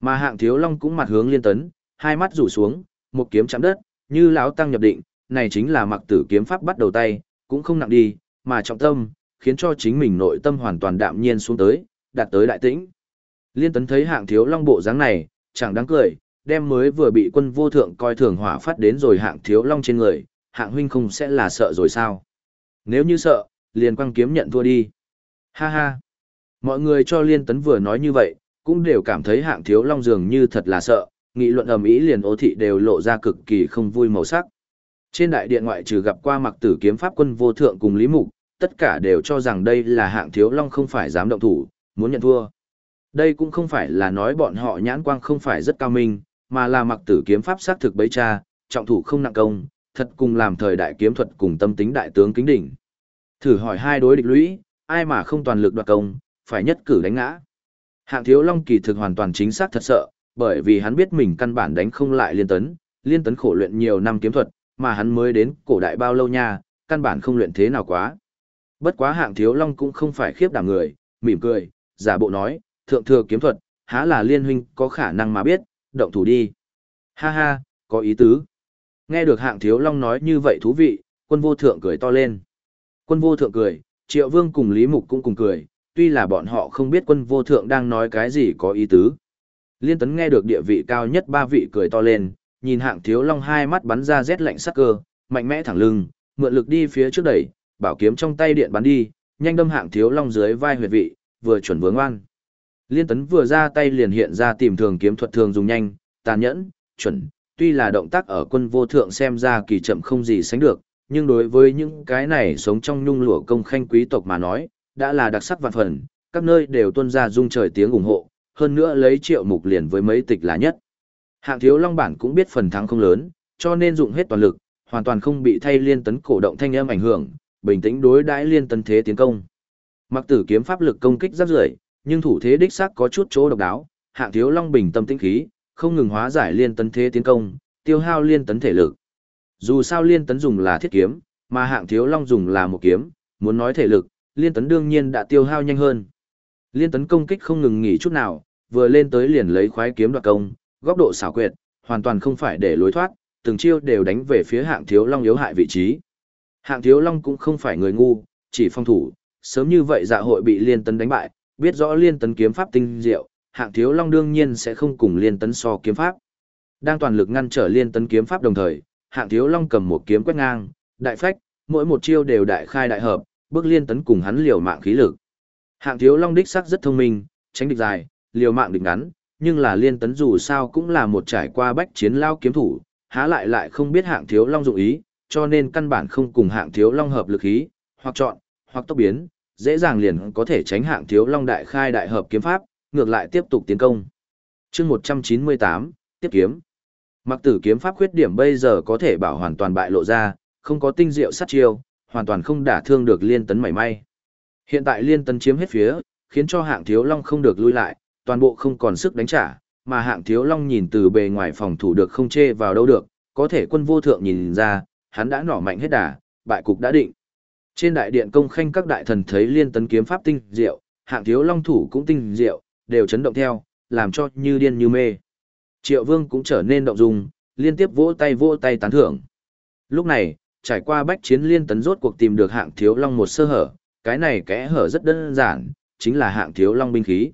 Mà hạng thiếu long cũng mặt hướng liên tấn, hai mắt rủ xuống, một kiếm chạm đất, như lão tăng nhập định, này chính là mặc tử kiếm pháp bắt đầu tay, cũng không nặng đi, mà trọng tâm, khiến cho chính mình nội tâm hoàn toàn đạm nhiên xuống tới, đạt tới đại tĩnh. Liên tấn thấy hạng thiếu long bộ dáng này, chẳng đáng cười, đem mới vừa bị quân vô thượng coi thường hỏa phát đến rồi hạng thiếu long trên người, hạng huynh không sẽ là sợ rồi sao? Nếu như sợ, liền quăng kiếm nhận thua đi. Ha ha. Mọi người cho liên tấn vừa nói như vậy, cũng đều cảm thấy hạng thiếu long dường như thật là sợ, nghị luận ầm ĩ liền ô thị đều lộ ra cực kỳ không vui màu sắc. Trên đại điện ngoại trừ gặp qua mặc tử kiếm pháp quân vô thượng cùng Lý Mục, tất cả đều cho rằng đây là hạng thiếu long không phải dám động thủ, muốn nhận thua. Đây cũng không phải là nói bọn họ nhãn quang không phải rất cao minh, mà là mặc tử kiếm pháp xác thực bấy cha, trọng thủ không nặng công, thật cùng làm thời đại kiếm thuật cùng tâm tính đại tướng kính đỉnh. Thử hỏi hai đối địch lũy, ai mà không toàn lực đoạt công, phải nhất cử đánh ngã. Hạng thiếu long kỳ thực hoàn toàn chính xác thật sợ, bởi vì hắn biết mình căn bản đánh không lại liên tấn, liên tấn khổ luyện nhiều năm kiếm thuật, mà hắn mới đến cổ đại bao lâu nha, căn bản không luyện thế nào quá. Bất quá hạng thiếu long cũng không phải khiếp đảm người, mỉm cười, giả bộ nói, thượng thừa kiếm thuật, há là liên huynh có khả năng mà biết, động thủ đi. Ha ha, có ý tứ. Nghe được hạng thiếu long nói như vậy thú vị, quân vô thượng cười to lên. Quân vô thượng cười, triệu vương cùng Lý Mục cũng cùng cười, tuy là bọn họ không biết quân vô thượng đang nói cái gì có ý tứ. Liên tấn nghe được địa vị cao nhất ba vị cười to lên, nhìn hạng thiếu long hai mắt bắn ra rét lạnh sắc cơ, mạnh mẽ thẳng lưng, mượn lực đi phía trước đẩy, bảo kiếm trong tay điện bắn đi, nhanh đâm hạng thiếu long dưới vai huyệt vị, vừa chuẩn vừa ngoan. Liên tấn vừa ra tay liền hiện ra tìm thường kiếm thuật thường dùng nhanh, tàn nhẫn, chuẩn, tuy là động tác ở quân vô thượng xem ra kỳ chậm không gì sánh được, nhưng đối với những cái này sống trong nhung lụa công khanh quý tộc mà nói, đã là đặc sắc vạn phần, các nơi đều tuân ra dung trời tiếng ủng hộ, hơn nữa lấy triệu mục liền với mấy tịch là nhất. Hạng thiếu long bản cũng biết phần thắng không lớn, cho nên dụng hết toàn lực, hoàn toàn không bị thay liên tấn cổ động thanh âm ảnh hưởng, bình tĩnh đối đãi liên tấn thế tiến công. Mặc tử kiếm pháp lực công kích rất rưỡi, nhưng thủ thế đích xác có chút chỗ độc đáo, hạng thiếu long bình tâm tĩnh khí, không ngừng hóa giải liên tấn thế tiến công, tiêu hao liên tấn thể lực. Dù sao liên tấn dùng là thiết kiếm, mà hạng thiếu long dùng là một kiếm, muốn nói thể lực, liên tấn đương nhiên đã tiêu hao nhanh hơn. Liên tấn công kích không ngừng nghỉ chút nào, vừa lên tới liền lấy khoái kiếm đoạt công, góc độ xảo quyệt, hoàn toàn không phải để lối thoát, từng chiêu đều đánh về phía hạng thiếu long yếu hại vị trí. Hạng thiếu long cũng không phải người ngu, chỉ phong thủ, sớm như vậy dạ hội bị liên tấn đánh bại, biết rõ liên tấn kiếm pháp tinh diệu, hạng thiếu long đương nhiên sẽ không cùng liên tấn so kiếm pháp. Đang toàn lực ngăn trở liên tấn kiếm pháp đồng thời, hạng thiếu long cầm một kiếm quét ngang, đại phách, mỗi một chiêu đều đại khai đại hợp, bước liên tấn cùng hắn liều mạng khí lực. Hạng thiếu long đích sắc rất thông minh, tránh địch dài, liều mạng địch ngắn, nhưng là liên tấn dù sao cũng là một trải qua bách chiến lao kiếm thủ, há lại lại không biết hạng thiếu long dụng ý, cho nên căn bản không cùng hạng thiếu long hợp lực khí, hoặc chọn, hoặc tốc biến, dễ dàng liền có thể tránh hạng thiếu long đại khai đại hợp kiếm pháp, ngược lại tiếp tục tiến công. chương 198, tiếp kiếm. Mặc tử kiếm pháp khuyết điểm bây giờ có thể bảo hoàn toàn bại lộ ra, không có tinh diệu sát chiêu, hoàn toàn không đả thương được liên tấn mảy may. Hiện tại liên tấn chiếm hết phía, khiến cho hạng thiếu long không được lui lại, toàn bộ không còn sức đánh trả, mà hạng thiếu long nhìn từ bề ngoài phòng thủ được không chê vào đâu được, có thể quân vô thượng nhìn ra, hắn đã nỏ mạnh hết đà, bại cục đã định. Trên đại điện công khanh các đại thần thấy liên tấn kiếm pháp tinh diệu, hạng thiếu long thủ cũng tinh diệu, đều chấn động theo, làm cho như điên như mê. Triệu vương cũng trở nên động dung, liên tiếp vỗ tay vỗ tay tán thưởng. Lúc này, trải qua bách chiến liên tấn rốt cuộc tìm được hạng thiếu long một sơ hở, cái này kẽ hở rất đơn giản, chính là hạng thiếu long binh khí.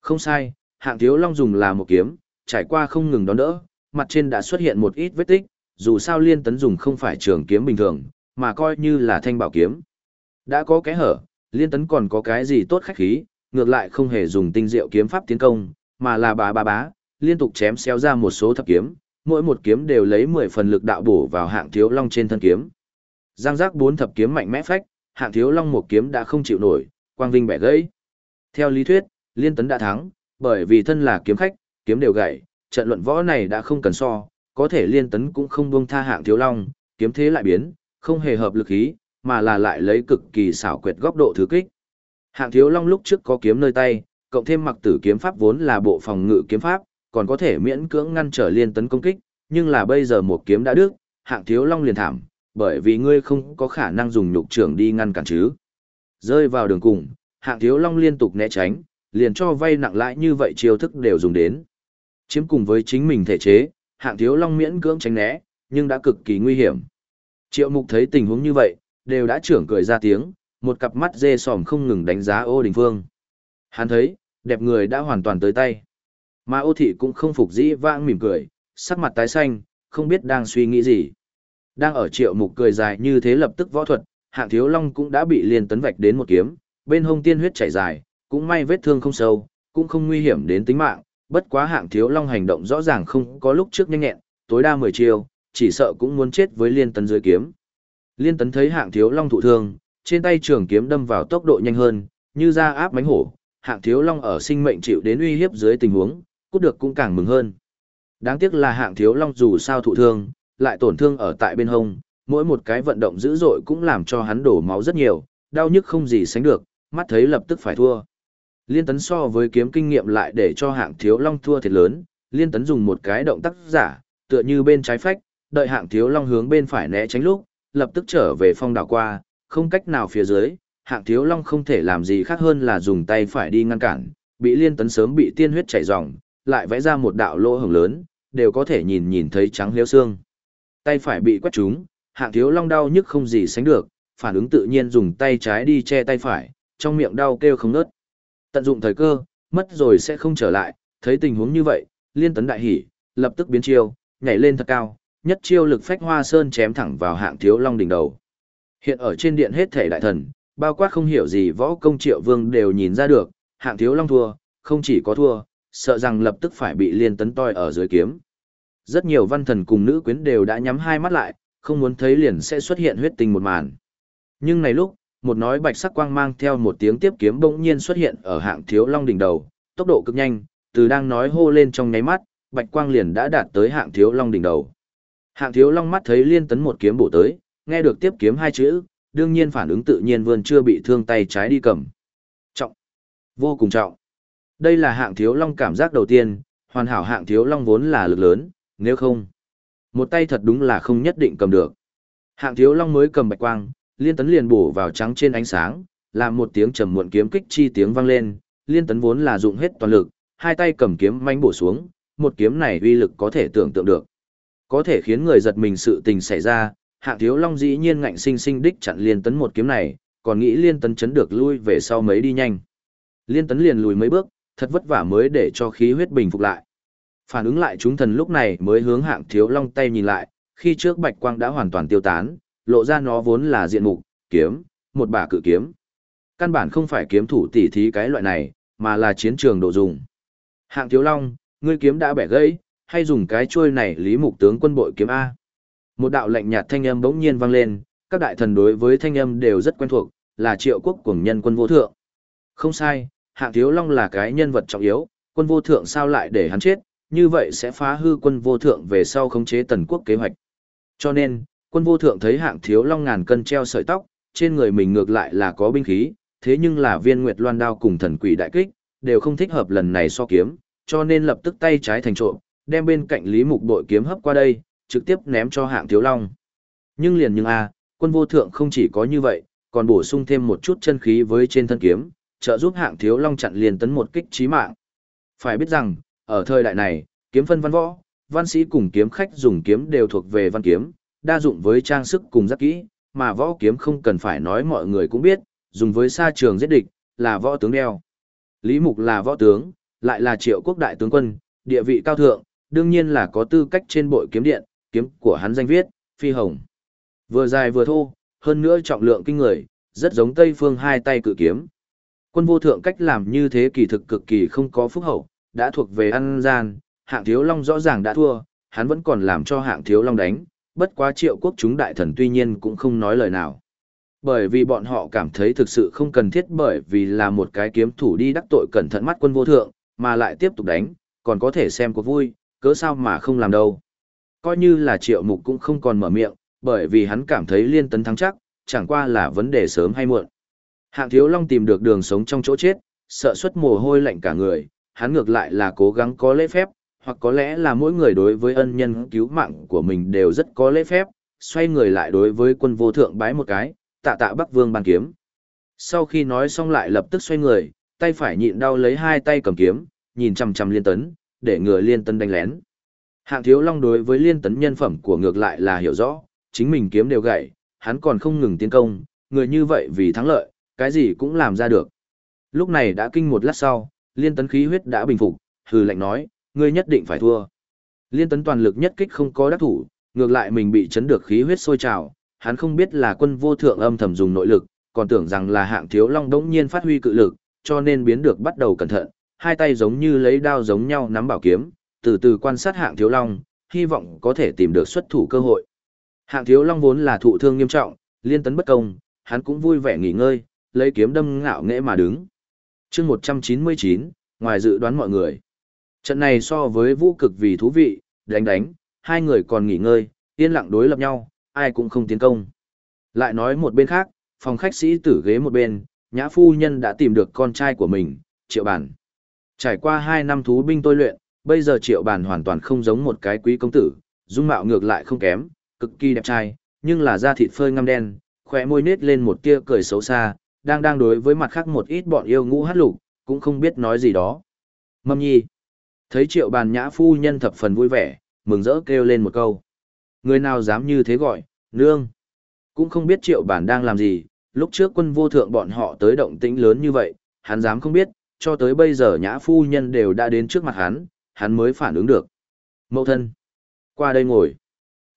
Không sai, hạng thiếu long dùng là một kiếm, trải qua không ngừng đón đỡ, mặt trên đã xuất hiện một ít vết tích, dù sao liên tấn dùng không phải trường kiếm bình thường, mà coi như là thanh bảo kiếm. Đã có kẽ hở, liên tấn còn có cái gì tốt khách khí, ngược lại không hề dùng tinh diệu kiếm pháp tiến công, mà là bá bá bá, liên tục chém xéo ra một số thập kiếm, mỗi một kiếm đều lấy 10 phần lực đạo bổ vào hạng thiếu long trên thân kiếm. Giang giác bốn thập kiếm mạnh mẽ phách, hạng thiếu long một kiếm đã không chịu nổi, quang vinh bẻ gãy. Theo lý thuyết, liên tấn đã thắng, bởi vì thân là kiếm khách, kiếm đều gãy, trận luận võ này đã không cần so, có thể liên tấn cũng không buông tha hạng thiếu long, kiếm thế lại biến, không hề hợp lực khí, mà là lại lấy cực kỳ xảo quyệt góc độ thứ kích. Hạng thiếu long lúc trước có kiếm nơi tay, cộng thêm mặc tử kiếm pháp vốn là bộ phòng ngự kiếm pháp, còn có thể miễn cưỡng ngăn trở liên tấn công kích, nhưng là bây giờ một kiếm đã đứt, hạng thiếu long liền thảm, bởi vì ngươi không có khả năng dùng nhục trưởng đi ngăn cản chứ. Rơi vào đường cùng, hạng thiếu long liên tục né tránh, liền cho vay nặng lãi như vậy chiêu thức đều dùng đến. chiếm cùng với chính mình thể chế, hạng thiếu long miễn cưỡng tránh né, nhưng đã cực kỳ nguy hiểm. Triệu mục thấy tình huống như vậy, đều đã trưởng cười ra tiếng, một cặp mắt dê sòm không ngừng đánh giá ô đình phương. Hắn thấy, đẹp người đã hoàn toàn tới tay. Mà ô thị cũng không phục dĩ vãng mỉm cười, sắc mặt tái xanh, không biết đang suy nghĩ gì. Đang ở triệu mục cười dài như thế lập tức võ thuật, hạng thiếu long cũng đã bị liền tấn vạch đến một kiếm, bên hông tiên huyết chảy dài, cũng may vết thương không sâu, cũng không nguy hiểm đến tính mạng, bất quá hạng thiếu long hành động rõ ràng không có lúc trước nhanh nhẹn, tối đa 10 chiêu, chỉ sợ cũng muốn chết với liên tấn dưới kiếm. Liên tấn thấy hạng thiếu long thụ thương, trên tay trường kiếm đâm vào tốc độ nhanh hơn, như ra áp mánh hổ, hạng thiếu long ở sinh mệnh chịu đến uy hiếp dưới tình huống, cút được cũng càng mừng hơn. Đáng tiếc là hạng thiếu long dù sao thụ thương, lại tổn thương ở tại bên hông, mỗi một cái vận động dữ dội cũng làm cho hắn đổ máu rất nhiều, đau nhức không gì sánh được, mắt thấy lập tức phải thua. Liên tấn so với kiếm kinh nghiệm lại để cho hạng thiếu long thua thiệt lớn, liên tấn dùng một cái động tác giả, tựa như bên trái phách, đợi hạng thiếu long hướng bên phải né tránh lúc, lập tức trở về phong đảo qua, không cách nào phía dưới, hạng thiếu long không thể làm gì khác hơn là dùng tay phải đi ngăn cản, bị liên tấn sớm bị tiên huyết chảy ròng, lại vẽ ra một đạo lỗ hổng lớn, đều có thể nhìn nhìn thấy trắng liêu xương. Tay phải bị quét trúng, hạng thiếu long đau nhức không gì sánh được, phản ứng tự nhiên dùng tay trái đi che tay phải, trong miệng đau kêu không nớt. Tận dụng thời cơ, mất rồi sẽ không trở lại, thấy tình huống như vậy, liên tấn đại hỉ, lập tức biến chiêu, nhảy lên thật cao, nhất chiêu lực phách hoa sơn chém thẳng vào hạng thiếu long đỉnh đầu. Hiện ở trên điện hết thể đại thần, bao quát không hiểu gì võ công triệu vương đều nhìn ra được, hạng thiếu long thua, không chỉ có thua, sợ rằng lập tức phải bị liên tấn toi ở dưới kiếm. Rất nhiều văn thần cùng nữ quyến đều đã nhắm hai mắt lại, không muốn thấy liền sẽ xuất hiện huyết tình một màn. Nhưng này lúc, một nói bạch sắc quang mang theo một tiếng tiếp kiếm bỗng nhiên xuất hiện ở hạng thiếu long đỉnh đầu, tốc độ cực nhanh, từ đang nói hô lên trong nháy mắt, bạch quang liền đã đạt tới hạng thiếu long đỉnh đầu. Hạng thiếu long mắt thấy liên tấn một kiếm bổ tới, nghe được tiếp kiếm hai chữ, đương nhiên phản ứng tự nhiên vươn chưa bị thương tay trái đi cầm. Trọng. Vô cùng trọng. Đây là hạng thiếu long cảm giác đầu tiên, hoàn hảo hạng thiếu long vốn là lực lớn, nếu không. Một tay thật đúng là không nhất định cầm được. Hạng thiếu long mới cầm bạch quang, liên tấn liền bổ vào trắng trên ánh sáng, làm một tiếng trầm muộn kiếm kích chi tiếng vang lên, liên tấn vốn là dụng hết toàn lực, hai tay cầm kiếm manh bổ xuống, một kiếm này uy lực có thể tưởng tượng được. Có thể khiến người giật mình sự tình xảy ra, hạng thiếu long dĩ nhiên ngạnh sinh sinh đích chặn liên tấn một kiếm này, còn nghĩ liên tấn chấn được lui về sau mấy đi nhanh. Liên tấn liền lùi mấy bước, thật vất vả mới để cho khí huyết bình phục lại. Phản ứng lại chúng thần lúc này mới hướng hạng thiếu long tay nhìn lại, khi trước bạch quang đã hoàn toàn tiêu tán, lộ ra nó vốn là diện mục, kiếm, một bả cự kiếm. Căn bản không phải kiếm thủ tỉ thí cái loại này, mà là chiến trường độ dùng. Hạng thiếu long, ngươi kiếm đã bẻ gãy, hay dùng cái chuôi này lý mục tướng quân bội kiếm A. Một đạo lệnh nhạt thanh âm bỗng nhiên vang lên, các đại thần đối với thanh âm đều rất quen thuộc, là triệu quốc cùng nhân quân vô thượng. Không sai, hạng thiếu long là cái nhân vật trọng yếu, quân vô thượng sao lại để hắn chết, như vậy sẽ phá hư quân vô thượng về sau khống chế tần quốc kế hoạch. Cho nên, quân vô thượng thấy hạng thiếu long ngàn cân treo sợi tóc, trên người mình ngược lại là có binh khí, thế nhưng là viên nguyệt loan đao cùng thần quỷ đại kích, đều không thích hợp lần này so kiếm, cho nên lập tức tay trái thành trộm, đem bên cạnh lý mục bội kiếm hấp qua đây, trực tiếp ném cho hạng thiếu long. Nhưng liền nhưng a, quân vô thượng không chỉ có như vậy, còn bổ sung thêm một chút chân khí với trên thân kiếm, trợ giúp hạng thiếu long chặn liền tấn một kích chí mạng. Phải biết rằng, ở thời đại này, kiếm phân văn võ, văn sĩ cùng kiếm khách dùng kiếm đều thuộc về văn kiếm, đa dụng với trang sức cùng giáp kỹ, mà võ kiếm không cần phải nói mọi người cũng biết, dùng với sa trường giết địch, là võ tướng đeo. Lý Mục là võ tướng, lại là triệu quốc đại tướng quân, địa vị cao thượng, đương nhiên là có tư cách trên bội kiếm điện, kiếm của hắn danh viết, phi hồng. Vừa dài vừa thô, hơn nữa trọng lượng kinh người, rất giống Tây Phương hai tay cự kiếm. Quân vô thượng cách làm như thế kỳ thực cực kỳ không có phúc hậu, đã thuộc về ăn gian, hạng thiếu long rõ ràng đã thua, hắn vẫn còn làm cho hạng thiếu long đánh, bất quá triệu quốc chúng đại thần tuy nhiên cũng không nói lời nào. Bởi vì bọn họ cảm thấy thực sự không cần thiết bởi vì là một cái kiếm thủ đi đắc tội cẩn thận mắt quân vô thượng, mà lại tiếp tục đánh, còn có thể xem có vui, cớ sao mà không làm đâu. Coi như là triệu mục cũng không còn mở miệng, bởi vì hắn cảm thấy liên tấn thắng chắc, chẳng qua là vấn đề sớm hay muộn. Hạng thiếu long tìm được đường sống trong chỗ chết, sợ xuất mồ hôi lạnh cả người, hắn ngược lại là cố gắng có lễ phép, hoặc có lẽ là mỗi người đối với ân nhân cứu mạng của mình đều rất có lễ phép, xoay người lại đối với quân vô thượng bái một cái, tạ tạ Bắc Vương ban kiếm. Sau khi nói xong lại lập tức xoay người, tay phải nhịn đau lấy hai tay cầm kiếm, nhìn chằm chằm liên tấn, để ngừa liên tấn đánh lén. Hạng thiếu long đối với liên tấn nhân phẩm của ngược lại là hiểu rõ, chính mình kiếm đều gãy, hắn còn không ngừng tiến công, người như vậy vì thắng lợi, cái gì cũng làm ra được. Lúc này đã kinh một lát sau, liên tấn khí huyết đã bình phục, hừ lạnh nói, ngươi nhất định phải thua. Liên tấn toàn lực nhất kích không có đắc thủ, ngược lại mình bị chấn được khí huyết sôi trào, hắn không biết là quân vô thượng âm thầm dùng nội lực, còn tưởng rằng là hạng thiếu long đống nhiên phát huy cự lực, cho nên biến được bắt đầu cẩn thận, hai tay giống như lấy đao giống nhau nắm bảo kiếm, từ từ quan sát hạng thiếu long, hy vọng có thể tìm được xuất thủ cơ hội. Hạng thiếu long vốn là thụ thương nghiêm trọng, liên tấn bất công, hắn cũng vui vẻ nghỉ ngơi, lấy kiếm đâm ngạo nghễ mà đứng. chương 199, ngoài dự đoán mọi người. Trận này so với vũ cực vì thú vị, đánh đánh, hai người còn nghỉ ngơi, yên lặng đối lập nhau, ai cũng không tiến công. Lại nói một bên khác, phòng khách sĩ tử ghế một bên, nhã phu nhân đã tìm được con trai của mình, triệu bản. Trải qua hai năm thú binh tôi luyện, bây giờ triệu bản hoàn toàn không giống một cái quý công tử, dung mạo ngược lại không kém, cực kỳ đẹp trai, nhưng là da thịt phơi ngăm đen, khỏe môi nết lên một tia cười xấu xa, đang đang đối với mặt khác một ít bọn yêu ngũ hát lục, cũng không biết nói gì đó. Mâm nhi. Thấy triệu bàn nhã phu nhân thập phần vui vẻ, mừng rỡ kêu lên một câu. Người nào dám như thế gọi, nương. Cũng không biết triệu bản đang làm gì, lúc trước quân vô thượng bọn họ tới động tĩnh lớn như vậy, hắn dám không biết, cho tới bây giờ nhã phu nhân đều đã đến trước mặt hắn, hắn mới phản ứng được. Mậu thân. Qua đây ngồi.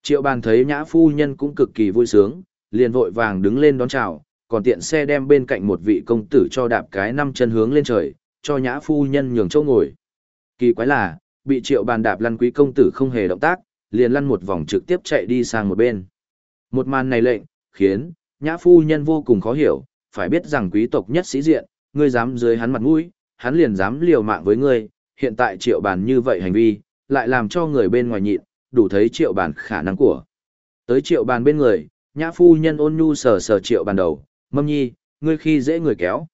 Triệu bàn thấy nhã phu nhân cũng cực kỳ vui sướng, liền vội vàng đứng lên đón chào, còn tiện xe đem bên cạnh một vị công tử cho đạp cái năm chân hướng lên trời, cho nhã phu nhân nhường chỗ ngồi. Kỳ quái là, bị triệu bàn đạp lăn quý công tử không hề động tác, liền lăn một vòng trực tiếp chạy đi sang một bên. Một màn này lệnh, khiến, nhã phu nhân vô cùng khó hiểu, phải biết rằng quý tộc nhất sĩ diện, ngươi dám dưới hắn mặt mũi, hắn liền dám liều mạng với ngươi, hiện tại triệu bàn như vậy hành vi, lại làm cho người bên ngoài nhịn, đủ thấy triệu bàn khả năng của. Tới triệu bàn bên người, nhã phu nhân ôn nhu sờ sờ triệu bàn đầu, mâm nhi, ngươi khi dễ người kéo.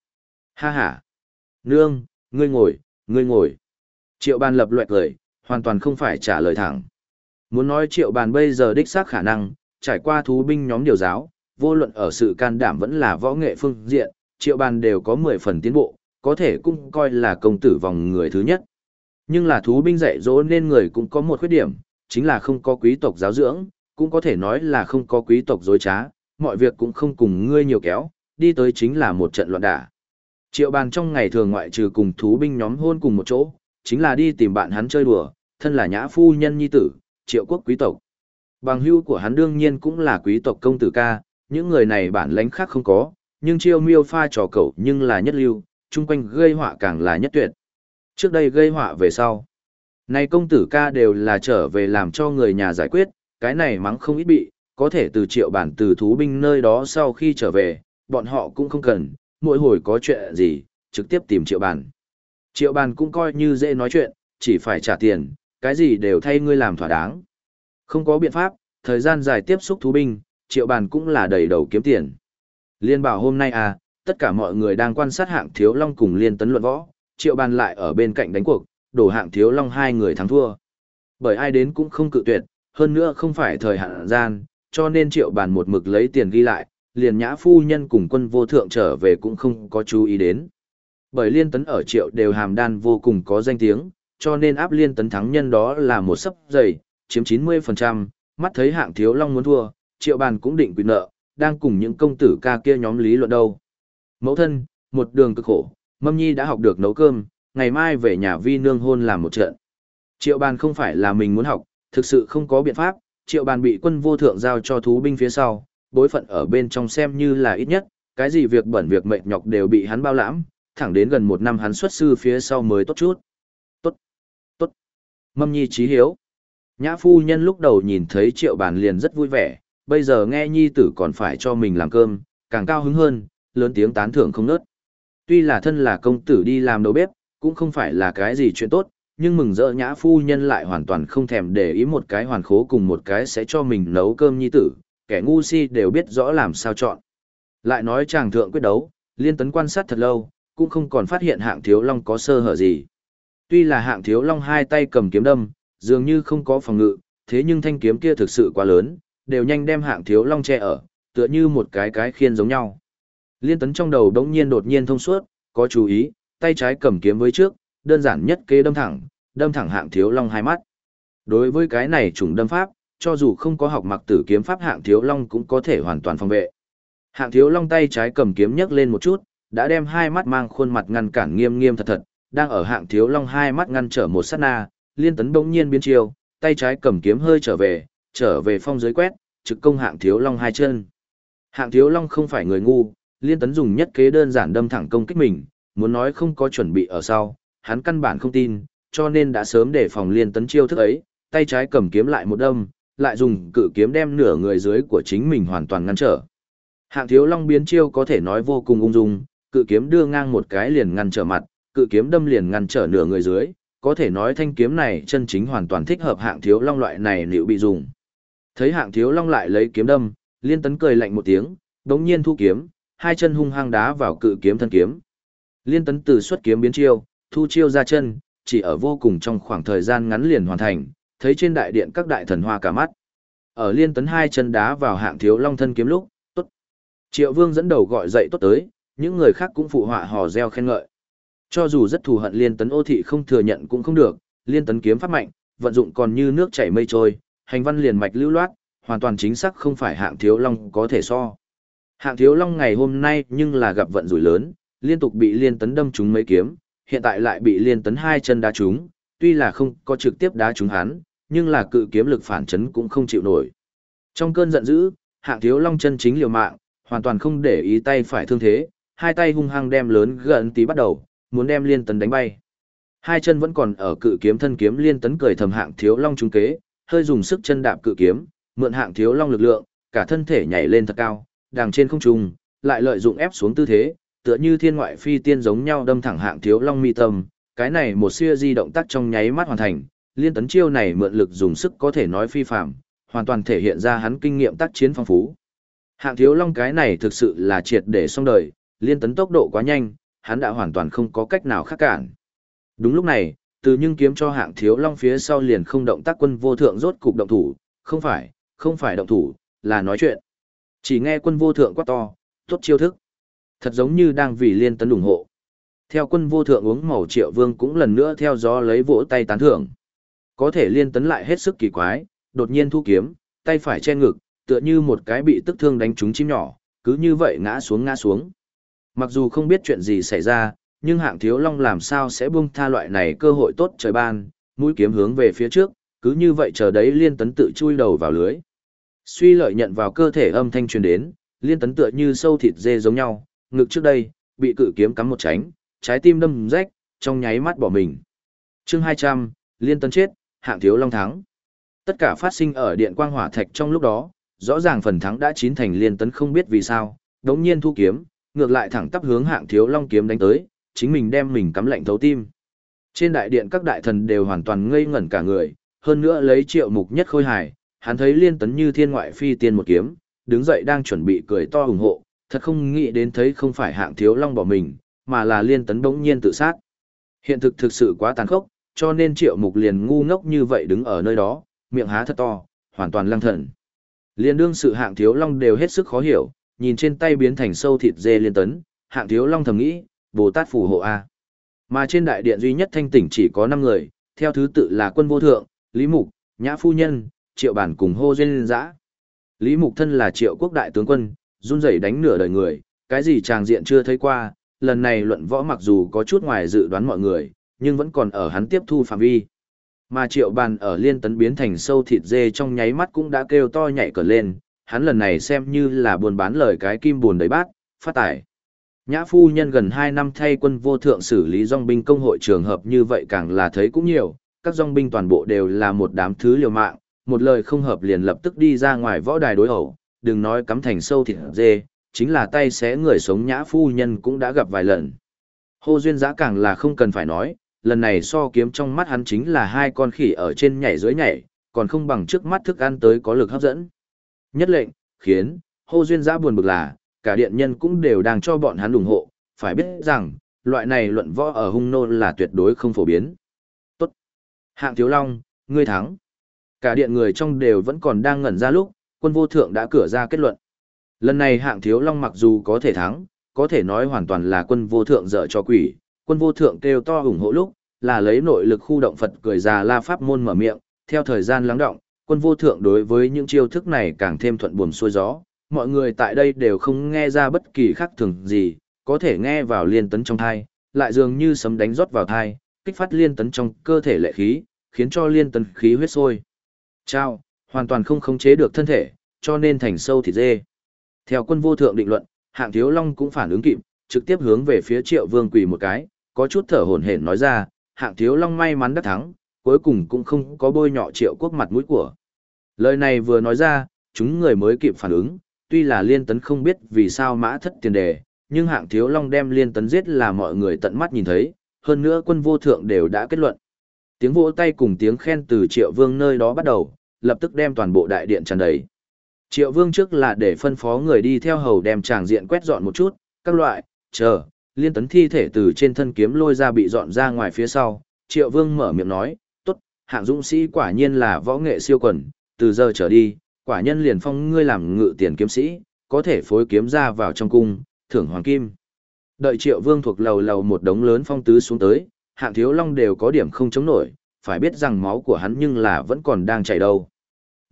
Ha ha. Nương, ngươi ngồi, ngươi ngồi. Triệu bàn lập loẹt cười, hoàn toàn không phải trả lời thẳng. Muốn nói triệu bàn bây giờ đích xác khả năng, trải qua thú binh nhóm điều giáo, vô luận ở sự can đảm vẫn là võ nghệ phương diện, triệu bàn đều có 10 phần tiến bộ, có thể cũng coi là công tử vòng người thứ nhất. Nhưng là thú binh dạy dỗ nên người cũng có một khuyết điểm, chính là không có quý tộc giáo dưỡng, cũng có thể nói là không có quý tộc dối trá, mọi việc cũng không cùng ngươi nhiều kéo, đi tới chính là một trận loạn đả. Triệu bàn trong ngày thường ngoại trừ cùng thú binh nhóm hôn cùng một chỗ, chính là đi tìm bạn hắn chơi đùa, thân là nhã phu nhân nhi tử, triệu quốc quý tộc. Bằng hưu của hắn đương nhiên cũng là quý tộc công tử ca, những người này bản lãnh khác không có, nhưng chiêu miêu pha trò cậu nhưng là nhất lưu, chung quanh gây họa càng là nhất tuyệt. Trước đây gây họa về sau. Này công tử ca đều là trở về làm cho người nhà giải quyết, cái này mắng không ít bị, có thể từ triệu bản từ thú binh nơi đó sau khi trở về, bọn họ cũng không cần, mỗi hồi có chuyện gì, trực tiếp tìm triệu bản. Triệu bản cũng coi như dễ nói chuyện, chỉ phải trả tiền, cái gì đều thay ngươi làm thỏa đáng. Không có biện pháp, thời gian dài tiếp xúc thú binh, triệu bản cũng là đầy đầu kiếm tiền. Liên bảo hôm nay à, tất cả mọi người đang quan sát hạng thiếu long cùng liên tấn luận võ, triệu bản lại ở bên cạnh đánh cuộc, đổ hạng thiếu long hai người thắng thua. Bởi ai đến cũng không cự tuyệt, hơn nữa không phải thời hạn gian, cho nên triệu bàn một mực lấy tiền ghi lại, liền nhã phu nhân cùng quân vô thượng trở về cũng không có chú ý đến. Bởi liên tấn ở triệu đều hàm đan vô cùng có danh tiếng, cho nên áp liên tấn thắng nhân đó là một sấp dày, chiếm 90%, mắt thấy hạng thiếu long muốn thua, triệu bàn cũng định quyền nợ, đang cùng những công tử ca kia nhóm lý luận đâu. Mẫu thân, một đường cực khổ, mâm nhi đã học được nấu cơm, ngày mai về nhà vi nương hôn làm một trận. Triệu bàn không phải là mình muốn học, thực sự không có biện pháp, triệu bàn bị quân vô thượng giao cho thú binh phía sau, bối phận ở bên trong xem như là ít nhất, cái gì việc bẩn việc mệt nhọc đều bị hắn bao lãm, thẳng đến gần một năm hắn xuất sư phía sau mới tốt chút. Tốt, tốt. Mâm nhi trí hiếu. Nhã phu nhân lúc đầu nhìn thấy triệu bàn liền rất vui vẻ, bây giờ nghe nhi tử còn phải cho mình làm cơm, càng cao hứng hơn, lớn tiếng tán thưởng không nớt. Tuy là thân là công tử đi làm đầu bếp, cũng không phải là cái gì chuyện tốt, nhưng mừng rỡ nhã phu nhân lại hoàn toàn không thèm để ý một cái hoàn khố cùng một cái sẽ cho mình nấu cơm nhi tử, kẻ ngu si đều biết rõ làm sao chọn. Lại nói chàng thượng quyết đấu, liên tấn quan sát thật lâu, cũng không còn phát hiện hạng thiếu long có sơ hở gì. Tuy là hạng thiếu long hai tay cầm kiếm đâm, dường như không có phòng ngự, thế nhưng thanh kiếm kia thực sự quá lớn, đều nhanh đem hạng thiếu long che ở, tựa như một cái cái khiên giống nhau. Liên tấn trong đầu đống nhiên đột nhiên thông suốt, có chú ý, tay trái cầm kiếm với trước, đơn giản nhất kế đâm thẳng, đâm thẳng hạng thiếu long hai mắt. Đối với cái này trùng đâm pháp, cho dù không có học mặc tử kiếm pháp hạng thiếu long cũng có thể hoàn toàn phòng vệ. Hạng thiếu long tay trái cầm kiếm nhấc lên một chút, đã đem hai mắt mang khuôn mặt ngăn cản nghiêm nghiêm thật thật, đang ở hạng thiếu long hai mắt ngăn trở một sát na, liên tấn bỗng nhiên biến chiều, tay trái cầm kiếm hơi trở về, trở về phong dưới quét, trực công hạng thiếu long hai chân. Hạng thiếu long không phải người ngu, liên tấn dùng nhất kế đơn giản đâm thẳng công kích mình, muốn nói không có chuẩn bị ở sau, hắn căn bản không tin, cho nên đã sớm để phòng liên tấn chiêu thức ấy, tay trái cầm kiếm lại một đâm, lại dùng cự kiếm đem nửa người dưới của chính mình hoàn toàn ngăn trở. Hạng thiếu long biến chiêu có thể nói vô cùng ung dung, cự kiếm đưa ngang một cái liền ngăn trở mặt, cự kiếm đâm liền ngăn trở nửa người dưới, có thể nói thanh kiếm này chân chính hoàn toàn thích hợp hạng thiếu long loại này liệu bị dùng. Thấy hạng thiếu long lại lấy kiếm đâm, liên tấn cười lạnh một tiếng, đống nhiên thu kiếm, hai chân hung hăng đá vào cự kiếm thân kiếm. Liên tấn từ xuất kiếm biến chiêu, thu chiêu ra chân, chỉ ở vô cùng trong khoảng thời gian ngắn liền hoàn thành, thấy trên đại điện các đại thần hoa cả mắt. Ở liên tấn hai chân đá vào hạng thiếu long thân kiếm lúc, tốt. Triệu vương dẫn đầu gọi dậy tốt tới, những người khác cũng phụ họa hò reo khen ngợi. Cho dù rất thù hận liên tấn ô thị không thừa nhận cũng không được, liên tấn kiếm pháp mạnh, vận dụng còn như nước chảy mây trôi, hành văn liền mạch lưu loát, hoàn toàn chính xác không phải hạng thiếu long có thể so. Hạng thiếu long ngày hôm nay nhưng là gặp vận rủi lớn, liên tục bị liên tấn đâm trúng mấy kiếm, hiện tại lại bị liên tấn hai chân đá trúng, tuy là không có trực tiếp đá trúng hắn, nhưng là cự kiếm lực phản chấn cũng không chịu nổi. Trong cơn giận dữ, hạng thiếu long chân chính liều mạng, hoàn toàn không để ý tay phải thương thế, hai tay hung hăng đem lớn gần tí bắt đầu, muốn đem liên tấn đánh bay. Hai chân vẫn còn ở cự kiếm thân kiếm liên tấn cười thầm hạng thiếu long trung kế, hơi dùng sức chân đạp cự kiếm, mượn hạng thiếu long lực lượng, cả thân thể nhảy lên thật cao, đằng trên không trung, lại lợi dụng ép xuống tư thế, tựa như thiên ngoại phi tiên giống nhau đâm thẳng hạng thiếu long mi tâm, cái này một siêu di động tác trong nháy mắt hoàn thành, liên tấn chiêu này mượn lực dùng sức có thể nói phi phạm, hoàn toàn thể hiện ra hắn kinh nghiệm tác chiến phong phú. Hạng thiếu long cái này thực sự là triệt để xong đời, liên tấn tốc độ quá nhanh, hắn đã hoàn toàn không có cách nào khác cản. Đúng lúc này, từ nhưng kiếm cho hạng thiếu long phía sau liền không động tác quân vô thượng rốt cục động thủ, không phải, không phải động thủ, là nói chuyện. Chỉ nghe quân vô thượng quát to, tốt chiêu thức. Thật giống như đang vì liên tấn ủng hộ. Theo quân vô thượng uống màu triệu vương cũng lần nữa theo gió lấy vỗ tay tán thưởng. Có thể liên tấn lại hết sức kỳ quái, đột nhiên thu kiếm, tay phải che ngực, tựa như một cái bị tức thương đánh trúng chim nhỏ, cứ như vậy ngã xuống ngã xuống. Mặc dù không biết chuyện gì xảy ra, nhưng hạng thiếu long làm sao sẽ buông tha loại này cơ hội tốt trời ban, mũi kiếm hướng về phía trước, cứ như vậy chờ đấy liên tấn tự chui đầu vào lưới. Suy lợi nhận vào cơ thể âm thanh truyền đến, liên tấn tựa như sâu thịt dê giống nhau, ngực trước đây, bị cự kiếm cắm một tránh, trái tim đâm rách, trong nháy mắt bỏ mình. chương 200, liên tấn chết, hạng thiếu long thắng. Tất cả phát sinh ở điện quang hỏa thạch trong lúc đó, rõ ràng phần thắng đã chín thành liên tấn không biết vì sao, đống nhiên thu kiếm, ngược lại thẳng tắp hướng hạng thiếu long kiếm đánh tới, chính mình đem mình cắm lạnh thấu tim. Trên đại điện các đại thần đều hoàn toàn ngây ngẩn cả người, hơn nữa lấy triệu mục nhất khôi hài, hắn thấy liên tấn như thiên ngoại phi tiên một kiếm, đứng dậy đang chuẩn bị cười to ủng hộ, thật không nghĩ đến thấy không phải hạng thiếu long bỏ mình, mà là liên tấn bỗng nhiên tự sát. Hiện thực thực sự quá tàn khốc, cho nên triệu mục liền ngu ngốc như vậy đứng ở nơi đó, miệng há thật to, hoàn toàn lăng thần. Liên đương sự hạng thiếu long đều hết sức khó hiểu, nhìn trên tay biến thành sâu thịt dê liên tấn, hạng thiếu long thầm nghĩ, Bồ Tát phù hộ A. Mà trên đại điện duy nhất thanh tỉnh chỉ có 5 người, theo thứ tự là quân vô thượng, Lý Mục, Nhã Phu Nhân, Triệu Bản cùng hô duyên Giã. Lý Mục thân là triệu quốc đại tướng quân, run rẩy đánh nửa đời người, cái gì chàng diện chưa thấy qua, lần này luận võ mặc dù có chút ngoài dự đoán mọi người, nhưng vẫn còn ở hắn tiếp thu phạm vi. Mà triệu bàn ở liên tấn biến thành sâu thịt dê trong nháy mắt cũng đã kêu to nhảy cờ lên, hắn lần này xem như là buồn bán lời cái kim buồn đầy bát, phát tải. Nhã phu nhân gần 2 năm thay quân vô thượng xử lý dòng binh công hội trường hợp như vậy càng là thấy cũng nhiều, các dòng binh toàn bộ đều là một đám thứ liều mạng, một lời không hợp liền lập tức đi ra ngoài võ đài đối ẩu, đừng nói cắm thành sâu thịt dê, chính là tay xé người sống nhã phu nhân cũng đã gặp vài lần. Hô duyên giã càng là không cần phải nói, lần này so kiếm trong mắt hắn chính là hai con khỉ ở trên nhảy dưới nhảy, còn không bằng trước mắt thức ăn tới có lực hấp dẫn. Nhất lệnh, khiến, hô duyên giã buồn bực là, cả điện nhân cũng đều đang cho bọn hắn ủng hộ, phải biết rằng, loại này luận võ ở hung nôn là tuyệt đối không phổ biến. Tốt. Hạng thiếu long, ngươi thắng. Cả điện người trong đều vẫn còn đang ngẩn ra lúc, quân vô thượng đã cửa ra kết luận. Lần này hạng thiếu long mặc dù có thể thắng, có thể nói hoàn toàn là quân vô thượng dở cho quỷ, quân vô thượng kêu to ủng hộ lúc, là lấy nội lực khu động Phật cười già la pháp môn mở miệng, theo thời gian lắng động, quân vô thượng đối với những chiêu thức này càng thêm thuận buồm xuôi gió, mọi người tại đây đều không nghe ra bất kỳ khác thường gì, có thể nghe vào liên tấn trong thai, lại dường như sấm đánh rót vào thai, kích phát liên tấn trong cơ thể lệ khí, khiến cho liên tấn khí huyết sôi. Trao, hoàn toàn không khống chế được thân thể, cho nên thành sâu thịt dê. Theo quân vô thượng định luận, hạng thiếu long cũng phản ứng kịp, trực tiếp hướng về phía triệu vương quỳ một cái, có chút thở hổn hển nói ra, hạng thiếu long may mắn đắc thắng, cuối cùng cũng không có bôi nhọ triệu quốc mặt mũi của. Lời này vừa nói ra, chúng người mới kịp phản ứng, tuy là liên tấn không biết vì sao mã thất tiền đề, nhưng hạng thiếu long đem liên tấn giết là mọi người tận mắt nhìn thấy, hơn nữa quân vô thượng đều đã kết luận. Tiếng vỗ tay cùng tiếng khen từ triệu vương nơi đó bắt đầu, lập tức đem toàn bộ đại điện tràn đầy. Triệu vương trước là để phân phó người đi theo hầu đem tràng diện quét dọn một chút, các loại, chờ, liên tấn thi thể từ trên thân kiếm lôi ra bị dọn ra ngoài phía sau. Triệu vương mở miệng nói, tốt, hạng dũng sĩ quả nhiên là võ nghệ siêu quần, từ giờ trở đi, quả nhân liền phong ngươi làm ngự tiền kiếm sĩ, có thể phối kiếm ra vào trong cung, thưởng hoàng kim. Đợi triệu vương thuộc lầu lầu một đống lớn phong tứ xuống tới, hạng thiếu long đều có điểm không chống nổi, phải biết rằng máu của hắn nhưng là vẫn còn đang chảy đâu.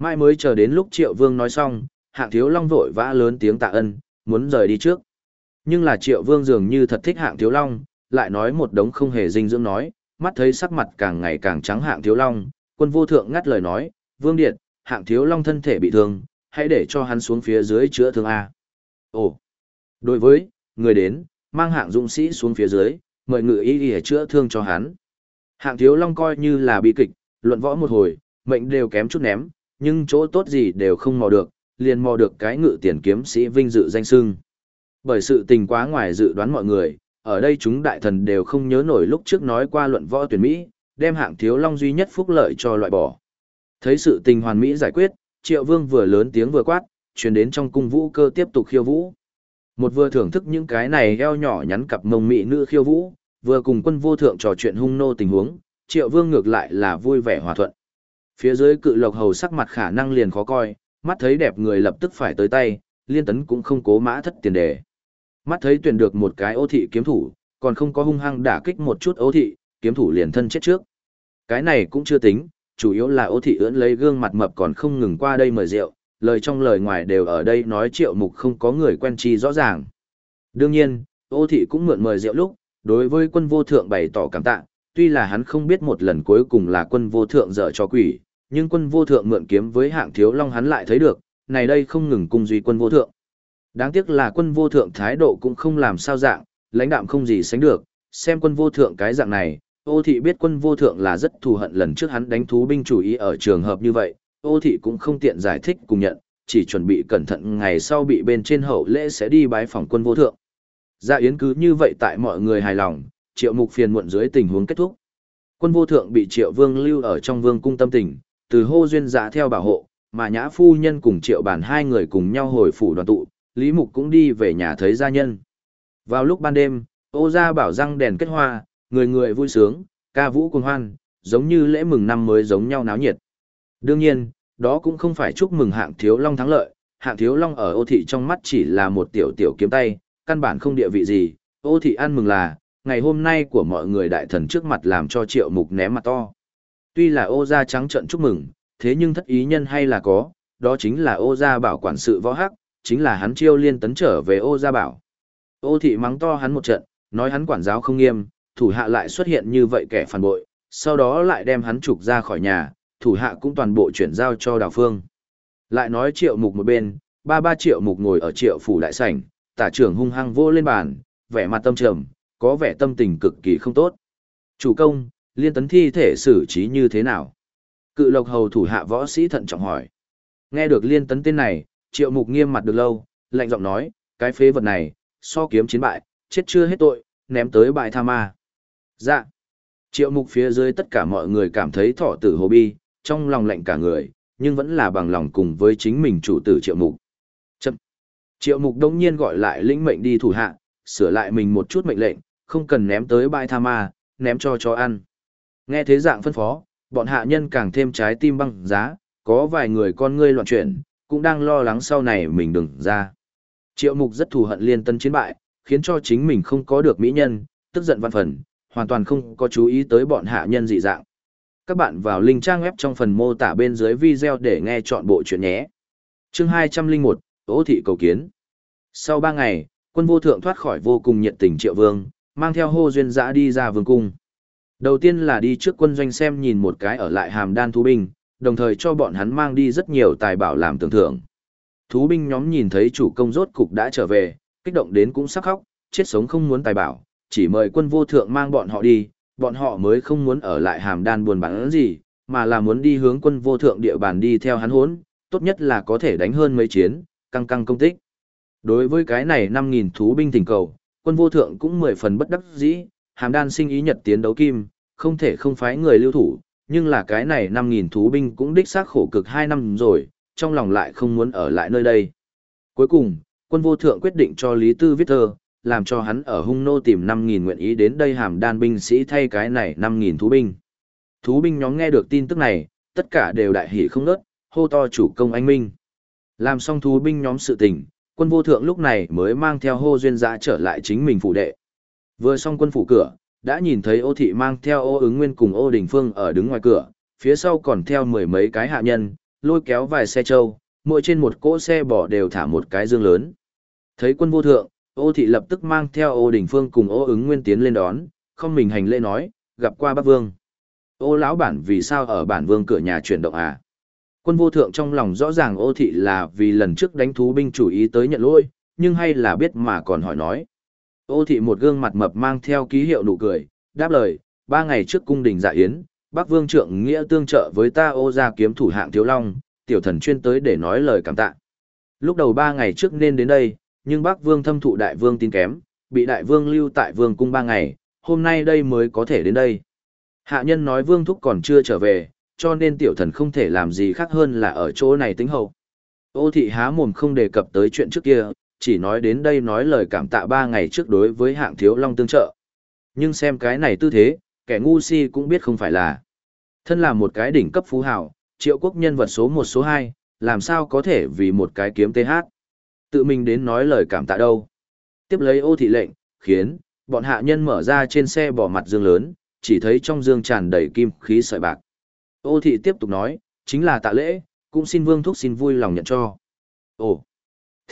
Mai mới chờ đến lúc triệu vương nói xong, hạng thiếu long vội vã lớn tiếng tạ ân, muốn rời đi trước. Nhưng là triệu vương dường như thật thích hạng thiếu long, lại nói một đống không hề dinh dưỡng nói, mắt thấy sắc mặt càng ngày càng trắng hạng thiếu long, quân vô thượng ngắt lời nói, vương điện, hạng thiếu long thân thể bị thương, hãy để cho hắn xuống phía dưới chữa thương A. Ồ, đối với, người đến, mang hạng dũng sĩ xuống phía dưới, mời ngự ý để chữa thương cho hắn. Hạng thiếu long coi như là bi kịch, luận võ một hồi, mệnh đều kém chút ném, nhưng chỗ tốt gì đều không mò được, liền mò được cái ngự tiền kiếm sĩ vinh dự danh sưng. Bởi sự tình quá ngoài dự đoán mọi người, ở đây chúng đại thần đều không nhớ nổi lúc trước nói qua luận võ tuyển Mỹ, đem hạng thiếu long duy nhất phúc lợi cho loại bỏ. Thấy sự tình hoàn mỹ giải quyết, triệu vương vừa lớn tiếng vừa quát, truyền đến trong cung vũ cơ tiếp tục khiêu vũ. Một vừa thưởng thức những cái này eo nhỏ nhắn cặp mông mị nữ khiêu vũ, vừa cùng quân vô thượng trò chuyện hung nô tình huống, triệu vương ngược lại là vui vẻ hòa thuận. Phía dưới cự lộc hầu sắc mặt khả năng liền khó coi, mắt thấy đẹp người lập tức phải tới tay, liên tấn cũng không cố mã thất tiền đề. Mắt thấy tuyển được một cái ô thị kiếm thủ, còn không có hung hăng đả kích một chút ô thị, kiếm thủ liền thân chết trước. Cái này cũng chưa tính, chủ yếu là ô thị ưỡn lấy gương mặt mập còn không ngừng qua đây mời rượu, lời trong lời ngoài đều ở đây nói triệu mục không có người quen chi rõ ràng. Đương nhiên, ô thị cũng mượn mời rượu lúc, đối với quân vô thượng bày tỏ cảm tạ, tuy là hắn không biết một lần cuối cùng là quân vô thượng dở cho quỷ, nhưng quân vô thượng mượn kiếm với hạng thiếu long hắn lại thấy được, này đây không ngừng cung duy quân vô thượng. Đáng tiếc là quân vô thượng thái độ cũng không làm sao dạng, lãnh đạm không gì sánh được, xem quân vô thượng cái dạng này, ô thị biết quân vô thượng là rất thù hận lần trước hắn đánh thú binh chủ ý ở trường hợp như vậy, ô thị cũng không tiện giải thích cùng nhận, chỉ chuẩn bị cẩn thận ngày sau bị bên trên hậu lễ sẽ đi bái phòng quân vô thượng. Dạ yến cứ như vậy tại mọi người hài lòng, triệu mục phiền muộn dưới tình huống kết thúc. Quân vô thượng bị triệu vương lưu ở trong vương cung tâm tình, từ hô duyên dạ theo bảo hộ, mà nhã phu nhân cùng triệu bản hai người cùng nhau hồi phủ đoàn tụ, Lý Mục cũng đi về nhà thấy gia nhân. Vào lúc ban đêm, ô gia bảo răng đèn kết hoa, người người vui sướng, ca vũ cùng hoan, giống như lễ mừng năm mới giống nhau náo nhiệt. Đương nhiên, đó cũng không phải chúc mừng hạng thiếu long thắng lợi, hạng thiếu long ở ô thị trong mắt chỉ là một tiểu tiểu kiếm tay, căn bản không địa vị gì, ô thị ăn mừng là, ngày hôm nay của mọi người đại thần trước mặt làm cho triệu mục ném mặt to. Tuy là ô gia trắng trận chúc mừng, thế nhưng thất ý nhân hay là có, đó chính là ô gia bảo quản sự võ hắc, chính là hắn chiêu liên tấn trở về ô gia bảo. Ô thị mắng to hắn một trận, nói hắn quản giáo không nghiêm, thủ hạ lại xuất hiện như vậy kẻ phản bội, sau đó lại đem hắn trục ra khỏi nhà, thủ hạ cũng toàn bộ chuyển giao cho đào phương. Lại nói triệu mục một bên, ba ba triệu mục ngồi ở triệu phủ đại sảnh, tả trưởng hung hăng vô lên bàn, vẻ mặt tâm trầm, có vẻ tâm tình cực kỳ không tốt. Chủ công, liên tấn thi thể xử trí như thế nào? Cự lộc hầu thủ hạ võ sĩ thận trọng hỏi. Nghe được liên tấn tên này, triệu mục nghiêm mặt được lâu, lạnh giọng nói, cái phế vật này, so kiếm chiến bại, chết chưa hết tội, ném tới bại tha ma. Dạ. Triệu mục phía dưới tất cả mọi người cảm thấy thọ tử hồ bi, trong lòng lạnh cả người, nhưng vẫn là bằng lòng cùng với chính mình chủ tử triệu mục. Chậm. Triệu mục đông nhiên gọi lại lĩnh mệnh đi thủ hạ, sửa lại mình một chút mệnh lệnh, không cần ném tới bãi tha ma, ném cho chó ăn. Nghe thế dạng phân phó, bọn hạ nhân càng thêm trái tim băng giá, có vài người con ngươi loạn chuyển, cũng đang lo lắng sau này mình đừng ra. Triệu mục rất thù hận liên tân chiến bại, khiến cho chính mình không có được mỹ nhân, tức giận văn phần, hoàn toàn không có chú ý tới bọn hạ nhân dị dạng. Các bạn vào link trang web trong phần mô tả bên dưới video để nghe chọn bộ chuyện nhé. Chương 201, Ô thị cầu kiến. Sau 3 ngày, quân vô thượng thoát khỏi vô cùng nhiệt tình triệu vương, mang theo hô duyên dã đi ra vương cung. Đầu tiên là đi trước quân doanh xem nhìn một cái ở lại hàm đan thú binh, đồng thời cho bọn hắn mang đi rất nhiều tài bảo làm tưởng thưởng. Thú binh nhóm nhìn thấy chủ công rốt cục đã trở về, kích động đến cũng sắc khóc, chết sống không muốn tài bảo, chỉ mời quân vô thượng mang bọn họ đi, bọn họ mới không muốn ở lại hàm đan buồn bán gì, mà là muốn đi hướng quân vô thượng địa bàn đi theo hắn hốn, tốt nhất là có thể đánh hơn mấy chiến, căng căng công tích. Đối với cái này 5.000 thú binh thỉnh cầu, quân vô thượng cũng mười phần bất đắc dĩ, hàm đan sinh ý nhật tiến đấu kim, không thể không phái người lưu thủ, nhưng là cái này 5.000 thú binh cũng đích xác khổ cực 2 năm rồi, trong lòng lại không muốn ở lại nơi đây. Cuối cùng, quân vô thượng quyết định cho Lý Tư viết thơ, làm cho hắn ở hung nô tìm 5.000 nguyện ý đến đây hàm đan binh sĩ thay cái này 5.000 thú binh. Thú binh nhóm nghe được tin tức này, tất cả đều đại hỉ không ngớt, hô to chủ công anh minh. Làm xong thú binh nhóm sự tình, quân vô thượng lúc này mới mang theo hô duyên giã trở lại chính mình phủ đệ. Vừa xong quân phủ cửa, đã nhìn thấy ô thị mang theo ô ứng nguyên cùng ô đình phương ở đứng ngoài cửa, phía sau còn theo mười mấy cái hạ nhân, lôi kéo vài xe trâu, mỗi trên một cỗ xe bỏ đều thả một cái dương lớn. Thấy quân vô thượng, ô thị lập tức mang theo ô đình phương cùng ô ứng nguyên tiến lên đón, không mình hành lễ nói, gặp qua bác vương. Ô lão bản vì sao ở bản vương cửa nhà chuyển động à? Quân vô thượng trong lòng rõ ràng ô thị là vì lần trước đánh thú binh chủ ý tới nhận lỗi, nhưng hay là biết mà còn hỏi nói. Ô thị một gương mặt mập mang theo ký hiệu nụ cười, đáp lời, ba ngày trước cung đình dạ yến, bác vương trượng nghĩa tương trợ với ta ô ra kiếm thủ hạng thiếu long, tiểu thần chuyên tới để nói lời cảm tạ. Lúc đầu ba ngày trước nên đến đây, nhưng bác vương thâm thụ đại vương tin kém, bị đại vương lưu tại vương cung ba ngày, hôm nay đây mới có thể đến đây. Hạ nhân nói vương thúc còn chưa trở về, cho nên tiểu thần không thể làm gì khác hơn là ở chỗ này tính hậu. Ô thị há mồm không đề cập tới chuyện trước kia, chỉ nói đến đây nói lời cảm tạ ba ngày trước đối với hạng thiếu long tương trợ. Nhưng xem cái này tư thế, kẻ ngu si cũng biết không phải là. Thân là một cái đỉnh cấp phú hào, triệu quốc nhân vật số một số hai, làm sao có thể vì một cái kiếm TH. Tự mình đến nói lời cảm tạ đâu. Tiếp lấy ô thị lệnh, khiến, bọn hạ nhân mở ra trên xe bỏ mặt dương lớn, chỉ thấy trong dương tràn đầy kim khí sợi bạc. Ô thị tiếp tục nói, chính là tạ lễ, cũng xin vương thúc xin vui lòng nhận cho. Ồ,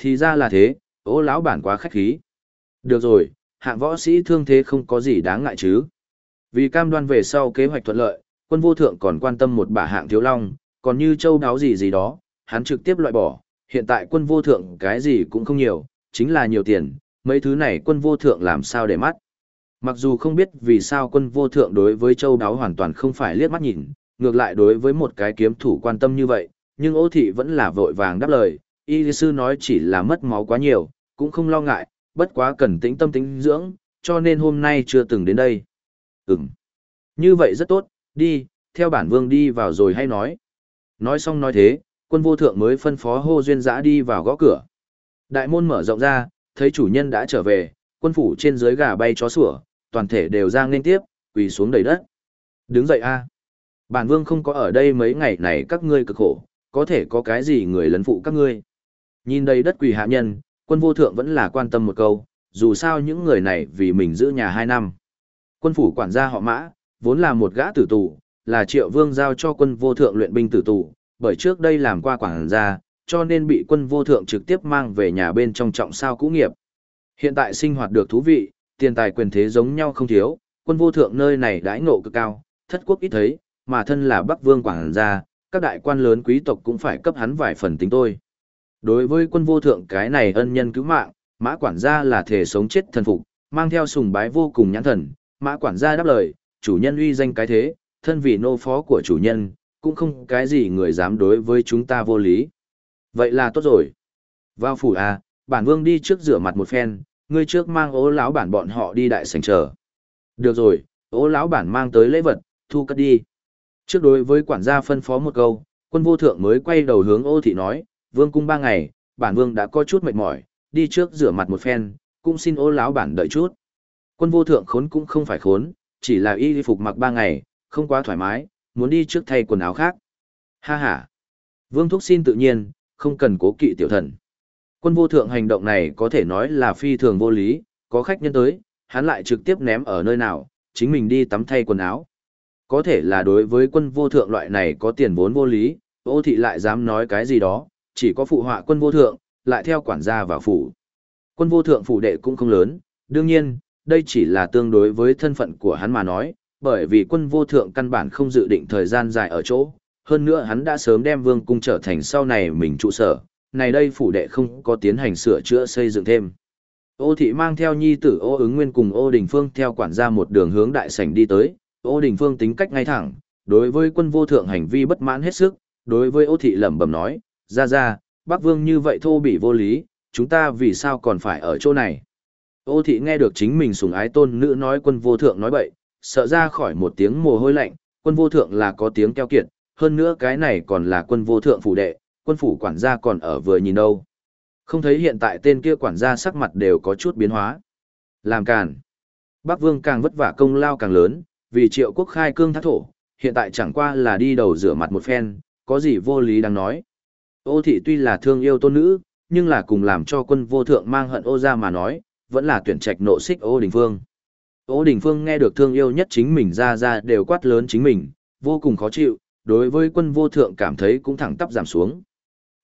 thì ra là thế, ô lão bản quá khách khí. Được rồi, hạng võ sĩ thương thế không có gì đáng ngại chứ. Vì cam đoan về sau kế hoạch thuận lợi, quân vô thượng còn quan tâm một bả hạng thiếu long, còn như châu đáo gì gì đó, hắn trực tiếp loại bỏ. Hiện tại quân vô thượng cái gì cũng không nhiều, chính là nhiều tiền, mấy thứ này quân vô thượng làm sao để mắt. Mặc dù không biết vì sao quân vô thượng đối với châu đáo hoàn toàn không phải liếc mắt nhìn, ngược lại đối với một cái kiếm thủ quan tâm như vậy, nhưng ô thị vẫn là vội vàng đáp lời, y sư nói chỉ là mất máu quá nhiều, cũng không lo ngại, bất quá cần tĩnh tâm tĩnh dưỡng, cho nên hôm nay chưa từng đến đây. Ừm. Như vậy rất tốt, đi, theo bản vương đi vào rồi hay nói. Nói xong nói thế, quân vô thượng mới phân phó hô duyên giã đi vào gõ cửa. Đại môn mở rộng ra, thấy chủ nhân đã trở về, quân phủ trên dưới gà bay chó sủa, toàn thể đều ra nên tiếp, quỳ xuống đầy đất. Đứng dậy a. Bản vương không có ở đây mấy ngày này các ngươi cực khổ, có thể có cái gì người lấn phụ các ngươi. Nhìn đây đất quỳ hạ nhân, quân vô thượng vẫn là quan tâm một câu, dù sao những người này vì mình giữ nhà hai năm. Quân phủ quản gia họ mã, vốn là một gã tử tù, là triệu vương giao cho quân vô thượng luyện binh tử tù, bởi trước đây làm qua quản gia, cho nên bị quân vô thượng trực tiếp mang về nhà bên trong trọng sao cũ nghiệp. Hiện tại sinh hoạt được thú vị, tiền tài quyền thế giống nhau không thiếu, quân vô thượng nơi này đãi ngộ cực cao, thất quốc ít thấy, mà thân là Bắc Vương Quảng gia, các đại quan lớn quý tộc cũng phải cấp hắn vài phần tính tôi. Đối với quân vô thượng cái này ân nhân cứu mạng, mã quản gia là thể sống chết thần phục, mang theo sùng bái vô cùng nhãn thần, mã quản gia đáp lời, chủ nhân uy danh cái thế, thân vì nô phó của chủ nhân, cũng không cái gì người dám đối với chúng ta vô lý. Vậy là tốt rồi. Vào phủ à, bản vương đi trước rửa mặt một phen, ngươi trước mang ố lão bản bọn họ đi đại sảnh chờ. Được rồi, ố lão bản mang tới lễ vật, thu cất đi. Trước đối với quản gia phân phó một câu, quân vô thượng mới quay đầu hướng ô thị nói, vương cung ba ngày, bản vương đã có chút mệt mỏi, đi trước rửa mặt một phen, cũng xin ô lão bản đợi chút. Quân vô thượng khốn cũng không phải khốn, chỉ là y phục mặc ba ngày, không quá thoải mái, muốn đi trước thay quần áo khác. Ha ha. Vương thúc xin tự nhiên, không cần cố kỵ tiểu thần. Quân vô thượng hành động này có thể nói là phi thường vô lý, có khách nhân tới, hắn lại trực tiếp ném ở nơi nào, chính mình đi tắm thay quần áo. Có thể là đối với quân vô thượng loại này có tiền vốn vô lý, ô thị lại dám nói cái gì đó, chỉ có phụ họa quân vô thượng, lại theo quản gia vào phủ. Quân vô thượng phủ đệ cũng không lớn, đương nhiên, đây chỉ là tương đối với thân phận của hắn mà nói, bởi vì quân vô thượng căn bản không dự định thời gian dài ở chỗ, hơn nữa hắn đã sớm đem vương cung trở thành sau này mình trụ sở, này đây phủ đệ không có tiến hành sửa chữa xây dựng thêm. Ô thị mang theo nhi tử ô ứng nguyên cùng ô đình phương theo quản gia một đường hướng đại sảnh đi tới, ô đình phương tính cách ngay thẳng, đối với quân vô thượng hành vi bất mãn hết sức, đối với ô thị lẩm bẩm nói, ra ra, bác vương như vậy thô bỉ vô lý, chúng ta vì sao còn phải ở chỗ này. Ô thị nghe được chính mình sùng ái tôn nữ nói quân vô thượng nói bậy, sợ ra khỏi một tiếng mồ hôi lạnh, quân vô thượng là có tiếng keo kiệt, hơn nữa cái này còn là quân vô thượng phủ đệ, quân phủ quản gia còn ở vừa nhìn đâu. Không thấy hiện tại tên kia quản gia sắc mặt đều có chút biến hóa. Làm càn. Bắc Vương càng vất vả công lao càng lớn, vì triệu quốc khai cương thác thổ, hiện tại chẳng qua là đi đầu rửa mặt một phen, có gì vô lý đang nói. Ô thị tuy là thương yêu tôn nữ, nhưng là cùng làm cho quân vô thượng mang hận ô ra mà nói, vẫn là tuyển trạch nộ xích ô đình phương. Ô đình phương nghe được thương yêu nhất chính mình ra ra đều quát lớn chính mình, vô cùng khó chịu, đối với quân vô thượng cảm thấy cũng thẳng tắp giảm xuống.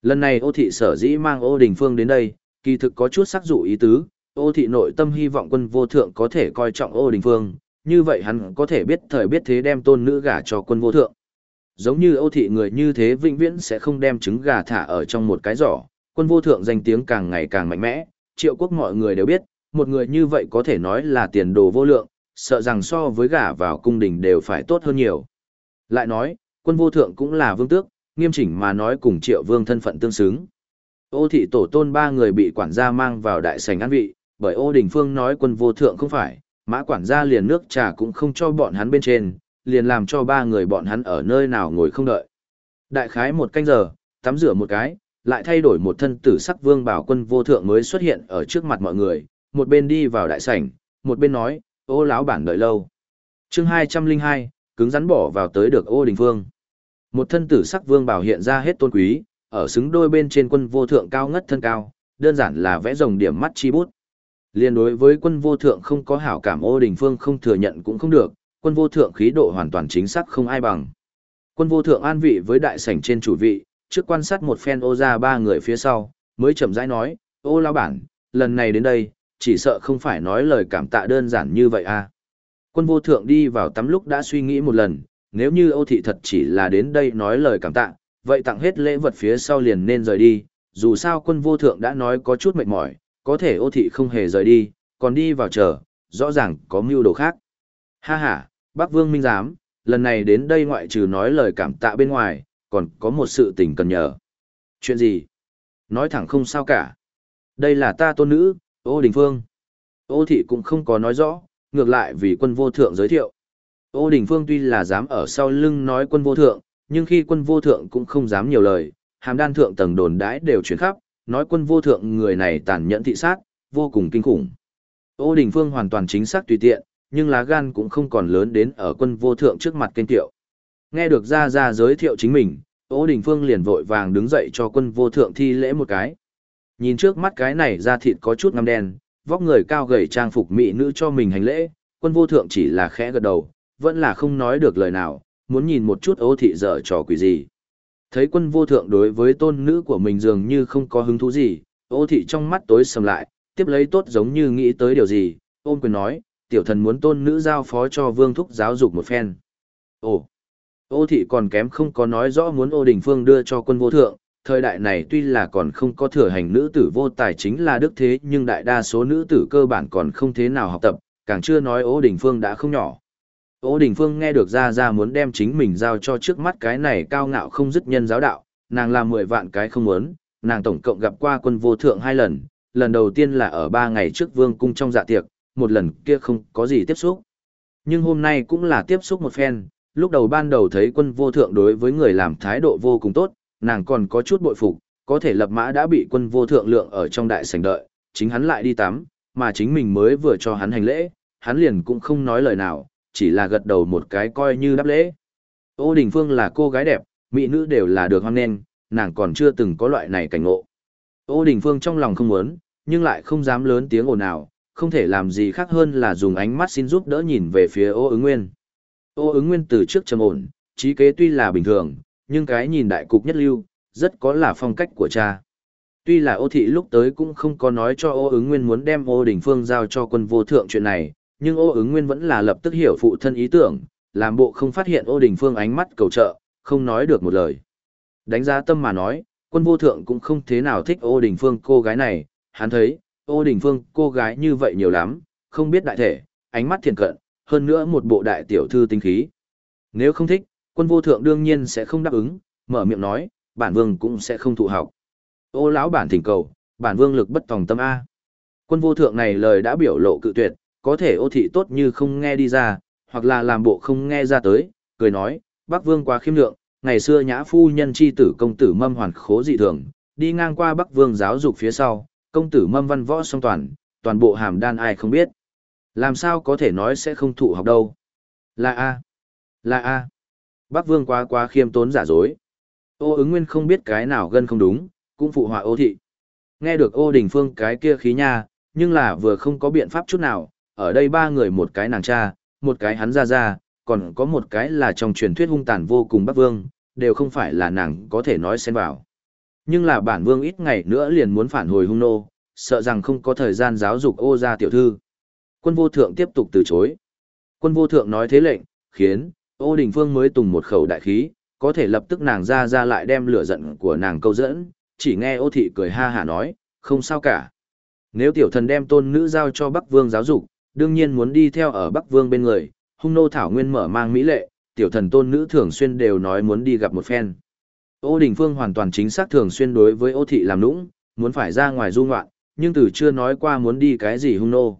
Lần này ô thị sở dĩ mang ô đình phương đến đây, kỳ thực có chút sắc dụ ý tứ, ô thị nội tâm hy vọng quân vô thượng có thể coi trọng ô đình phương, như vậy hắn có thể biết thời biết thế đem tôn nữ gả cho quân vô thượng. Giống như Âu thị người như thế vĩnh viễn sẽ không đem trứng gà thả ở trong một cái giỏ, quân vô thượng danh tiếng càng ngày càng mạnh mẽ, triệu quốc mọi người đều biết, một người như vậy có thể nói là tiền đồ vô lượng, sợ rằng so với gả vào cung đình đều phải tốt hơn nhiều. Lại nói, quân vô thượng cũng là vương tước, nghiêm chỉnh mà nói cùng triệu vương thân phận tương xứng. Ô thị tổ tôn ba người bị quản gia mang vào đại sảnh ăn vị, bởi ô đình phương nói quân vô thượng không phải, mã quản gia liền nước trà cũng không cho bọn hắn bên trên, liền làm cho ba người bọn hắn ở nơi nào ngồi không đợi. Đại khái một canh giờ, tắm rửa một cái, lại thay đổi một thân tử sắc vương bảo quân vô thượng mới xuất hiện ở trước mặt mọi người, một bên đi vào đại sảnh, một bên nói, ô lão bản đợi lâu. chương 202, cứng rắn bỏ vào tới được ô đình phương. Một thân tử sắc vương bảo hiện ra hết tôn quý, ở xứng đôi bên trên quân vô thượng cao ngất thân cao, đơn giản là vẽ rồng điểm mắt chi bút. Liên đối với quân vô thượng không có hảo cảm ô đình phương không thừa nhận cũng không được, quân vô thượng khí độ hoàn toàn chính xác không ai bằng. Quân vô thượng an vị với đại sảnh trên chủ vị, trước quan sát một phen ô ra ba người phía sau, mới chậm rãi nói, ô lão bản, lần này đến đây, chỉ sợ không phải nói lời cảm tạ đơn giản như vậy à. Quân vô thượng đi vào tắm lúc đã suy nghĩ một lần, nếu như Âu thị thật chỉ là đến đây nói lời cảm tạ, vậy tặng hết lễ vật phía sau liền nên rời đi, dù sao quân vô thượng đã nói có chút mệt mỏi, có thể Âu thị không hề rời đi, còn đi vào chờ, rõ ràng có mưu đồ khác. Ha ha, Bắc Vương Minh Giám, lần này đến đây ngoại trừ nói lời cảm tạ bên ngoài, còn có một sự tình cần nhờ. Chuyện gì? Nói thẳng không sao cả. Đây là ta tôn nữ, Ô Đình Phương. Ô Thị cũng không có nói rõ, ngược lại vì quân vô thượng giới thiệu. Ô Đình Phương tuy là dám ở sau lưng nói quân vô thượng, nhưng khi quân vô thượng cũng không dám nhiều lời, hàm đan thượng tầng đồn đãi đều chuyển khắp, nói quân vô thượng người này tàn nhẫn thị sát, vô cùng kinh khủng. Ô Đình Phương hoàn toàn chính xác tùy tiện, nhưng lá gan cũng không còn lớn đến ở quân vô thượng trước mặt kênh tiệu. Nghe được ra ra giới thiệu chính mình, Ô Đình Phương liền vội vàng đứng dậy cho quân vô thượng thi lễ một cái. Nhìn trước mắt cái này da thịt có chút ngăm đen, vóc người cao gầy trang phục mỹ nữ cho mình hành lễ, quân vô thượng chỉ là khẽ gật đầu, vẫn là không nói được lời nào, muốn nhìn một chút ô thị dở trò quỷ gì. Thấy quân vô thượng đối với tôn nữ của mình dường như không có hứng thú gì, ô thị trong mắt tối sầm lại, tiếp lấy tốt giống như nghĩ tới điều gì, ôm quyền nói, tiểu thần muốn tôn nữ giao phó cho vương thúc giáo dục một phen. Ồ, ô thị còn kém không có nói rõ muốn ô đình phương đưa cho quân vô thượng, thời đại này tuy là còn không có thừa hành nữ tử vô tài chính là đức thế nhưng đại đa số nữ tử cơ bản còn không thế nào học tập, càng chưa nói ô đình phương đã không nhỏ. Ô Đình Phương nghe được ra ra muốn đem chính mình giao cho trước mắt cái này cao ngạo không dứt nhân giáo đạo, nàng làm mười vạn cái không muốn, nàng tổng cộng gặp qua quân vô thượng hai lần, lần đầu tiên là ở ba ngày trước vương cung trong dạ tiệc, một lần kia không có gì tiếp xúc. Nhưng hôm nay cũng là tiếp xúc một phen, lúc đầu ban đầu thấy quân vô thượng đối với người làm thái độ vô cùng tốt, nàng còn có chút bội phục, có thể lập mã đã bị quân vô thượng lượng ở trong đại sảnh đợi, chính hắn lại đi tắm, mà chính mình mới vừa cho hắn hành lễ, hắn liền cũng không nói lời nào, chỉ là gật đầu một cái coi như đáp lễ. Ô Đình Phương là cô gái đẹp, mỹ nữ đều là được hoan nên nàng còn chưa từng có loại này cảnh ngộ. Ô Đình Phương trong lòng không muốn, nhưng lại không dám lớn tiếng ồn nào, không thể làm gì khác hơn là dùng ánh mắt xin giúp đỡ nhìn về phía ô ứng nguyên. Ô ứng nguyên từ trước trầm ổn, trí kế tuy là bình thường, nhưng cái nhìn đại cục nhất lưu, rất có là phong cách của cha. Tuy là ô thị lúc tới cũng không có nói cho ô ứng nguyên muốn đem ô đình phương giao cho quân vô thượng chuyện này, nhưng ô ứng nguyên vẫn là lập tức hiểu phụ thân ý tưởng, làm bộ không phát hiện ô đình phương ánh mắt cầu trợ, không nói được một lời. Đánh giá tâm mà nói, quân vô thượng cũng không thế nào thích ô đình phương cô gái này, hắn thấy, ô đình phương cô gái như vậy nhiều lắm, không biết đại thể, ánh mắt thiền cận, hơn nữa một bộ đại tiểu thư tinh khí. Nếu không thích, quân vô thượng đương nhiên sẽ không đáp ứng, mở miệng nói, bản vương cũng sẽ không thụ học. Ô lão bản thỉnh cầu, bản vương lực bất tòng tâm A. Quân vô thượng này lời đã biểu lộ cự tuyệt, có thể ô thị tốt như không nghe đi ra, hoặc là làm bộ không nghe ra tới, cười nói, bác vương quá khiêm lượng, ngày xưa nhã phu nhân chi tử công tử mâm hoàn khố dị thường, đi ngang qua bắc vương giáo dục phía sau, công tử mâm văn võ song toàn, toàn bộ hàm đan ai không biết. Làm sao có thể nói sẽ không thụ học đâu. Là A. Là A. Bắc vương quá quá khiêm tốn giả dối. Ô ứng nguyên không biết cái nào gân không đúng, cũng phụ họa ô thị. Nghe được ô đình phương cái kia khí nha, nhưng là vừa không có biện pháp chút nào, ở đây ba người một cái nàng cha, một cái hắn ra ra, còn có một cái là trong truyền thuyết hung tàn vô cùng Bắc Vương, đều không phải là nàng có thể nói xen vào. Nhưng là bản vương ít ngày nữa liền muốn phản hồi hung nô, sợ rằng không có thời gian giáo dục ô gia tiểu thư. Quân vô thượng tiếp tục từ chối. Quân vô thượng nói thế lệnh, khiến, ô đình phương mới tùng một khẩu đại khí, có thể lập tức nàng ra ra lại đem lửa giận của nàng câu dẫn, chỉ nghe ô thị cười ha hả nói, không sao cả. Nếu tiểu thần đem tôn nữ giao cho Bắc Vương giáo dục, đương nhiên muốn đi theo ở Bắc Vương bên người, hung nô thảo nguyên mở mang mỹ lệ, tiểu thần tôn nữ thường xuyên đều nói muốn đi gặp một phen. Ô Đình Phương hoàn toàn chính xác thường xuyên đối với ô thị làm nũng, muốn phải ra ngoài du ngoạn, nhưng từ chưa nói qua muốn đi cái gì hung nô.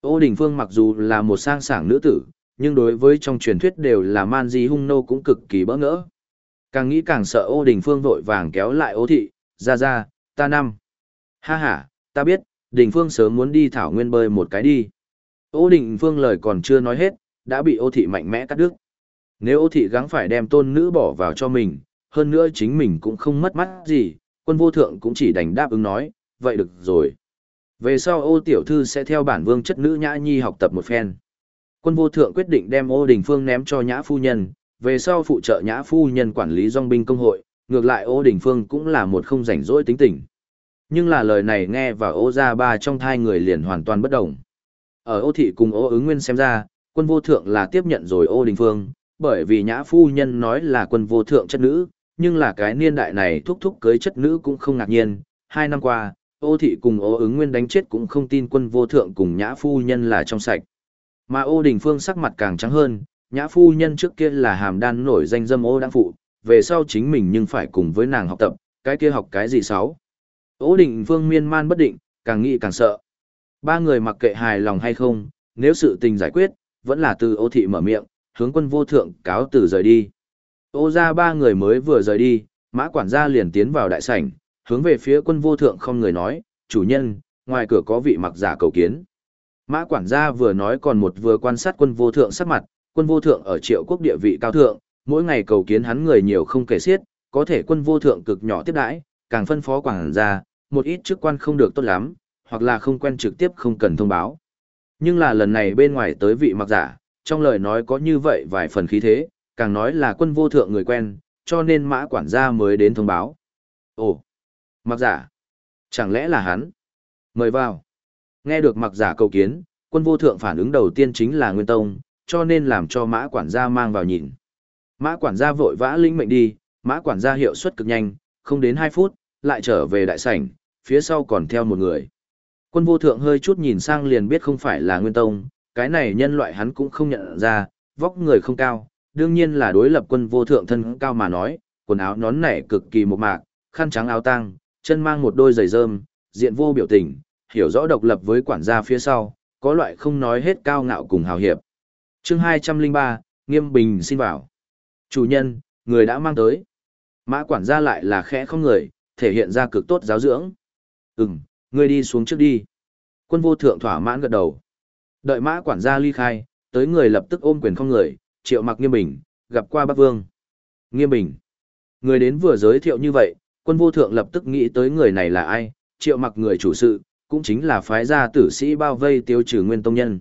Ô Đình Phương mặc dù là một sang sảng nữ tử, nhưng đối với trong truyền thuyết đều là man di hung nô cũng cực kỳ bỡ ngỡ. Càng nghĩ càng sợ ô Đình Phương vội vàng kéo lại ô thị, ra ra, ta năm. Ha ha, ta biết, Đình Phương sớm muốn đi thảo nguyên bơi một cái đi. Ô Đình Phương lời còn chưa nói hết, đã bị ô thị mạnh mẽ cắt đứt. Nếu ô thị gắng phải đem tôn nữ bỏ vào cho mình, hơn nữa chính mình cũng không mất mắt gì, quân vô thượng cũng chỉ đành đáp ứng nói, vậy được rồi. Về sau ô tiểu thư sẽ theo bản vương chất nữ nhã nhi học tập một phen. Quân vô thượng quyết định đem ô đình phương ném cho nhã phu nhân, về sau phụ trợ nhã phu nhân quản lý dòng binh công hội, ngược lại ô đình phương cũng là một không rảnh rỗi tính tình. Nhưng là lời này nghe vào ô ra ba trong thai người liền hoàn toàn bất động Ở ô thị cùng ô ứng nguyên xem ra, quân vô thượng là tiếp nhận rồi ô đình phương, bởi vì nhã phu nhân nói là quân vô thượng chất nữ, nhưng là cái niên đại này thúc thúc cưới chất nữ cũng không ngạc nhiên. Hai năm qua, ô thị cùng ô ứng nguyên đánh chết cũng không tin quân vô thượng cùng nhã phu nhân là trong sạch. Mà ô đình phương sắc mặt càng trắng hơn, nhã phu nhân trước kia là hàm đan nổi danh dâm ô đáng phụ, về sau chính mình nhưng phải cùng với nàng học tập, cái kia học cái gì xấu. Ô đình phương miên man bất định, càng nghĩ càng sợ. Ba người mặc kệ hài lòng hay không, nếu sự tình giải quyết, vẫn là từ ô thị mở miệng, hướng quân vô thượng cáo từ rời đi. Ô ra ba người mới vừa rời đi, mã quản gia liền tiến vào đại sảnh, hướng về phía quân vô thượng không người nói, chủ nhân, ngoài cửa có vị mặc giả cầu kiến. Mã quản gia vừa nói còn một vừa quan sát quân vô thượng sắc mặt, quân vô thượng ở triệu quốc địa vị cao thượng, mỗi ngày cầu kiến hắn người nhiều không kể xiết, có thể quân vô thượng cực nhỏ tiếp đãi, càng phân phó quản gia, một ít chức quan không được tốt lắm, hoặc là không quen trực tiếp không cần thông báo. Nhưng là lần này bên ngoài tới vị mặc giả, trong lời nói có như vậy vài phần khí thế, càng nói là quân vô thượng người quen, cho nên mã quản gia mới đến thông báo. Ồ, mặc giả, chẳng lẽ là hắn? Mời vào. Nghe được mặc giả cầu kiến, quân vô thượng phản ứng đầu tiên chính là Nguyên Tông, cho nên làm cho mã quản gia mang vào nhìn. Mã quản gia vội vã linh mệnh đi, mã quản gia hiệu suất cực nhanh, không đến 2 phút, lại trở về đại sảnh, phía sau còn theo một người. Quân vô thượng hơi chút nhìn sang liền biết không phải là Nguyên Tông, cái này nhân loại hắn cũng không nhận ra, vóc người không cao, đương nhiên là đối lập quân vô thượng thân cao mà nói, quần áo nón nẻ cực kỳ một mạc, khăn trắng áo tang, chân mang một đôi giày rơm, diện vô biểu tình, hiểu rõ độc lập với quản gia phía sau, có loại không nói hết cao ngạo cùng hào hiệp. chương 203, Nghiêm Bình xin vào. Chủ nhân, người đã mang tới. Mã quản gia lại là khẽ không người, thể hiện ra cực tốt giáo dưỡng. Ừm, ngươi đi xuống trước đi. Quân vô thượng thỏa mãn gật đầu. Đợi mã quản gia ly khai, tới người lập tức ôm quyền không người, triệu mặc nghiêm bình, gặp qua Bắc vương. Nghiêm bình. Người đến vừa giới thiệu như vậy, quân vô thượng lập tức nghĩ tới người này là ai, triệu mặc người chủ sự, cũng chính là phái gia tử sĩ bao vây tiêu trừ nguyên tông nhân.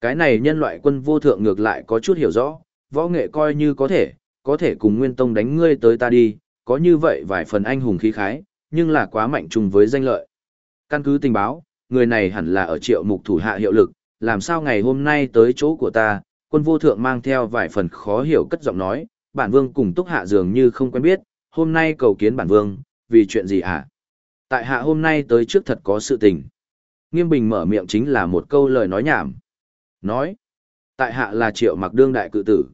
Cái này nhân loại quân vô thượng ngược lại có chút hiểu rõ, võ nghệ coi như có thể, có thể cùng nguyên tông đánh ngươi tới ta đi, có như vậy vài phần anh hùng khí khái, nhưng là quá mạnh chung với danh lợi. Căn cứ tình báo, người này hẳn là ở triệu mục thủ hạ hiệu lực, làm sao ngày hôm nay tới chỗ của ta, quân vô thượng mang theo vài phần khó hiểu cất giọng nói, bản vương cùng túc hạ dường như không quen biết, hôm nay cầu kiến bản vương, vì chuyện gì hả? Tại hạ hôm nay tới trước thật có sự tình. Nghiêm bình mở miệng chính là một câu lời nói nhảm. Nói, tại hạ là triệu mặc đương đại cự tử.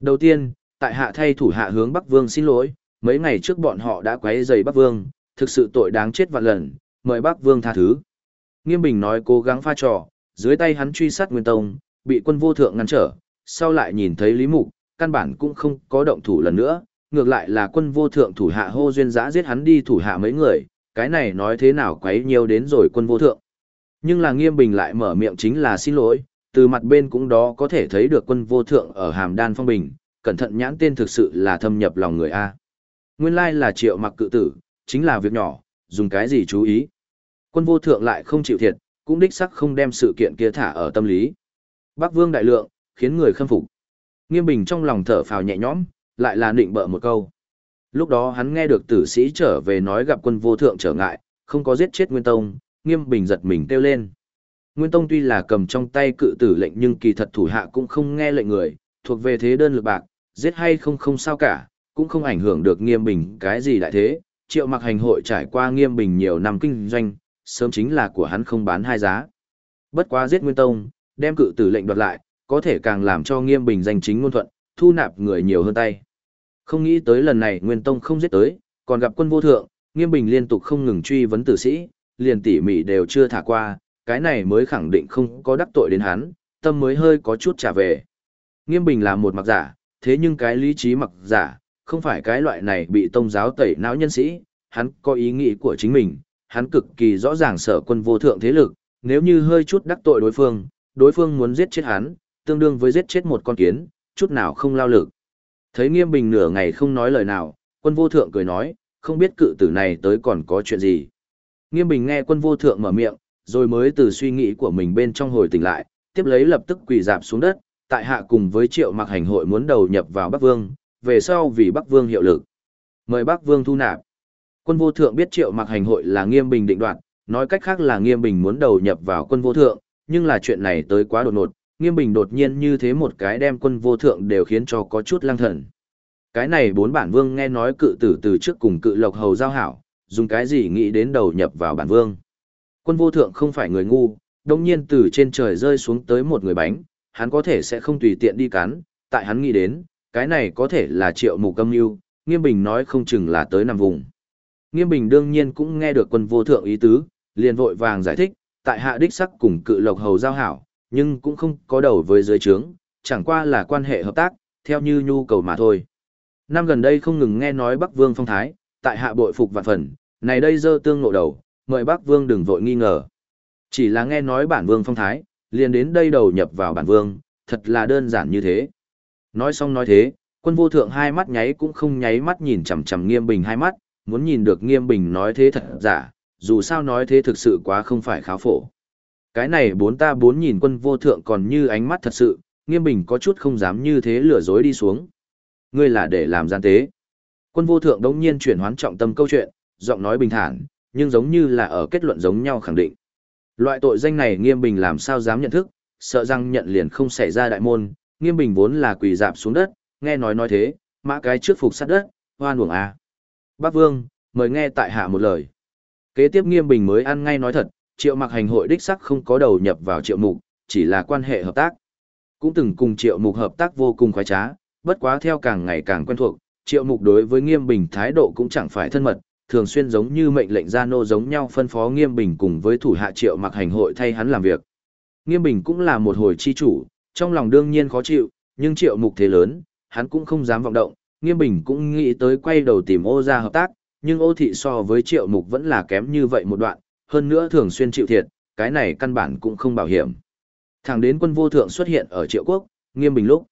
Đầu tiên, tại hạ thay thủ hạ hướng Bắc Vương xin lỗi, mấy ngày trước bọn họ đã quấy rầy Bắc Vương, thực sự tội đáng chết vạn lần, mời Bắc Vương tha thứ. Nghiêm Bình nói cố gắng pha trò, dưới tay hắn truy sát Nguyên Tông, bị quân vô thượng ngăn trở, sau lại nhìn thấy Lý Mục, căn bản cũng không có động thủ lần nữa, ngược lại là quân vô thượng thủ hạ hô duyên giã giết hắn đi thủ hạ mấy người, cái này nói thế nào quấy nhiều đến rồi quân vô thượng. Nhưng là Nghiêm Bình lại mở miệng chính là xin lỗi, từ mặt bên cũng đó có thể thấy được quân vô thượng ở hàm đan phong bình, cẩn thận nhãn tên thực sự là thâm nhập lòng người A. Nguyên lai là triệu mặc cự tử, chính là việc nhỏ, dùng cái gì chú ý. Quân vô thượng lại không chịu thiệt, cũng đích sắc không đem sự kiện kia thả ở tâm lý. Bắc vương đại lượng, khiến người khâm phục. Nghiêm bình trong lòng thở phào nhẹ nhõm, lại là định bợ một câu. Lúc đó hắn nghe được tử sĩ trở về nói gặp quân vô thượng trở ngại, không có giết chết Nguyên Tông, nghiêm bình giật mình kêu lên. Nguyên Tông tuy là cầm trong tay cự tử lệnh nhưng kỳ thật thủ hạ cũng không nghe lệnh người, thuộc về thế đơn lực bạc, giết hay không không sao cả, cũng không ảnh hưởng được nghiêm bình cái gì đại thế. Triệu mặc hành hội trải qua nghiêm bình nhiều năm kinh doanh, sớm chính là của hắn không bán hai giá. Bất quá giết Nguyên Tông, đem cự tử lệnh đoạt lại, có thể càng làm cho nghiêm bình danh chính ngôn thuận, thu nạp người nhiều hơn tay. Không nghĩ tới lần này Nguyên Tông không giết tới, còn gặp quân vô thượng, nghiêm bình liên tục không ngừng truy vấn tử sĩ, liền tỉ mỉ đều chưa thả qua, cái này mới khẳng định không có đắc tội đến hắn, tâm mới hơi có chút trả về. Nghiêm bình là một mặc giả, thế nhưng cái lý trí mặc giả, không phải cái loại này bị tông giáo tẩy não nhân sĩ, hắn có ý nghĩ của chính mình, hắn cực kỳ rõ ràng sở quân vô thượng thế lực, nếu như hơi chút đắc tội đối phương, đối phương muốn giết chết hắn, tương đương với giết chết một con kiến, chút nào không lao lực. Thấy nghiêm bình nửa ngày không nói lời nào, quân vô thượng cười nói, không biết cự tử này tới còn có chuyện gì. Nghiêm bình nghe quân vô thượng mở miệng, rồi mới từ suy nghĩ của mình bên trong hồi tỉnh lại, tiếp lấy lập tức quỳ dạp xuống đất, tại hạ cùng với triệu mặc hành hội muốn đầu nhập vào Bắc Vương, về sau vì Bắc Vương hiệu lực. Mời Bắc Vương thu nạp. Quân vô thượng biết triệu mặc hành hội là nghiêm bình định đoạt, nói cách khác là nghiêm bình muốn đầu nhập vào quân vô thượng, nhưng là chuyện này tới quá đột ngột, nghiêm bình đột nhiên như thế một cái đem quân vô thượng đều khiến cho có chút lang thần. Cái này bốn bản vương nghe nói cự tử từ trước cùng cự lộc hầu giao hảo, dùng cái gì nghĩ đến đầu nhập vào bản vương. Quân vô thượng không phải người ngu, đồng nhiên từ trên trời rơi xuống tới một người bánh, hắn có thể sẽ không tùy tiện đi cắn, tại hắn nghĩ đến, cái này có thể là triệu mù câm yêu, nghiêm bình nói không chừng là tới nằm vùng. Nghiêm bình đương nhiên cũng nghe được quân vô thượng ý tứ, liền vội vàng giải thích, tại hạ đích sắc cùng cự lộc hầu giao hảo, nhưng cũng không có đầu với dưới trướng, chẳng qua là quan hệ hợp tác, theo như nhu cầu mà thôi. Năm gần đây không ngừng nghe nói Bắc Vương phong thái, tại hạ bội phục vạn phần, này đây dơ tương nộ đầu, mời Bắc Vương đừng vội nghi ngờ. Chỉ là nghe nói bản Vương phong thái, liền đến đây đầu nhập vào bản Vương, thật là đơn giản như thế. Nói xong nói thế, quân vô thượng hai mắt nháy cũng không nháy mắt nhìn chằm chằm nghiêm bình hai mắt, muốn nhìn được nghiêm bình nói thế thật giả, dù sao nói thế thực sự quá không phải khá phổ. Cái này bốn ta bốn nhìn quân vô thượng còn như ánh mắt thật sự, nghiêm bình có chút không dám như thế lừa dối đi xuống. Ngươi là để làm gian tế. Quân vô thượng đống nhiên chuyển hoán trọng tâm câu chuyện, giọng nói bình thản, nhưng giống như là ở kết luận giống nhau khẳng định. Loại tội danh này nghiêm bình làm sao dám nhận thức, sợ rằng nhận liền không xảy ra đại môn, nghiêm bình vốn là quỳ dạp xuống đất, nghe nói nói thế, mã cái trước phục sát đất, hoan uổng à, Bác Vương, mời nghe tại hạ một lời. Kế tiếp nghiêm bình mới ăn ngay nói thật, triệu mặc hành hội đích sắc không có đầu nhập vào triệu mục, chỉ là quan hệ hợp tác. Cũng từng cùng triệu mục hợp tác vô cùng khoái trá, bất quá theo càng ngày càng quen thuộc, triệu mục đối với nghiêm bình thái độ cũng chẳng phải thân mật, thường xuyên giống như mệnh lệnh gia nô giống nhau phân phó nghiêm bình cùng với thủ hạ triệu mặc hành hội thay hắn làm việc. Nghiêm bình cũng là một hồi chi chủ, trong lòng đương nhiên khó chịu, nhưng triệu mục thế lớn, hắn cũng không dám vọng động, nghiêm bình cũng nghĩ tới quay đầu tìm ô gia hợp tác, nhưng ô thị so với triệu mục vẫn là kém như vậy một đoạn, hơn nữa thường xuyên chịu thiệt, cái này căn bản cũng không bảo hiểm. Thẳng đến quân vô thượng xuất hiện ở triệu quốc, nghiêm bình lúc.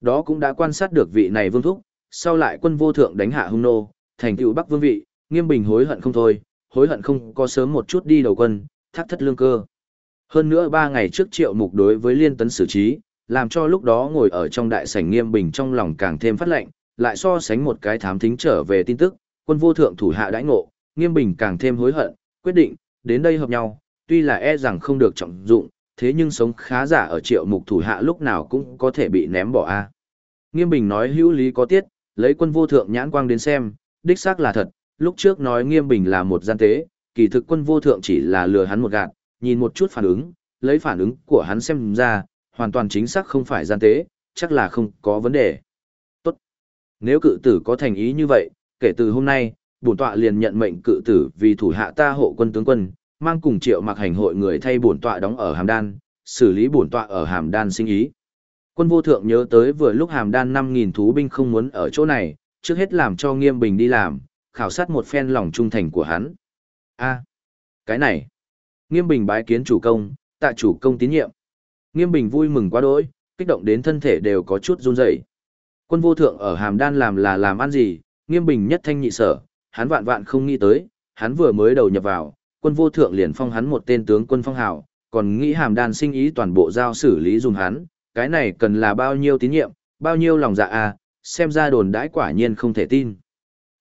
Đó cũng đã quan sát được vị này vương thúc, sau lại quân vô thượng đánh hạ hung nô, thành tựu bắc vương vị, nghiêm bình hối hận không thôi, hối hận không có sớm một chút đi đầu quân, thác thất lương cơ. Hơn nữa ba ngày trước triệu mục đối với liên tấn xử trí, làm cho lúc đó ngồi ở trong đại sảnh nghiêm bình trong lòng càng thêm phát lệnh, lại so sánh một cái thám thính trở về tin tức, quân vô thượng thủ hạ đãi ngộ, nghiêm bình càng thêm hối hận, quyết định, đến đây hợp nhau, tuy là e rằng không được trọng dụng, thế nhưng sống khá giả ở triệu mục thủ hạ lúc nào cũng có thể bị ném bỏ a. Nghiêm bình nói hữu lý có tiết, lấy quân vô thượng nhãn quang đến xem, đích xác là thật, lúc trước nói nghiêm bình là một gian tế, kỳ thực quân vô thượng chỉ là lừa hắn một gạt, nhìn một chút phản ứng, lấy phản ứng của hắn xem ra, hoàn toàn chính xác không phải gian tế, chắc là không có vấn đề. Tốt. Nếu cự tử có thành ý như vậy, kể từ hôm nay, bổn tọa liền nhận mệnh cự tử vì thủ hạ ta hộ quân tướng quân, mang cùng triệu mặc hành hội người thay bổn tọa đóng ở hàm đan, xử lý bổn tọa ở hàm đan sinh ý. Quân vô thượng nhớ tới vừa lúc hàm đan 5.000 thú binh không muốn ở chỗ này, trước hết làm cho nghiêm bình đi làm, khảo sát một phen lòng trung thành của hắn. a cái này, nghiêm bình bái kiến chủ công, tạ chủ công tín nhiệm. Nghiêm bình vui mừng quá đỗi, kích động đến thân thể đều có chút run rẩy. Quân vô thượng ở hàm đan làm là làm ăn gì, nghiêm bình nhất thanh nhị sở, hắn vạn vạn không nghĩ tới, hắn vừa mới đầu nhập vào, quân vô thượng liền phong hắn một tên tướng quân phong hào, còn nghĩ hàm đan sinh ý toàn bộ giao xử lý dùng hắn, cái này cần là bao nhiêu tín nhiệm, bao nhiêu lòng dạ à, xem ra đồn đãi quả nhiên không thể tin.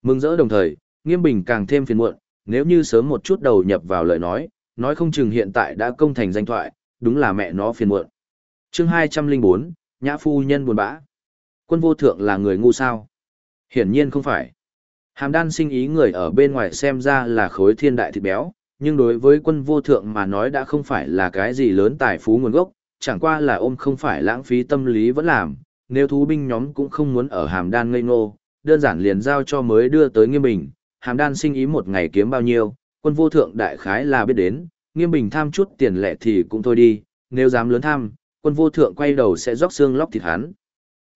Mừng rỡ đồng thời, nghiêm bình càng thêm phiền muộn, nếu như sớm một chút đầu nhập vào lời nói, nói không chừng hiện tại đã công thành danh thoại, đúng là mẹ nó phiền muộn. chương 204, Nhã Phu Nhân buồn bã. Quân vô thượng là người ngu sao? Hiển nhiên không phải. Hàm đan sinh ý người ở bên ngoài xem ra là khối thiên đại thịt béo, nhưng đối với quân vô thượng mà nói đã không phải là cái gì lớn tài phú nguồn gốc, chẳng qua là ôm không phải lãng phí tâm lý vẫn làm, nếu thú binh nhóm cũng không muốn ở hàm đan ngây ngô, đơn giản liền giao cho mới đưa tới nghiêm bình, hàm đan sinh ý một ngày kiếm bao nhiêu, quân vô thượng đại khái là biết đến, nghiêm bình tham chút tiền lẻ thì cũng thôi đi, nếu dám lớn tham, quân vô thượng quay đầu sẽ róc xương lóc thịt hắn.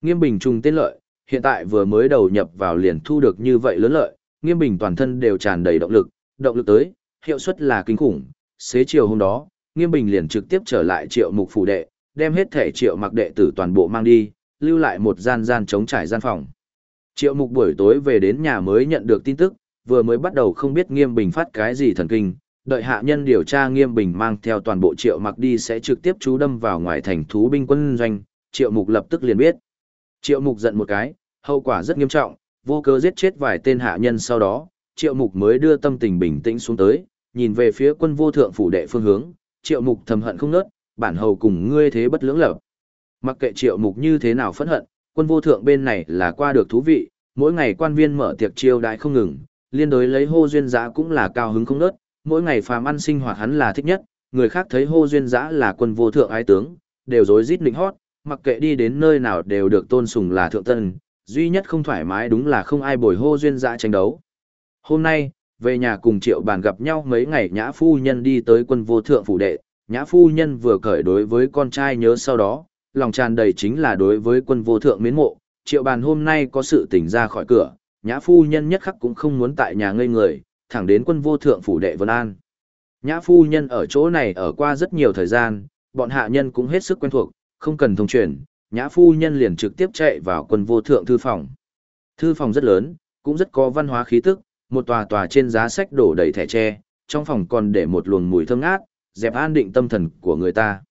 Nghiêm bình trùng tên lợi, hiện tại vừa mới đầu nhập vào liền thu được như vậy lớn lợi, nghiêm bình toàn thân đều tràn đầy động lực, động lực tới, hiệu suất là kinh khủng. Xế chiều hôm đó, nghiêm bình liền trực tiếp trở lại triệu mục phủ đệ, đem hết thể triệu mặc đệ tử toàn bộ mang đi, lưu lại một gian gian chống trải gian phòng. Triệu mục buổi tối về đến nhà mới nhận được tin tức, vừa mới bắt đầu không biết nghiêm bình phát cái gì thần kinh, đợi hạ nhân điều tra nghiêm bình mang theo toàn bộ triệu mặc đi sẽ trực tiếp chú đâm vào ngoài thành thú binh quân doanh, triệu mục lập tức liền biết. Triệu mục giận một cái, hậu quả rất nghiêm trọng, vô cớ giết chết vài tên hạ nhân sau đó, triệu mục mới đưa tâm tình bình tĩnh xuống tới, nhìn về phía quân vô thượng phủ đệ phương hướng, triệu mục thầm hận không nớt, bản hầu cùng ngươi thế bất lưỡng lập. Mặc kệ triệu mục như thế nào phẫn hận, quân vô thượng bên này là qua được thú vị, mỗi ngày quan viên mở tiệc chiêu đãi không ngừng, liên đối lấy hô duyên giã cũng là cao hứng không nớt, mỗi ngày phàm ăn sinh hoạt hắn là thích nhất, người khác thấy hô duyên giã là quân vô thượng ái tướng, đều rối rít lĩnh hót, mặc kệ đi đến nơi nào đều được tôn sùng là thượng tân, duy nhất không thoải mái đúng là không ai bồi hô duyên dã tranh đấu. Hôm nay, về nhà cùng triệu bàn gặp nhau mấy ngày nhã phu nhân đi tới quân vô thượng phủ đệ, nhã phu nhân vừa cởi đối với con trai nhớ sau đó, lòng tràn đầy chính là đối với quân vô thượng miến mộ, triệu bàn hôm nay có sự tỉnh ra khỏi cửa, nhã phu nhân nhất khắc cũng không muốn tại nhà ngây người, thẳng đến quân vô thượng phủ đệ Vân An. Nhã phu nhân ở chỗ này ở qua rất nhiều thời gian, bọn hạ nhân cũng hết sức quen thuộc, không cần thông truyền, nhã phu nhân liền trực tiếp chạy vào quân vô thượng thư phòng. Thư phòng rất lớn, cũng rất có văn hóa khí tức, một tòa tòa trên giá sách đổ đầy thẻ tre, trong phòng còn để một luồng mùi thơm ngát, dẹp an định tâm thần của người ta.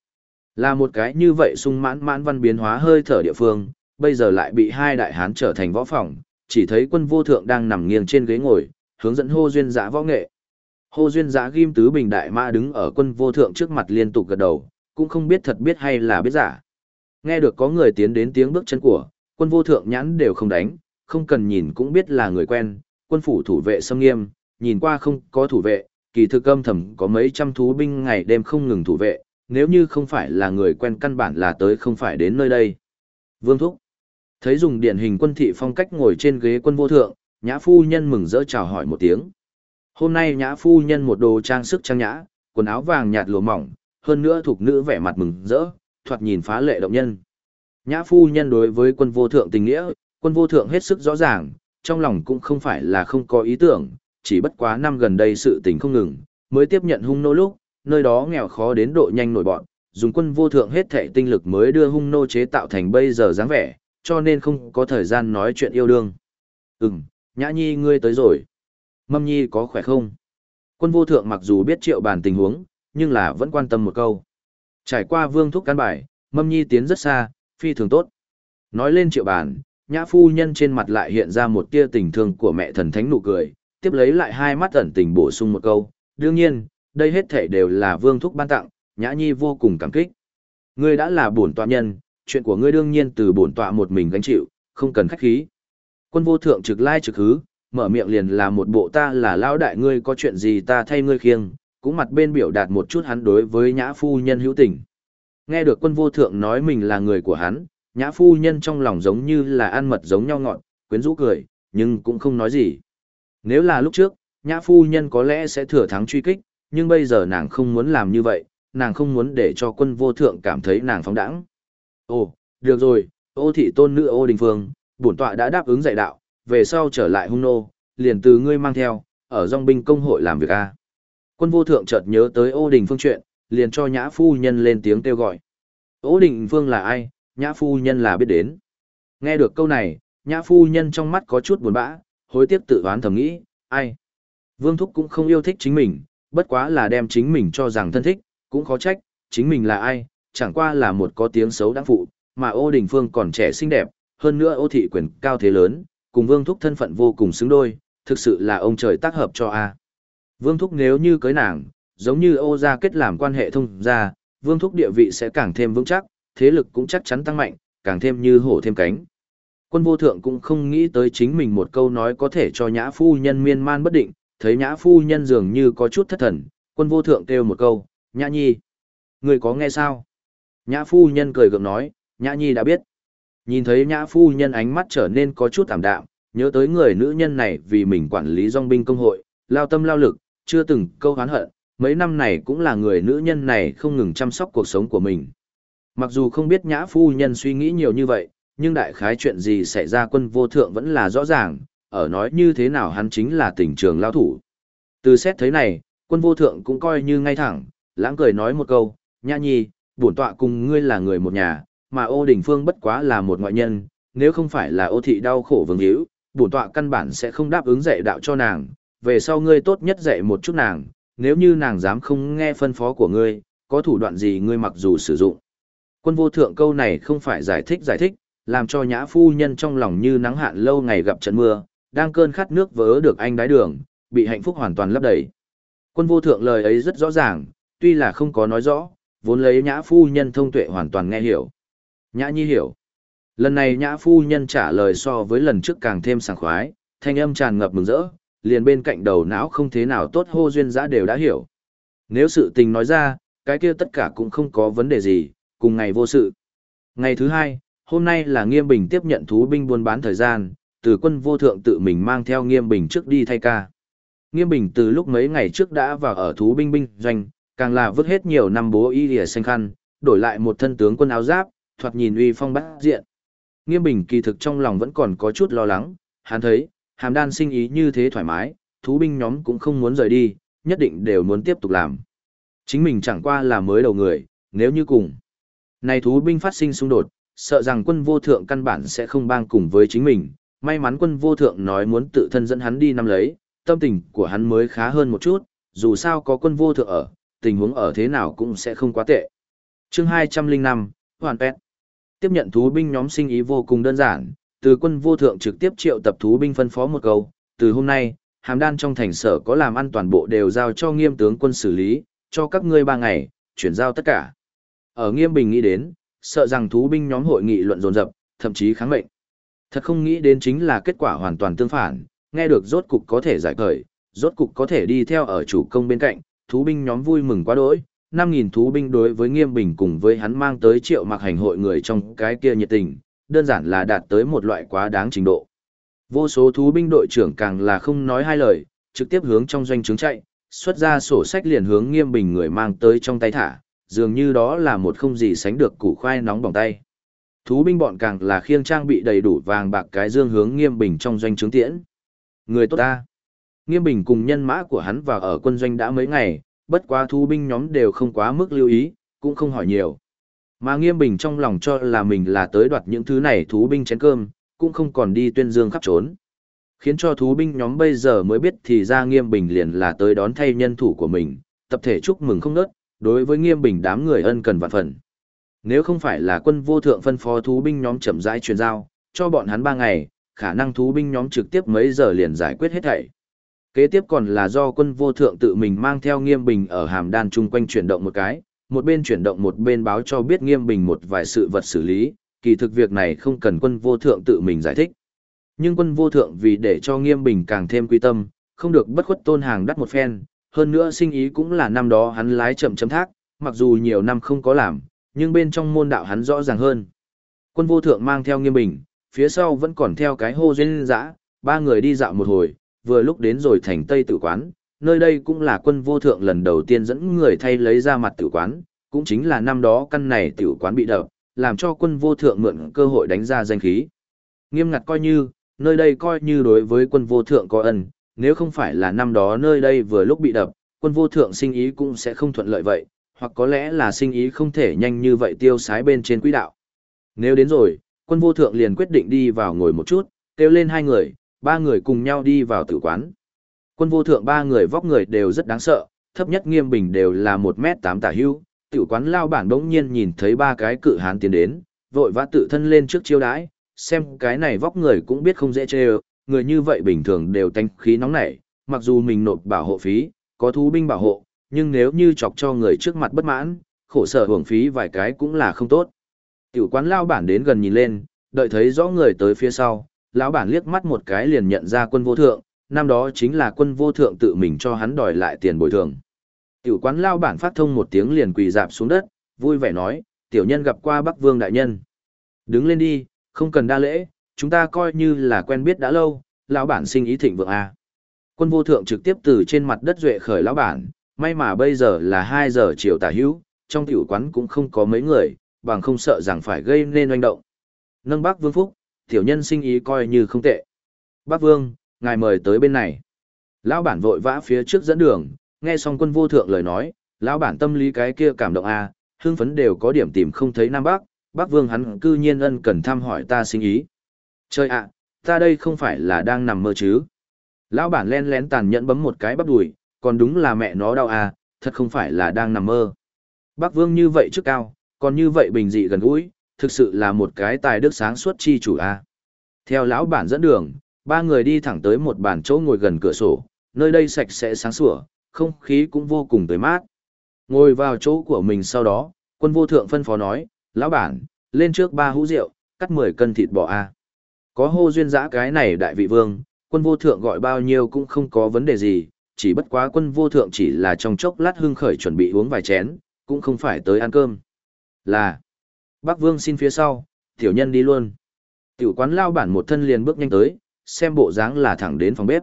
Là một cái như vậy sung mãn mãn văn biến hóa hơi thở địa phương, bây giờ lại bị hai đại hán trở thành võ phòng, chỉ thấy quân vô thượng đang nằm nghiêng trên ghế ngồi, hướng dẫn hô duyên giã võ nghệ. Hô duyên giã ghim tứ bình đại ma đứng ở quân vô thượng trước mặt liên tục gật đầu, cũng không biết thật biết hay là biết giả. Nghe được có người tiến đến tiếng bước chân của, quân vô thượng nhãn đều không đánh, không cần nhìn cũng biết là người quen, quân phủ thủ vệ xâm nghiêm, nhìn qua không có thủ vệ, kỳ thực âm thầm có mấy trăm thú binh ngày đêm không ngừng thủ vệ, nếu như không phải là người quen căn bản là tới không phải đến nơi đây. Vương Thúc Thấy dùng điển hình quân thị phong cách ngồi trên ghế quân vô thượng, nhã phu nhân mừng rỡ chào hỏi một tiếng. Hôm nay nhã phu nhân một đồ trang sức trang nhã, quần áo vàng nhạt lụa mỏng, hơn nữa thuộc nữ vẻ mặt mừng rỡ, thoạt nhìn phá lệ động nhân. Nhã phu nhân đối với quân vô thượng tình nghĩa, quân vô thượng hết sức rõ ràng, trong lòng cũng không phải là không có ý tưởng, chỉ bất quá năm gần đây sự tình không ngừng, mới tiếp nhận hung nô lúc, nơi đó nghèo khó đến độ nhanh nổi bọn, dùng quân vô thượng hết thệ tinh lực mới đưa hung nô chế tạo thành bây giờ dáng vẻ, cho nên không có thời gian nói chuyện yêu đương. Ừm, nhã nhi ngươi tới rồi. Mâm nhi có khỏe không? Quân vô thượng mặc dù biết triệu bàn tình huống, nhưng là vẫn quan tâm một câu. Trải qua vương thúc căn bài, mâm nhi tiến rất xa, phi thường tốt. Nói lên triệu bản, nhã phu nhân trên mặt lại hiện ra một tia tình thương của mẹ thần thánh nụ cười, tiếp lấy lại hai mắt ẩn tình bổ sung một câu. Đương nhiên, đây hết thể đều là vương thúc ban tặng, nhã nhi vô cùng cảm kích. Ngươi đã là bổn tọa nhân, chuyện của ngươi đương nhiên từ bổn tọa một mình gánh chịu, không cần khách khí. Quân vô thượng trực lai trực hứ, mở miệng liền là một bộ ta là lao đại ngươi có chuyện gì ta thay ngươi khiêng, cũng mặt bên biểu đạt một chút hắn đối với nhã phu nhân hữu tình. Nghe được quân vô thượng nói mình là người của hắn, nhã phu nhân trong lòng giống như là ăn mật giống nhau ngọn, quyến rũ cười, nhưng cũng không nói gì. Nếu là lúc trước, nhã phu nhân có lẽ sẽ thừa thắng truy kích, nhưng bây giờ nàng không muốn làm như vậy, nàng không muốn để cho quân vô thượng cảm thấy nàng phóng đẳng. Ồ, được rồi, ô thị tôn nữ ô đình phương, bổn tọa đã đáp ứng dạy đạo, về sau trở lại hung nô, liền từ ngươi mang theo, ở dòng binh công hội làm việc a. Quân vô thượng chợt nhớ tới ô đình phương chuyện, liền cho nhã phu nhân lên tiếng kêu gọi. Ô đình phương là ai, nhã phu nhân là biết đến. Nghe được câu này, nhã phu nhân trong mắt có chút buồn bã, hối tiếc tự đoán thầm nghĩ, ai. Vương Thúc cũng không yêu thích chính mình, bất quá là đem chính mình cho rằng thân thích, cũng khó trách, chính mình là ai, chẳng qua là một có tiếng xấu đáng phụ, mà ô đình phương còn trẻ xinh đẹp, hơn nữa ô thị quyền cao thế lớn, cùng Vương Thúc thân phận vô cùng xứng đôi, thực sự là ông trời tác hợp cho a. Vương Thúc nếu như cưới nàng, giống như ô gia kết làm quan hệ thông gia, Vương Thúc địa vị sẽ càng thêm vững chắc, thế lực cũng chắc chắn tăng mạnh, càng thêm như hổ thêm cánh. Quân vô thượng cũng không nghĩ tới chính mình một câu nói có thể cho nhã phu nhân miên man bất định, thấy nhã phu nhân dường như có chút thất thần, quân vô thượng kêu một câu, nhã nhi. Người có nghe sao? Nhã phu nhân cười gượng nói, nhã nhi đã biết. Nhìn thấy nhã phu nhân ánh mắt trở nên có chút tạm đạm, nhớ tới người nữ nhân này vì mình quản lý dòng binh công hội, lao tâm lao lực, chưa từng câu hán hận, mấy năm này cũng là người nữ nhân này không ngừng chăm sóc cuộc sống của mình. Mặc dù không biết nhã phu nhân suy nghĩ nhiều như vậy, nhưng đại khái chuyện gì xảy ra quân vô thượng vẫn là rõ ràng, ở nói như thế nào hắn chính là tỉnh trường lao thủ. Từ xét thấy này, quân vô thượng cũng coi như ngay thẳng, lãng cười nói một câu, nhã nhi, bổn tọa cùng ngươi là người một nhà, mà ô đình phương bất quá là một ngoại nhân, nếu không phải là ô thị đau khổ vương hữu, bổn tọa căn bản sẽ không đáp ứng dạy đạo cho nàng, về sau ngươi tốt nhất dạy một chút nàng, nếu như nàng dám không nghe phân phó của ngươi, có thủ đoạn gì ngươi mặc dù sử dụng. Quân vô thượng câu này không phải giải thích giải thích, làm cho nhã phu nhân trong lòng như nắng hạn lâu ngày gặp trận mưa, đang cơn khát nước vỡ được anh đái đường, bị hạnh phúc hoàn toàn lấp đầy. Quân vô thượng lời ấy rất rõ ràng, tuy là không có nói rõ, vốn lấy nhã phu nhân thông tuệ hoàn toàn nghe hiểu. Nhã nhi hiểu. Lần này nhã phu nhân trả lời so với lần trước càng thêm sảng khoái, thanh âm tràn ngập mừng rỡ, liền bên cạnh đầu não không thế nào tốt hô duyên giã đều đã hiểu. Nếu sự tình nói ra, cái kia tất cả cũng không có vấn đề gì, cùng ngày vô sự. Ngày thứ hai, hôm nay là nghiêm bình tiếp nhận thú binh buôn bán thời gian, từ quân vô thượng tự mình mang theo nghiêm bình trước đi thay ca. Nghiêm bình từ lúc mấy ngày trước đã vào ở thú binh binh doanh, càng là vứt hết nhiều năm bố y lìa xanh khăn, đổi lại một thân tướng quân áo giáp, thoạt nhìn uy phong bát diện. Nghiêm bình kỳ thực trong lòng vẫn còn có chút lo lắng, hắn thấy, hàm đan sinh ý như thế thoải mái, thú binh nhóm cũng không muốn rời đi, nhất định đều muốn tiếp tục làm. Chính mình chẳng qua là mới đầu người, nếu như cùng. Này thú binh phát sinh xung đột, sợ rằng quân vô thượng căn bản sẽ không bang cùng với chính mình. May mắn quân vô thượng nói muốn tự thân dẫn hắn đi nắm lấy, tâm tình của hắn mới khá hơn một chút, dù sao có quân vô thượng ở, tình huống ở thế nào cũng sẽ không quá tệ. chương 205, Hoàn Pet. Tiếp nhận thú binh nhóm sinh ý vô cùng đơn giản, từ quân vô thượng trực tiếp triệu tập thú binh phân phó một câu, từ hôm nay, hàm đan trong thành sở có làm ăn toàn bộ đều giao cho nghiêm tướng quân xử lý, cho các ngươi ba ngày, chuyển giao tất cả. Ở nghiêm bình nghĩ đến, sợ rằng thú binh nhóm hội nghị luận dồn dập, thậm chí kháng mệnh. Thật không nghĩ đến chính là kết quả hoàn toàn tương phản, nghe được rốt cục có thể giải khởi, rốt cục có thể đi theo ở chủ công bên cạnh, thú binh nhóm vui mừng quá đỗi, 5.000 thú binh đối với nghiêm bình cùng với hắn mang tới triệu mặc hành hội người trong cái kia nhiệt tình, đơn giản là đạt tới một loại quá đáng trình độ. Vô số thú binh đội trưởng càng là không nói hai lời, trực tiếp hướng trong doanh trướng chạy, xuất ra sổ sách liền hướng nghiêm bình người mang tới trong tay thả, dường như đó là một không gì sánh được củ khoai nóng bỏng tay. Thú binh bọn càng là khiêng trang bị đầy đủ vàng bạc cái dương hướng nghiêm bình trong doanh trướng tiễn. Người tốt ta. Nghiêm bình cùng nhân mã của hắn vào ở quân doanh đã mấy ngày, bất quá thú binh nhóm đều không quá mức lưu ý, cũng không hỏi nhiều. Mà nghiêm bình trong lòng cho là mình là tới đoạt những thứ này thú binh chén cơm, cũng không còn đi tuyên dương khắp trốn. Khiến cho thú binh nhóm bây giờ mới biết thì ra nghiêm bình liền là tới đón thay nhân thủ của mình, tập thể chúc mừng không nớt, đối với nghiêm bình đám người ân cần vạn phần. Nếu không phải là quân vô thượng phân phó thú binh nhóm chậm rãi truyền giao, cho bọn hắn ba ngày, khả năng thú binh nhóm trực tiếp mấy giờ liền giải quyết hết thảy. Kế tiếp còn là do quân vô thượng tự mình mang theo nghiêm bình ở hàm đan chung quanh chuyển động một cái, một bên chuyển động một bên báo cho biết nghiêm bình một vài sự vật xử lý, kỳ thực việc này không cần quân vô thượng tự mình giải thích. Nhưng quân vô thượng vì để cho nghiêm bình càng thêm quy tâm, không được bất khuất tôn hàng đắt một phen, hơn nữa sinh ý cũng là năm đó hắn lái chậm chấm thác, mặc dù nhiều năm không có làm, nhưng bên trong môn đạo hắn rõ ràng hơn. Quân vô thượng mang theo nghiêm bình, phía sau vẫn còn theo cái hô duyên dã, ba người đi dạo một hồi, vừa lúc đến rồi thành Tây Tử Quán, nơi đây cũng là quân vô thượng lần đầu tiên dẫn người thay lấy ra mặt tiểu quán, cũng chính là năm đó căn này tiểu quán bị đập, làm cho quân vô thượng mượn cơ hội đánh ra danh khí. Nghiêm ngặt coi như, nơi đây coi như đối với quân vô thượng có ân, nếu không phải là năm đó nơi đây vừa lúc bị đập, quân vô thượng sinh ý cũng sẽ không thuận lợi vậy, hoặc có lẽ là sinh ý không thể nhanh như vậy tiêu sái bên trên quỹ đạo. Nếu đến rồi, quân vô thượng liền quyết định đi vào ngồi một chút, kêu lên hai người, ba người cùng nhau đi vào tử quán. Quân vô thượng ba người vóc người đều rất đáng sợ, thấp nhất nghiêm bình đều là một m tám tả hưu, Tiểu quán lao bản đống nhiên nhìn thấy ba cái cự hán tiến đến, vội vã tự thân lên trước chiêu đãi, xem cái này vóc người cũng biết không dễ chơi, người như vậy bình thường đều tanh khí nóng nảy, mặc dù mình nộp bảo hộ phí, có thú binh bảo hộ, nhưng nếu như chọc cho người trước mặt bất mãn, khổ sở hưởng phí vài cái cũng là không tốt. Tiểu quán lao bản đến gần nhìn lên, đợi thấy rõ người tới phía sau, lão bản liếc mắt một cái liền nhận ra quân vô thượng, năm đó chính là quân vô thượng tự mình cho hắn đòi lại tiền bồi thường. Tiểu quán lao bản phát thông một tiếng liền quỳ dạp xuống đất, vui vẻ nói, tiểu nhân gặp qua Bắc Vương đại nhân. Đứng lên đi, không cần đa lễ, chúng ta coi như là quen biết đã lâu, lão bản sinh ý thịnh vượng a. Quân vô thượng trực tiếp từ trên mặt đất duệ khởi lão bản, may mà bây giờ là 2 giờ chiều tả hữu, trong tiểu quán cũng không có mấy người, bằng không sợ rằng phải gây nên oanh động. Nâng bác Vương Phúc, tiểu nhân sinh ý coi như không tệ. Bác Vương, ngài mời tới bên này. Lão bản vội vã phía trước dẫn đường, nghe xong quân vô thượng lời nói, lão bản tâm lý cái kia cảm động a, à, hưng phấn đều có điểm tìm không thấy Nam Bắc, Bác Vương hắn cư nhiên ân cần thăm hỏi ta sinh ý. Chơi ạ, ta đây không phải là đang nằm mơ chứ. Lão bản len lén tàn nhẫn bấm một cái bắp đùi, còn đúng là mẹ nó đau à, thật không phải là đang nằm mơ. Bác Vương như vậy trước cao, còn như vậy bình dị gần gũi, thực sự là một cái tài đức sáng suốt chi chủ a. Theo lão bản dẫn đường, ba người đi thẳng tới một bàn chỗ ngồi gần cửa sổ, nơi đây sạch sẽ sáng sủa, không khí cũng vô cùng tươi mát. Ngồi vào chỗ của mình sau đó, quân vô thượng phân phó nói, lão bản, lên trước ba hũ rượu, cắt 10 cân thịt bò a. Có hô duyên dã cái này đại vị vương, quân vô thượng gọi bao nhiêu cũng không có vấn đề gì, chỉ bất quá quân vô thượng chỉ là trong chốc lát hưng khởi chuẩn bị uống vài chén, cũng không phải tới ăn cơm. Là, bác vương xin phía sau, tiểu nhân đi luôn. Tiểu quán lao bản một thân liền bước nhanh tới, xem bộ dáng là thẳng đến phòng bếp.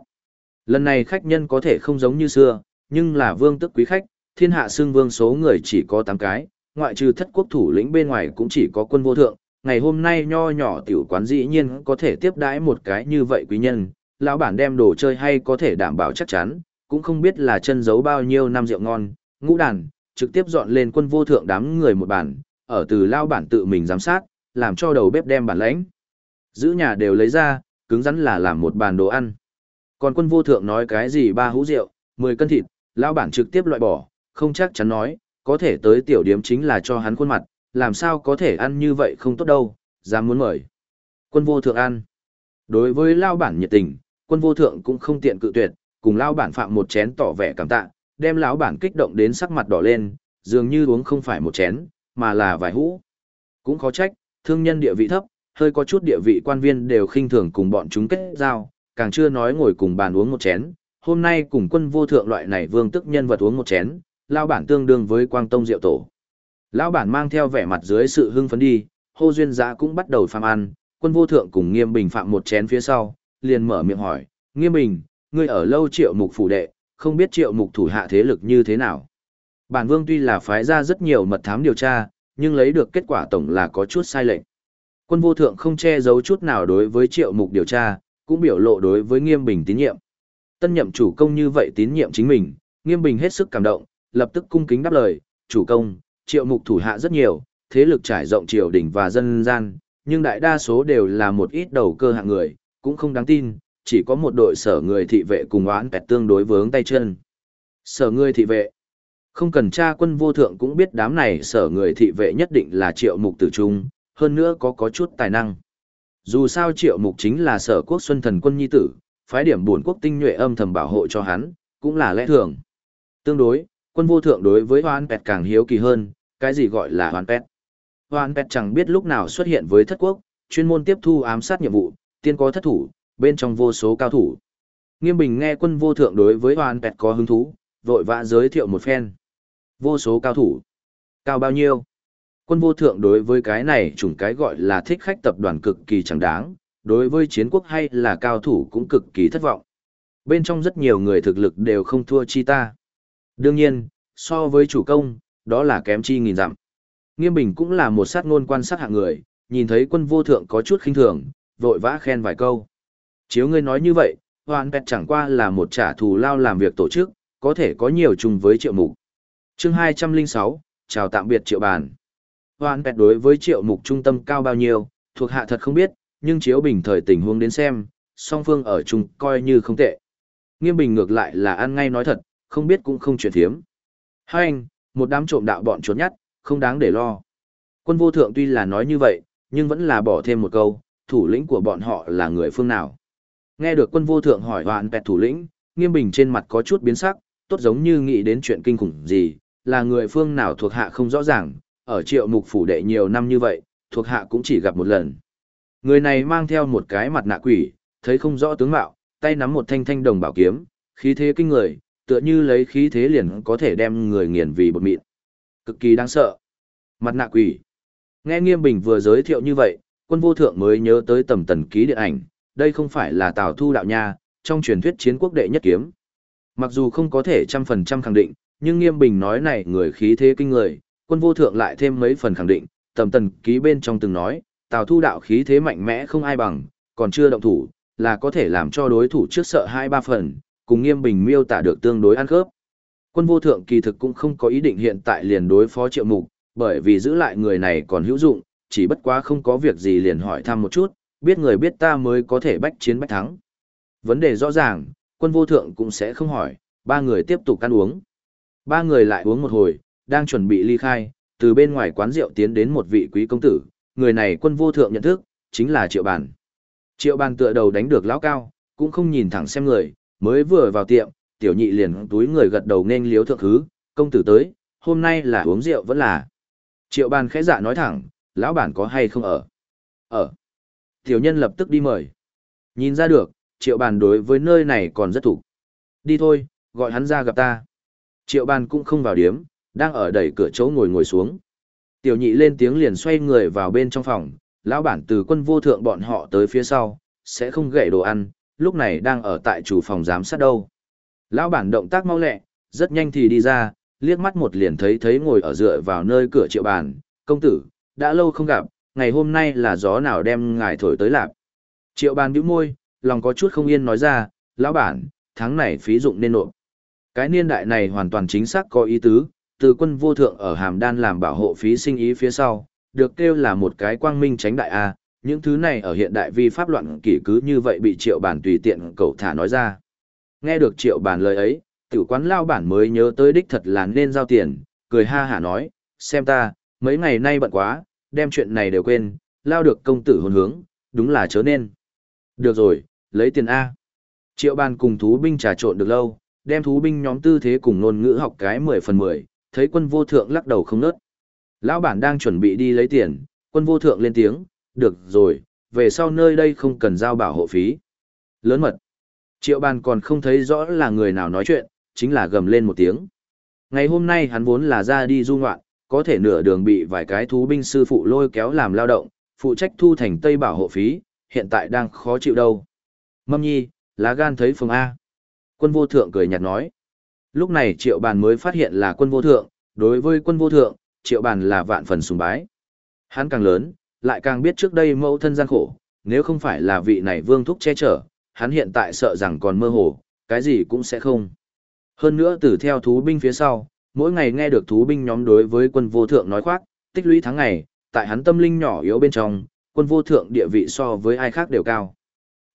Lần này khách nhân có thể không giống như xưa, nhưng là vương tức quý khách, thiên hạ xương vương số người chỉ có 8 cái, ngoại trừ thất quốc thủ lĩnh bên ngoài cũng chỉ có quân vô thượng. Ngày hôm nay nho nhỏ tiểu quán dĩ nhiên có thể tiếp đãi một cái như vậy quý nhân, lão bản đem đồ chơi hay có thể đảm bảo chắc chắn, cũng không biết là chân giấu bao nhiêu năm rượu ngon, ngũ đàn, trực tiếp dọn lên quân vô thượng đám người một bàn, ở từ lao bản tự mình giám sát, làm cho đầu bếp đem bản lãnh. Giữ nhà đều lấy ra, cứng rắn là làm một bàn đồ ăn. Còn quân vô thượng nói cái gì ba hũ rượu, 10 cân thịt, lão bản trực tiếp loại bỏ, không chắc chắn nói, có thể tới tiểu điếm chính là cho hắn khuôn mặt, làm sao có thể ăn như vậy không tốt đâu, dám muốn mời. Quân vô thượng ăn. Đối với lão bản nhiệt tình, quân vô thượng cũng không tiện cự tuyệt, cùng lão bản phạm một chén tỏ vẻ cảm tạ, đem lão bản kích động đến sắc mặt đỏ lên, dường như uống không phải một chén, mà là vài hũ. Cũng khó trách, thương nhân địa vị thấp, hơi có chút địa vị quan viên đều khinh thường cùng bọn chúng kết giao, càng chưa nói ngồi cùng bàn uống một chén. Hôm nay cùng quân vô thượng loại này vương tức nhân vật uống một chén, lao bản tương đương với quang tông diệu tổ. Lão bản mang theo vẻ mặt dưới sự hưng phấn đi, hô duyên giã cũng bắt đầu phạm ăn, quân vô thượng cùng nghiêm bình phạm một chén phía sau, liền mở miệng hỏi, nghiêm bình, ngươi ở lâu triệu mục phủ đệ, không biết triệu mục thủ hạ thế lực như thế nào. Bản vương tuy là phái ra rất nhiều mật thám điều tra, nhưng lấy được kết quả tổng là có chút sai lệch. Quân vô thượng không che giấu chút nào đối với triệu mục điều tra, cũng biểu lộ đối với nghiêm bình tín nhiệm. Tân nhậm chủ công như vậy tín nhiệm chính mình, nghiêm bình hết sức cảm động, lập tức cung kính đáp lời, chủ công, triệu mục thủ hạ rất nhiều, thế lực trải rộng triều đình và dân gian, nhưng đại đa số đều là một ít đầu cơ hạng người, cũng không đáng tin, chỉ có một đội sở người thị vệ cùng oán pẹt tương đối vướng tay chân. Sở người thị vệ. Không cần tra quân vô thượng cũng biết đám này sở người thị vệ nhất định là triệu mục tử trung, hơn nữa có có chút tài năng. Dù sao triệu mục chính là sở quốc xuân thần quân nhi tử, phái điểm buồn quốc tinh nhuệ âm thầm bảo hộ cho hắn, cũng là lẽ thường. Tương đối, quân vô thượng đối với hoan pẹt càng hiếu kỳ hơn, cái gì gọi là hoan pẹt. Hoan pẹt chẳng biết lúc nào xuất hiện với thất quốc, chuyên môn tiếp thu ám sát nhiệm vụ, tiên có thất thủ, bên trong vô số cao thủ. Nghiêm Bình nghe quân vô thượng đối với hoan pẹt có hứng thú, vội vã giới thiệu một phen. Vô số cao thủ. Cao bao nhiêu? Quân vô thượng đối với cái này chủng cái gọi là thích khách tập đoàn cực kỳ chẳng đáng, đối với chiến quốc hay là cao thủ cũng cực kỳ thất vọng. Bên trong rất nhiều người thực lực đều không thua chi ta. Đương nhiên, so với chủ công, đó là kém chi nghìn dặm. Nghiêm Bình cũng là một sát ngôn quan sát hạng người, nhìn thấy quân vô thượng có chút khinh thường, vội vã khen vài câu. Chiếu ngươi nói như vậy, hoàn Bẹt chẳng qua là một trả thù lao làm việc tổ chức, có thể có nhiều chung với triệu mục. chương 206, chào tạm biệt triệu bàn. Hoàn pẹt đối với triệu mục trung tâm cao bao nhiêu, thuộc hạ thật không biết, nhưng chiếu bình thời tình huống đến xem, song phương ở chung coi như không tệ. Nghiêm bình ngược lại là ăn ngay nói thật, không biết cũng không chuyện thiếm. Hai anh, một đám trộm đạo bọn trốn nhắt, không đáng để lo. Quân vô thượng tuy là nói như vậy, nhưng vẫn là bỏ thêm một câu, thủ lĩnh của bọn họ là người phương nào. Nghe được quân vô thượng hỏi hoàn pẹt thủ lĩnh, nghiêm bình trên mặt có chút biến sắc, tốt giống như nghĩ đến chuyện kinh khủng gì, là người phương nào thuộc hạ không rõ ràng, ở triệu mục phủ đệ nhiều năm như vậy, thuộc hạ cũng chỉ gặp một lần. Người này mang theo một cái mặt nạ quỷ, thấy không rõ tướng mạo, tay nắm một thanh thanh đồng bảo kiếm, khí thế kinh người, tựa như lấy khí thế liền có thể đem người nghiền vì bột mịn. Cực kỳ đáng sợ. Mặt nạ quỷ. Nghe Nghiêm Bình vừa giới thiệu như vậy, quân vô thượng mới nhớ tới tầm tần ký điện ảnh, đây không phải là Tào Thu đạo nha, trong truyền thuyết chiến quốc đệ nhất kiếm. Mặc dù không có thể trăm phần trăm khẳng định, nhưng Nghiêm Bình nói này người khí thế kinh người, quân vô thượng lại thêm mấy phần khẳng định, tầm tần ký bên trong từng nói, Tào Thu đạo khí thế mạnh mẽ không ai bằng, còn chưa động thủ, là có thể làm cho đối thủ trước sợ hai ba phần, cùng Nghiêm Bình miêu tả được tương đối ăn khớp. Quân vô thượng kỳ thực cũng không có ý định hiện tại liền đối phó triệu mục, bởi vì giữ lại người này còn hữu dụng, chỉ bất quá không có việc gì liền hỏi thăm một chút, biết người biết ta mới có thể bách chiến bách thắng. Vấn đề rõ ràng, quân vô thượng cũng sẽ không hỏi, ba người tiếp tục ăn uống. Ba người lại uống một hồi, đang chuẩn bị ly khai, từ bên ngoài quán rượu tiến đến một vị quý công tử, người này quân vô thượng nhận thức, chính là Triệu Bàn. Triệu Bàn tựa đầu đánh được lão cao, cũng không nhìn thẳng xem người, mới vừa vào tiệm, tiểu nhị liền túi người gật đầu nên liếu thượng hứ, công tử tới, hôm nay là uống rượu vẫn là. Triệu Bàn khẽ dạ nói thẳng, lão bản có hay không ở? Ở. Tiểu nhân lập tức đi mời. Nhìn ra được, triệu bàn đối với nơi này còn rất thủ. Đi thôi, gọi hắn ra gặp ta. Triệu bàn cũng không vào điếm, đang ở đẩy cửa chỗ ngồi ngồi xuống. Tiểu nhị lên tiếng liền xoay người vào bên trong phòng, lão bản từ quân vô thượng bọn họ tới phía sau, sẽ không gậy đồ ăn, lúc này đang ở tại chủ phòng giám sát đâu. Lão bản động tác mau lẹ, rất nhanh thì đi ra, liếc mắt một liền thấy thấy ngồi ở dựa vào nơi cửa triệu bàn, công tử, đã lâu không gặp, ngày hôm nay là gió nào đem ngài thổi tới lạp. Triệu bàn bĩu môi, lòng có chút không yên nói ra, lão bản, tháng này phí dụng nên nộp. Cái niên đại này hoàn toàn chính xác có ý tứ, từ quân vô thượng ở hàm đan làm bảo hộ phí sinh ý phía sau, được kêu là một cái quang minh tránh đại A, những thứ này ở hiện đại vi pháp loạn kỷ cứ như vậy bị triệu bản tùy tiện cậu thả nói ra. Nghe được triệu bản lời ấy, tiểu quán lao bản mới nhớ tới đích thật là nên giao tiền, cười ha hả nói, xem ta, mấy ngày nay bận quá, đem chuyện này đều quên, lao được công tử hồn hướng, đúng là chớ nên. Được rồi, lấy tiền A. Triệu bàn cùng thú binh trà trộn được lâu, đem thú binh nhóm tư thế cùng ngôn ngữ học cái 10 phần 10, thấy quân vô thượng lắc đầu không nớt. Lão bản đang chuẩn bị đi lấy tiền, quân vô thượng lên tiếng, được rồi, về sau nơi đây không cần giao bảo hộ phí. Lớn mật. Triệu bàn còn không thấy rõ là người nào nói chuyện, chính là gầm lên một tiếng. Ngày hôm nay hắn vốn là ra đi du ngoạn, có thể nửa đường bị vài cái thú binh sư phụ lôi kéo làm lao động, phụ trách thu thành tây bảo hộ phí, hiện tại đang khó chịu đâu. Mâm nhi, lá gan thấy phường A. Quân vô thượng cười nhạt nói. Lúc này triệu bàn mới phát hiện là quân vô thượng, đối với quân vô thượng, triệu bàn là vạn phần sùng bái. Hắn càng lớn, lại càng biết trước đây mẫu thân gian khổ, nếu không phải là vị này vương thúc che chở, hắn hiện tại sợ rằng còn mơ hồ, cái gì cũng sẽ không. Hơn nữa từ theo thú binh phía sau, mỗi ngày nghe được thú binh nhóm đối với quân vô thượng nói khoác, tích lũy tháng ngày, tại hắn tâm linh nhỏ yếu bên trong, quân vô thượng địa vị so với ai khác đều cao.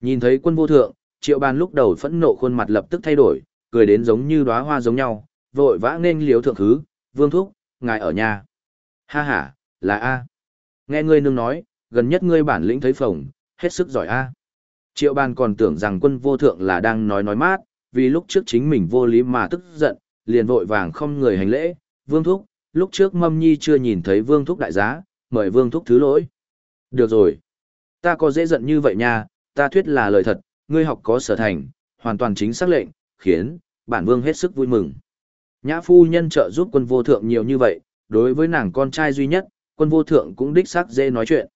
Nhìn thấy quân vô thượng, triệu bàn lúc đầu phẫn nộ khuôn mặt lập tức thay đổi, cười đến giống như đóa hoa giống nhau, vội vã nên liếu thượng khứ, vương thúc, ngài ở nhà. Ha ha, là A. Nghe ngươi nương nói, gần nhất ngươi bản lĩnh thấy phồng, hết sức giỏi A. Triệu bàn còn tưởng rằng quân vô thượng là đang nói nói mát, vì lúc trước chính mình vô lý mà tức giận, liền vội vàng không người hành lễ, vương thúc, lúc trước mâm nhi chưa nhìn thấy vương thúc đại giá, mời vương thúc thứ lỗi. Được rồi. Ta có dễ giận như vậy nha, ta thuyết là lời thật, ngươi học có sở thành, hoàn toàn chính xác lệnh, khiến, bản vương hết sức vui mừng. Nhã phu nhân trợ giúp quân vô thượng nhiều như vậy, đối với nàng con trai duy nhất, quân vô thượng cũng đích xác dễ nói chuyện.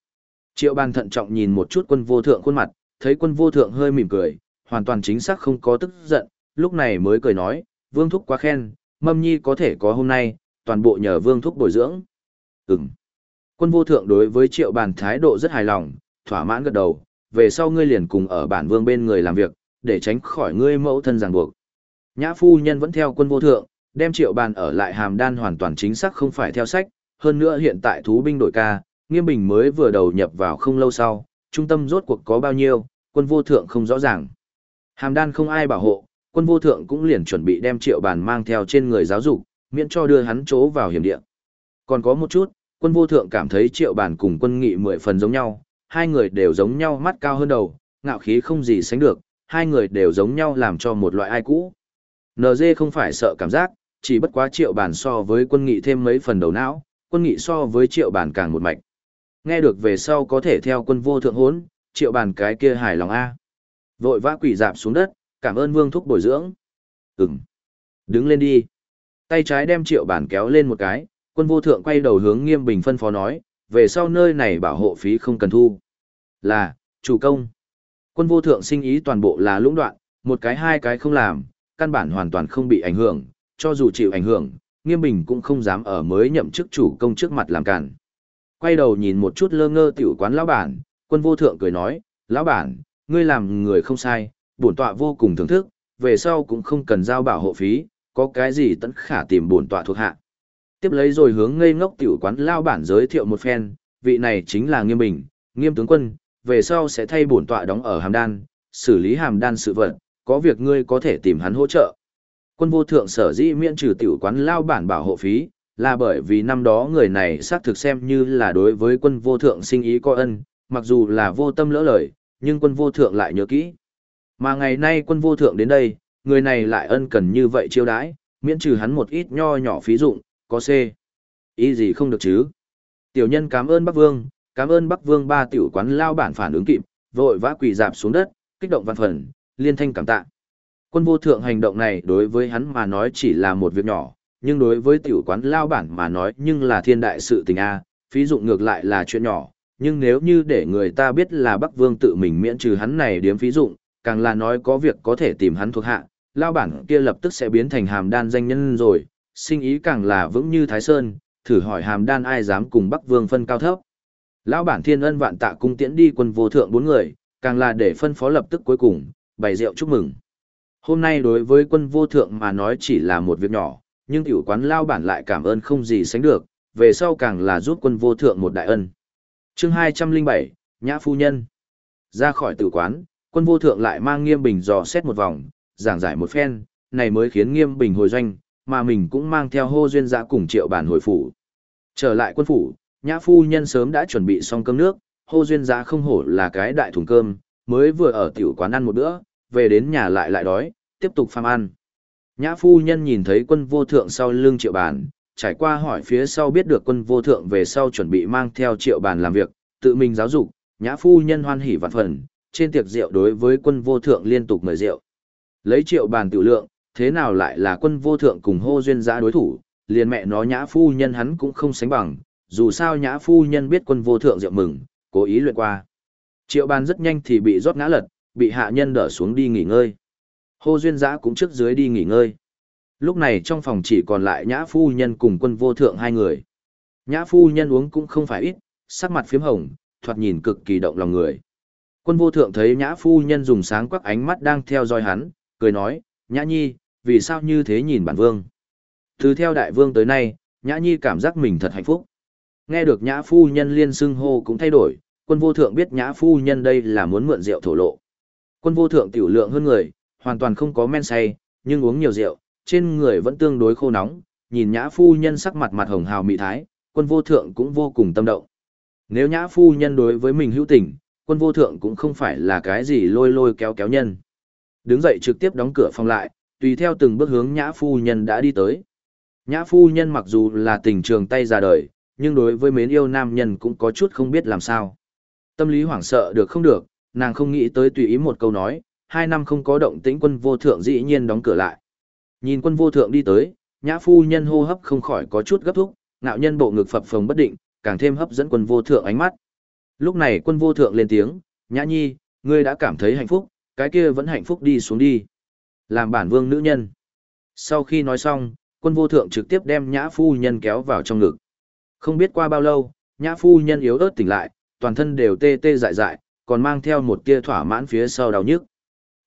Triệu bàn thận trọng nhìn một chút quân vô thượng khuôn mặt, thấy quân vô thượng hơi mỉm cười, hoàn toàn chính xác không có tức giận, lúc này mới cười nói, vương thúc quá khen, mâm nhi có thể có hôm nay, toàn bộ nhờ vương thúc bồi dưỡng. Ừm. Quân vô thượng đối với triệu bàn thái độ rất hài lòng, thỏa mãn gật đầu, về sau ngươi liền cùng ở bản vương bên người làm việc, để tránh khỏi ngươi mẫu thân ràng buộc. Nhã phu nhân vẫn theo quân vô thượng, đem triệu bàn ở lại hàm đan hoàn toàn chính xác không phải theo sách, hơn nữa hiện tại thú binh đội ca, nghiêm bình mới vừa đầu nhập vào không lâu sau, trung tâm rốt cuộc có bao nhiêu, quân vô thượng không rõ ràng. Hàm đan không ai bảo hộ, quân vô thượng cũng liền chuẩn bị đem triệu bàn mang theo trên người giáo dục, miễn cho đưa hắn chỗ vào hiểm địa. Còn có một chút, quân vô thượng cảm thấy triệu bàn cùng quân nghị mười phần giống nhau, hai người đều giống nhau mắt cao hơn đầu, ngạo khí không gì sánh được, hai người đều giống nhau làm cho một loại ai cũ. NG không phải sợ cảm giác, chỉ bất quá triệu bản so với quân nghị thêm mấy phần đầu não, quân nghị so với triệu bản càng một mạch. Nghe được về sau có thể theo quân vô thượng hốn, triệu bản cái kia hài lòng A. Vội vã quỷ dạp xuống đất, cảm ơn vương thúc bồi dưỡng. Ừm. Đứng lên đi. Tay trái đem triệu bản kéo lên một cái, quân vô thượng quay đầu hướng nghiêm bình phân phó nói, về sau nơi này bảo hộ phí không cần thu. Là, chủ công. Quân vô thượng sinh ý toàn bộ là lũng đoạn, một cái hai cái không làm, căn bản hoàn toàn không bị ảnh hưởng, cho dù chịu ảnh hưởng, nghiêm bình cũng không dám ở mới nhậm chức chủ công trước mặt làm cản. Quay đầu nhìn một chút lơ ngơ tiểu quán lão bản, quân vô thượng cười nói, lão bản, ngươi làm người không sai, bổn tọa vô cùng thưởng thức, về sau cũng không cần giao bảo hộ phí, có cái gì tấn khả tìm bổn tọa thuộc hạ. Tiếp lấy rồi hướng ngây ngốc tiểu quán lão bản giới thiệu một phen, vị này chính là Nghiêm Bình, Nghiêm tướng quân, về sau sẽ thay bổn tọa đóng ở Hàm Đan, xử lý Hàm Đan sự vật, có việc ngươi có thể tìm hắn hỗ trợ. Quân vô thượng sở dĩ miễn trừ tiểu quán lao bản bảo hộ phí, là bởi vì năm đó người này xác thực xem như là đối với quân vô thượng sinh ý có ân, mặc dù là vô tâm lỡ lời, nhưng quân vô thượng lại nhớ kỹ. Mà ngày nay quân vô thượng đến đây, người này lại ân cần như vậy chiêu đãi, miễn trừ hắn một ít nho nhỏ phí dụng, có C. Ý gì không được chứ? Tiểu nhân cảm ơn Bắc Vương, cảm ơn Bắc Vương ba tiểu quán lao bản phản ứng kịp, vội vã quỳ dạp xuống đất, kích động văn phần, liên thanh cảm tạ. Quân vô thượng hành động này đối với hắn mà nói chỉ là một việc nhỏ, nhưng đối với tiểu quán lao bản mà nói nhưng là thiên đại sự tình A, phí dụng ngược lại là chuyện nhỏ, nhưng nếu như để người ta biết là Bắc Vương tự mình miễn trừ hắn này điếm phí dụng, càng là nói có việc có thể tìm hắn thuộc hạ, lao bản kia lập tức sẽ biến thành hàm đan danh nhân rồi, sinh ý càng là vững như Thái Sơn, thử hỏi hàm đan ai dám cùng Bắc Vương phân cao thấp. Lão bản thiên ân vạn tạ cung tiễn đi quân vô thượng bốn người, càng là để phân phó lập tức cuối cùng, bày rượu chúc mừng. Hôm nay đối với quân vô thượng mà nói chỉ là một việc nhỏ, nhưng tiểu quán lao bản lại cảm ơn không gì sánh được, về sau càng là giúp quân vô thượng một đại ân. chương 207, Nhã Phu Nhân Ra khỏi tử quán, quân vô thượng lại mang nghiêm bình dò xét một vòng, giảng giải một phen, này mới khiến nghiêm bình hồi doanh, mà mình cũng mang theo hô duyên giã cùng triệu bản hồi phủ. Trở lại quân phủ, Nhã Phu Nhân sớm đã chuẩn bị xong cơm nước, hô duyên giá không hổ là cái đại thùng cơm, mới vừa ở tiểu quán ăn một bữa, về đến nhà lại lại đói, tiếp tục phàm ăn. Nhã phu nhân nhìn thấy quân vô thượng sau lưng triệu bàn, trải qua hỏi phía sau biết được quân vô thượng về sau chuẩn bị mang theo triệu bàn làm việc, tự mình giáo dục, nhã phu nhân hoan hỉ vạn phần, trên tiệc rượu đối với quân vô thượng liên tục mời rượu. Lấy triệu bàn tự lượng, thế nào lại là quân vô thượng cùng hô duyên giã đối thủ, liền mẹ nó nhã phu nhân hắn cũng không sánh bằng, dù sao nhã phu nhân biết quân vô thượng rượu mừng, cố ý luyện qua. Triệu bàn rất nhanh thì bị rót ngã lật, bị hạ nhân đỡ xuống đi nghỉ ngơi. Hô Duyên Giã cũng trước dưới đi nghỉ ngơi. Lúc này trong phòng chỉ còn lại Nhã Phu Nhân cùng quân vô thượng hai người. Nhã Phu Nhân uống cũng không phải ít, sắc mặt phiếm hồng, thoạt nhìn cực kỳ động lòng người. Quân vô thượng thấy Nhã Phu Nhân dùng sáng quắc ánh mắt đang theo dõi hắn, cười nói, Nhã Nhi, vì sao như thế nhìn bản vương? Từ theo đại vương tới nay, Nhã Nhi cảm giác mình thật hạnh phúc. Nghe được Nhã Phu Nhân liên xưng hô cũng thay đổi, quân vô thượng biết Nhã Phu Nhân đây là muốn mượn rượu thổ lộ. Quân vô thượng tiểu lượng hơn người, hoàn toàn không có men say, nhưng uống nhiều rượu, trên người vẫn tương đối khô nóng, nhìn nhã phu nhân sắc mặt mặt hồng hào mị thái, quân vô thượng cũng vô cùng tâm động. Nếu nhã phu nhân đối với mình hữu tình, quân vô thượng cũng không phải là cái gì lôi lôi kéo kéo nhân. Đứng dậy trực tiếp đóng cửa phòng lại, tùy theo từng bước hướng nhã phu nhân đã đi tới. Nhã phu nhân mặc dù là tình trường tay ra đời, nhưng đối với mến yêu nam nhân cũng có chút không biết làm sao. Tâm lý hoảng sợ được không được, nàng không nghĩ tới tùy ý một câu nói, hai năm không có động tĩnh quân vô thượng dĩ nhiên đóng cửa lại. Nhìn quân vô thượng đi tới, nhã phu nhân hô hấp không khỏi có chút gấp thúc, ngạo nhân bộ ngực phập phồng bất định, càng thêm hấp dẫn quân vô thượng ánh mắt. Lúc này quân vô thượng lên tiếng, nhã nhi, ngươi đã cảm thấy hạnh phúc, cái kia vẫn hạnh phúc đi xuống đi. Làm bản vương nữ nhân. Sau khi nói xong, quân vô thượng trực tiếp đem nhã phu nhân kéo vào trong ngực. Không biết qua bao lâu, nhã phu nhân yếu ớt tỉnh lại, toàn thân đều tê tê dại dại, còn mang theo một tia thỏa mãn phía sau đau nhức.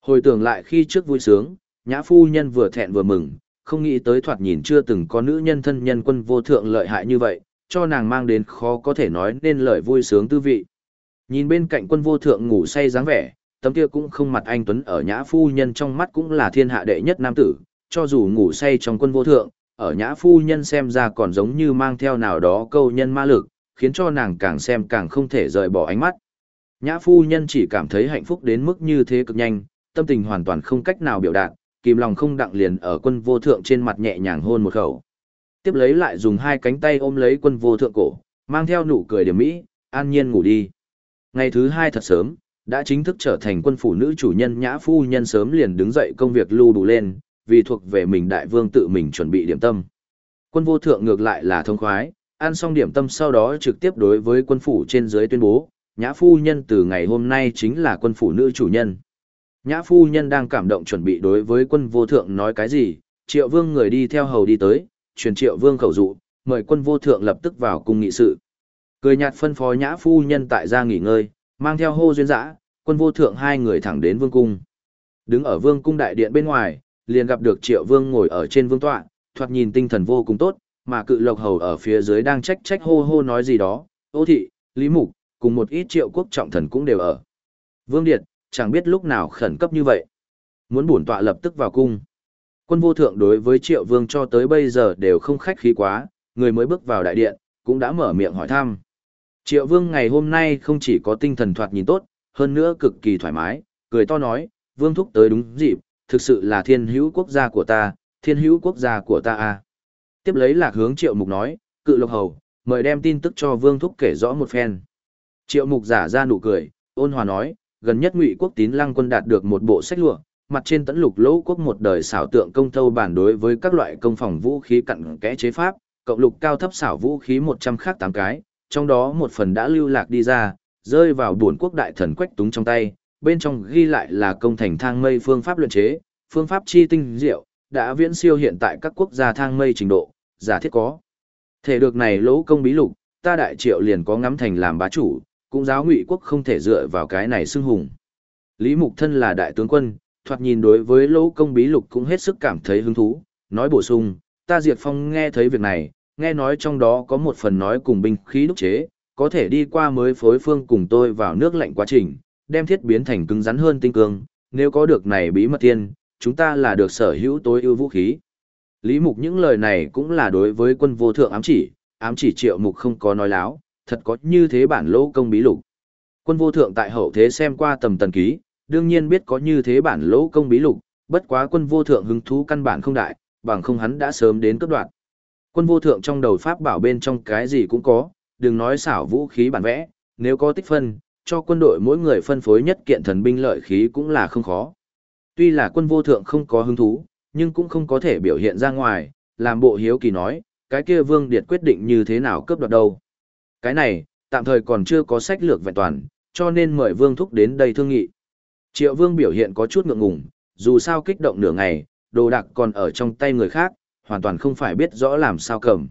Hồi tưởng lại khi trước vui sướng, nhã phu nhân vừa thẹn vừa mừng, không nghĩ tới thoạt nhìn chưa từng có nữ nhân thân nhân quân vô thượng lợi hại như vậy, cho nàng mang đến khó có thể nói nên lời vui sướng tư vị. Nhìn bên cạnh quân vô thượng ngủ say dáng vẻ, tấm kia cũng không mặt anh Tuấn ở nhã phu nhân trong mắt cũng là thiên hạ đệ nhất nam tử, cho dù ngủ say trong quân vô thượng, ở nhã phu nhân xem ra còn giống như mang theo nào đó câu nhân ma lực, khiến cho nàng càng xem càng không thể rời bỏ ánh mắt. Nhã phu nhân chỉ cảm thấy hạnh phúc đến mức như thế cực nhanh, tâm tình hoàn toàn không cách nào biểu đạt, kìm lòng không đặng liền ở quân vô thượng trên mặt nhẹ nhàng hôn một khẩu. Tiếp lấy lại dùng hai cánh tay ôm lấy quân vô thượng cổ, mang theo nụ cười điểm mỹ, an nhiên ngủ đi. Ngày thứ hai thật sớm, đã chính thức trở thành quân phủ nữ chủ nhân nhã phu nhân sớm liền đứng dậy công việc lưu đủ lên, vì thuộc về mình đại vương tự mình chuẩn bị điểm tâm. Quân vô thượng ngược lại là thông khoái, ăn xong điểm tâm sau đó trực tiếp đối với quân phủ trên dưới tuyên bố, nhã phu nhân từ ngày hôm nay chính là quân phủ nữ chủ nhân. Nhã phu nhân đang cảm động chuẩn bị đối với quân vô thượng nói cái gì, triệu vương người đi theo hầu đi tới, truyền triệu vương khẩu dụ, mời quân vô thượng lập tức vào cung nghị sự. Cười nhạt phân phó nhã phu nhân tại gia nghỉ ngơi, mang theo hô duyên dã, quân vô thượng hai người thẳng đến vương cung. Đứng ở vương cung đại điện bên ngoài, liền gặp được triệu vương ngồi ở trên vương tọa, thoạt nhìn tinh thần vô cùng tốt, mà cự lộc hầu ở phía dưới đang trách trách hô hô nói gì đó, ô thị, lý mục, cùng một ít triệu quốc trọng thần cũng đều ở. Vương Điệt, chẳng biết lúc nào khẩn cấp như vậy. Muốn bổn tọa lập tức vào cung. Quân vô thượng đối với triệu vương cho tới bây giờ đều không khách khí quá, người mới bước vào đại điện, cũng đã mở miệng hỏi thăm. Triệu vương ngày hôm nay không chỉ có tinh thần thoạt nhìn tốt, hơn nữa cực kỳ thoải mái, cười to nói, vương thúc tới đúng dịp, thực sự là thiên hữu quốc gia của ta, thiên hữu quốc gia của ta à. Tiếp lấy lạc hướng triệu mục nói, cự lộc hầu, mời đem tin tức cho vương thúc kể rõ một phen. Triệu mục giả ra nụ cười, ôn hòa nói, gần nhất ngụy quốc tín lăng quân đạt được một bộ sách lụa, mặt trên tẫn lục lỗ quốc một đời xảo tượng công thâu bản đối với các loại công phòng vũ khí cặn kẽ chế pháp, cộng lục cao thấp xảo vũ khí 100 khác 8 cái, trong đó một phần đã lưu lạc đi ra, rơi vào buồn quốc đại thần quách túng trong tay, bên trong ghi lại là công thành thang mây phương pháp luyện chế, phương pháp chi tinh diệu, đã viễn siêu hiện tại các quốc gia thang mây trình độ, giả thiết có. Thể được này lỗ công bí lục, ta đại triệu liền có ngắm thành làm bá chủ, cũng giáo ngụy quốc không thể dựa vào cái này xưng hùng. Lý Mục Thân là đại tướng quân, thoạt nhìn đối với lỗ công bí lục cũng hết sức cảm thấy hứng thú, nói bổ sung, ta Diệt Phong nghe thấy việc này, nghe nói trong đó có một phần nói cùng binh khí đúc chế, có thể đi qua mới phối phương cùng tôi vào nước lạnh quá trình, đem thiết biến thành cứng rắn hơn tinh cương, nếu có được này bí mật tiên, chúng ta là được sở hữu tối ưu vũ khí. Lý Mục những lời này cũng là đối với quân vô thượng ám chỉ, ám chỉ triệu mục không có nói láo, thật có như thế bản lỗ công bí lục. Quân vô thượng tại hậu thế xem qua tầm tần ký, đương nhiên biết có như thế bản lỗ công bí lục, bất quá quân vô thượng hứng thú căn bản không đại, bằng không hắn đã sớm đến cấp đoạn. Quân vô thượng trong đầu pháp bảo bên trong cái gì cũng có, đừng nói xảo vũ khí bản vẽ, nếu có tích phân, cho quân đội mỗi người phân phối nhất kiện thần binh lợi khí cũng là không khó. Tuy là quân vô thượng không có hứng thú, nhưng cũng không có thể biểu hiện ra ngoài, làm bộ hiếu kỳ nói, cái kia vương điệt quyết định như thế nào cướp đoạt đâu. Cái này, tạm thời còn chưa có sách lược vẹn toàn, cho nên mời vương thúc đến đây thương nghị. Triệu vương biểu hiện có chút ngượng ngùng, dù sao kích động nửa ngày, đồ đạc còn ở trong tay người khác, hoàn toàn không phải biết rõ làm sao cầm.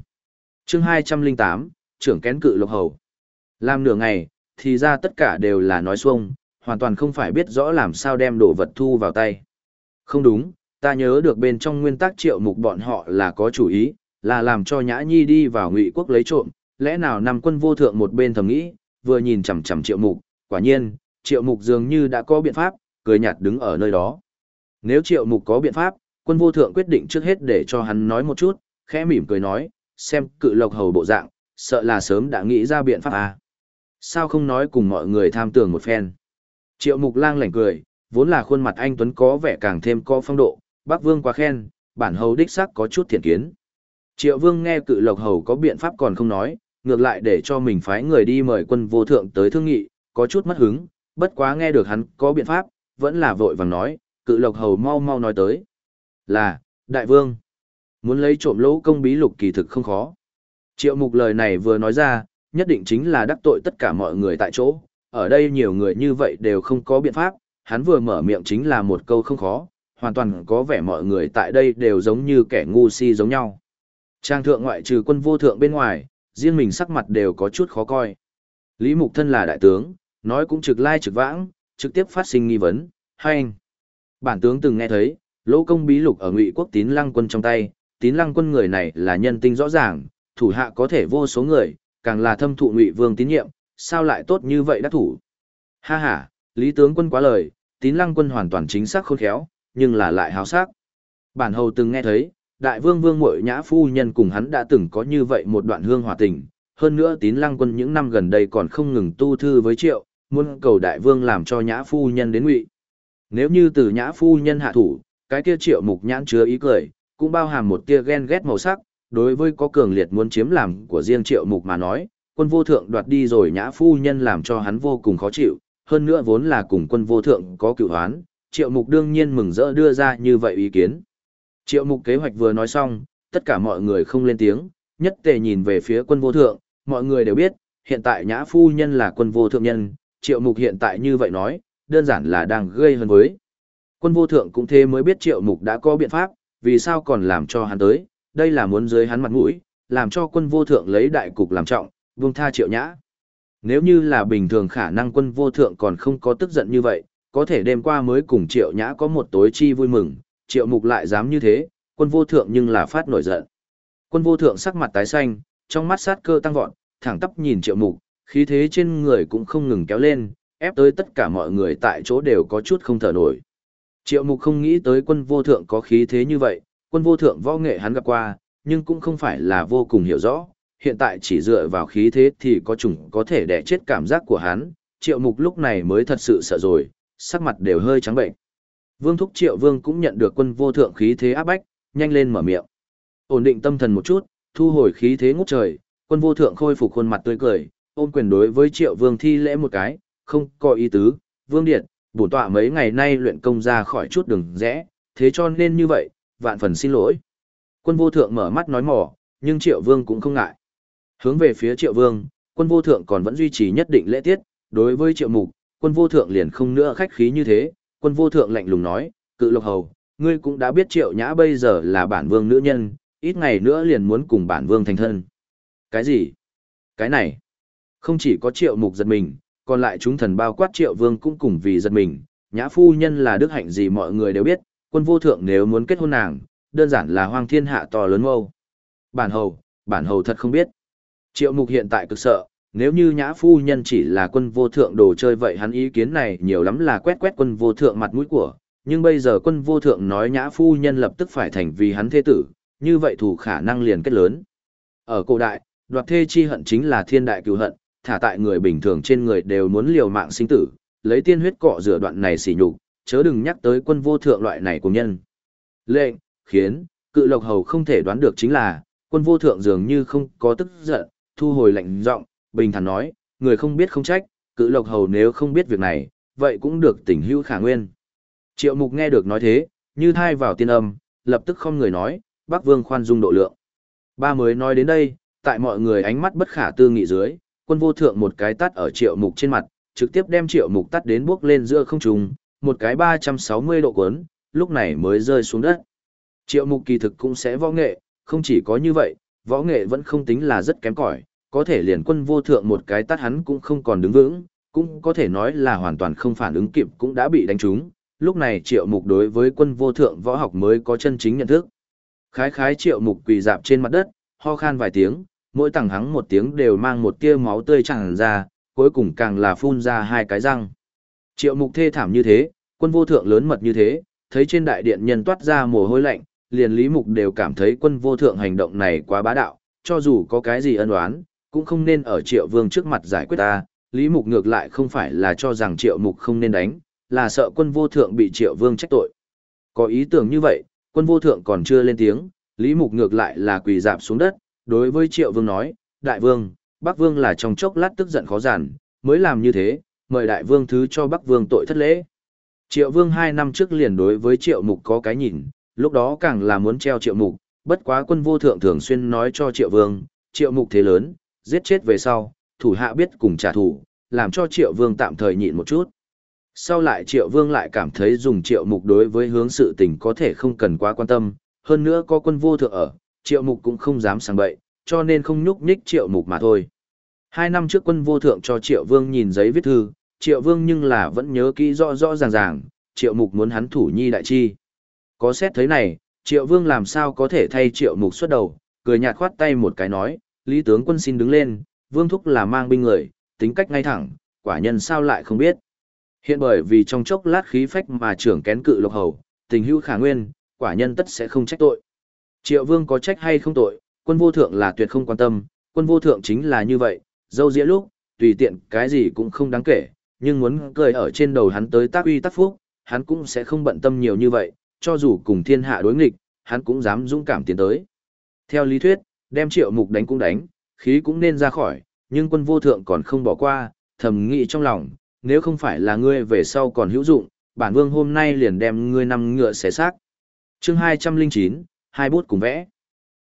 chương 208, trưởng kén cự lộc hầu. Làm nửa ngày, thì ra tất cả đều là nói xuông, hoàn toàn không phải biết rõ làm sao đem đồ vật thu vào tay. Không đúng, ta nhớ được bên trong nguyên tắc triệu mục bọn họ là có chủ ý, là làm cho Nhã Nhi đi vào ngụy quốc lấy trộm, lẽ nào nằm quân vô thượng một bên thầm nghĩ, vừa nhìn chằm chằm triệu mục, quả nhiên, triệu mục dường như đã có biện pháp, cười nhạt đứng ở nơi đó. Nếu triệu mục có biện pháp, Quân vô thượng quyết định trước hết để cho hắn nói một chút, khẽ mỉm cười nói, xem cự lộc hầu bộ dạng, sợ là sớm đã nghĩ ra biện pháp à. Sao không nói cùng mọi người tham tưởng một phen. Triệu mục lang lảnh cười, vốn là khuôn mặt anh Tuấn có vẻ càng thêm có phong độ, bác vương quá khen, bản hầu đích xác có chút thiện kiến. Triệu vương nghe cự lộc hầu có biện pháp còn không nói, ngược lại để cho mình phái người đi mời quân vô thượng tới thương nghị, có chút mất hứng, bất quá nghe được hắn có biện pháp, vẫn là vội vàng nói, cự lộc hầu mau mau nói tới. Là, đại vương, muốn lấy trộm lỗ công bí lục kỳ thực không khó. Triệu mục lời này vừa nói ra, nhất định chính là đắc tội tất cả mọi người tại chỗ, ở đây nhiều người như vậy đều không có biện pháp, hắn vừa mở miệng chính là một câu không khó, hoàn toàn có vẻ mọi người tại đây đều giống như kẻ ngu si giống nhau. Trang thượng ngoại trừ quân vô thượng bên ngoài, riêng mình sắc mặt đều có chút khó coi. Lý Mục Thân là đại tướng, nói cũng trực lai trực vãng, trực tiếp phát sinh nghi vấn, hay anh. Bản tướng từng nghe thấy, lỗ công bí lục ở ngụy quốc tín lăng quân trong tay, tín lăng quân người này là nhân tinh rõ ràng, thủ hạ có thể vô số người, càng là thâm thụ ngụy vương tín nhiệm, sao lại tốt như vậy đắc thủ. Ha ha, lý tướng quân quá lời, tín lăng quân hoàn toàn chính xác khôn khéo, nhưng là lại háo sắc. Bản hầu từng nghe thấy, đại vương vương mội nhã phu nhân cùng hắn đã từng có như vậy một đoạn hương hòa tình, hơn nữa tín lăng quân những năm gần đây còn không ngừng tu thư với triệu, muốn cầu đại vương làm cho nhã phu nhân đến ngụy. Nếu như từ nhã phu nhân hạ thủ, cái kia triệu mục nhãn chứa ý cười, cũng bao hàm một tia ghen ghét màu sắc, đối với có cường liệt muốn chiếm làm của riêng triệu mục mà nói, quân vô thượng đoạt đi rồi nhã phu nhân làm cho hắn vô cùng khó chịu, hơn nữa vốn là cùng quân vô thượng có cựu hoán, triệu mục đương nhiên mừng rỡ đưa ra như vậy ý kiến. Triệu mục kế hoạch vừa nói xong, tất cả mọi người không lên tiếng, nhất tề nhìn về phía quân vô thượng, mọi người đều biết, hiện tại nhã phu nhân là quân vô thượng nhân, triệu mục hiện tại như vậy nói, đơn giản là đang gây hơn với. Quân vô thượng cũng thế mới biết triệu mục đã có biện pháp, vì sao còn làm cho hắn tới, đây là muốn dưới hắn mặt mũi, làm cho quân vô thượng lấy đại cục làm trọng, vương tha triệu nhã. Nếu như là bình thường khả năng quân vô thượng còn không có tức giận như vậy, có thể đêm qua mới cùng triệu nhã có một tối chi vui mừng, triệu mục lại dám như thế, quân vô thượng nhưng là phát nổi giận. Quân vô thượng sắc mặt tái xanh, trong mắt sát cơ tăng vọt, thẳng tắp nhìn triệu mục, khí thế trên người cũng không ngừng kéo lên, ép tới tất cả mọi người tại chỗ đều có chút không thở nổi. Triệu mục không nghĩ tới quân vô thượng có khí thế như vậy, quân vô thượng võ nghệ hắn gặp qua, nhưng cũng không phải là vô cùng hiểu rõ, hiện tại chỉ dựa vào khí thế thì có chủng có thể đẻ chết cảm giác của hắn, triệu mục lúc này mới thật sự sợ rồi, sắc mặt đều hơi trắng bệnh. Vương Thúc Triệu Vương cũng nhận được quân vô thượng khí thế áp bách, nhanh lên mở miệng. Ổn định tâm thần một chút, thu hồi khí thế ngút trời, quân vô thượng khôi phục khuôn mặt tươi cười, ôm quyền đối với Triệu Vương thi lễ một cái, không có ý tứ, Vương Điện, bổn tọa mấy ngày nay luyện công ra khỏi chút đường rẽ, thế cho nên như vậy, vạn phần xin lỗi. Quân vô thượng mở mắt nói mỏ, nhưng Triệu Vương cũng không ngại. Hướng về phía Triệu Vương, quân vô thượng còn vẫn duy trì nhất định lễ tiết, đối với Triệu Mục, quân vô thượng liền không nữa khách khí như thế, quân vô thượng lạnh lùng nói, cự lộc hầu, ngươi cũng đã biết triệu nhã bây giờ là bản vương nữ nhân, ít ngày nữa liền muốn cùng bản vương thành thân. Cái gì? Cái này? Không chỉ có triệu mục giật mình, còn lại chúng thần bao quát triệu vương cũng cùng vì giật mình, nhã phu nhân là đức hạnh gì mọi người đều biết, quân vô thượng nếu muốn kết hôn nàng, đơn giản là hoang thiên hạ to lớn mâu. Bản hầu, bản hầu thật không biết. Triệu mục hiện tại cực sợ, nếu như nhã phu nhân chỉ là quân vô thượng đồ chơi vậy hắn ý kiến này nhiều lắm là quét quét quân vô thượng mặt mũi của, nhưng bây giờ quân vô thượng nói nhã phu nhân lập tức phải thành vì hắn thế tử, như vậy thủ khả năng liền kết lớn. Ở cổ đại, đoạt thê chi hận chính là thiên đại cứu hận, thả tại người bình thường trên người đều muốn liều mạng sinh tử, lấy tiên huyết cọ rửa đoạn này xỉ nhục, chớ đừng nhắc tới quân vô thượng loại này của nhân. Lệnh, khiến, cự lộc hầu không thể đoán được chính là, quân vô thượng dường như không có tức giận, thu hồi lệnh giọng bình thản nói, người không biết không trách, cự lộc hầu nếu không biết việc này, vậy cũng được tỉnh hữu khả nguyên. Triệu mục nghe được nói thế, như thai vào tiên âm, lập tức không người nói, bác vương khoan dung độ lượng. Ba mới nói đến đây, tại mọi người ánh mắt bất khả tư nghị dưới, quân vô thượng một cái tắt ở triệu mục trên mặt, trực tiếp đem triệu mục tắt đến bước lên giữa không trung, một cái 360 độ cuốn, lúc này mới rơi xuống đất. Triệu mục kỳ thực cũng sẽ võ nghệ, không chỉ có như vậy, võ nghệ vẫn không tính là rất kém cỏi, có thể liền quân vô thượng một cái tát hắn cũng không còn đứng vững, cũng có thể nói là hoàn toàn không phản ứng kịp cũng đã bị đánh trúng. Lúc này triệu mục đối với quân vô thượng võ học mới có chân chính nhận thức. Khái khái triệu mục quỳ dạp trên mặt đất, ho khan vài tiếng, mỗi tầng hắng một tiếng đều mang một tia máu tươi tràn ra, cuối cùng càng là phun ra hai cái răng. Triệu mục thê thảm như thế, quân vô thượng lớn mật như thế, thấy trên đại điện nhân toát ra mồ hôi lạnh, liền Lý Mục đều cảm thấy quân vô thượng hành động này quá bá đạo, cho dù có cái gì ân oán, cũng không nên ở triệu vương trước mặt giải quyết ta, Lý Mục ngược lại không phải là cho rằng triệu mục không nên đánh, là sợ quân vô thượng bị triệu vương trách tội. Có ý tưởng như vậy, quân vô thượng còn chưa lên tiếng, Lý Mục ngược lại là quỳ dạp xuống đất, đối với triệu vương nói, đại vương, bắc vương là trong chốc lát tức giận khó giản, mới làm như thế, mời đại vương thứ cho bắc vương tội thất lễ. Triệu vương hai năm trước liền đối với triệu mục có cái nhìn, lúc đó càng là muốn treo triệu mục, bất quá quân vô thượng thường xuyên nói cho triệu vương, triệu mục thế lớn, giết chết về sau, thủ hạ biết cùng trả thù, làm cho triệu vương tạm thời nhịn một chút. Sau lại triệu vương lại cảm thấy dùng triệu mục đối với hướng sự tình có thể không cần quá quan tâm, hơn nữa có quân vô thượng ở, triệu mục cũng không dám sang bậy, cho nên không nhúc nhích triệu mục mà thôi. Hai năm trước quân vô thượng cho triệu vương nhìn giấy viết thư, triệu vương nhưng là vẫn nhớ kỹ rõ rõ ràng ràng, triệu mục muốn hắn thủ nhi đại chi. Có xét thấy này, triệu vương làm sao có thể thay triệu mục xuất đầu, cười nhạt khoát tay một cái nói, lý tướng quân xin đứng lên, vương thúc là mang binh người, tính cách ngay thẳng, quả nhân sao lại không biết. Hiện bởi vì trong chốc lát khí phách mà trưởng kén cự lộc hầu, tình hữu khả nguyên, quả nhân tất sẽ không trách tội. Triệu vương có trách hay không tội, quân vô thượng là tuyệt không quan tâm, quân vô thượng chính là như vậy, dâu dĩa lúc, tùy tiện cái gì cũng không đáng kể, nhưng muốn cười ở trên đầu hắn tới tác uy tác phúc, hắn cũng sẽ không bận tâm nhiều như vậy, cho dù cùng thiên hạ đối nghịch, hắn cũng dám dũng cảm tiến tới. Theo lý thuyết, đem triệu mục đánh cũng đánh, khí cũng nên ra khỏi, nhưng quân vô thượng còn không bỏ qua, thầm nghĩ trong lòng, nếu không phải là ngươi về sau còn hữu dụng, bản vương hôm nay liền đem ngươi nằm ngựa xé xác. Chương 209, hai bút cùng vẽ.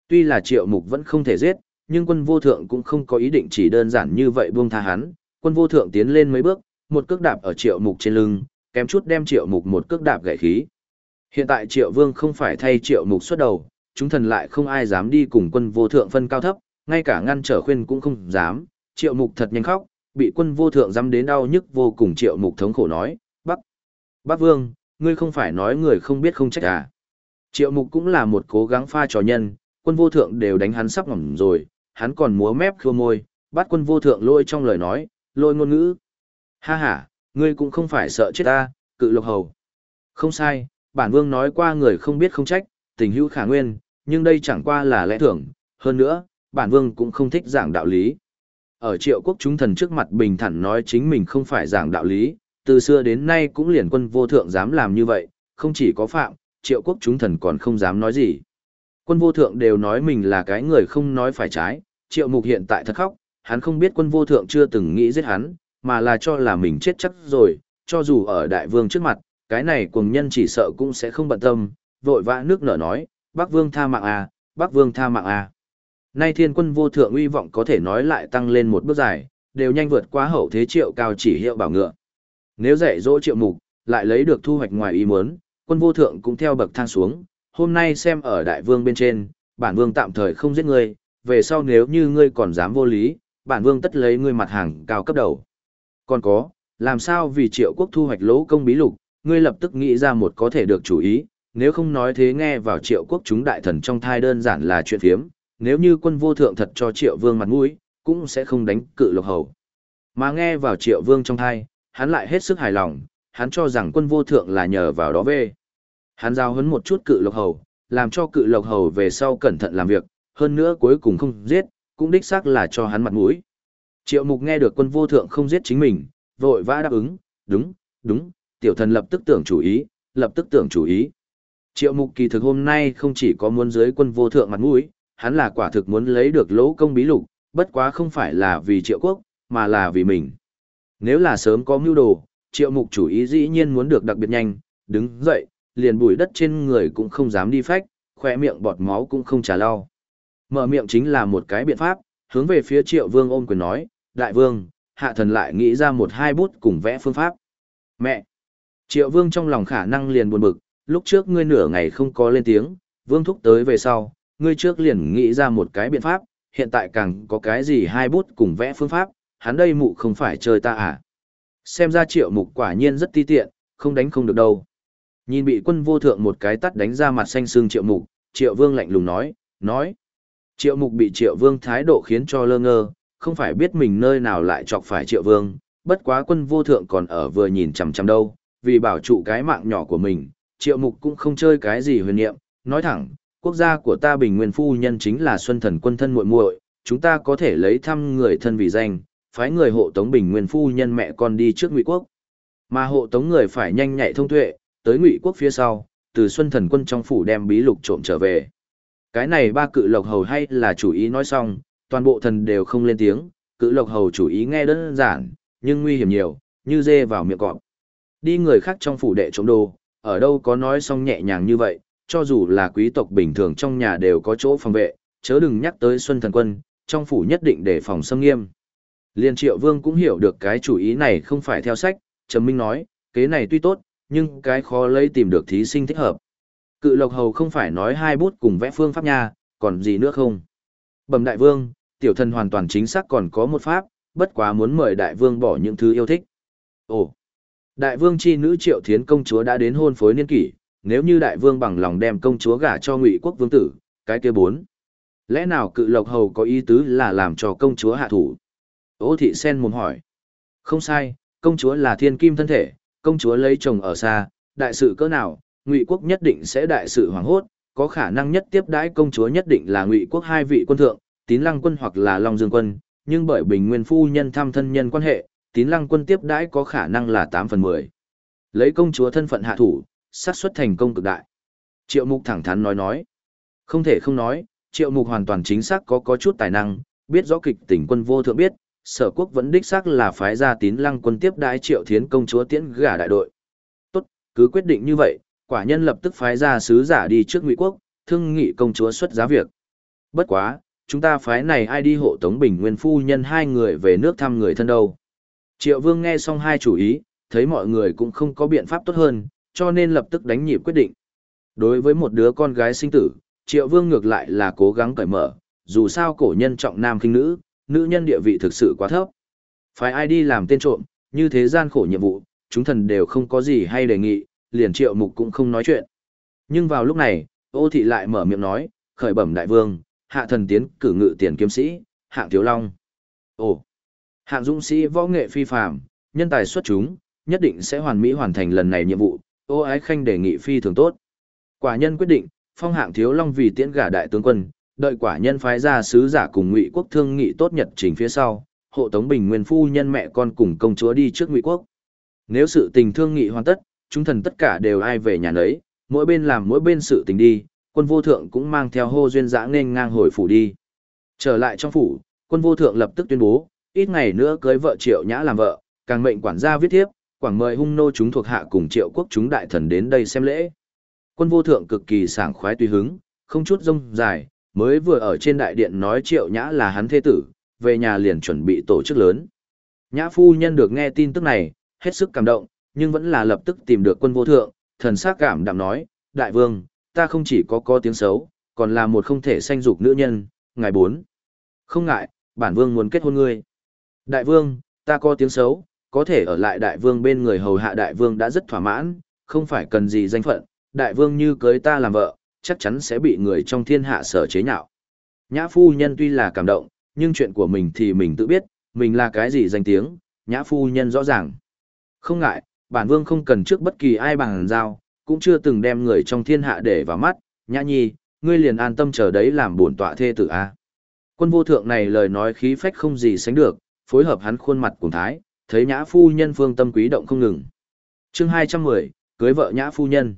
Tuy là triệu mục vẫn không thể giết, nhưng quân vô thượng cũng không có ý định chỉ đơn giản như vậy buông tha hắn. Quân vô thượng tiến lên mấy bước, một cước đạp ở triệu mục trên lưng, kém chút đem triệu mục một cước đạp gãy khí. Hiện tại triệu vương không phải thay triệu mục xuất đầu, chúng thần lại không ai dám đi cùng quân vô thượng phân cao thấp, ngay cả ngăn trở khuyên cũng không dám, triệu mục thật nhanh khóc, bị quân vô thượng dám đến đau nhức vô cùng triệu mục thống khổ nói, Bắc, Bắc Vương, ngươi không phải nói người không biết không trách à. Triệu mục cũng là một cố gắng pha trò nhân, quân vô thượng đều đánh hắn sắp ngỏm rồi, hắn còn múa mép khua môi, bắt quân vô thượng lôi trong lời nói, lôi ngôn ngữ. Ha ha, ngươi cũng không phải sợ chết ta, cự lộc hầu. Không sai, bản vương nói qua người không biết không trách, tình hữu khả nguyên, nhưng đây chẳng qua là lẽ thường, hơn nữa, bản vương cũng không thích giảng đạo lý. Ở triệu quốc chúng thần trước mặt bình thản nói chính mình không phải giảng đạo lý, từ xưa đến nay cũng liền quân vô thượng dám làm như vậy, không chỉ có phạm, triệu quốc chúng thần còn không dám nói gì. Quân vô thượng đều nói mình là cái người không nói phải trái, triệu mục hiện tại thật khóc, hắn không biết quân vô thượng chưa từng nghĩ giết hắn, mà là cho là mình chết chắc rồi, cho dù ở đại vương trước mặt, cái này cuồng nhân chỉ sợ cũng sẽ không bận tâm, vội vã nước nở nói, bác vương tha mạng à, bác vương tha mạng à. Nay thiên quân vô thượng uy vọng có thể nói lại tăng lên một bước dài, đều nhanh vượt qua hậu thế triệu cao chỉ hiệu bảo ngựa. Nếu dạy dỗ triệu mục, lại lấy được thu hoạch ngoài ý muốn, quân vô thượng cũng theo bậc thang xuống, hôm nay xem ở đại vương bên trên, bản vương tạm thời không giết ngươi, về sau nếu như ngươi còn dám vô lý, bản vương tất lấy ngươi mặt hàng cao cấp đầu. Còn có, làm sao vì triệu quốc thu hoạch lỗ công bí lục, ngươi lập tức nghĩ ra một có thể được chủ ý, nếu không nói thế nghe vào triệu quốc chúng đại thần trong thai đơn giản là chuyện phiếm, nếu như quân vô thượng thật cho triệu vương mặt mũi, cũng sẽ không đánh cự lộc hầu. Mà nghe vào triệu vương trong thai, hắn lại hết sức hài lòng, hắn cho rằng quân vô thượng là nhờ vào đó về. Hắn giao hấn một chút cự lộc hầu, làm cho cự lộc hầu về sau cẩn thận làm việc, hơn nữa cuối cùng không giết, cũng đích xác là cho hắn mặt mũi. Triệu mục nghe được quân vô thượng không giết chính mình, vội vã đáp ứng, đúng, đúng, tiểu thần lập tức tưởng chủ ý, lập tức tưởng chủ ý. Triệu mục kỳ thực hôm nay không chỉ có muốn dưới quân vô thượng mặt mũi, hắn là quả thực muốn lấy được lỗ công bí lục, bất quá không phải là vì triệu quốc, mà là vì mình. Nếu là sớm có mưu đồ, triệu mục chủ ý dĩ nhiên muốn được đặc biệt nhanh, đứng dậy, liền bụi đất trên người cũng không dám đi phách, khỏe miệng bọt máu cũng không trả lau. Mở miệng chính là một cái biện pháp, hướng về phía triệu vương ôm quyền nói, đại vương, hạ thần lại nghĩ ra một hai bút cùng vẽ phương pháp. Mẹ! Triệu vương trong lòng khả năng liền buồn bực, lúc trước ngươi nửa ngày không có lên tiếng, vương thúc tới về sau, ngươi trước liền nghĩ ra một cái biện pháp, hiện tại càng có cái gì hai bút cùng vẽ phương pháp, hắn đây mụ không phải chơi ta à. Xem ra triệu mục quả nhiên rất ti tiện, không đánh không được đâu. Nhìn bị quân vô thượng một cái tắt đánh ra mặt xanh xương triệu mục, triệu vương lạnh lùng nói, nói. Triệu mục bị triệu vương thái độ khiến cho lơ ngơ, không phải biết mình nơi nào lại chọc phải triệu vương, bất quá quân vô thượng còn ở vừa nhìn chằm chằm đâu, vì bảo trụ cái mạng nhỏ của mình, triệu mục cũng không chơi cái gì huyền niệm, nói thẳng, quốc gia của ta bình nguyên phu nhân chính là xuân thần quân thân muội muội, chúng ta có thể lấy thăm người thân vì danh, phái người hộ tống bình nguyên phu nhân mẹ con đi trước ngụy quốc. Mà hộ tống người phải nhanh nhạy thông tuệ, tới ngụy quốc phía sau, từ xuân thần quân trong phủ đem bí lục trộm trở về. Cái này ba cự lộc hầu hay là chủ ý nói xong, toàn bộ thần đều không lên tiếng, cự lộc hầu chủ ý nghe đơn giản, nhưng nguy hiểm nhiều, như dê vào miệng cọp. Đi người khác trong phủ đệ trộm đồ, ở đâu có nói xong nhẹ nhàng như vậy, cho dù là quý tộc bình thường trong nhà đều có chỗ phòng vệ, chớ đừng nhắc tới Xuân Thần Quân, trong phủ nhất định để phòng xâm nghiêm. Liên Triệu Vương cũng hiểu được cái chủ ý này không phải theo sách, Trầm Minh nói, kế này tuy tốt, nhưng cái khó lấy tìm được thí sinh thích hợp. Cự Lộc Hầu không phải nói hai bút cùng vẽ phương pháp nha, còn gì nữa không? Bẩm Đại Vương, tiểu thần hoàn toàn chính xác còn có một pháp, bất quá muốn mời Đại Vương bỏ những thứ yêu thích. Ồ, Đại Vương chi nữ Triệu Thiến công chúa đã đến hôn phối niên kỷ, nếu như Đại Vương bằng lòng đem công chúa gả cho Ngụy Quốc Vương tử, cái kia bốn. Lẽ nào cự lộc hầu có ý tứ là làm cho công chúa hạ thủ? Ô thị sen mồm hỏi. Không sai, công chúa là thiên kim thân thể, công chúa lấy chồng ở xa, đại sự cỡ nào, ngụy quốc nhất định sẽ đại sự hoàng hốt, có khả năng nhất tiếp đãi công chúa nhất định là ngụy quốc hai vị quân thượng, tín lăng quân hoặc là long dương quân, nhưng bởi bình nguyên phu nhân thăm thân nhân quan hệ, tín lăng quân tiếp đãi có khả năng là tám phần mười. Lấy công chúa thân phận hạ thủ, xác suất thành công cực đại. Triệu mục thẳng thắn nói nói. Không thể không nói, triệu mục hoàn toàn chính xác có có chút tài năng, biết rõ kịch tỉnh quân vô thượng biết, sở quốc vẫn đích xác là phái ra tín lăng quân tiếp đái triệu thiến công chúa tiễn gả đại đội. Tốt, cứ quyết định như vậy, quả nhân lập tức phái ra sứ giả đi trước ngụy quốc, thương nghị công chúa xuất giá việc. Bất quá, chúng ta phái này ai đi hộ tống bình nguyên phu nhân hai người về nước thăm người thân đâu. Triệu vương nghe xong hai chủ ý, thấy mọi người cũng không có biện pháp tốt hơn, cho nên lập tức đánh nhịp quyết định. Đối với một đứa con gái sinh tử, triệu vương ngược lại là cố gắng cởi mở, dù sao cổ nhân trọng nam khinh nữ, nữ nhân địa vị thực sự quá thấp. Phải ai đi làm tên trộm, như thế gian khổ nhiệm vụ, chúng thần đều không có gì hay đề nghị, liền triệu mục cũng không nói chuyện. Nhưng vào lúc này, ô thị lại mở miệng nói, khởi bẩm đại vương, hạ thần tiến cử ngự tiền kiếm sĩ, hạng thiếu long. Ồ, hạng dũng sĩ võ nghệ phi phàm, nhân tài xuất chúng, nhất định sẽ hoàn mỹ hoàn thành lần này nhiệm vụ, ô ái khanh đề nghị phi thường tốt. Quả nhân quyết định, phong hạng thiếu long vì tiễn gả đại tướng quân, đợi quả nhân phái ra sứ giả cùng ngụy quốc thương nghị tốt nhật trình phía sau, hộ tống bình nguyên phu nhân mẹ con cùng công chúa đi trước ngụy quốc. Nếu sự tình thương nghị hoàn tất, chúng thần tất cả đều ai về nhà nấy, mỗi bên làm mỗi bên sự tình đi, quân vô thượng cũng mang theo hô duyên dã nên ngang hồi phủ đi. Trở lại trong phủ, quân vô thượng lập tức tuyên bố, ít ngày nữa cưới vợ triệu nhã làm vợ, càng mệnh quản gia viết tiếp, quảng mời hung nô chúng thuộc hạ cùng triệu quốc chúng đại thần đến đây xem lễ. Quân vô thượng cực kỳ sảng khoái tùy hứng, không chút rông dài, mới vừa ở trên đại điện nói triệu nhã là hắn thế tử, về nhà liền chuẩn bị tổ chức lớn. Nhã phu nhân được nghe tin tức này, hết sức cảm động, nhưng vẫn là lập tức tìm được quân vô thượng, thần sắc cảm đạm nói, đại vương, ta không chỉ có có tiếng xấu, còn là một không thể sanh dục nữ nhân, ngài bốn. Không ngại, bản vương muốn kết hôn ngươi. Đại vương, ta có tiếng xấu, có thể ở lại đại vương bên người hầu hạ đại vương đã rất thỏa mãn, không phải cần gì danh phận, đại vương như cưới ta làm vợ, chắc chắn sẽ bị người trong thiên hạ sở chế nhạo. Nhã phu nhân tuy là cảm động, nhưng chuyện của mình thì mình tự biết, mình là cái gì danh tiếng, nhã phu nhân rõ ràng. Không ngại, bản vương không cần trước bất kỳ ai bằng giao, cũng chưa từng đem người trong thiên hạ để vào mắt, nhã nhi, ngươi liền an tâm chờ đấy làm bổn tọa thê tử a. Quân vô thượng này lời nói khí phách không gì sánh được, phối hợp hắn khuôn mặt cùng thái, thấy nhã phu nhân phương tâm quý động không ngừng. chương 210, cưới vợ nhã phu nhân.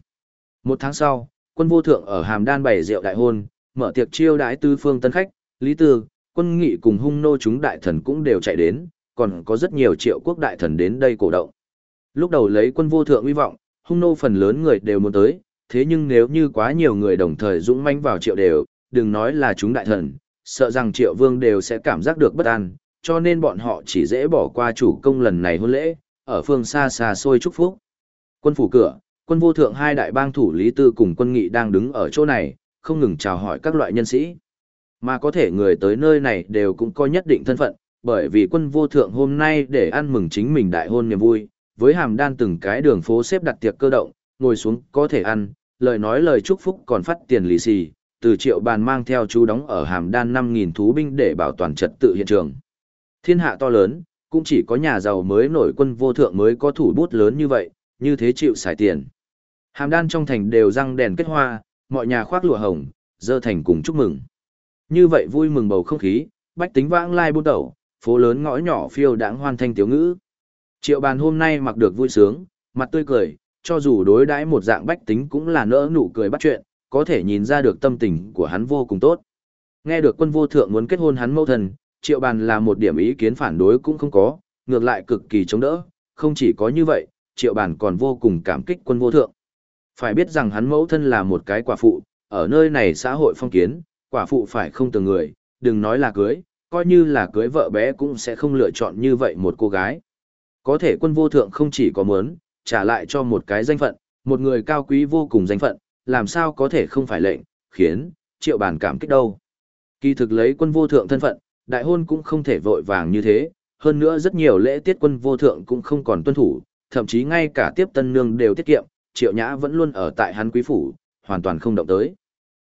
Một tháng sau, quân vô thượng ở hàm đan bày rượu đại hôn, mở tiệc chiêu đãi tư phương tân khách, lý tư, quân nghị cùng hung nô chúng đại thần cũng đều chạy đến, còn có rất nhiều triệu quốc đại thần đến đây cổ động. Lúc đầu lấy quân vô thượng uy vọng, hung nô phần lớn người đều muốn tới, thế nhưng nếu như quá nhiều người đồng thời dũng manh vào triệu đều, đừng nói là chúng đại thần, sợ rằng triệu vương đều sẽ cảm giác được bất an, cho nên bọn họ chỉ dễ bỏ qua chủ công lần này hôn lễ, ở phương xa xa xôi chúc phúc. Quân phủ cửa, quân vô thượng hai đại bang thủ lý tư cùng quân nghị đang đứng ở chỗ này, không ngừng chào hỏi các loại nhân sĩ. Mà có thể người tới nơi này đều cũng có nhất định thân phận, bởi vì quân vô thượng hôm nay để ăn mừng chính mình đại hôn niềm vui, với hàm đan từng cái đường phố xếp đặt tiệc cơ động, ngồi xuống có thể ăn, lời nói lời chúc phúc còn phát tiền lì xì, từ triệu bàn mang theo chú đóng ở hàm đan 5.000 thú binh để bảo toàn trật tự hiện trường. Thiên hạ to lớn, cũng chỉ có nhà giàu mới nổi quân vô thượng mới có thủ bút lớn như vậy, như thế chịu xài tiền. Hàm đan trong thành đều răng đèn kết hoa, mọi nhà khoác lụa hồng, dơ thành cùng chúc mừng. Như vậy vui mừng bầu không khí, bách tính vãng lai buôn đầu, phố lớn ngõ nhỏ phiêu đãng hoan thanh tiếu ngữ. Triệu bàn hôm nay mặc được vui sướng, mặt tươi cười, cho dù đối đãi một dạng bách tính cũng là nỡ nụ cười bắt chuyện, có thể nhìn ra được tâm tình của hắn vô cùng tốt. Nghe được quân vô thượng muốn kết hôn hắn mẫu thần, triệu bàn là một điểm ý kiến phản đối cũng không có, ngược lại cực kỳ chống đỡ, không chỉ có như vậy, triệu bàn còn vô cùng cảm kích quân vô thượng. Phải biết rằng hắn mẫu thân là một cái quả phụ, ở nơi này xã hội phong kiến, quả phụ phải không từng người, đừng nói là cưới, coi như là cưới vợ bé cũng sẽ không lựa chọn như vậy một cô gái. Có thể quân vô thượng không chỉ có muốn, trả lại cho một cái danh phận, một người cao quý vô cùng danh phận, làm sao có thể không phải lệnh, khiến, triệu bản cảm kích đâu. Kỳ thực lấy quân vô thượng thân phận, đại hôn cũng không thể vội vàng như thế, hơn nữa rất nhiều lễ tiết quân vô thượng cũng không còn tuân thủ, thậm chí ngay cả tiếp tân nương đều tiết kiệm, triệu nhã vẫn luôn ở tại hắn quý phủ, hoàn toàn không động tới.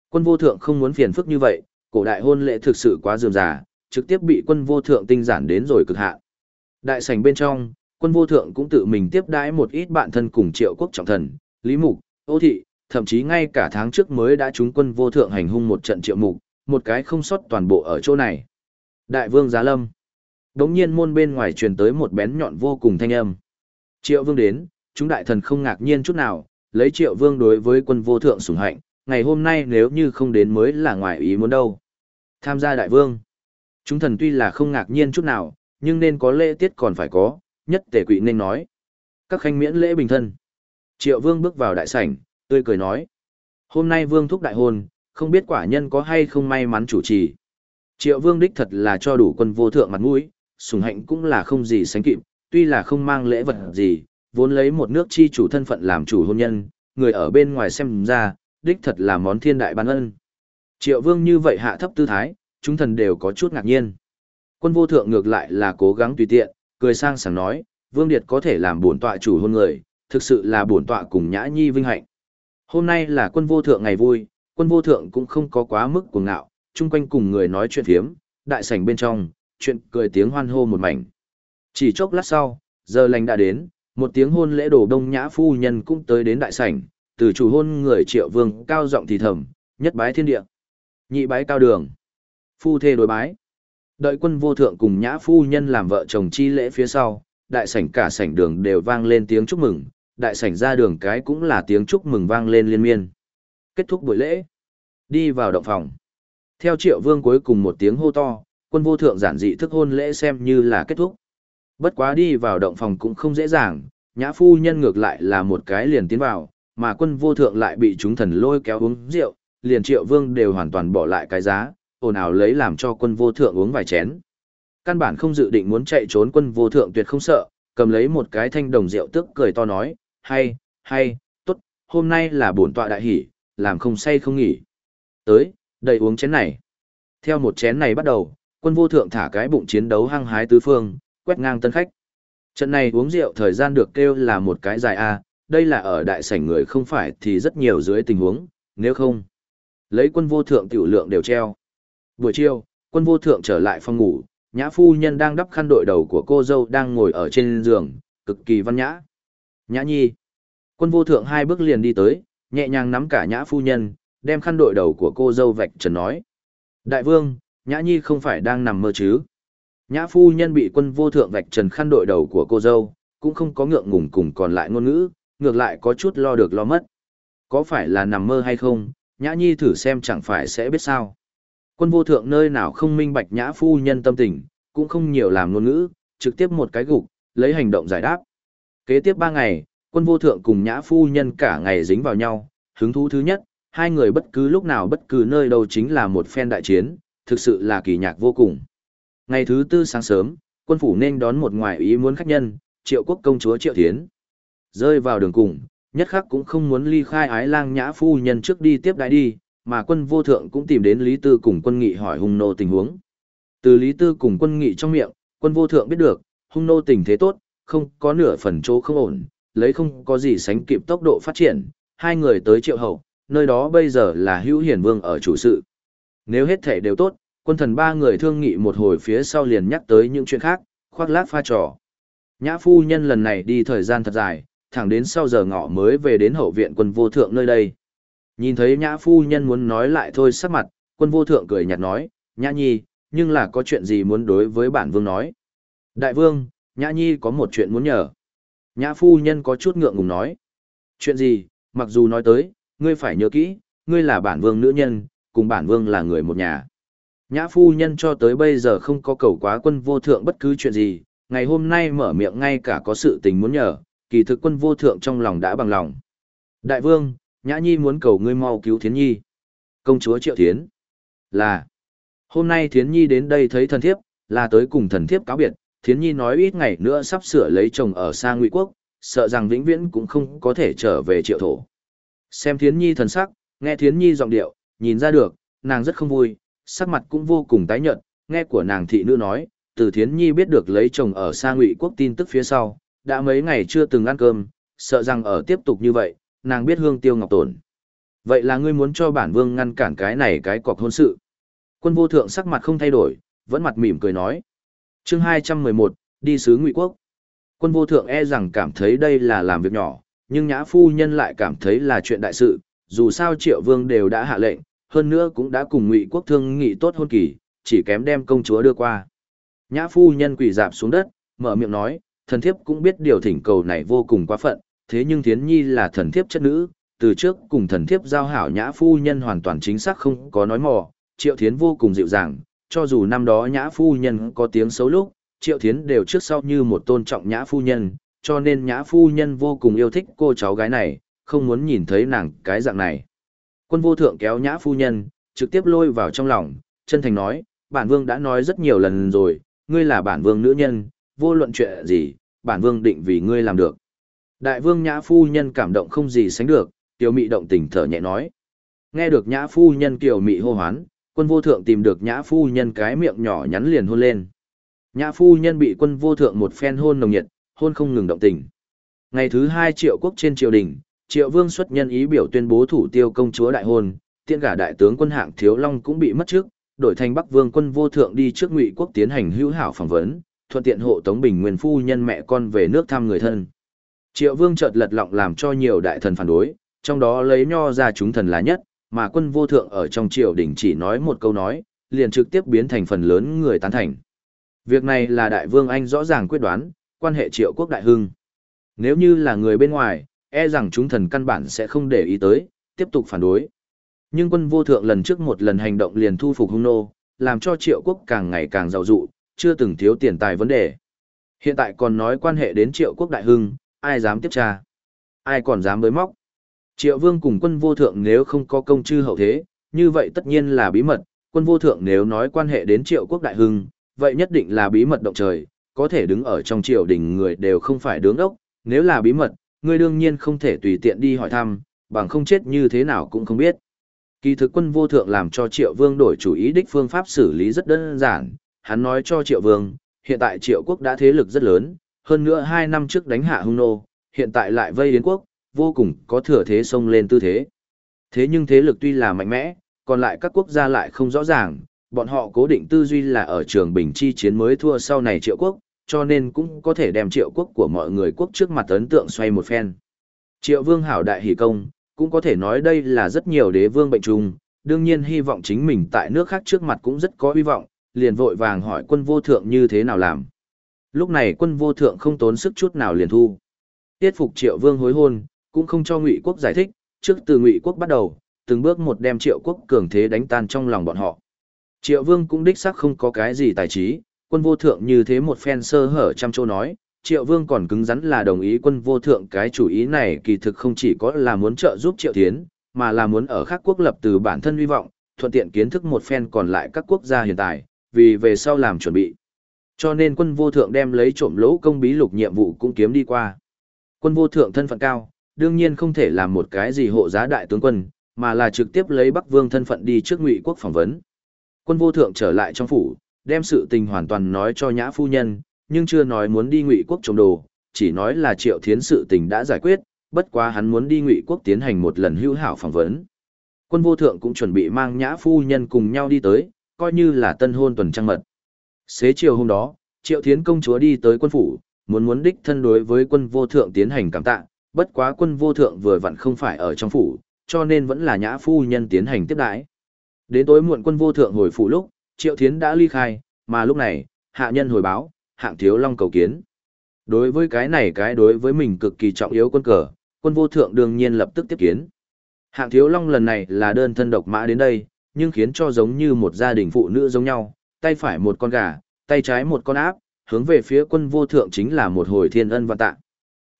Quân vô thượng không muốn phiền phức như vậy, cổ đại hôn lễ thực sự quá dườm già, trực tiếp bị quân vô thượng tinh giản đến rồi cực hạn. Đại sảnh bên trong, quân vô thượng cũng tự mình tiếp đãi một ít bạn thân cùng triệu quốc trọng thần, lý mục, ô thị, thậm chí ngay cả tháng trước mới đã trúng quân vô thượng hành hung một trận triệu mục, một cái không sót toàn bộ ở chỗ này. Đại vương Giá Lâm. Đống nhiên môn bên ngoài truyền tới một bén nhọn vô cùng thanh âm. Triệu vương đến, chúng đại thần không ngạc nhiên chút nào, lấy triệu vương đối với quân vô thượng sủng hạnh, ngày hôm nay nếu như không đến mới là ngoài ý muốn đâu. Tham gia đại vương. Chúng thần tuy là không ngạc nhiên chút nào, nhưng nên có lễ tiết còn phải có, nhất tề quỵ nên nói. Các khanh miễn lễ bình thân. Triệu vương bước vào đại sảnh, tươi cười nói. Hôm nay vương thúc đại hôn, không biết quả nhân có hay không may mắn chủ trì. Triệu vương đích thật là cho đủ quân vô thượng mặt mũi, sùng hạnh cũng là không gì sánh kịp, tuy là không mang lễ vật gì, vốn lấy một nước chi chủ thân phận làm chủ hôn nhân, người ở bên ngoài xem ra, đích thật là món thiên đại ban ân. Triệu vương như vậy hạ thấp tư thái, chúng thần đều có chút ngạc nhiên. Quân vô thượng ngược lại là cố gắng tùy tiện, cười sang sảng nói, vương điệt có thể làm bổn tọa chủ hôn người, thực sự là bổn tọa cùng nhã nhi vinh hạnh. Hôm nay là quân vô thượng ngày vui, quân vô thượng cũng không có quá mức cuồng ngạo, chung quanh cùng người nói chuyện thiếm, đại sảnh bên trong, chuyện cười tiếng hoan hô một mảnh. Chỉ chốc lát sau, giờ lành đã đến, một tiếng hôn lễ đổ đông nhã phu nhân cũng tới đến đại sảnh, từ chủ hôn người triệu vương cao giọng thì thầm, nhất bái thiên địa, nhị bái cao đường, phu thê đối bái. Đợi quân vô thượng cùng nhã phu nhân làm vợ chồng chi lễ phía sau, đại sảnh cả sảnh đường đều vang lên tiếng chúc mừng, đại sảnh ra đường cái cũng là tiếng chúc mừng vang lên liên miên. Kết thúc buổi lễ, đi vào động phòng. Theo triệu vương cuối cùng một tiếng hô to, quân vô thượng giản dị thức hôn lễ xem như là kết thúc. Bất quá đi vào động phòng cũng không dễ dàng, nhã phu nhân ngược lại là một cái liền tiến vào, mà quân vô thượng lại bị chúng thần lôi kéo uống rượu, liền triệu vương đều hoàn toàn bỏ lại cái giá, ồn ào lấy làm cho quân vô thượng uống vài chén. Căn bản không dự định muốn chạy trốn quân vô thượng tuyệt không sợ, cầm lấy một cái thanh đồng rượu tức cười to nói, hay, hay, tốt, hôm nay là bổn tọa đại hỷ, làm không say không nghỉ. Tới, đầy uống chén này. Theo một chén này bắt đầu, quân vô thượng thả cái bụng chiến đấu hăng hái tứ phương, quét ngang tân khách. Trận này uống rượu thời gian được kêu là một cái dài A, đây là ở đại sảnh người không phải thì rất nhiều dưới tình huống, nếu không. Lấy quân vô thượng tiểu lượng đều treo. Buổi chiều, quân vô thượng trở lại phòng ngủ, nhã phu nhân đang đắp khăn đội đầu của cô dâu đang ngồi ở trên giường, cực kỳ văn nhã. Nhã nhi. Quân vô thượng hai bước liền đi tới, nhẹ nhàng nắm cả nhã phu nhân, đem khăn đội đầu của cô dâu vạch trần nói. Đại vương, nhã nhi không phải đang nằm mơ chứ. Nhã phu nhân bị quân vô thượng vạch trần khăn đội đầu của cô dâu, cũng không có ngượng ngùng cùng còn lại ngôn ngữ, ngược lại có chút lo được lo mất. Có phải là nằm mơ hay không, nhã nhi thử xem chẳng phải sẽ biết sao. Quân vô thượng nơi nào không minh bạch nhã phu nhân tâm tình, cũng không nhiều làm ngôn ngữ, trực tiếp một cái gục, lấy hành động giải đáp. Kế tiếp ba ngày, quân vô thượng cùng nhã phu nhân cả ngày dính vào nhau, hứng thú thứ nhất, hai người bất cứ lúc nào bất cứ nơi đâu chính là một phen đại chiến, thực sự là kỳ nhạc vô cùng. Ngày thứ tư sáng sớm, quân phủ nên đón một ngoại ý muốn khách nhân, triệu quốc công chúa triệu thiến. Rơi vào đường cùng, nhất khắc cũng không muốn ly khai ái lang nhã phu nhân trước đi tiếp đại đi, mà quân vô thượng cũng tìm đến Lý Tư cùng quân nghị hỏi hung nô tình huống. Từ Lý Tư cùng quân nghị trong miệng, quân vô thượng biết được, hung nô tình thế tốt, không có nửa phần chỗ không ổn, lấy không có gì sánh kịp tốc độ phát triển, hai người tới triệu hậu, nơi đó bây giờ là hữu hiển vương ở chủ sự. Nếu hết thể đều tốt, quân thần ba người thương nghị một hồi phía sau liền nhắc tới những chuyện khác, khoác lác pha trò. Nhã phu nhân lần này đi thời gian thật dài, thẳng đến sau giờ ngọ mới về đến hậu viện quân vô thượng nơi đây. Nhìn thấy nhã phu nhân muốn nói lại thôi sắc mặt, quân vô thượng cười nhạt nói, nhã nhi, nhưng là có chuyện gì muốn đối với bản vương nói. Đại vương, nhã nhi có một chuyện muốn nhờ. Nhã phu nhân có chút ngượng ngùng nói. Chuyện gì, mặc dù nói tới, ngươi phải nhớ kỹ, ngươi là bản vương nữ nhân, cùng bản vương là người một nhà. Nhã phu nhân cho tới bây giờ không có cầu quá quân vô thượng bất cứ chuyện gì, ngày hôm nay mở miệng ngay cả có sự tình muốn nhờ, kỳ thực quân vô thượng trong lòng đã bằng lòng. Đại vương, Nhã Nhi muốn cầu ngươi mau cứu Thiến Nhi. Công chúa Triệu Thiến. Là. Hôm nay Thiến Nhi đến đây thấy thần thiếp, là tới cùng thần thiếp cáo biệt. Thiến Nhi nói ít ngày nữa sắp sửa lấy chồng ở xa ngụy quốc, sợ rằng vĩnh viễn cũng không có thể trở về triệu thổ. Xem Thiến Nhi thần sắc, nghe Thiến Nhi giọng điệu, nhìn ra được, nàng rất không vui, sắc mặt cũng vô cùng tái nhợt, nghe của nàng thị nữ nói, từ Thiến Nhi biết được lấy chồng ở xa ngụy quốc tin tức phía sau, đã mấy ngày chưa từng ăn cơm, sợ rằng ở tiếp tục như vậy, nàng biết hương tiêu ngọc tổn. Vậy là ngươi muốn cho bản vương ngăn cản cái này cái cọc hôn sự. Quân vô thượng sắc mặt không thay đổi, vẫn mặt mỉm cười nói. chương 211, đi sứ ngụy quốc. Quân vô thượng e rằng cảm thấy đây là làm việc nhỏ, nhưng nhã phu nhân lại cảm thấy là chuyện đại sự, dù sao triệu vương đều đã hạ lệnh, hơn nữa cũng đã cùng ngụy quốc thương nghị tốt hôn kỳ, chỉ kém đem công chúa đưa qua. Nhã phu nhân quỳ dạp xuống đất, mở miệng nói, thần thiếp cũng biết điều thỉnh cầu này vô cùng quá phận, thế nhưng Thiến Nhi là thần thiếp chất nữ, từ trước cùng thần thiếp giao hảo nhã phu nhân hoàn toàn chính xác không có nói mò, Triệu Thiến vô cùng dịu dàng, cho dù năm đó nhã phu nhân có tiếng xấu lúc, Triệu Thiến đều trước sau như một tôn trọng nhã phu nhân, cho nên nhã phu nhân vô cùng yêu thích cô cháu gái này, không muốn nhìn thấy nàng cái dạng này. Quân vô thượng kéo nhã phu nhân, trực tiếp lôi vào trong lòng, chân thành nói, bản vương đã nói rất nhiều lần rồi, ngươi là bản vương nữ nhân, vô luận chuyện gì, bản vương định vì ngươi làm được. Đại vương nhã phu nhân cảm động không gì sánh được, tiểu mị động tình thở nhẹ nói. Nghe được nhã phu nhân kiều mị hô hoán, quân vô thượng tìm được nhã phu nhân cái miệng nhỏ nhắn liền hôn lên. Nhã phu nhân bị quân vô thượng một phen hôn nồng nhiệt, hôn không ngừng động tình. Ngày thứ hai triệu quốc trên triều đình, triệu vương xuất nhân ý biểu tuyên bố thủ tiêu công chúa đại hôn, tiện cả đại tướng quân hạng thiếu long cũng bị mất trước, đổi thành bắc vương quân vô thượng đi trước ngụy quốc tiến hành hữu hảo phỏng vấn, thuận tiện hộ tống bình nguyên phu nhân mẹ con về nước thăm người thân. Triệu vương chợt lật lọng làm cho nhiều đại thần phản đối, trong đó lấy nho ra chúng thần là nhất, mà quân vô thượng ở trong triều đình chỉ nói một câu nói, liền trực tiếp biến thành phần lớn người tán thành. Việc này là đại vương anh rõ ràng quyết đoán, quan hệ triệu quốc đại hưng. Nếu như là người bên ngoài, e rằng chúng thần căn bản sẽ không để ý tới, tiếp tục phản đối. Nhưng quân vô thượng lần trước một lần hành động liền thu phục hung nô, làm cho triệu quốc càng ngày càng giàu dụ, chưa từng thiếu tiền tài vấn đề. Hiện tại còn nói quan hệ đến triệu quốc đại hưng, ai dám tiếp tra? Ai còn dám bới móc? Triệu vương cùng quân vô thượng nếu không có công chư hậu thế, như vậy tất nhiên là bí mật, quân vô thượng nếu nói quan hệ đến triệu quốc đại hưng, vậy nhất định là bí mật động trời, có thể đứng ở trong triều đình người đều không phải đứng ốc, nếu là bí mật, người đương nhiên không thể tùy tiện đi hỏi thăm, bằng không chết như thế nào cũng không biết. Kỳ thực quân vô thượng làm cho triệu vương đổi chủ ý đích phương pháp xử lý rất đơn giản, hắn nói cho triệu vương, hiện tại triệu quốc đã thế lực rất lớn, hơn nữa hai năm trước đánh hạ hung nô, hiện tại lại vây yến quốc, vô cùng có thừa thế xông lên tư thế. Thế nhưng thế lực tuy là mạnh mẽ, còn lại các quốc gia lại không rõ ràng, bọn họ cố định tư duy là ở trường bình chi chiến mới thua sau này triệu quốc, cho nên cũng có thể đem triệu quốc của mọi người quốc trước mặt ấn tượng xoay một phen. Triệu vương hảo đại hỷ công, cũng có thể nói đây là rất nhiều đế vương bệnh trùng, đương nhiên hy vọng chính mình tại nước khác trước mặt cũng rất có hy vọng, liền vội vàng hỏi quân vô thượng như thế nào làm. Lúc này quân vô thượng không tốn sức chút nào liền thu. Tiết phục triệu vương hối hôn, cũng không cho ngụy quốc giải thích, trước từ ngụy quốc bắt đầu, từng bước một đem triệu quốc cường thế đánh tan trong lòng bọn họ. Triệu vương cũng đích xác không có cái gì tài trí, quân vô thượng như thế một phen sơ hở trăm chỗ nói, triệu vương còn cứng rắn là đồng ý quân vô thượng cái chủ ý này kỳ thực không chỉ có là muốn trợ giúp triệu tiến mà là muốn ở các quốc lập từ bản thân hy vọng, thuận tiện kiến thức một phen còn lại các quốc gia hiện tại, vì về sau làm chuẩn bị. Cho nên quân vô thượng đem lấy trộm lỗ công bí lục nhiệm vụ cũng kiếm đi qua. Quân vô thượng thân phận cao, đương nhiên không thể làm một cái gì hộ giá đại tướng quân, mà là trực tiếp lấy Bắc Vương thân phận đi trước Ngụy quốc phỏng vấn. Quân vô thượng trở lại trong phủ, đem sự tình hoàn toàn nói cho Nhã phu nhân, nhưng chưa nói muốn đi Ngụy quốc trồng đồ, chỉ nói là Triệu Thiến sự tình đã giải quyết, bất quá hắn muốn đi Ngụy quốc tiến hành một lần hữu hảo phỏng vấn. Quân vô thượng cũng chuẩn bị mang Nhã phu nhân cùng nhau đi tới, coi như là tân hôn tuần trăng mật. Xế chiều hôm đó, Triệu Thiến công chúa đi tới quân phủ, muốn muốn đích thân đối với quân vô thượng tiến hành cảm tạ, bất quá quân vô thượng vừa vặn không phải ở trong phủ, cho nên vẫn là nhã phu nhân tiến hành tiếp đãi. Đến tối muộn quân vô thượng hồi phủ lúc, Triệu Thiến đã ly khai, mà lúc này, hạ nhân hồi báo, hạng thiếu long cầu kiến. Đối với cái này cái đối với mình cực kỳ trọng yếu quân cờ, quân vô thượng đương nhiên lập tức tiếp kiến. Hạng thiếu long lần này là đơn thân độc mã đến đây, nhưng khiến cho giống như một gia đình phụ nữ giống nhau, tay phải một con gà, tay trái một con áp, hướng về phía quân vô thượng chính là một hồi thiên ân và tạ.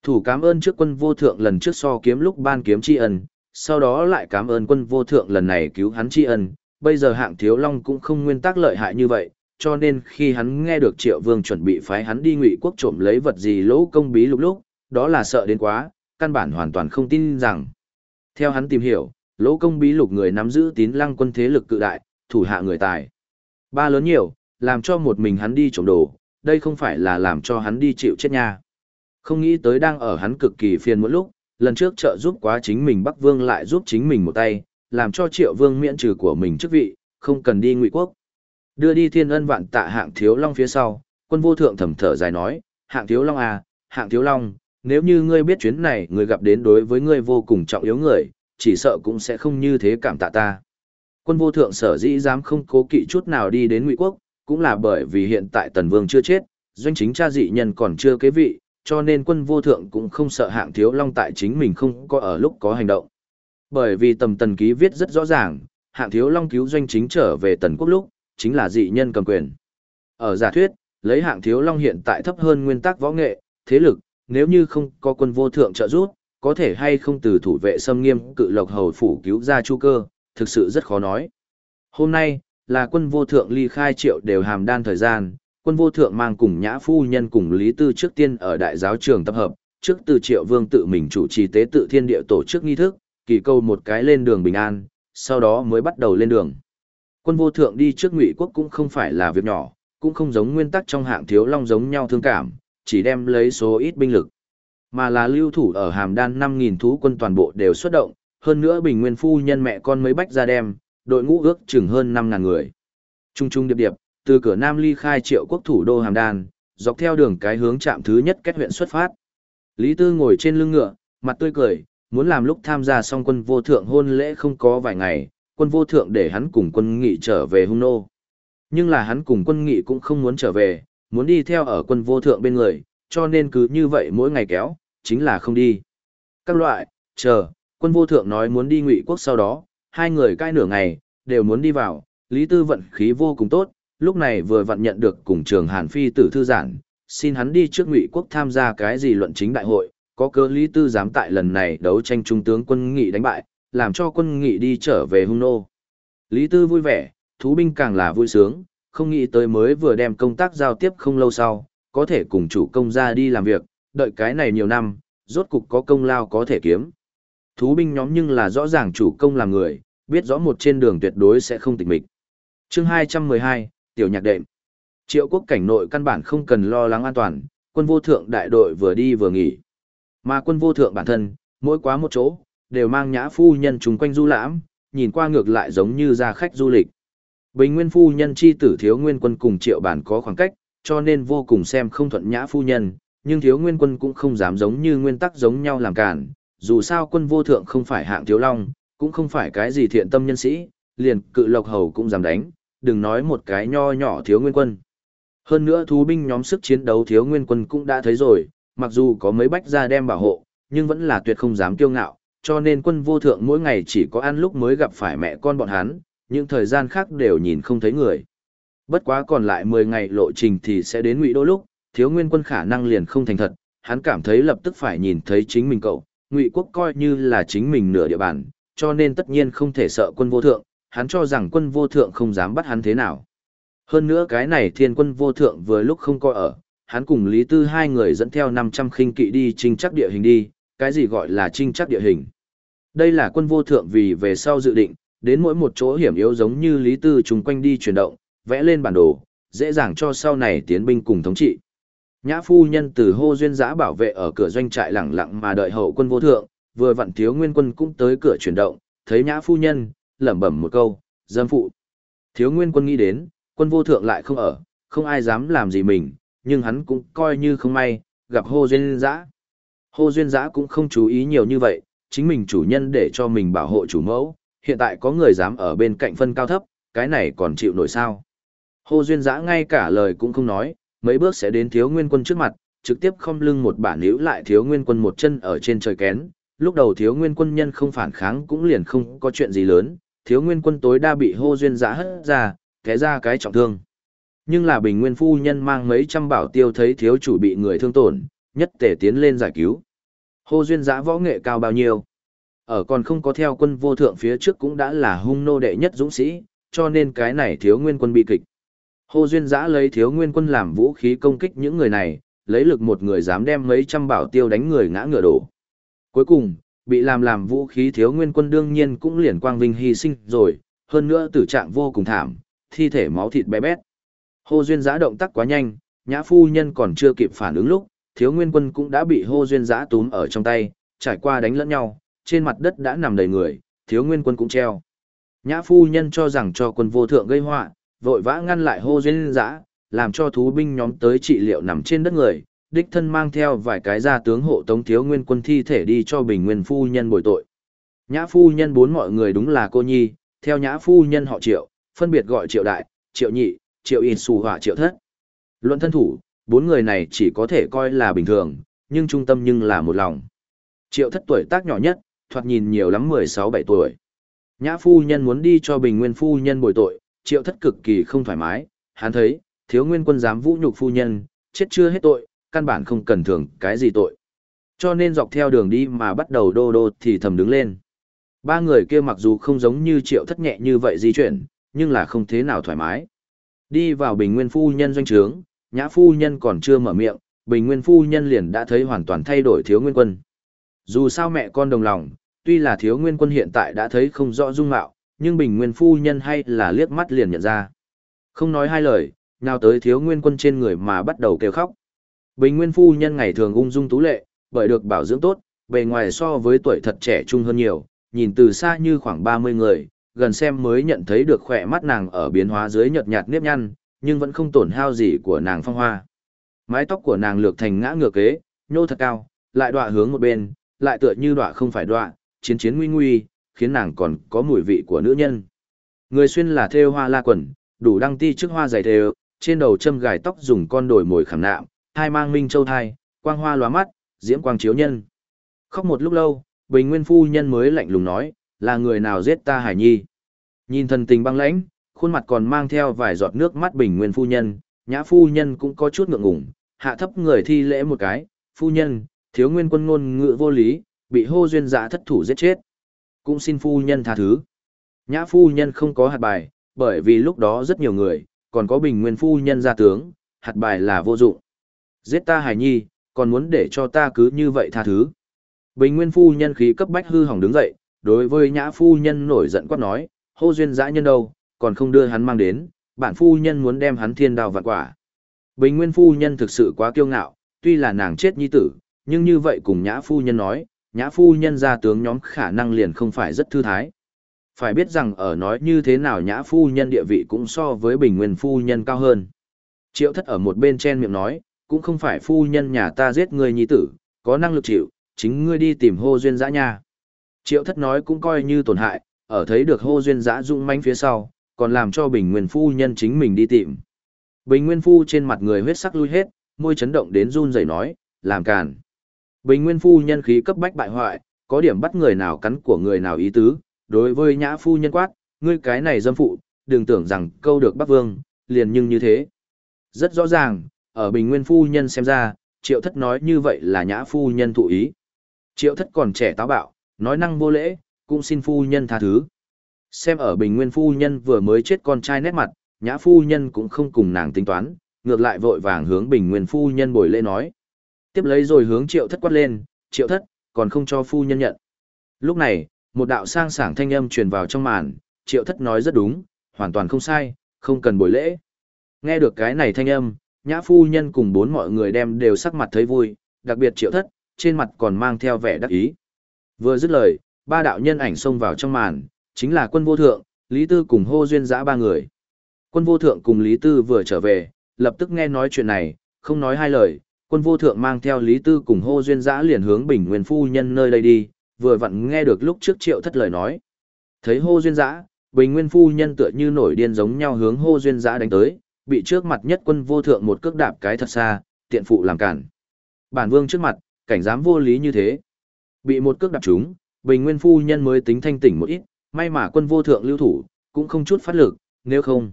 Thủ cảm ơn trước quân vô thượng lần trước so kiếm lúc ban kiếm tri ân, sau đó lại cảm ơn quân vô thượng lần này cứu hắn tri ân, bây giờ hạng thiếu long cũng không nguyên tắc lợi hại như vậy, cho nên khi hắn nghe được triệu vương chuẩn bị phái hắn đi ngụy quốc trộm lấy vật gì lỗ công bí lúc lúc, đó là sợ đến quá, căn bản hoàn toàn không tin rằng. Theo hắn tìm hiểu, lỗ công bí lục người nắm giữ tín lăng quân thế lực cự đại, thủ hạ người tài. Ba lớn nhiều, làm cho một mình hắn đi trộm đồ, đây không phải là làm cho hắn đi chịu chết nha. Không nghĩ tới đang ở hắn cực kỳ phiền mỗi lúc, lần trước trợ giúp quá chính mình Bắc Vương lại giúp chính mình một tay, làm cho Triệu Vương miễn trừ của mình chức vị, không cần đi ngụy quốc. Đưa đi thiên ân vạn tạ hạng thiếu long phía sau, quân vô thượng thầm thở dài nói, hạng thiếu long à, hạng thiếu long, nếu như ngươi biết chuyến này người gặp đến đối với ngươi vô cùng trọng yếu người, chỉ sợ cũng sẽ không như thế cảm tạ ta. Quân vô thượng sở dĩ dám không cố kỵ chút nào đi đến ngụy quốc, cũng là bởi vì hiện tại tần vương chưa chết, doanh chính cha dị nhân còn chưa kế vị, cho nên quân vô thượng cũng không sợ hạng thiếu long tại chính mình không có ở lúc có hành động. Bởi vì tầm tần ký viết rất rõ ràng, hạng thiếu long cứu doanh chính trở về tần quốc lúc, chính là dị nhân cầm quyền. Ở giả thuyết, lấy hạng thiếu long hiện tại thấp hơn nguyên tắc võ nghệ, thế lực, nếu như không có quân vô thượng trợ giúp, có thể hay không từ thủ vệ xâm nghiêm cự lộc hầu phủ cứu ra chu cơ, thực sự rất khó nói. Hôm nay, là quân vô thượng ly khai triệu đều hàm đan thời gian, quân vô thượng mang cùng nhã phu nhân cùng Lý Tư trước tiên ở đại giáo trường tập hợp, trước từ triệu vương tự mình chủ trì tế tự thiên địa tổ chức nghi thức, kỳ câu một cái lên đường bình an, sau đó mới bắt đầu lên đường. Quân vô thượng đi trước ngụy quốc cũng không phải là việc nhỏ, cũng không giống nguyên tắc trong hạng thiếu long giống nhau thương cảm, chỉ đem lấy số ít binh lực. Mà là lưu thủ ở hàm đan 5.000 thú quân toàn bộ đều xuất động, hơn nữa bình nguyên phu nhân mẹ con mấy bách ra đem, đội ngũ ước chừng hơn 5.000 người. Trung trung điệp điệp, từ cửa Nam ly khai triệu quốc thủ đô hàm đan, dọc theo đường cái hướng chạm thứ nhất kết huyện xuất phát. Lý Tư ngồi trên lưng ngựa, mặt tươi cười, muốn làm lúc tham gia xong quân vô thượng hôn lễ không có vài ngày, quân vô thượng để hắn cùng quân nghị trở về hung nô. Nhưng là hắn cùng quân nghị cũng không muốn trở về, muốn đi theo ở quân vô thượng bên người, cho nên cứ như vậy mỗi ngày kéo, chính là không đi. Các loại, chờ, quân vô thượng nói muốn đi ngụy quốc sau đó, hai người cai nửa ngày, đều muốn đi vào, Lý Tư vận khí vô cùng tốt, lúc này vừa vận nhận được cùng trường Hàn Phi tử thư giản, xin hắn đi trước ngụy quốc tham gia cái gì luận chính đại hội, có cơ Lý Tư dám tại lần này đấu tranh trung tướng quân nghị đánh bại, làm cho quân nghị đi trở về hung nô. Lý Tư vui vẻ, thú binh càng là vui sướng, không nghĩ tới mới vừa đem công tác giao tiếp không lâu sau, có thể cùng chủ công ra đi làm việc, đợi cái này nhiều năm, rốt cục có công lao có thể kiếm. Thú binh nhóm nhưng là rõ ràng chủ công làm người, biết rõ một trên đường tuyệt đối sẽ không tịch mịch. Chương 212, Tiểu nhạc đệm. Triệu quốc cảnh nội căn bản không cần lo lắng an toàn, quân vô thượng đại đội vừa đi vừa nghỉ. Mà quân vô thượng bản thân, mỗi quá một chỗ, đều mang nhã phu nhân chúng quanh du lãm, nhìn qua ngược lại giống như ra khách du lịch. Bình nguyên phu nhân chi tử thiếu nguyên quân cùng triệu bản có khoảng cách, cho nên vô cùng xem không thuận nhã phu nhân, nhưng thiếu nguyên quân cũng không dám giống như nguyên tắc giống nhau làm cản, dù sao quân vô thượng không phải hạng thiếu long, cũng không phải cái gì thiện tâm nhân sĩ, liền cự lộc hầu cũng dám đánh, đừng nói một cái nho nhỏ thiếu nguyên quân. Hơn nữa thú binh nhóm sức chiến đấu thiếu nguyên quân cũng đã thấy rồi, mặc dù có mấy bách gia đem bảo hộ, nhưng vẫn là tuyệt không dám kiêu ngạo, cho nên quân vô thượng mỗi ngày chỉ có ăn lúc mới gặp phải mẹ con bọn hắn, những thời gian khác đều nhìn không thấy người. Bất quá còn lại 10 ngày lộ trình thì sẽ đến ngụy đô lúc, thiếu nguyên quân khả năng liền không thành thật, hắn cảm thấy lập tức phải nhìn thấy chính mình cậu, ngụy quốc coi như là chính mình nửa địa bàn, cho nên tất nhiên không thể sợ quân vô thượng, hắn cho rằng quân vô thượng không dám bắt hắn thế nào. Hơn nữa cái này thiên quân vô thượng vừa lúc không coi ở, hắn cùng Lý Tư hai người dẫn theo 500 khinh kỵ đi trinh chắc địa hình đi, cái gì gọi là trinh chắc địa hình. Đây là quân vô thượng vì về sau dự định, đến mỗi một chỗ hiểm yếu giống như Lý Tư chung quanh đi chuyển động, vẽ lên bản đồ, dễ dàng cho sau này tiến binh cùng thống trị. Nhã phu nhân từ hô duyên giã bảo vệ ở cửa doanh trại lẳng lặng mà đợi hậu quân vô thượng, vừa vặn thiếu nguyên quân cũng tới cửa chuyển động, thấy nhã phu nhân, lẩm bẩm một câu, dâm phụ. Thiếu nguyên quân nghĩ đến, quân vô thượng lại không ở, không ai dám làm gì mình, nhưng hắn cũng coi như không may, gặp hô duyên giã. Hô Duyên Giã cũng không chú ý nhiều như vậy, chính mình chủ nhân để cho mình bảo hộ chủ mẫu, hiện tại có người dám ở bên cạnh phân cao thấp, cái này còn chịu nổi sao. Hô Duyên Giã ngay cả lời cũng không nói, mấy bước sẽ đến thiếu nguyên quân trước mặt, trực tiếp không lưng một bản níu lại thiếu nguyên quân một chân ở trên trời kén. Lúc đầu thiếu nguyên quân nhân không phản kháng cũng liền không có chuyện gì lớn, thiếu nguyên quân tối đa bị hô duyên giã hất ra, té ra cái trọng thương. Nhưng là bình nguyên phu nhân mang mấy trăm bảo tiêu thấy thiếu chủ bị người thương tổn, nhất tể tiến lên giải cứu. Hô duyên giã võ nghệ cao bao nhiêu? Ở còn không có theo quân vô thượng phía trước cũng đã là hung nô đệ nhất dũng sĩ, cho nên cái này thiếu nguyên quân bị kịch. Hô duyên giã lấy thiếu nguyên quân làm vũ khí công kích những người này, lấy lực một người dám đem mấy trăm bảo tiêu đánh người ngã ngựa đổ. Cuối cùng, bị làm làm vũ khí thiếu nguyên quân đương nhiên cũng liền quang vinh hy sinh rồi, hơn nữa tử trạng vô cùng thảm, thi thể máu thịt bé bét. Hô duyên giã động tác quá nhanh, nhã phu nhân còn chưa kịp phản ứng lúc, thiếu nguyên quân cũng đã bị hô duyên giã túm ở trong tay, trải qua đánh lẫn nhau, trên mặt đất đã nằm đầy người, thiếu nguyên quân cũng treo. Nhã phu nhân cho rằng cho quân vô thượng gây họa, vội vã ngăn lại hô duyên giã, làm cho thú binh nhóm tới trị liệu nằm trên đất người, đích thân mang theo vài cái gia tướng hộ tống thiếu nguyên quân thi thể đi cho bình nguyên phu nhân bồi tội. Nhã phu nhân bốn mọi người đúng là cô nhi, theo nhã phu nhân họ triệu, phân biệt gọi triệu đại, triệu nhị, triệu in xù hỏa triệu thất. Luận thân thủ, bốn người này chỉ có thể coi là bình thường, nhưng trung tâm nhưng là một lòng. Triệu thất tuổi tác nhỏ nhất, thoạt nhìn nhiều lắm 16-17 tuổi. Nhã phu nhân muốn đi cho bình nguyên phu nhân bồi tội, triệu thất cực kỳ không thoải mái, hắn thấy, thiếu nguyên quân dám vũ nhục phu nhân, chết chưa hết tội, căn bản không cần thường cái gì tội. Cho nên dọc theo đường đi mà bắt đầu đô đô thì thầm đứng lên. Ba người kia mặc dù không giống như triệu thất nhẹ như vậy di chuyển, nhưng là không thế nào thoải mái. Đi vào bình nguyên phu nhân doanh trướng, nhã phu nhân còn chưa mở miệng, bình nguyên phu nhân liền đã thấy hoàn toàn thay đổi thiếu nguyên quân. Dù sao mẹ con đồng lòng, tuy là thiếu nguyên quân hiện tại đã thấy không rõ dung mạo, nhưng bình nguyên phu nhân hay là liếc mắt liền nhận ra. Không nói hai lời, nào tới thiếu nguyên quân trên người mà bắt đầu kêu khóc. Bình nguyên phu nhân ngày thường ung dung tú lệ, bởi được bảo dưỡng tốt, bề ngoài so với tuổi thật trẻ trung hơn nhiều, nhìn từ xa như khoảng 30 người, gần xem mới nhận thấy được khỏe mắt nàng ở biến hóa dưới nhợt nhạt nếp nhăn, nhưng vẫn không tổn hao gì của nàng phong hoa. Mái tóc của nàng lược thành ngã ngược kế, nhô thật cao, lại đọa hướng một bên, lại tựa như đọa không phải đọa, chiến chiến nguy nguy, khiến nàng còn có mùi vị của nữ nhân. Người xuyên là thêu hoa la quần, đủ đăng ti trước hoa dày thêu, trên đầu châm gài tóc dùng con đồi mồi khảm nạm, hai mang minh châu thai, quang hoa lóa mắt, diễm quang chiếu nhân. Khóc một lúc lâu, Bình Nguyên phu nhân mới lạnh lùng nói, là người nào giết ta Hải Nhi. Nhìn thần tình băng lãnh, khuôn mặt còn mang theo vài giọt nước mắt Bình Nguyên phu nhân, nhã phu nhân cũng có chút ngượng ngùng, hạ thấp người thi lễ một cái, phu nhân, thiếu nguyên quân ngôn ngữ vô lý, bị hô duyên dạ thất thủ giết chết. Cũng xin phu nhân tha thứ. Nhã phu nhân không có hạt bài, bởi vì lúc đó rất nhiều người, còn có bình nguyên phu nhân ra tướng, hạt bài là vô dụng. Giết ta hài nhi, còn muốn để cho ta cứ như vậy tha thứ. Bình nguyên phu nhân khí cấp bách hư hỏng đứng dậy, đối với nhã phu nhân nổi giận quát nói, hô duyên dã nhân đâu, còn không đưa hắn mang đến, bản phu nhân muốn đem hắn thiên đào vạn quả. Bình nguyên phu nhân thực sự quá kiêu ngạo, tuy là nàng chết nhi tử, nhưng như vậy cùng nhã phu nhân nói, nhã phu nhân gia tướng nhóm khả năng liền không phải rất thư thái. Phải biết rằng ở nói như thế nào nhã phu nhân địa vị cũng so với bình nguyên phu nhân cao hơn. Triệu thất ở một bên chen miệng nói, cũng không phải phu nhân nhà ta giết người nhi tử, có năng lực chịu, chính ngươi đi tìm hô duyên dã nha. Triệu thất nói cũng coi như tổn hại, ở thấy được hô duyên dã rung manh phía sau, còn làm cho bình nguyên phu nhân chính mình đi tìm. Bình nguyên phu trên mặt người huyết sắc lui hết, môi chấn động đến run rẩy nói, làm càn. Bình nguyên phu nhân khí cấp bách bại hoại, có điểm bắt người nào cắn của người nào ý tứ, đối với nhã phu nhân quát, ngươi cái này dâm phụ, đừng tưởng rằng câu được bắc vương, liền nhưng như thế. Rất rõ ràng, ở bình nguyên phu nhân xem ra, triệu thất nói như vậy là nhã phu nhân thụ ý. Triệu thất còn trẻ táo bạo, nói năng vô lễ, cũng xin phu nhân tha thứ. Xem ở bình nguyên phu nhân vừa mới chết con trai nét mặt, nhã phu nhân cũng không cùng nàng tính toán, ngược lại vội vàng hướng bình nguyên phu nhân bồi lễ nói. Tiếp lấy rồi hướng triệu thất quát lên, triệu thất, còn không cho phu nhân nhận. Lúc này, một đạo sang sảng thanh âm truyền vào trong màn, triệu thất nói rất đúng, hoàn toàn không sai, không cần buổi lễ. Nghe được cái này thanh âm, nhã phu nhân cùng bốn mọi người đem đều sắc mặt thấy vui, đặc biệt triệu thất, trên mặt còn mang theo vẻ đắc ý. Vừa dứt lời, ba đạo nhân ảnh xông vào trong màn, chính là quân vô thượng, Lý Tư cùng hô duyên giã ba người. Quân vô thượng cùng Lý Tư vừa trở về, lập tức nghe nói chuyện này, không nói hai lời, Quân vô thượng mang theo Lý Tư cùng hô duyên dã liền hướng Bình Nguyên Phu Nhân nơi đây đi, vừa vặn nghe được lúc trước triệu thất lời nói. Thấy hô duyên dã, Bình Nguyên Phu Nhân tựa như nổi điên giống nhau hướng hô duyên dã đánh tới, bị trước mặt nhất quân vô thượng một cước đạp cái thật xa, tiện phụ làm cản. Bản vương trước mặt, cảnh dám vô lý như thế. Bị một cước đạp trúng, Bình Nguyên Phu Nhân mới tính thanh tỉnh một ít, may mà quân vô thượng lưu thủ, cũng không chút phát lực, nếu không.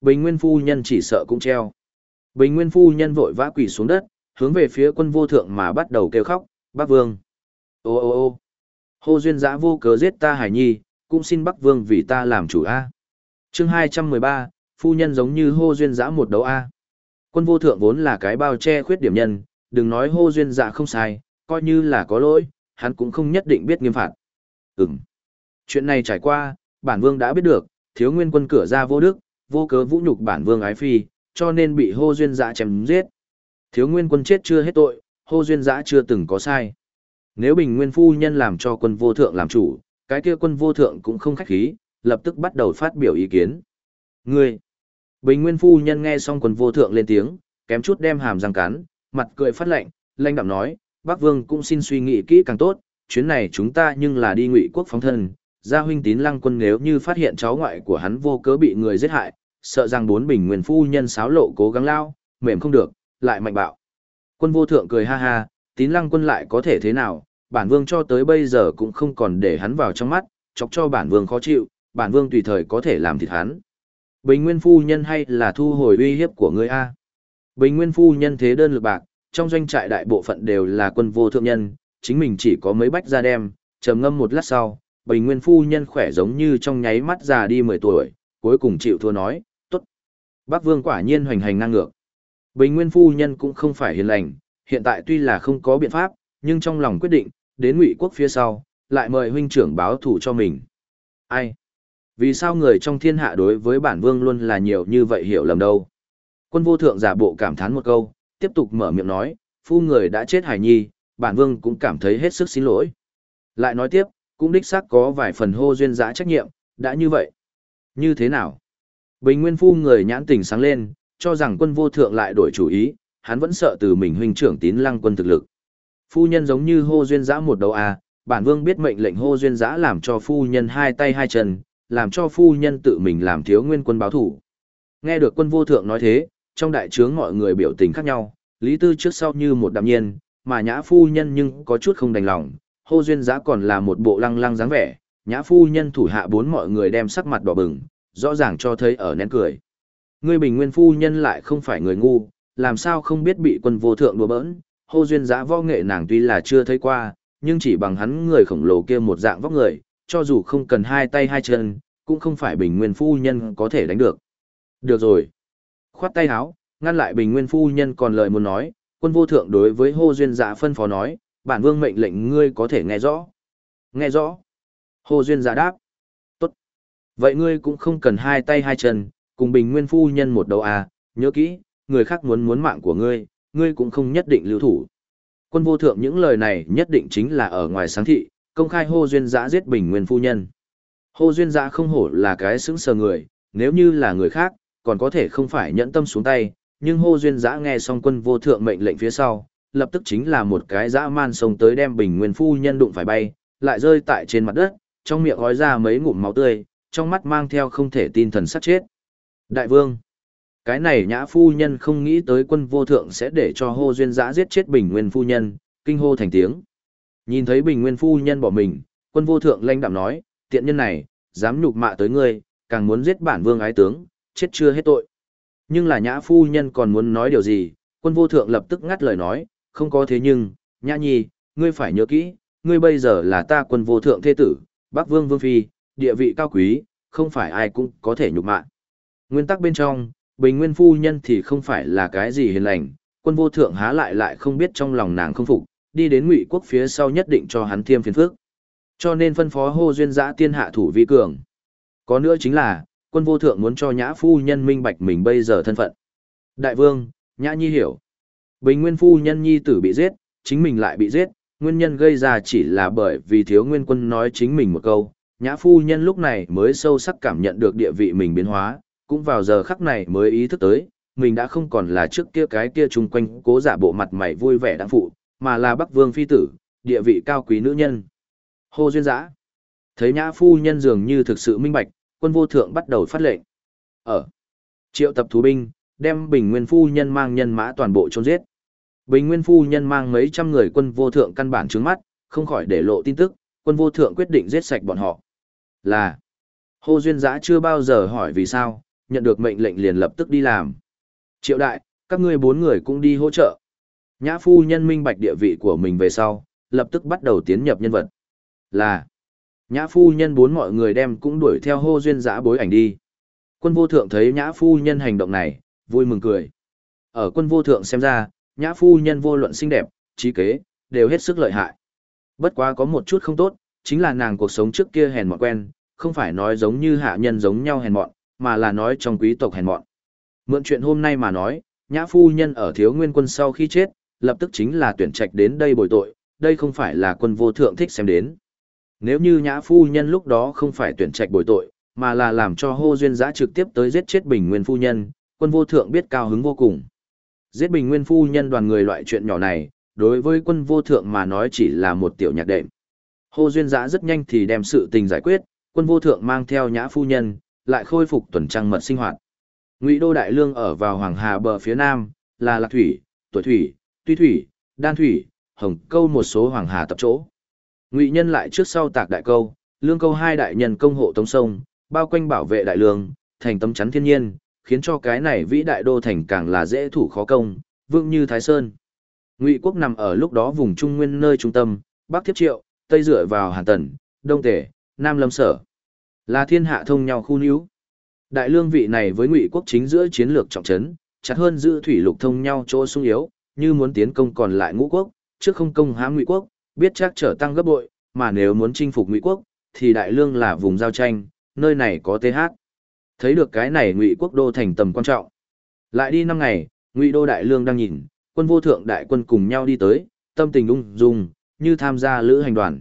Bình Nguyên Phu Nhân chỉ sợ cũng treo. Bình Nguyên Phu Nhân vội vã quỳ xuống đất, hướng về phía quân vô thượng mà bắt đầu kêu khóc, Bắc Vương. Ô ô ô hô duyên giã vô cớ giết ta hải nhi, cũng xin Bắc Vương vì ta làm chủ A. chương 213, Phu Nhân giống như hô duyên giã một đấu A. Quân vô thượng vốn là cái bao che khuyết điểm nhân, đừng nói hô duyên dạ không sai, coi như là có lỗi, hắn cũng không nhất định biết nghiêm phạt. Ừm. Chuyện này trải qua, bản vương đã biết được, thiếu nguyên quân cửa ra vô đức, vô cớ vũ nhục bản vương ái phi, cho nên bị hô duyên dạ chém giết. Thiếu nguyên quân chết chưa hết tội, hô duyên giã chưa từng có sai. Nếu bình nguyên phu nhân làm cho quân vô thượng làm chủ, cái kia quân vô thượng cũng không khách khí, lập tức bắt đầu phát biểu ý kiến. Ngươi! Bình nguyên phu nhân nghe xong quân vô thượng lên tiếng, kém chút đem hàm răng cắn, mặt cười phát lạnh, lanh đạm nói, bác vương cũng xin suy nghĩ kỹ càng tốt, chuyến này chúng ta nhưng là đi ngụy quốc phóng thân, gia huynh tín lăng quân nếu như phát hiện cháu ngoại của hắn vô cớ bị người giết hại, sợ rằng bốn bình nguyên phu nhân sáo lộ cố gắng lao, mềm không được, lại mạnh bạo. Quân vô thượng cười ha ha, tín lăng quân lại có thể thế nào, bản vương cho tới bây giờ cũng không còn để hắn vào trong mắt, chọc cho bản vương khó chịu, bản vương tùy thời có thể làm thịt hắn. Bình nguyên phu nhân hay là thu hồi uy hiếp của ngươi A. Bình nguyên phu nhân thế đơn lực bạc, trong doanh trại đại bộ phận đều là quân vô thượng nhân, chính mình chỉ có mấy bách ra đem, trầm ngâm một lát sau, bình nguyên phu nhân khỏe giống như trong nháy mắt già đi 10 tuổi, cuối cùng chịu thua nói, tốt. Bác vương quả nhiên hoành hành ngang ngược. Bình Nguyên phu nhân cũng không phải hiền lành, hiện tại tuy là không có biện pháp, nhưng trong lòng quyết định, đến Ngụy quốc phía sau, lại mời huynh trưởng báo thủ cho mình. Ai? Vì sao người trong thiên hạ đối với bản vương luôn là nhiều như vậy hiểu lầm đâu? Quân vô thượng giả bộ cảm thán một câu, tiếp tục mở miệng nói, phu người đã chết hài nhi, bản vương cũng cảm thấy hết sức xin lỗi. Lại nói tiếp, cũng đích xác có vài phần hô duyên giã trách nhiệm, đã như vậy. Như thế nào? Bình Nguyên phu người nhãn tỉnh sáng lên, cho rằng quân vô thượng lại đổi chủ ý, hắn vẫn sợ từ mình huynh trưởng tín lăng quân thực lực. Phu nhân giống như hô duyên giã một đầu à, bản vương biết mệnh lệnh hô duyên giã làm cho phu nhân hai tay hai chân, làm cho phu nhân tự mình làm thiếu nguyên quân báo thủ. Nghe được quân vô thượng nói thế, trong đại trướng mọi người biểu tình khác nhau, lý tư trước sau như một đạm nhiên, mà nhã phu nhân nhưng có chút không đành lòng, hô duyên giã còn là một bộ lăng lăng dáng vẻ, nhã phu nhân thủ hạ bốn mọi người đem sắc mặt đỏ bừng, rõ ràng cho thấy ở nén cười. Ngươi bình nguyên phu nhân lại không phải người ngu, làm sao không biết bị quân vô thượng đùa bỡn, hô duyên giã võ nghệ nàng tuy là chưa thấy qua, nhưng chỉ bằng hắn người khổng lồ kia một dạng vóc người, cho dù không cần hai tay hai chân, cũng không phải bình nguyên phu nhân có thể đánh được. Được rồi. Khoát tay áo, ngăn lại bình nguyên phu nhân còn lời muốn nói, quân vô thượng đối với hô duyên giã phân phó nói, bản vương mệnh lệnh ngươi có thể nghe rõ. Nghe rõ. Hô duyên giã đáp. Tốt. Vậy ngươi cũng không cần hai tay hai chân, cùng bình nguyên phu nhân một đầu à, nhớ kỹ, người khác muốn muốn mạng của ngươi, ngươi cũng không nhất định lưu thủ. Quân vô thượng những lời này nhất định chính là ở ngoài sáng thị, công khai hô duyên giã giết bình nguyên phu nhân. Hô duyên giã không hổ là cái xứng sờ người, nếu như là người khác, còn có thể không phải nhẫn tâm xuống tay, nhưng hô duyên giã nghe xong quân vô thượng mệnh lệnh phía sau, lập tức chính là một cái dã man sông tới đem bình nguyên phu nhân đụng phải bay, lại rơi tại trên mặt đất, trong miệng gói ra mấy ngụm máu tươi, trong mắt mang theo không thể tin thần sắc chết. Đại vương, cái này nhã phu nhân không nghĩ tới quân vô thượng sẽ để cho hô duyên giã giết chết bình nguyên phu nhân, kinh hô thành tiếng. Nhìn thấy bình nguyên phu nhân bỏ mình, quân vô thượng lanh đạm nói, tiện nhân này, dám nhục mạ tới ngươi, càng muốn giết bản vương ái tướng, chết chưa hết tội. Nhưng là nhã phu nhân còn muốn nói điều gì, quân vô thượng lập tức ngắt lời nói, không có thế nhưng, nhã nhi, ngươi phải nhớ kỹ, ngươi bây giờ là ta quân vô thượng thế tử, bắc vương vương phi, địa vị cao quý, không phải ai cũng có thể nhục mạ. Nguyên tắc bên trong, bình nguyên phu nhân thì không phải là cái gì hiền lành, quân vô thượng há lại lại không biết trong lòng nàng không phục, đi đến ngụy quốc phía sau nhất định cho hắn thiêm phiền phước. Cho nên phân phó hô duyên giã tiên hạ thủ vi cường. Có nữa chính là, quân vô thượng muốn cho nhã phu nhân minh bạch mình bây giờ thân phận. Đại vương, nhã nhi hiểu. Bình nguyên phu nhân nhi tử bị giết, chính mình lại bị giết, nguyên nhân gây ra chỉ là bởi vì thiếu nguyên quân nói chính mình một câu. Nhã phu nhân lúc này mới sâu sắc cảm nhận được địa vị mình biến hóa, cũng vào giờ khắc này mới ý thức tới, mình đã không còn là trước kia cái kia chung quanh cố giả bộ mặt mày vui vẻ đáng phụ, mà là Bắc Vương phi tử, địa vị cao quý nữ nhân. Hô duyên dã. Thấy nhã phu nhân dường như thực sự minh bạch, quân vô thượng bắt đầu phát lệnh. Ở triệu tập thú binh, đem Bình Nguyên phu nhân mang nhân mã toàn bộ chôn giết. Bình Nguyên phu nhân mang mấy trăm người quân vô thượng căn bản trướng mắt, không khỏi để lộ tin tức, quân vô thượng quyết định giết sạch bọn họ. Là hô Duyên Giã chưa bao giờ hỏi vì sao, nhận được mệnh lệnh liền lập tức đi làm. Triệu đại, các ngươi bốn người cũng đi hỗ trợ. Nhã phu nhân minh bạch địa vị của mình về sau, lập tức bắt đầu tiến nhập nhân vật. Là Nhã phu nhân bốn mọi người đem cũng đuổi theo hô duyên giã bối ảnh đi. Quân vô thượng thấy nhã phu nhân hành động này, vui mừng cười. Ở quân vô thượng xem ra, nhã phu nhân vô luận xinh đẹp, trí kế, đều hết sức lợi hại. Bất quá có một chút không tốt, chính là nàng cuộc sống trước kia hèn mọn quen, không phải nói giống như hạ nhân giống nhau hèn mọn, mà là nói trong quý tộc hèn mọn. Mượn chuyện hôm nay mà nói, nhã phu nhân ở thiếu nguyên quân sau khi chết, lập tức chính là tuyển trạch đến đây bồi tội, đây không phải là quân vô thượng thích xem đến. Nếu như nhã phu nhân lúc đó không phải tuyển trạch bồi tội, mà là làm cho hô duyên giã trực tiếp tới giết chết bình nguyên phu nhân, quân vô thượng biết cao hứng vô cùng. Giết bình nguyên phu nhân đoàn người loại chuyện nhỏ này, đối với quân vô thượng mà nói chỉ là một tiểu nhạc đệm. Hô duyên giã rất nhanh thì đem sự tình giải quyết, quân vô thượng mang theo nhã phu nhân, lại khôi phục tuần trăng mật sinh hoạt. Ngụy Đô Đại Lương ở vào Hoàng Hà bờ phía nam, là Lạc Thủy, Tuổi Thủy, Tuy Thủy, Đan Thủy, Hồng Câu một số Hoàng Hà tập chỗ. Ngụy Nhân lại trước sau tạc đại câu, lương câu hai đại nhân công hộ tống sông, bao quanh bảo vệ đại lương, thành tấm chắn thiên nhiên, khiến cho cái này vĩ đại đô thành càng là dễ thủ khó công, vượng như Thái Sơn. Ngụy quốc nằm ở lúc đó vùng trung nguyên nơi trung tâm, bắc thiếp triệu, tây dựa vào Hàn Tần, đông tể, nam lâm sở. Là thiên hạ thông nhau khu níu. Đại lương vị này với ngụy quốc chính giữa chiến lược trọng trấn, chặt hơn giữ thủy lục thông nhau chỗ sung yếu, như muốn tiến công còn lại ngũ quốc, trước không công hãm ngụy quốc, biết chắc trở tăng gấp bội, mà nếu muốn chinh phục ngụy quốc, thì đại lương là vùng giao tranh, nơi này có TH. Thấy được cái này ngụy quốc đô thành tầm quan trọng. Lại đi năm ngày, ngụy đô đại lương đang nhìn, quân vô thượng đại quân cùng nhau đi tới, tâm tình ung dung, như tham gia lữ hành đoàn.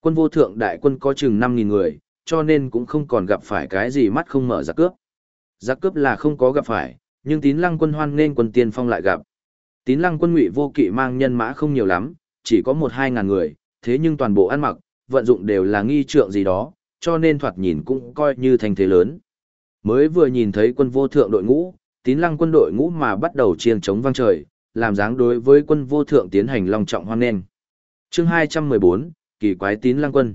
Quân vô thượng đại quân có chừng 5.000 người, cho nên cũng không còn gặp phải cái gì mắt không mở giặc cướp. Giặc cướp là không có gặp phải, nhưng tín lăng quân hoan nên quân tiên phong lại gặp. Tín lăng quân ngụy vô kỵ mang nhân mã không nhiều lắm, chỉ có một hai ngàn người, thế nhưng toàn bộ ăn mặc, vận dụng đều là nghi trượng gì đó, cho nên thoạt nhìn cũng coi như thành thế lớn. Mới vừa nhìn thấy quân vô thượng đội ngũ, tín lăng quân đội ngũ mà bắt đầu chiêng chống vang trời, làm dáng đối với quân vô thượng tiến hành long trọng hoan nghênh. Chương 214, kỳ quái tín lăng quân.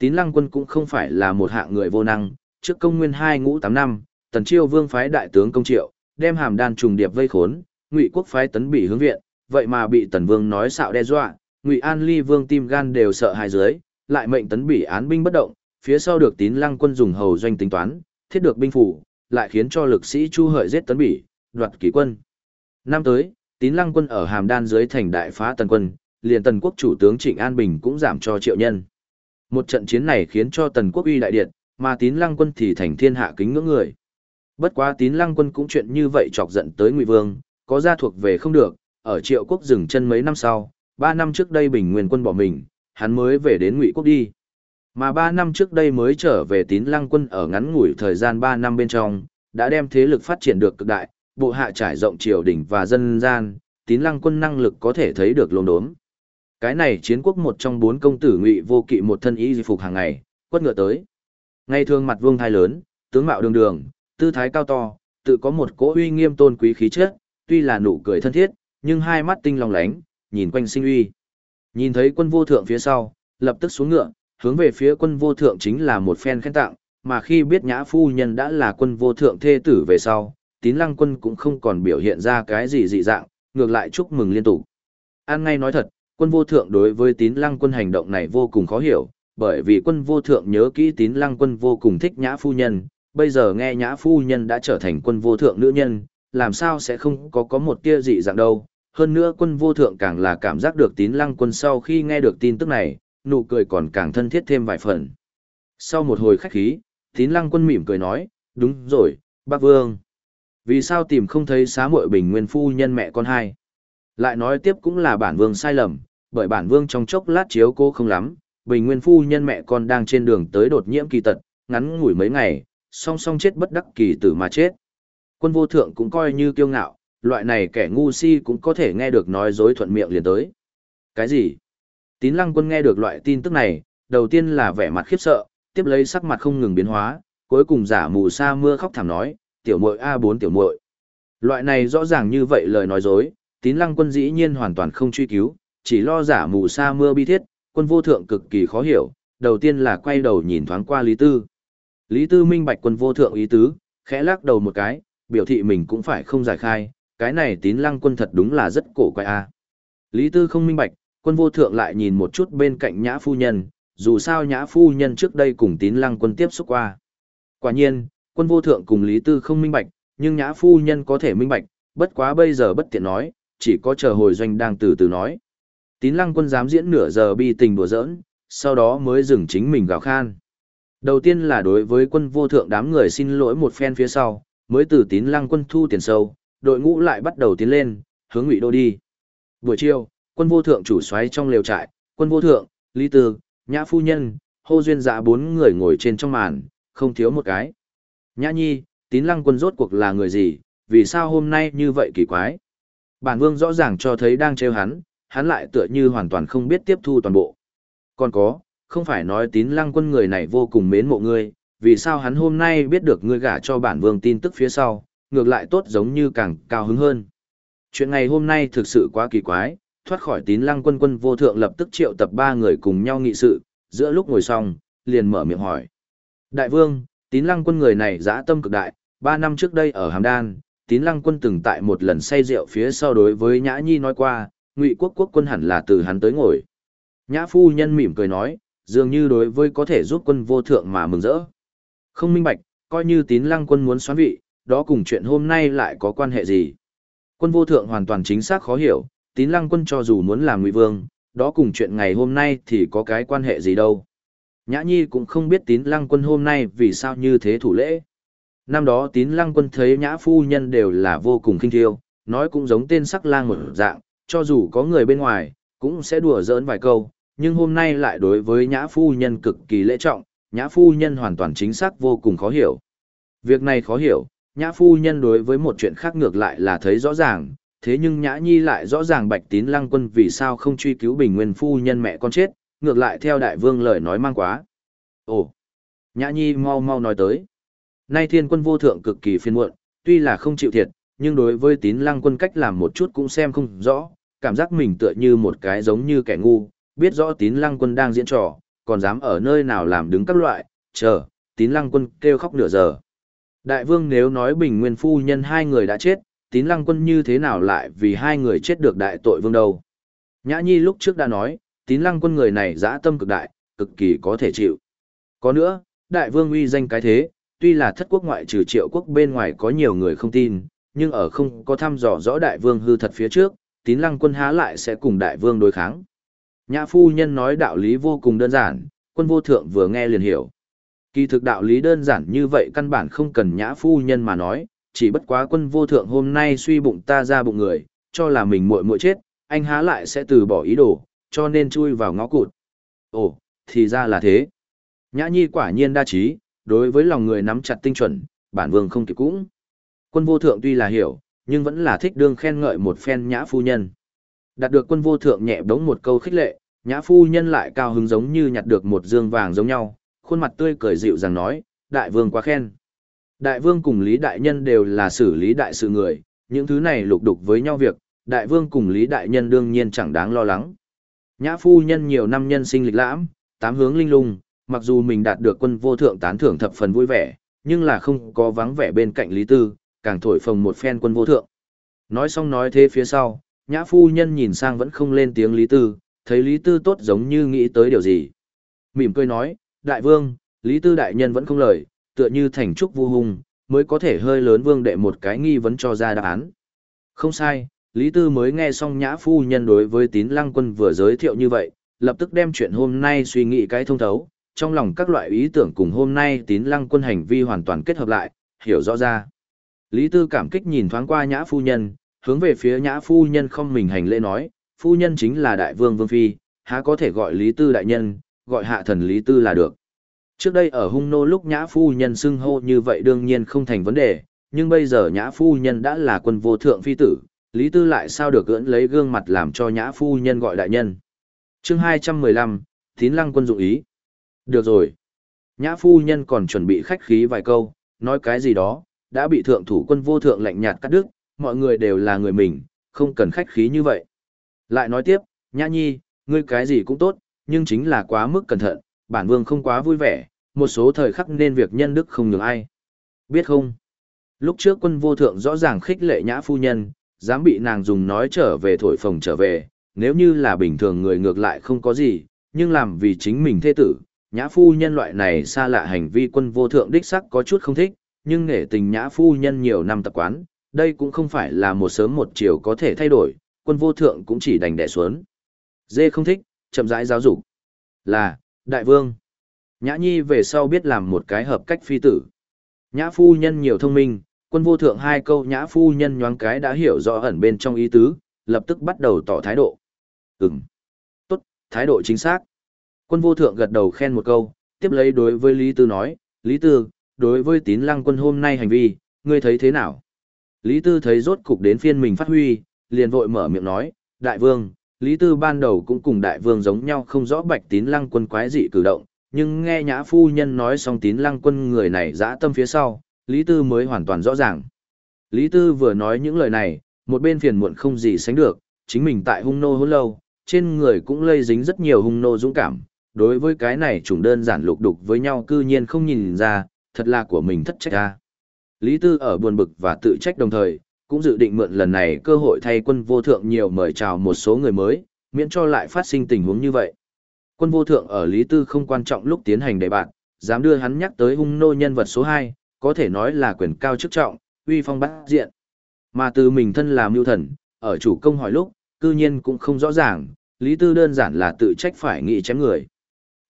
Tín lăng quân cũng không phải là một hạng người vô năng, trước công nguyên hai ngũ tám năm, tần chiêu vương phái đại tướng công triệu, đem hàm đan trùng điệp vây khốn, ngụy quốc phái tấn bị hướng viện, vậy mà bị tần vương nói xạo đe dọa, ngụy an ly vương tim gan đều sợ hai dưới, lại mệnh tấn bị án binh bất động, phía sau được tín lăng quân dùng hầu doanh tính toán, thiết được binh phủ, lại khiến cho lực sĩ chu hợi giết tấn bỉ, đoạt kỷ quân. Năm tới, tín lăng quân ở hàm đan dưới thành đại phá tần quân, liền tần quốc chủ tướng Trịnh An Bình cũng giảm cho triệu nhân. Một trận chiến này khiến cho tần quốc uy đại điện, mà tín lăng quân thì thành thiên hạ kính ngưỡng người. Bất quá tín lăng quân cũng chuyện như vậy chọc giận tới ngụy vương, có gia thuộc về không được, ở triệu quốc dừng chân mấy năm sau, ba năm trước đây bình nguyên quân bỏ mình, hắn mới về đến ngụy quốc đi. Mà ba năm trước đây mới trở về tín lăng quân ở ngắn ngủi thời gian ba năm bên trong, đã đem thế lực phát triển được cực đại, bộ hạ trải rộng triều đình và dân gian, tín lăng quân năng lực có thể thấy được lồn đốm. Cái này chiến quốc một trong bốn công tử ngụy vô kỵ một thân y di phục hàng ngày, quất ngựa tới. Ngay thường mặt vương thai lớn, tướng mạo đường đường, tư thái cao to, tự có một cỗ uy nghiêm tôn quý khí chất, tuy là nụ cười thân thiết, nhưng hai mắt tinh long lánh, nhìn quanh sinh uy. Nhìn thấy quân vô thượng phía sau, lập tức xuống ngựa, hướng về phía quân vô thượng chính là một phen khen tặng, mà khi biết nhã phu nhân đã là quân vô thượng thê tử về sau, tín lăng quân cũng không còn biểu hiện ra cái gì dị dạng, ngược lại chúc mừng liên tục. An ngay nói thật, quân vô thượng đối với tín lăng quân hành động này vô cùng khó hiểu, bởi vì quân vô thượng nhớ kỹ tín lăng quân vô cùng thích nhã phu nhân, bây giờ nghe nhã phu nhân đã trở thành quân vô thượng nữ nhân, làm sao sẽ không có có một tia dị dạng đâu. Hơn nữa quân vô thượng càng là cảm giác được tín lăng quân sau khi nghe được tin tức này, nụ cười còn càng thân thiết thêm vài phần. Sau một hồi khách khí, tín lăng quân mỉm cười nói, đúng rồi, bác vương. Vì sao tìm không thấy xá muội bình nguyên phu nhân mẹ con hai? Lại nói tiếp cũng là bản vương sai lầm, bởi bản vương trong chốc lát chiếu cô không lắm, bình nguyên phu nhân mẹ con đang trên đường tới đột nhiễm kỳ tật, ngắn ngủi mấy ngày, song song chết bất đắc kỳ tử mà chết. Quân vô thượng cũng coi như kiêu ngạo, loại này kẻ ngu si cũng có thể nghe được nói dối thuận miệng liền tới. Cái gì? Tín lăng quân nghe được loại tin tức này, đầu tiên là vẻ mặt khiếp sợ, tiếp lấy sắc mặt không ngừng biến hóa, cuối cùng giả mù sa mưa khóc thảm nói, tiểu muội A4 tiểu muội. Loại này rõ ràng như vậy lời nói dối, tín lăng quân dĩ nhiên hoàn toàn không truy cứu, chỉ lo giả mù sa mưa bi thiết, quân vô thượng cực kỳ khó hiểu, đầu tiên là quay đầu nhìn thoáng qua Lý Tư. Lý Tư minh bạch quân vô thượng ý tứ, khẽ lắc đầu một cái, biểu thị mình cũng phải không giải khai, cái này tín lăng quân thật đúng là rất cổ quái a. Lý Tư không minh bạch, quân vô thượng lại nhìn một chút bên cạnh nhã phu nhân, dù sao nhã phu nhân trước đây cùng tín lăng quân tiếp xúc qua. Quả nhiên, quân vô thượng cùng Lý Tư không minh bạch, nhưng nhã phu nhân có thể minh bạch, bất quá bây giờ bất tiện nói, chỉ có chờ hồi doanh đang từ từ nói. Tín lăng quân dám diễn nửa giờ bi tình đùa giỡn, sau đó mới dừng chính mình gào khan. Đầu tiên là đối với quân vô thượng đám người xin lỗi một phen phía sau, mới từ tín lăng quân thu tiền sâu, đội ngũ lại bắt đầu tiến lên, hướng ngụy đô đi. Buổi chiều, quân vô thượng chủ xoáy trong lều trại, quân vô thượng, lý tư, nhã phu nhân, hô duyên dạ bốn người ngồi trên trong màn, không thiếu một cái. Nhã nhi, tín lăng quân rốt cuộc là người gì, vì sao hôm nay như vậy kỳ quái. Bản vương rõ ràng cho thấy đang trêu hắn, hắn lại tựa như hoàn toàn không biết tiếp thu toàn bộ. Còn có, không phải nói tín lăng quân người này vô cùng mến mộ ngươi, vì sao hắn hôm nay biết được ngươi gả cho bản vương tin tức phía sau, ngược lại tốt giống như càng cao hứng hơn. Chuyện ngày hôm nay thực sự quá kỳ quái, thoát khỏi tín lăng quân quân vô thượng lập tức triệu tập ba người cùng nhau nghị sự, giữa lúc ngồi xong, liền mở miệng hỏi. Đại vương, tín lăng quân người này dã tâm cực đại, ba năm trước đây ở Hàm Đan, tín lăng quân từng tại một lần say rượu phía sau đối với Nhã Nhi nói qua, ngụy quốc quốc quân hẳn là từ hắn tới ngồi. Nhã phu nhân mỉm cười nói, dường như đối với có thể giúp quân vô thượng mà mừng rỡ. Không minh bạch, coi như tín lăng quân muốn xoán vị, đó cùng chuyện hôm nay lại có quan hệ gì. Quân vô thượng hoàn toàn chính xác khó hiểu, tín lăng quân cho dù muốn làm ngụy vương, đó cùng chuyện ngày hôm nay thì có cái quan hệ gì đâu. Nhã Nhi cũng không biết tín lăng quân hôm nay vì sao như thế thủ lễ. Năm đó tín lăng quân thấy nhã phu nhân đều là vô cùng kinh thiêu, nói cũng giống tên sắc lang một dạng, cho dù có người bên ngoài, cũng sẽ đùa giỡn vài câu, nhưng hôm nay lại đối với nhã phu nhân cực kỳ lễ trọng, nhã phu nhân hoàn toàn chính xác vô cùng khó hiểu. Việc này khó hiểu, nhã phu nhân đối với một chuyện khác ngược lại là thấy rõ ràng, thế nhưng nhã nhi lại rõ ràng bạch tín lăng quân vì sao không truy cứu bình nguyên phu nhân mẹ con chết, ngược lại theo đại vương lời nói mang quá. Ồ, nhã nhi mau mau nói tới. Nay thiên quân vô thượng cực kỳ phiền muộn, tuy là không chịu thiệt, nhưng đối với tín lăng quân cách làm một chút cũng xem không rõ, cảm giác mình tựa như một cái giống như kẻ ngu, biết rõ tín lăng quân đang diễn trò, còn dám ở nơi nào làm đứng các loại, chờ, tín lăng quân kêu khóc nửa giờ. Đại vương nếu nói bình nguyên phu nhân hai người đã chết, tín lăng quân như thế nào lại vì hai người chết được đại tội vương đâu. Nhã Nhi lúc trước đã nói, tín lăng quân người này dã tâm cực đại, cực kỳ có thể chịu. Có nữa, đại vương uy danh cái thế, tuy là thất quốc ngoại trừ triệu quốc bên ngoài có nhiều người không tin, nhưng ở không có thăm dò rõ đại vương hư thật phía trước, tín lăng quân há lại sẽ cùng đại vương đối kháng. Nhã phu nhân nói đạo lý vô cùng đơn giản, quân vô thượng vừa nghe liền hiểu. Kỳ thực đạo lý đơn giản như vậy căn bản không cần nhã phu nhân mà nói, chỉ bất quá quân vô thượng hôm nay suy bụng ta ra bụng người, cho là mình muội muội chết, anh há lại sẽ từ bỏ ý đồ, cho nên chui vào ngõ cụt. Ồ, thì ra là thế. Nhã nhi quả nhiên đa trí, đối với lòng người nắm chặt tinh chuẩn, bản vương không kịp cũng. Quân vô thượng tuy là hiểu, nhưng vẫn là thích đương khen ngợi một phen nhã phu nhân. Đạt được quân vô thượng nhẹ bóng một câu khích lệ, nhã phu nhân lại cao hứng giống như nhặt được một dương vàng giống nhau, khuôn mặt tươi cười dịu dàng nói, đại vương quá khen. Đại vương cùng Lý Đại Nhân đều là xử lý đại sự người, những thứ này lục đục với nhau việc, đại vương cùng Lý Đại Nhân đương nhiên chẳng đáng lo lắng. Nhã phu nhân nhiều năm nhân sinh lịch lãm, tám hướng linh lung, mặc dù mình đạt được quân vô thượng tán thưởng thập phần vui vẻ, nhưng là không có vắng vẻ bên cạnh Lý Tư, càng thổi phồng một phen quân vô thượng. Nói xong nói thế phía sau, nhã phu nhân nhìn sang vẫn không lên tiếng Lý Tư, thấy Lý Tư tốt giống như nghĩ tới điều gì. Mỉm cười nói, đại vương, Lý Tư đại nhân vẫn không lời, tựa như thành trúc vu hùng mới có thể hơi lớn vương đệ một cái nghi vấn cho ra đáp án. Không sai, Lý Tư mới nghe xong nhã phu nhân đối với tín lăng quân vừa giới thiệu như vậy, lập tức đem chuyện hôm nay suy nghĩ cái thông thấu, trong lòng các loại ý tưởng cùng hôm nay tín lăng quân hành vi hoàn toàn kết hợp lại, hiểu rõ ra. Lý Tư cảm kích nhìn thoáng qua nhã phu nhân, hướng về phía nhã phu nhân không mình hành lễ nói, phu nhân chính là đại vương vương phi, há có thể gọi Lý Tư đại nhân, gọi hạ thần Lý Tư là được. Trước đây ở hung nô lúc nhã phu nhân xưng hô như vậy đương nhiên không thành vấn đề, nhưng bây giờ nhã phu nhân đã là quân vô thượng phi tử, Lý Tư lại sao được gỡn lấy gương mặt làm cho nhã phu nhân gọi đại nhân. chương 215, Tín Lăng quân dụng ý. Được rồi. Nhã phu nhân còn chuẩn bị khách khí vài câu, nói cái gì đó, đã bị thượng thủ quân vô thượng lạnh nhạt cắt đứt, mọi người đều là người mình, không cần khách khí như vậy. Lại nói tiếp, Nhã Nhi, ngươi cái gì cũng tốt, nhưng chính là quá mức cẩn thận, bản vương không quá vui vẻ, một số thời khắc nên việc nhân đức không nhường ai. Biết không? Lúc trước quân vô thượng rõ ràng khích lệ nhã phu nhân, dám bị nàng dùng nói trở về thổi phồng trở về, nếu như là bình thường người ngược lại không có gì, nhưng làm vì chính mình thê tử, nhã phu nhân loại này xa lạ hành vi quân vô thượng đích sắc có chút không thích, nhưng nể tình nhã phu nhân nhiều năm tập quán, đây cũng không phải là một sớm một chiều có thể thay đổi, quân vô thượng cũng chỉ đành đẻ xuống. Dê không thích, chậm rãi giáo dục. Là, đại vương. Nhã nhi về sau biết làm một cái hợp cách phi tử. Nhã phu nhân nhiều thông minh, quân vô thượng hai câu nhã phu nhân nhoáng cái đã hiểu rõ ẩn bên trong ý tứ, lập tức bắt đầu tỏ thái độ. Ừm. Tốt, thái độ chính xác. Quân vô thượng gật đầu khen một câu, tiếp lấy đối với Lý Tư nói, Lý Tư, đối với tín lăng quân hôm nay hành vi, ngươi thấy thế nào? Lý Tư thấy rốt cục đến phiên mình phát huy, liền vội mở miệng nói, Đại vương, Lý Tư ban đầu cũng cùng Đại vương giống nhau không rõ bạch tín lăng quân quái dị cử động, nhưng nghe nhã phu nhân nói xong tín lăng quân người này dã tâm phía sau, Lý Tư mới hoàn toàn rõ ràng. Lý Tư vừa nói những lời này, một bên phiền muộn không gì sánh được, chính mình tại hung nô hôn lâu, trên người cũng lây dính rất nhiều hung nô dũng cảm. Đối với cái này chủng đơn giản lục đục với nhau cư nhiên không nhìn ra, thật là của mình thất trách ra. Lý Tư ở buồn bực và tự trách đồng thời, cũng dự định mượn lần này cơ hội thay quân vô thượng nhiều mời chào một số người mới, miễn cho lại phát sinh tình huống như vậy. Quân vô thượng ở Lý Tư không quan trọng lúc tiến hành đề bạt, dám đưa hắn nhắc tới hung nô nhân vật số 2, có thể nói là quyền cao chức trọng, uy phong bát diện. Mà từ mình thân là mưu thần, ở chủ công hỏi lúc, cư nhiên cũng không rõ ràng, Lý Tư đơn giản là tự trách phải nghĩ chém người.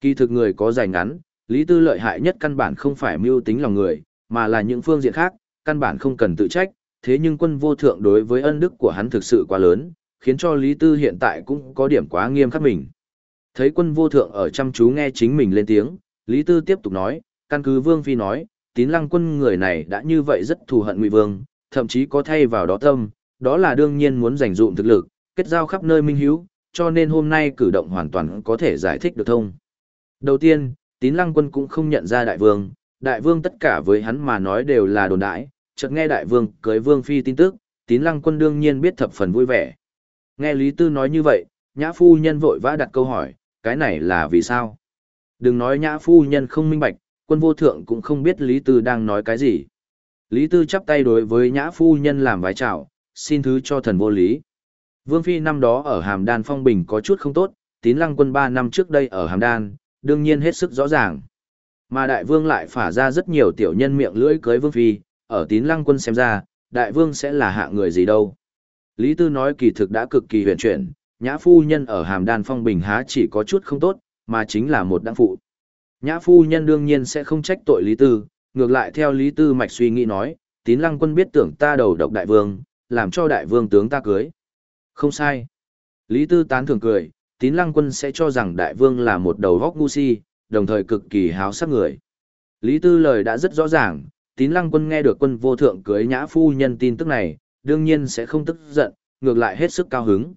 Kỳ thực người có dài ngắn, Lý Tư lợi hại nhất căn bản không phải mưu tính lòng người, mà là những phương diện khác, căn bản không cần tự trách, thế nhưng quân vô thượng đối với ân đức của hắn thực sự quá lớn, khiến cho Lý Tư hiện tại cũng có điểm quá nghiêm khắc mình. Thấy quân vô thượng ở chăm chú nghe chính mình lên tiếng, Lý Tư tiếp tục nói, căn cứ Vương Phi nói, tín lăng quân người này đã như vậy rất thù hận Ngụy Vương, thậm chí có thay vào đó tâm, đó là đương nhiên muốn giành dụm thực lực, kết giao khắp nơi minh hiếu, cho nên hôm nay cử động hoàn toàn có thể giải thích được thông. Đầu tiên, tín lăng quân cũng không nhận ra đại vương, đại vương tất cả với hắn mà nói đều là đồn đại, chợt nghe đại vương cưới vương phi tin tức, tín lăng quân đương nhiên biết thập phần vui vẻ. Nghe Lý Tư nói như vậy, nhã phu nhân vội vã đặt câu hỏi, cái này là vì sao? Đừng nói nhã phu nhân không minh bạch, quân vô thượng cũng không biết Lý Tư đang nói cái gì. Lý Tư chắp tay đối với nhã phu nhân làm vái chào, xin thứ cho thần vô lý. Vương Phi năm đó ở Hàm Đan Phong Bình có chút không tốt, tín lăng quân 3 năm trước đây ở Hàm Đan, đương nhiên hết sức rõ ràng. Mà đại vương lại phả ra rất nhiều tiểu nhân miệng lưỡi cưới Vương Phi, ở tín lăng quân xem ra, đại vương sẽ là hạ người gì đâu. Lý Tư nói kỳ thực đã cực kỳ huyền chuyển, nhã phu nhân ở Hàm Đan Phong Bình há chỉ có chút không tốt, mà chính là một đăng phụ. Nhã phu nhân đương nhiên sẽ không trách tội Lý Tư, ngược lại theo Lý Tư mạch suy nghĩ nói, tín lăng quân biết tưởng ta đầu độc đại vương, làm cho đại vương tướng ta cưới. Không sai. Lý Tư tán thường cười, tín lăng quân sẽ cho rằng đại vương là một đầu góc ngu si, đồng thời cực kỳ háo sắc người. Lý Tư lời đã rất rõ ràng, tín lăng quân nghe được quân vô thượng cưới nhã phu nhân tin tức này, đương nhiên sẽ không tức giận, ngược lại hết sức cao hứng.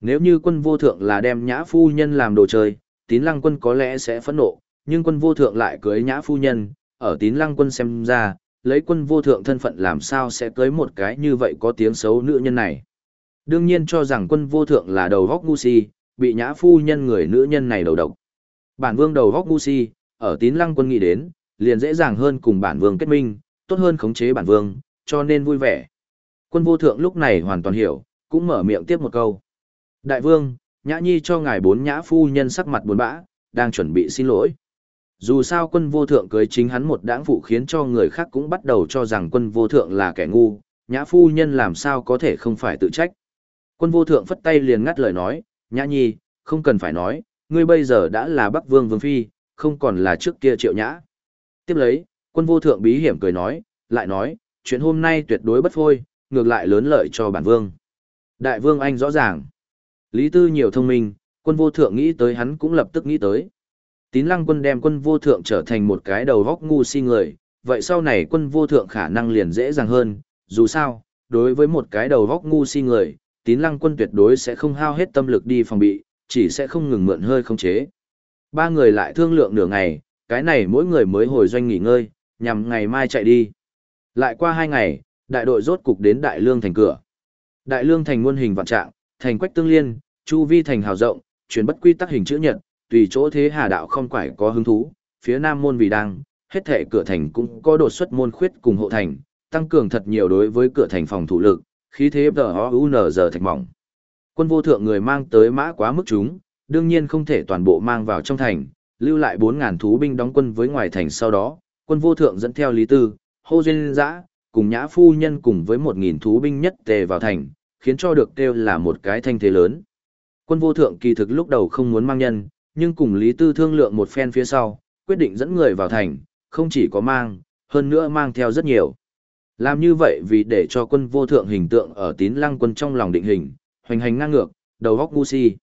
Nếu như quân vô thượng là đem nhã phu nhân làm đồ chơi, tín lăng quân có lẽ sẽ phẫn nộ, nhưng quân vô thượng lại cưới nhã phu nhân, ở tín lăng quân xem ra, lấy quân vô thượng thân phận làm sao sẽ cưới một cái như vậy có tiếng xấu nữ nhân này. Đương nhiên cho rằng quân vô thượng là đầu góc ngu si, bị nhã phu nhân người nữ nhân này đầu độc. Bản vương đầu góc ngu si, ở tín lăng quân nghĩ đến, liền dễ dàng hơn cùng bản vương kết minh, tốt hơn khống chế bản vương, cho nên vui vẻ. Quân vô thượng lúc này hoàn toàn hiểu, cũng mở miệng tiếp một câu. Đại vương, nhã nhi cho ngài bốn nhã phu nhân sắc mặt buồn bã, đang chuẩn bị xin lỗi. Dù sao quân vô thượng cưới chính hắn một đảng phụ khiến cho người khác cũng bắt đầu cho rằng quân vô thượng là kẻ ngu, nhã phu nhân làm sao có thể không phải tự trách. Quân vô thượng phất tay liền ngắt lời nói, nhã nhi, không cần phải nói, ngươi bây giờ đã là bắc vương vương phi, không còn là trước kia triệu nhã. Tiếp lấy, quân vô thượng bí hiểm cười nói, lại nói, chuyện hôm nay tuyệt đối bất phôi, ngược lại lớn lợi cho bản vương. Đại vương anh rõ ràng. Lý tư nhiều thông minh, quân vô thượng nghĩ tới hắn cũng lập tức nghĩ tới. Tín lăng quân đem quân vô thượng trở thành một cái đầu góc ngu si người, vậy sau này quân vô thượng khả năng liền dễ dàng hơn, dù sao, đối với một cái đầu góc ngu si người, tín lăng quân tuyệt đối sẽ không hao hết tâm lực đi phòng bị, chỉ sẽ không ngừng mượn hơi không chế. Ba người lại thương lượng nửa ngày, cái này mỗi người mới hồi doanh nghỉ ngơi, nhằm ngày mai chạy đi. Lại qua hai ngày, đại đội rốt cục đến Đại Lương thành cửa. Đại Lương thành muôn hình vạn trạng, thành quách tương liên, chu vi thành hào rộng, chuyển bất quy tắc hình chữ nhật, tùy chỗ thế hà đạo không quải có hứng thú, phía nam môn vì đang, hết thể cửa thành cũng có đột xuất môn khuyết cùng hộ thành, tăng cường thật nhiều đối với cửa thành phòng thủ lực, khí thế tờ giờ thạch mỏng. Quân vô thượng người mang tới mã quá mức chúng, đương nhiên không thể toàn bộ mang vào trong thành, lưu lại 4.000 thú binh đóng quân với ngoài thành sau đó, quân vô thượng dẫn theo Lý Tư, Hô Duyên Giã, cùng Nhã Phu Nhân cùng với 1.000 thú binh nhất tề vào thành, khiến cho được kêu là một cái thanh thế lớn. Quân vô thượng kỳ thực lúc đầu không muốn mang nhân, nhưng cùng Lý Tư thương lượng một phen phía sau, quyết định dẫn người vào thành, không chỉ có mang, hơn nữa mang theo rất nhiều. Làm như vậy vì để cho quân vô thượng hình tượng ở tín lăng quân trong lòng định hình, hoành hành ngang ngược, đầu góc ngu si.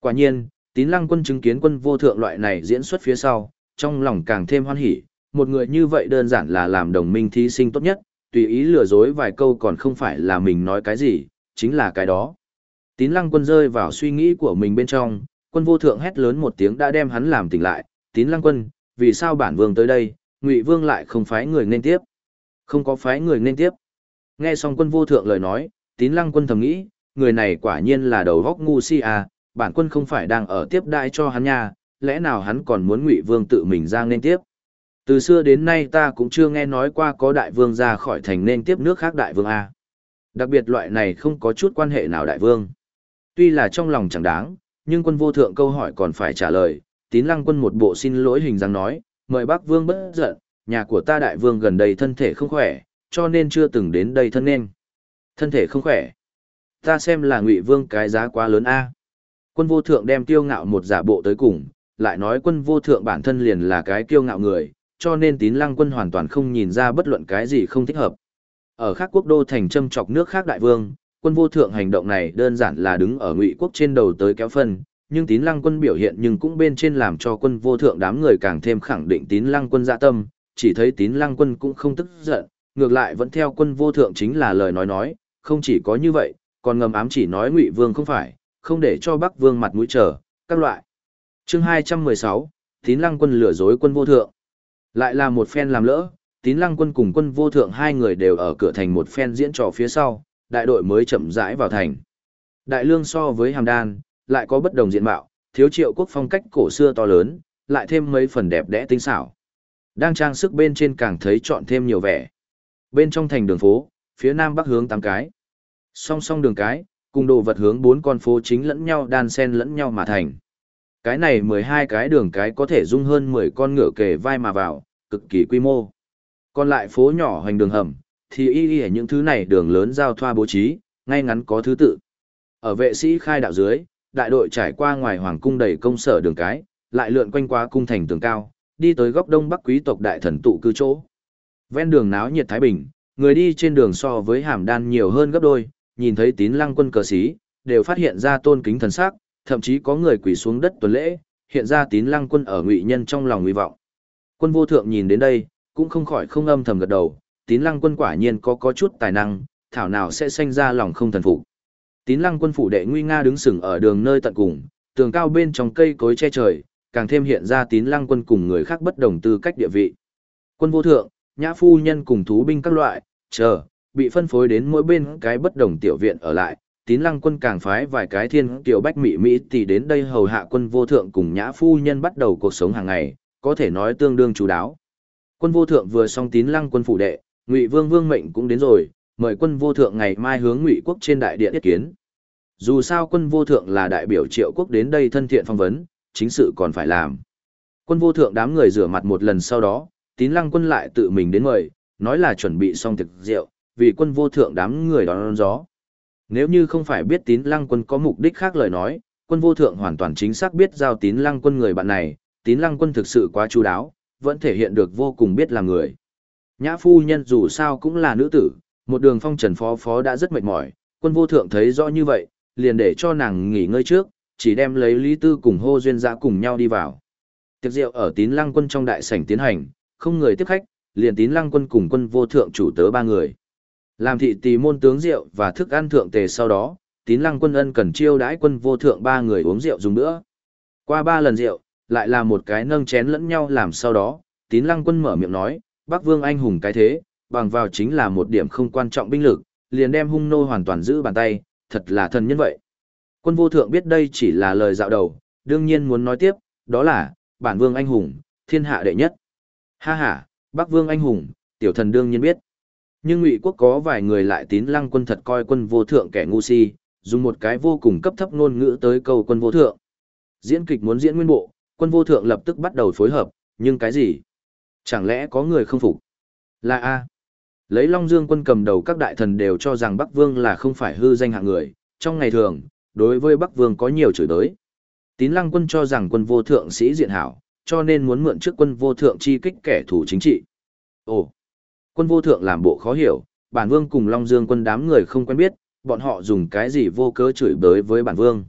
Quả nhiên, tín lăng quân chứng kiến quân vô thượng loại này diễn xuất phía sau, trong lòng càng thêm hoan hỉ, một người như vậy đơn giản là làm đồng minh thí sinh tốt nhất, tùy ý lừa dối vài câu còn không phải là mình nói cái gì, chính là cái đó. Tín lăng quân rơi vào suy nghĩ của mình bên trong, quân vô thượng hét lớn một tiếng đã đem hắn làm tỉnh lại, tín lăng quân, vì sao bản vương tới đây, ngụy vương lại không phái người nên tiếp. Không có phái người nên tiếp. Nghe xong quân vô thượng lời nói, tín lăng quân thầm nghĩ, người này quả nhiên là đầu góc ngu si à, bản quân không phải đang ở tiếp đại cho hắn nha, lẽ nào hắn còn muốn ngụy vương tự mình ra nên tiếp. Từ xưa đến nay ta cũng chưa nghe nói qua có đại vương ra khỏi thành nên tiếp nước khác đại vương A. Đặc biệt loại này không có chút quan hệ nào đại vương. Tuy là trong lòng chẳng đáng, nhưng quân vô thượng câu hỏi còn phải trả lời, tín lăng quân một bộ xin lỗi hình dáng nói, mời bác vương bất giận, nhà của ta đại vương gần đây thân thể không khỏe, cho nên chưa từng đến đây thân nên. Thân thể không khỏe. Ta xem là ngụy vương cái giá quá lớn a. Quân vô thượng đem tiêu ngạo một giả bộ tới cùng, lại nói quân vô thượng bản thân liền là cái kiêu ngạo người, cho nên tín lăng quân hoàn toàn không nhìn ra bất luận cái gì không thích hợp. Ở khác quốc đô thành châm chọc nước khác đại vương, quân vô thượng hành động này đơn giản là đứng ở ngụy quốc trên đầu tới kéo phân, nhưng tín lăng quân biểu hiện nhưng cũng bên trên làm cho quân vô thượng đám người càng thêm khẳng định tín lăng quân dạ tâm, chỉ thấy tín lăng quân cũng không tức giận, ngược lại vẫn theo quân vô thượng chính là lời nói nói, không chỉ có như vậy, còn ngầm ám chỉ nói ngụy vương không phải, không để cho bắc vương mặt mũi trở, các loại. chương 216, tín lăng quân lừa dối quân vô thượng. Lại là một phen làm lỡ, tín lăng quân cùng quân vô thượng hai người đều ở cửa thành một phen diễn trò phía sau, đại đội mới chậm rãi vào thành. Đại lương so với hàm đan, lại có bất đồng diện mạo, thiếu triệu quốc phong cách cổ xưa to lớn, lại thêm mấy phần đẹp đẽ tinh xảo. Đang trang sức bên trên càng thấy chọn thêm nhiều vẻ. Bên trong thành đường phố, phía nam bắc hướng tám cái. Song song đường cái, cùng đồ vật hướng bốn con phố chính lẫn nhau đan xen lẫn nhau mà thành. Cái này 12 cái đường cái có thể dung hơn 10 con ngựa kề vai mà vào, cực kỳ quy mô. Còn lại phố nhỏ hoành đường hầm, thì y y những thứ này đường lớn giao thoa bố trí, ngay ngắn có thứ tự. Ở vệ sĩ khai đạo dưới, đại đội trải qua ngoài hoàng cung đầy công sở đường cái, lại lượn quanh qua cung thành tường cao, đi tới góc đông bắc quý tộc đại thần tụ cư chỗ. Ven đường náo nhiệt thái bình, người đi trên đường so với hàm đan nhiều hơn gấp đôi, nhìn thấy tín lăng quân cờ sĩ, đều phát hiện ra tôn kính thần sắc, thậm chí có người quỳ xuống đất tuần lễ, hiện ra tín lăng quân ở ngụy nhân trong lòng nguy vọng. Quân vô thượng nhìn đến đây, cũng không khỏi không âm thầm gật đầu, tín lăng quân quả nhiên có có chút tài năng, thảo nào sẽ sinh ra lòng không thần phục. Tín lăng quân phủ đệ nguy nga đứng sừng ở đường nơi tận cùng, tường cao bên trong cây cối che trời, càng thêm hiện ra tín lăng quân cùng người khác bất đồng tư cách địa vị. Quân vô thượng, nhã phu nhân cùng thú binh các loại, chờ, bị phân phối đến mỗi bên cái bất đồng tiểu viện ở lại, tín lăng quân càng phái vài cái thiên tiểu bách mỹ mỹ thì đến đây hầu hạ quân vô thượng cùng nhã phu nhân bắt đầu cuộc sống hàng ngày, có thể nói tương đương chú đáo. Quân vô thượng vừa xong tín lăng quân phủ đệ, ngụy vương vương mệnh cũng đến rồi, mời quân vô thượng ngày mai hướng ngụy quốc trên đại điện yết kiến. Dù sao quân vô thượng là đại biểu triệu quốc đến đây thân thiện phong vấn, chính sự còn phải làm. Quân vô thượng đám người rửa mặt một lần sau đó, tín lăng quân lại tự mình đến mời, nói là chuẩn bị xong thực rượu, vì quân vô thượng đám người đón gió. Nếu như không phải biết tín lăng quân có mục đích khác lời nói, quân vô thượng hoàn toàn chính xác biết giao tín lăng quân người bạn này, tín lăng quân thực sự quá chú đáo, vẫn thể hiện được vô cùng biết làm người. Nhã phu nhân dù sao cũng là nữ tử, một đường phong trần phó phó đã rất mệt mỏi, quân vô thượng thấy rõ như vậy, liền để cho nàng nghỉ ngơi trước, chỉ đem lấy Lý Tư cùng hô duyên Giã cùng nhau đi vào. Tiệc rượu ở tín lăng quân trong đại sảnh tiến hành, không người tiếp khách, liền tín lăng quân cùng quân vô thượng chủ tớ ba người. Làm thị tỳ môn tướng rượu và thức ăn thượng tề sau đó, tín lăng quân ân cần chiêu đãi quân vô thượng ba người uống rượu dùng nữa. Qua ba lần rượu, lại là một cái nâng chén lẫn nhau làm sau đó, tín lăng quân mở miệng nói, Bắc Vương anh hùng cái thế, bằng vào chính là một điểm không quan trọng binh lực, liền đem hung nô hoàn toàn giữ bàn tay, thật là thần nhân vậy. Quân vô thượng biết đây chỉ là lời dạo đầu, đương nhiên muốn nói tiếp, đó là, bản vương anh hùng, thiên hạ đệ nhất. Ha ha, Bắc Vương anh hùng, tiểu thần đương nhiên biết. Nhưng Ngụy quốc có vài người lại tín lăng quân thật coi quân vô thượng kẻ ngu si, dùng một cái vô cùng cấp thấp ngôn ngữ tới câu quân vô thượng. Diễn kịch muốn diễn nguyên bộ, quân vô thượng lập tức bắt đầu phối hợp, nhưng cái gì? Chẳng lẽ có người không phục? Là A. Lấy Long Dương quân cầm đầu các đại thần đều cho rằng Bắc Vương là không phải hư danh hạng người, trong ngày thường, đối với Bắc Vương có nhiều chửi đới. Tín Lăng quân cho rằng quân vô thượng sĩ diện hảo, cho nên muốn mượn trước quân vô thượng chi kích kẻ thù chính trị. Ồ, quân vô thượng làm bộ khó hiểu, bản vương cùng Long Dương quân đám người không quen biết, bọn họ dùng cái gì vô cớ chửi bới với bản vương.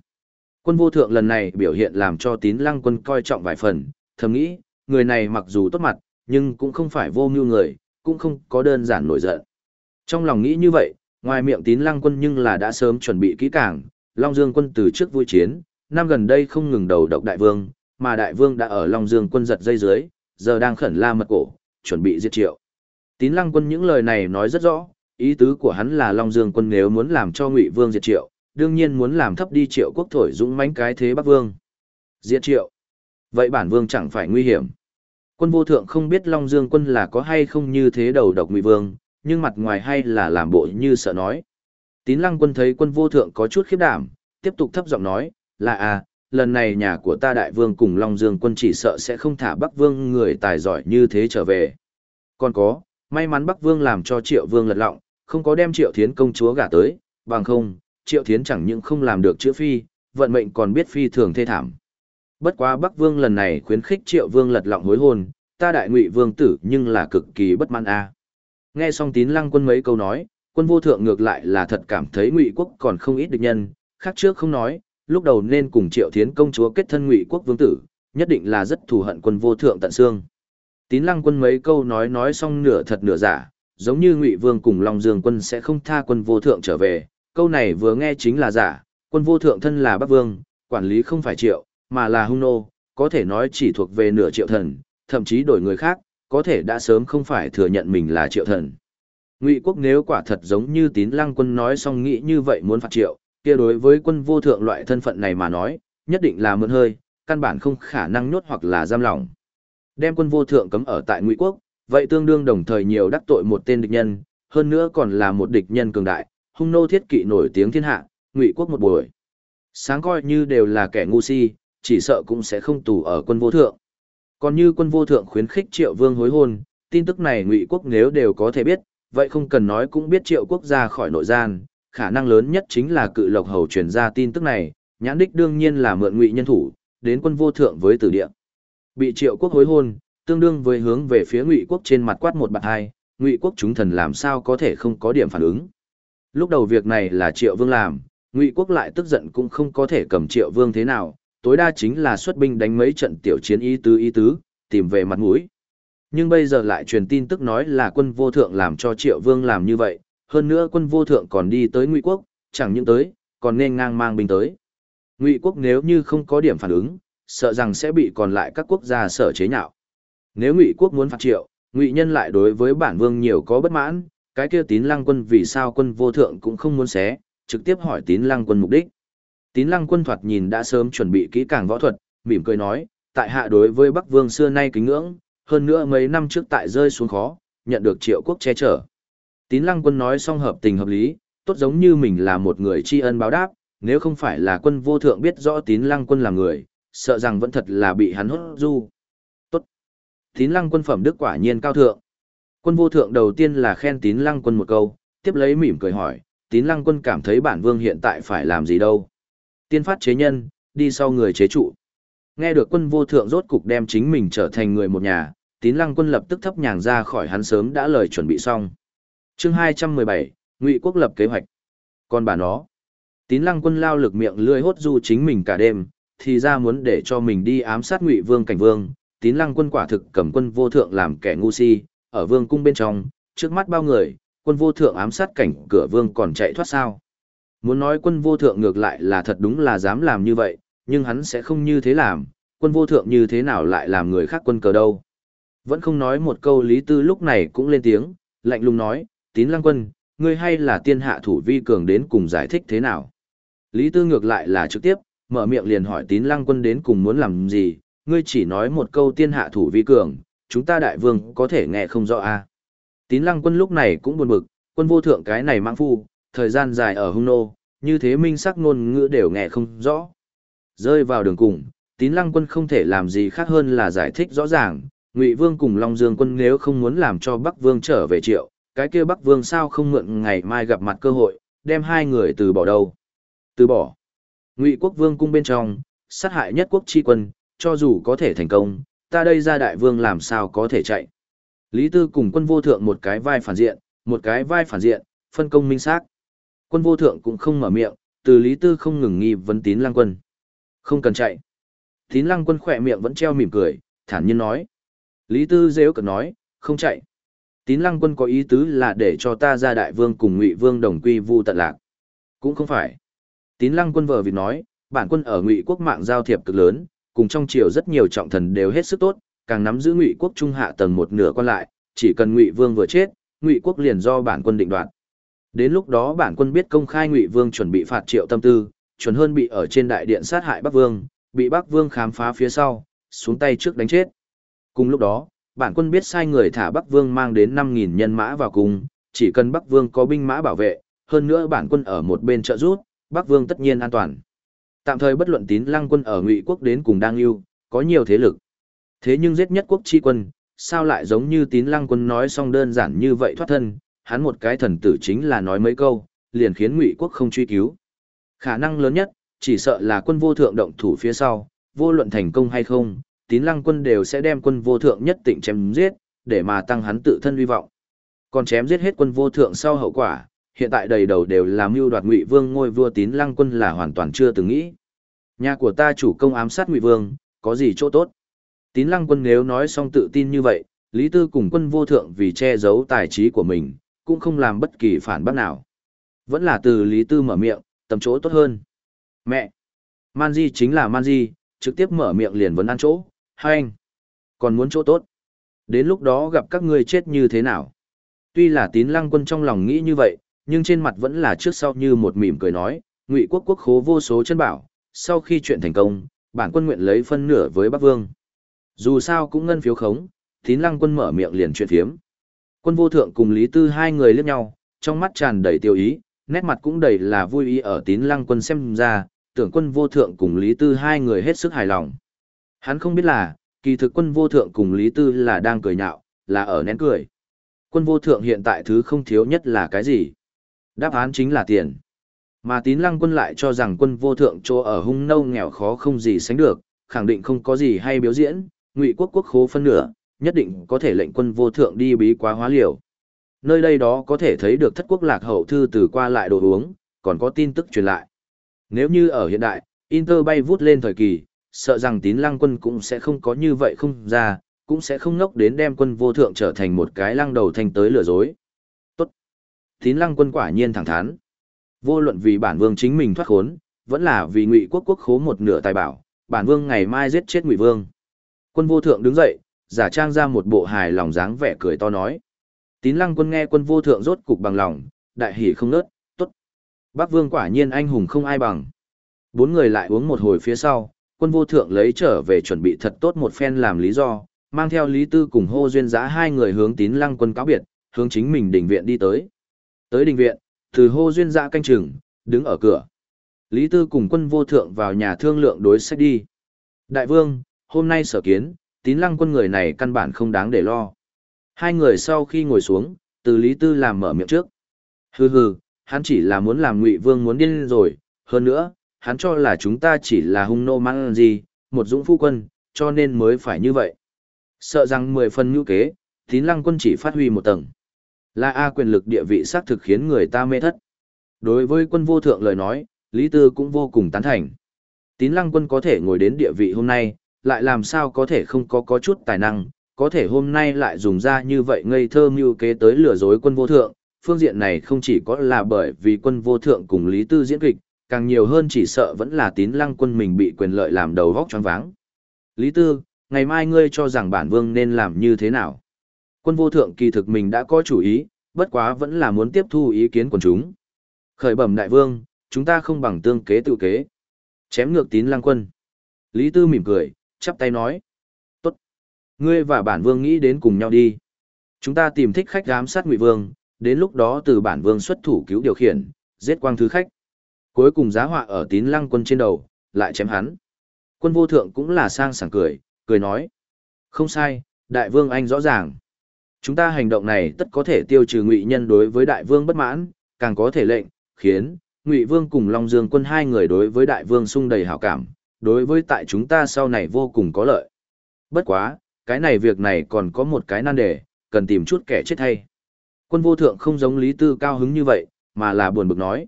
Quân vô thượng lần này biểu hiện làm cho tín lăng quân coi trọng vài phần, thầm nghĩ, người này mặc dù tốt mặt, nhưng cũng không phải vô mưu người, cũng không có đơn giản nổi giận. Trong lòng nghĩ như vậy, ngoài miệng tín lăng quân nhưng là đã sớm chuẩn bị kỹ càng, Long Dương quân từ trước vui chiến, năm gần đây không ngừng đầu độc đại vương, mà đại vương đã ở Long Dương quân giật dây dưới, giờ đang khẩn la mật cổ, chuẩn bị giết triệu. Tín lăng quân những lời này nói rất rõ, ý tứ của hắn là Long Dương quân nếu muốn làm cho Ngụy Vương diệt triệu, đương nhiên muốn làm thấp đi triệu quốc thổi dũng mãnh cái thế Bắc Vương. Diệt triệu. Vậy bản vương chẳng phải nguy hiểm. Quân vô thượng không biết Long Dương quân là có hay không như thế đầu độc Ngụy Vương, nhưng mặt ngoài hay là làm bộ như sợ nói. Tín lăng quân thấy quân vô thượng có chút khiếp đảm, tiếp tục thấp giọng nói, là à, lần này nhà của ta đại vương cùng Long Dương quân chỉ sợ sẽ không thả Bắc Vương người tài giỏi như thế trở về. Còn có, may mắn Bắc Vương làm cho Triệu Vương lật lọng, không có đem Triệu Thiến công chúa gả tới, bằng không, Triệu Thiến chẳng những không làm được chữ phi, vận mệnh còn biết phi thường thê thảm. Bất quá Bắc Vương lần này khuyến khích Triệu Vương lật lọng hối hôn, ta đại ngụy vương tử nhưng là cực kỳ bất mãn a. Nghe xong Tín Lăng quân mấy câu nói, quân vô thượng ngược lại là thật cảm thấy ngụy quốc còn không ít địch nhân, khác trước không nói, lúc đầu nên cùng Triệu Thiến công chúa kết thân ngụy quốc vương tử, nhất định là rất thù hận quân vô thượng tận xương. Tín Lăng quân mấy câu nói nói xong nửa thật nửa giả, giống như Ngụy Vương cùng Long Dương quân sẽ không tha quân vô thượng trở về, câu này vừa nghe chính là giả, quân vô thượng thân là Bắc Vương, quản lý không phải Triệu, mà là Hung nô, có thể nói chỉ thuộc về nửa Triệu thần, thậm chí đổi người khác, có thể đã sớm không phải thừa nhận mình là Triệu thần. Ngụy quốc nếu quả thật giống như Tín Lăng quân nói xong nghĩ như vậy muốn phạt Triệu, kia đối với quân vô thượng loại thân phận này mà nói, nhất định là mượn hơi, căn bản không khả năng nhốt hoặc là giam lỏng. Đem quân vô thượng cấm ở tại Ngụy quốc, vậy tương đương đồng thời nhiều đắc tội một tên địch nhân, hơn nữa còn là một địch nhân cường đại, hung nô thiết kỵ nổi tiếng thiên hạ, Ngụy quốc một buổi. Sáng coi như đều là kẻ ngu si, chỉ sợ cũng sẽ không tù ở quân vô thượng. Còn như quân vô thượng khuyến khích Triệu Vương hối hôn, tin tức này Ngụy quốc nếu đều có thể biết, vậy không cần nói cũng biết Triệu quốc ra khỏi nội gian, khả năng lớn nhất chính là cự lộc hầu truyền ra tin tức này, nhãn đích đương nhiên là mượn Ngụy nhân thủ, đến quân vô thượng với tử địa. Bị triệu quốc hối hôn, tương đương với hướng về phía ngụy quốc trên mặt quát một bạc hai, ngụy quốc chúng thần làm sao có thể không có điểm phản ứng. Lúc đầu việc này là triệu vương làm, ngụy quốc lại tức giận cũng không có thể cầm triệu vương thế nào, tối đa chính là xuất binh đánh mấy trận tiểu chiến ý tứ ý tứ, tìm về mặt mũi. Nhưng bây giờ lại truyền tin tức nói là quân vô thượng làm cho triệu vương làm như vậy, hơn nữa quân vô thượng còn đi tới ngụy quốc, chẳng những tới, còn nên ngang mang binh tới. Ngụy quốc nếu như không có điểm phản ứng, sợ rằng sẽ bị còn lại các quốc gia sở chế nhạo. Nếu Ngụy quốc muốn phạt triệu, Ngụy nhân lại đối với bản vương nhiều có bất mãn, cái kia Tín Lăng quân vì sao quân vô thượng cũng không muốn xé, trực tiếp hỏi Tín Lăng quân mục đích. Tín Lăng quân thoạt nhìn đã sớm chuẩn bị kỹ càng võ thuật, mỉm cười nói, tại hạ đối với Bắc Vương xưa nay kính ngưỡng, hơn nữa mấy năm trước tại rơi xuống khó, nhận được triệu quốc che chở. Tín Lăng quân nói xong hợp tình hợp lý, tốt giống như mình là một người tri ân báo đáp, nếu không phải là quân vô thượng biết rõ Tín Lăng quân là người, sợ rằng vẫn thật là bị hắn hốt du. Tốt. Tín lăng quân phẩm đức quả nhiên cao thượng. Quân vô thượng đầu tiên là khen tín lăng quân một câu, tiếp lấy mỉm cười hỏi, tín lăng quân cảm thấy bản vương hiện tại phải làm gì đâu. Tiên phát chế nhân, đi sau người chế trụ. Nghe được quân vô thượng rốt cục đem chính mình trở thành người một nhà, tín lăng quân lập tức thấp nhàng ra khỏi hắn sớm đã lời chuẩn bị xong. chương 217, Ngụy quốc lập kế hoạch. Còn bà nó, tín lăng quân lao lực miệng lươi hốt du chính mình cả đêm, thì ra muốn để cho mình đi ám sát ngụy vương cảnh vương tín lăng quân quả thực cầm quân vô thượng làm kẻ ngu si ở vương cung bên trong, trước mắt bao người, quân vô thượng ám sát cảnh cửa vương còn chạy thoát sao. Muốn nói quân vô thượng ngược lại là thật đúng là dám làm như vậy, nhưng hắn sẽ không như thế làm, quân vô thượng như thế nào lại làm người khác quân cờ đâu. Vẫn không nói một câu Lý Tư lúc này cũng lên tiếng, lạnh lùng nói, tín lăng quân, ngươi hay là tiên hạ thủ vi cường đến cùng giải thích thế nào. Lý Tư ngược lại là trực tiếp, mở miệng liền hỏi tín lăng quân đến cùng muốn làm gì, ngươi chỉ nói một câu tiên hạ thủ vi cường, chúng ta đại vương có thể nghe không rõ à. Tín lăng quân lúc này cũng buồn bực, quân vô thượng cái này mang phu, thời gian dài ở hung nô, như thế minh sắc ngôn ngữ đều nghe không rõ. Rơi vào đường cùng, tín lăng quân không thể làm gì khác hơn là giải thích rõ ràng, Ngụy Vương cùng Long Dương quân nếu không muốn làm cho Bắc Vương trở về triệu, cái kia Bắc Vương sao không mượn ngày mai gặp mặt cơ hội, đem hai người từ bỏ đâu. Từ bỏ. Ngụy Quốc Vương cung bên trong, sát hại nhất quốc chi quân, cho dù có thể thành công, ta đây ra đại vương làm sao có thể chạy. Lý Tư cùng quân vô thượng một cái vai phản diện, một cái vai phản diện, phân công minh xác. Quân vô thượng cũng không mở miệng, từ Lý Tư không ngừng nghi vấn tín lăng quân. Không cần chạy. Tín lăng quân khỏe miệng vẫn treo mỉm cười, thản nhiên nói. Lý Tư dễ cật nói, không chạy. Tín lăng quân có ý tứ là để cho ta ra đại vương cùng ngụy vương đồng quy vu tận lạc. Cũng không phải. Tín lăng quân vờ vì nói, bản quân ở ngụy quốc mạng giao thiệp cực lớn, cùng trong triều rất nhiều trọng thần đều hết sức tốt, càng nắm giữ ngụy quốc trung hạ tầng một nửa quan lại, chỉ cần ngụy vương vừa chết, ngụy quốc liền do bản quân định đoạt. Đến lúc đó bản quân biết công khai ngụy vương chuẩn bị phạt triệu tâm tư, chuẩn hơn bị ở trên đại điện sát hại Bắc Vương, bị Bắc Vương khám phá phía sau, xuống tay trước đánh chết. Cùng lúc đó, bản quân biết sai người thả Bắc Vương mang đến 5.000 nhân mã vào cùng, chỉ cần Bắc Vương có binh mã bảo vệ, hơn nữa bản quân ở một bên trợ giúp, Bắc Vương tất nhiên an toàn. Tạm thời bất luận tín lăng quân ở Ngụy quốc đến cùng đang yêu, có nhiều thế lực. Thế nhưng giết nhất quốc chi quân, sao lại giống như tín lăng quân nói xong đơn giản như vậy thoát thân, hắn một cái thần tử chính là nói mấy câu, liền khiến Ngụy quốc không truy cứu. Khả năng lớn nhất, chỉ sợ là quân vô thượng động thủ phía sau, vô luận thành công hay không, tín lăng quân đều sẽ đem quân vô thượng nhất tịnh chém giết, để mà tăng hắn tự thân uy vọng. Còn chém giết hết quân vô thượng sau hậu quả, hiện tại đầy đầu đều là mưu đoạt ngụy vương ngôi vua tín lăng quân là hoàn toàn chưa từng nghĩ. Nhà của ta chủ công ám sát ngụy vương, có gì chỗ tốt? Tín lăng quân nếu nói xong tự tin như vậy, Lý Tư cùng quân vô thượng vì che giấu tài trí của mình, cũng không làm bất kỳ phản bác nào. Vẫn là từ Lý Tư mở miệng, tầm chỗ tốt hơn. Mẹ! Man Di chính là Man Di, trực tiếp mở miệng liền vấn ăn chỗ, hai anh! Còn muốn chỗ tốt? Đến lúc đó gặp các ngươi chết như thế nào? Tuy là tín lăng quân trong lòng nghĩ như vậy, nhưng trên mặt vẫn là trước sau như một mỉm cười nói, ngụy quốc quốc khố vô số chân bảo, sau khi chuyện thành công, bản quân nguyện lấy phân nửa với Bắc Vương. Dù sao cũng ngân phiếu khống, tín lăng quân mở miệng liền chuyện phiếm. Quân vô thượng cùng Lý Tư hai người liếc nhau, trong mắt tràn đầy tiêu ý, nét mặt cũng đầy là vui ý ở tín lăng quân xem ra, tưởng quân vô thượng cùng Lý Tư hai người hết sức hài lòng. Hắn không biết là, kỳ thực quân vô thượng cùng Lý Tư là đang cười nhạo, là ở nén cười. Quân vô thượng hiện tại thứ không thiếu nhất là cái gì? Đáp án chính là tiền. Mà tín lăng quân lại cho rằng quân vô thượng chỗ ở hung nâu nghèo khó không gì sánh được, khẳng định không có gì hay biểu diễn, ngụy quốc quốc khố phân nửa, nhất định có thể lệnh quân vô thượng đi bí quá hóa liều. Nơi đây đó có thể thấy được thất quốc lạc hậu thư từ qua lại đồ uống, còn có tin tức truyền lại. Nếu như ở hiện đại, Inter bay vút lên thời kỳ, sợ rằng tín lăng quân cũng sẽ không có như vậy không ra, cũng sẽ không ngốc đến đem quân vô thượng trở thành một cái lăng đầu thành tới lừa dối. Tốt. Tín lăng quân quả nhiên thẳng thắn. Vô luận vì bản vương chính mình thoát khốn, vẫn là vì ngụy quốc quốc khố một nửa tài bảo, bản vương ngày mai giết chết ngụy vương. Quân vô thượng đứng dậy, giả trang ra một bộ hài lòng dáng vẻ cười to nói. Tín lăng quân nghe quân vô thượng rốt cục bằng lòng, đại hỉ không nớt, tốt. Bác vương quả nhiên anh hùng không ai bằng. Bốn người lại uống một hồi phía sau, quân vô thượng lấy trở về chuẩn bị thật tốt một phen làm lý do, mang theo Lý Tư cùng hô duyên giã hai người hướng tín lăng quân cáo biệt, hướng chính mình đình viện đi tới. Tới đình viện, từ hô duyên giã canh chừng, đứng ở cửa. Lý Tư cùng quân vô thượng vào nhà thương lượng đối sách đi. Đại vương, hôm nay sở kiến, tín lăng quân người này căn bản không đáng để lo. Hai người sau khi ngồi xuống, từ Lý Tư làm mở miệng trước. Hừ hừ, hắn chỉ là muốn làm ngụy vương muốn điên rồi, hơn nữa, hắn cho là chúng ta chỉ là hung nô mang gì, một dũng phu quân, cho nên mới phải như vậy. Sợ rằng mười phần ngữ kế, tín lăng quân chỉ phát huy một tầng. Là A quyền lực địa vị xác thực khiến người ta mê thất. Đối với quân vô thượng lời nói, Lý Tư cũng vô cùng tán thành. Tín lăng quân có thể ngồi đến địa vị hôm nay, lại làm sao có thể không có có chút tài năng, có thể hôm nay lại dùng ra như vậy ngây thơ mưu kế tới lừa dối quân vô thượng, phương diện này không chỉ có là bởi vì quân vô thượng cùng Lý Tư diễn kịch, càng nhiều hơn chỉ sợ vẫn là tín lăng quân mình bị quyền lợi làm đầu vóc choáng váng. Lý Tư, ngày mai ngươi cho rằng bản vương nên làm như thế nào? Quân vô thượng kỳ thực mình đã có chủ ý, bất quá vẫn là muốn tiếp thu ý kiến của chúng. Khởi bẩm đại vương, chúng ta không bằng tương kế tự kế. Chém ngược tín lăng quân. Lý Tư mỉm cười, chắp tay nói. Ngươi và bản vương nghĩ đến cùng nhau đi. Chúng ta tìm thích khách giám sát ngụy vương, đến lúc đó từ bản vương xuất thủ cứu điều khiển, giết quang thứ khách. Cuối cùng giá họa ở tín lăng quân trên đầu, lại chém hắn. Quân vô thượng cũng là sang sảng cười, cười nói. Không sai, đại vương anh rõ ràng. Chúng ta hành động này tất có thể tiêu trừ ngụy nhân đối với đại vương bất mãn, càng có thể lệnh, khiến, ngụy vương cùng long dương quân hai người đối với đại vương sung đầy hảo cảm, đối với tại chúng ta sau này vô cùng có lợi. Bất quá, cái này việc này còn có một cái nan đề, cần tìm chút kẻ chết thay Quân vô thượng không giống Lý Tư cao hứng như vậy, mà là buồn bực nói.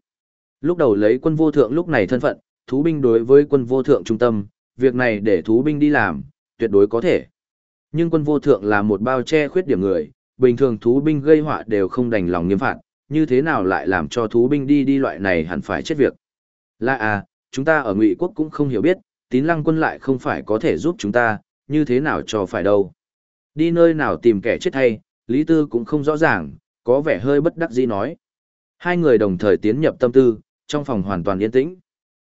Lúc đầu lấy quân vô thượng lúc này thân phận, thú binh đối với quân vô thượng trung tâm, việc này để thú binh đi làm, tuyệt đối có thể. Nhưng quân vô thượng là một bao che khuyết điểm người, bình thường thú binh gây họa đều không đành lòng nghiêm phạt, như thế nào lại làm cho thú binh đi đi loại này hẳn phải chết việc. Là à, chúng ta ở ngụy quốc cũng không hiểu biết, tín lăng quân lại không phải có thể giúp chúng ta, như thế nào cho phải đâu. Đi nơi nào tìm kẻ chết hay, Lý Tư cũng không rõ ràng, có vẻ hơi bất đắc dĩ nói. Hai người đồng thời tiến nhập tâm tư, trong phòng hoàn toàn yên tĩnh.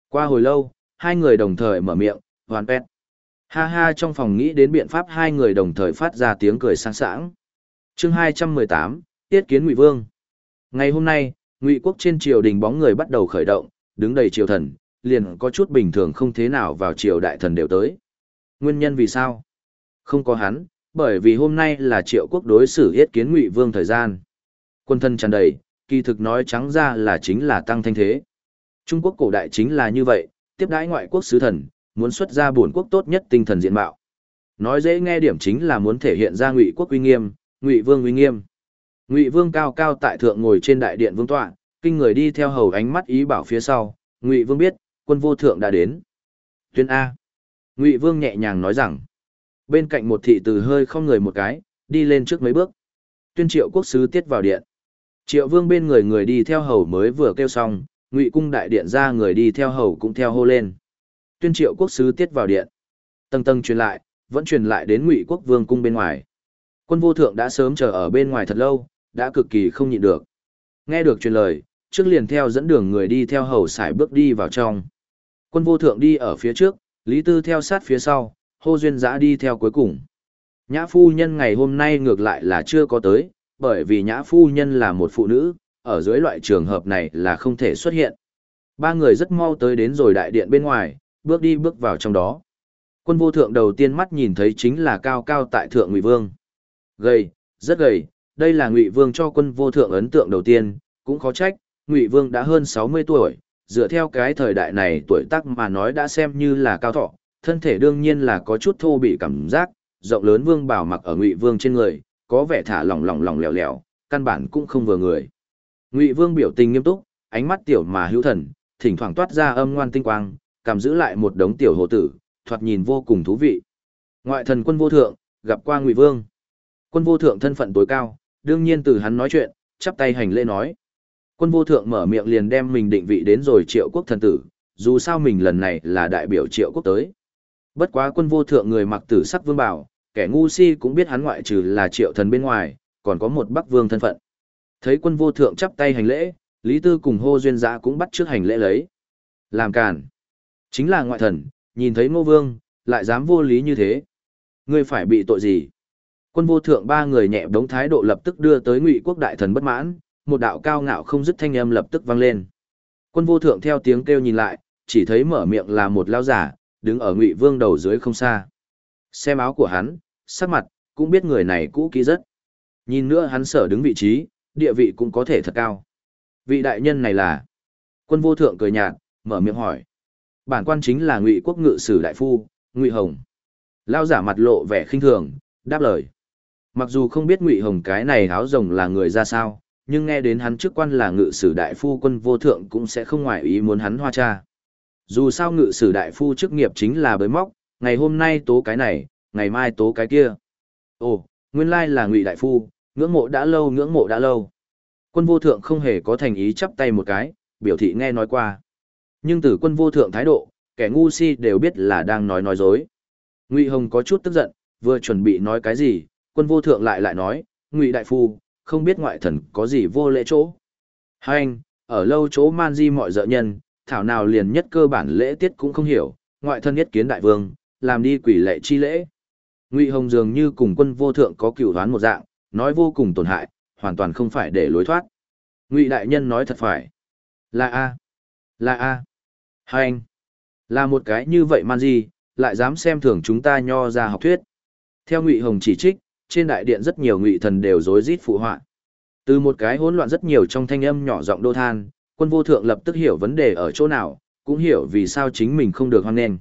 Qua hồi lâu, hai người đồng thời mở miệng, hoàn pet. Ha ha trong phòng nghĩ đến biện pháp hai người đồng thời phát ra tiếng cười sang sảng. Chương 218, Tiết kiến Ngụy Vương. Ngày hôm nay, Ngụy quốc trên triều đình bóng người bắt đầu khởi động, đứng đầy triều thần, liền có chút bình thường không thế nào vào triều đại thần đều tới. Nguyên nhân vì sao? Không có hắn, bởi vì hôm nay là triệu quốc đối xử yết kiến Ngụy Vương thời gian. Quân thân tràn đầy, kỳ thực nói trắng ra là chính là tăng thanh thế. Trung Quốc cổ đại chính là như vậy, tiếp đãi ngoại quốc sứ thần, muốn xuất ra bổn quốc tốt nhất tinh thần diện mạo. Nói dễ nghe điểm chính là muốn thể hiện ra Ngụy quốc uy nghiêm, Ngụy Vương uy nghiêm. Ngụy Vương cao cao tại thượng ngồi trên đại điện vương tọa, kinh người đi theo hầu ánh mắt ý bảo phía sau, Ngụy Vương biết, quân vô thượng đã đến. Tuyên A. Ngụy Vương nhẹ nhàng nói rằng, bên cạnh một thị từ hơi không người một cái, đi lên trước mấy bước. Tuyên triệu quốc sứ tiết vào điện. Triệu Vương bên người người đi theo hầu mới vừa kêu xong, Ngụy cung đại điện ra người đi theo hầu cũng theo hô lên. Tuyên triệu quốc sứ tiết vào điện. Tầng tầng truyền lại, vẫn truyền lại đến Ngụy quốc vương cung bên ngoài. Quân vô thượng đã sớm chờ ở bên ngoài thật lâu, đã cực kỳ không nhịn được. Nghe được truyền lời, trước liền theo dẫn đường người đi theo hầu sải bước đi vào trong. Quân vô thượng đi ở phía trước, Lý Tư theo sát phía sau, hô duyên giã đi theo cuối cùng. Nhã phu nhân ngày hôm nay ngược lại là chưa có tới, bởi vì nhã phu nhân là một phụ nữ, ở dưới loại trường hợp này là không thể xuất hiện. Ba người rất mau tới đến rồi đại điện bên ngoài, bước đi bước vào trong đó. Quân vô thượng đầu tiên mắt nhìn thấy chính là cao cao tại thượng Ngụy Vương. Gầy, rất gầy, đây là Ngụy Vương cho quân vô thượng ấn tượng đầu tiên, cũng khó trách, Ngụy Vương đã hơn 60 tuổi, dựa theo cái thời đại này tuổi tác mà nói đã xem như là cao thọ, thân thể đương nhiên là có chút thô bị cảm giác, rộng lớn vương bảo mặc ở Ngụy Vương trên người, có vẻ thả lỏng lỏng lỏng lẻo lẻo, căn bản cũng không vừa người. Ngụy Vương biểu tình nghiêm túc, ánh mắt tiểu mà hữu thần, thỉnh thoảng toát ra âm ngoan tinh quang, cầm giữ lại một đống tiểu hồ tử, thoạt nhìn vô cùng thú vị. Ngoại thần quân vô thượng, gặp qua Ngụy Vương. Quân vô thượng thân phận tối cao, đương nhiên từ hắn nói chuyện, chắp tay hành lễ nói. Quân vô thượng mở miệng liền đem mình định vị đến rồi triệu quốc thần tử, dù sao mình lần này là đại biểu triệu quốc tới. Bất quá quân vô thượng người mặc tử sắc vương bảo, kẻ ngu si cũng biết hắn ngoại trừ là triệu thần bên ngoài, còn có một bắc vương thân phận. Thấy quân vô thượng chắp tay hành lễ, Lý Tư cùng hô duyên giã cũng bắt trước hành lễ lấy. Làm càn. Chính là ngoại thần, nhìn thấy ngô vương, lại dám vô lý như thế. Ngươi phải bị tội gì? Quân vô thượng ba người nhẹ đống thái độ lập tức đưa tới ngụy quốc đại thần bất mãn, một đạo cao ngạo không dứt thanh âm lập tức vang lên. Quân vô thượng theo tiếng kêu nhìn lại, chỉ thấy mở miệng là một lao giả, đứng ở ngụy vương đầu dưới không xa. Xem áo của hắn, sắc mặt, cũng biết người này cũ kỹ rất. Nhìn nữa hắn sở đứng vị trí, địa vị cũng có thể thật cao. Vị đại nhân này là... Quân vô thượng cười nhạt, mở miệng hỏi. Bản quan chính là ngụy quốc ngự sử đại phu, ngụy hồng. Lao giả mặt lộ vẻ khinh thường, đáp lời. Mặc dù không biết ngụy hồng cái này háo rồng là người ra sao, nhưng nghe đến hắn chức quan là ngự sử đại phu quân vô thượng cũng sẽ không ngoại ý muốn hắn hoa cha. Dù sao ngự sử đại phu chức nghiệp chính là bới móc, ngày hôm nay tố cái này, ngày mai tố cái kia. Ồ, nguyên lai là Ngụy đại phu, ngưỡng mộ đã lâu, ngưỡng mộ đã lâu. Quân vô thượng không hề có thành ý chắp tay một cái, biểu thị nghe nói qua. Nhưng từ quân vô thượng thái độ, kẻ ngu si đều biết là đang nói nói dối. Ngụy Hồng có chút tức giận, vừa chuẩn bị nói cái gì, quân vô thượng lại lại nói, Ngụy đại phu, không biết ngoại thần có gì vô lễ chỗ. Hai anh, ở lâu chỗ man di mọi dợ nhân, thảo nào liền nhất cơ bản lễ tiết cũng không hiểu, ngoại thân nhất kiến đại vương, làm đi quỷ lệ chi lễ. Ngụy Hồng dường như cùng quân vô thượng có cựu đoán một dạng, nói vô cùng tổn hại, hoàn toàn không phải để lối thoát. Ngụy đại nhân nói thật phải. Là A. Là A. Hai anh. Là một cái như vậy man di, lại dám xem thường chúng ta nho ra học thuyết. Theo Ngụy Hồng chỉ trích, trên đại điện rất nhiều ngụy thần đều rối rít phụ họa. Từ một cái hỗn loạn rất nhiều trong thanh âm nhỏ giọng đô than, quân vô thượng lập tức hiểu vấn đề ở chỗ nào, cũng hiểu vì sao chính mình không được hoan nghênh.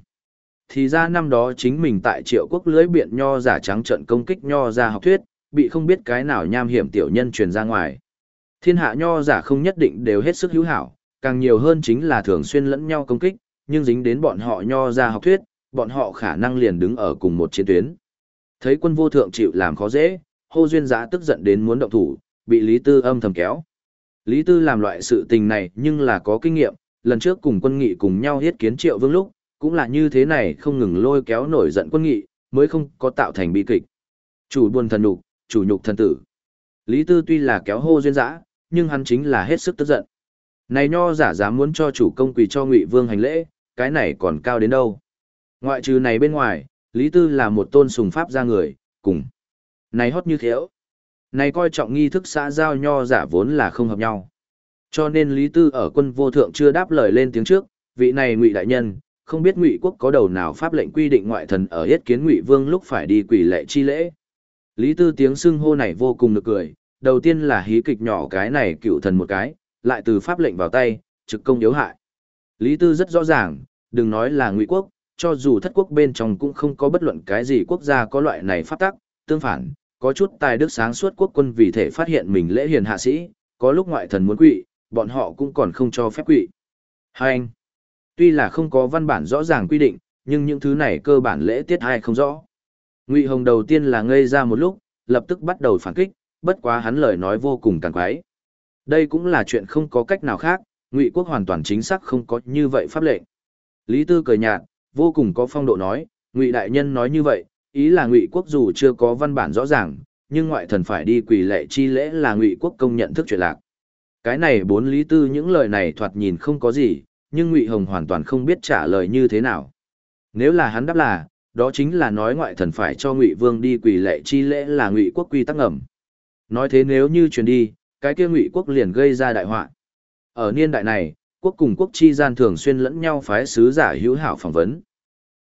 Thì ra năm đó chính mình tại triệu quốc lưới biện nho giả trắng trận công kích nho ra học thuyết, bị không biết cái nào nham hiểm tiểu nhân truyền ra ngoài. Thiên hạ nho giả không nhất định đều hết sức hữu hảo, càng nhiều hơn chính là thường xuyên lẫn nhau công kích, nhưng dính đến bọn họ nho ra học thuyết, bọn họ khả năng liền đứng ở cùng một chiến tuyến. Thấy quân vô thượng chịu làm khó dễ, hô duyên giã tức giận đến muốn động thủ, bị Lý Tư âm thầm kéo. Lý Tư làm loại sự tình này nhưng là có kinh nghiệm, lần trước cùng quân nghị cùng nhau hiết kiến triệu vương lúc, cũng là như thế này không ngừng lôi kéo nổi giận quân nghị, mới không có tạo thành bi kịch. Chủ buồn thần nhục, chủ nhục thần tử. Lý Tư tuy là kéo hô duyên dã, nhưng hắn chính là hết sức tức giận. Này nho giả dám muốn cho chủ công quỳ cho Ngụy Vương hành lễ, cái này còn cao đến đâu? Ngoại trừ này bên ngoài, Lý Tư là một tôn sùng pháp gia người, cùng. Này hót như thiếu. Này coi trọng nghi thức xã giao nho giả vốn là không hợp nhau. Cho nên Lý Tư ở quân vô thượng chưa đáp lời lên tiếng trước, vị này Ngụy đại nhân, không biết Ngụy quốc có đầu nào pháp lệnh quy định ngoại thần ở yết kiến Ngụy Vương lúc phải đi quỷ lệ chi lễ. Lý Tư tiếng xưng hô này vô cùng nực cười, đầu tiên là hí kịch nhỏ cái này cựu thần một cái, lại từ pháp lệnh vào tay, trực công yếu hại. Lý Tư rất rõ ràng, đừng nói là Ngụy quốc, cho dù thất quốc bên trong cũng không có bất luận cái gì quốc gia có loại này pháp tắc, tương phản, có chút tài đức sáng suốt quốc quân vì thể phát hiện mình lễ hiền hạ sĩ, có lúc ngoại thần muốn quỵ, bọn họ cũng còn không cho phép quỵ. Hai anh, tuy là không có văn bản rõ ràng quy định, nhưng những thứ này cơ bản lễ tiết ai không rõ. Ngụy Hồng đầu tiên là ngây ra một lúc, lập tức bắt đầu phản kích, bất quá hắn lời nói vô cùng càng quái. Đây cũng là chuyện không có cách nào khác, Ngụy quốc hoàn toàn chính xác không có như vậy pháp lệnh. Lý Tư cười nhạt, vô cùng có phong độ nói, Ngụy đại nhân nói như vậy, ý là Ngụy quốc dù chưa có văn bản rõ ràng, nhưng ngoại thần phải đi quỳ lệ chi lễ là Ngụy quốc công nhận thức chuyện lạc. Cái này bốn Lý Tư những lời này thoạt nhìn không có gì, nhưng Ngụy Hồng hoàn toàn không biết trả lời như thế nào. Nếu là hắn đáp là, đó chính là nói ngoại thần phải cho Ngụy Vương đi quỳ lệ chi lễ là Ngụy quốc quy tắc ngầm. Nói thế nếu như truyền đi, cái kia Ngụy quốc liền gây ra đại họa. Ở niên đại này, quốc cùng quốc chi gian thường xuyên lẫn nhau phái sứ giả hữu hảo phỏng vấn.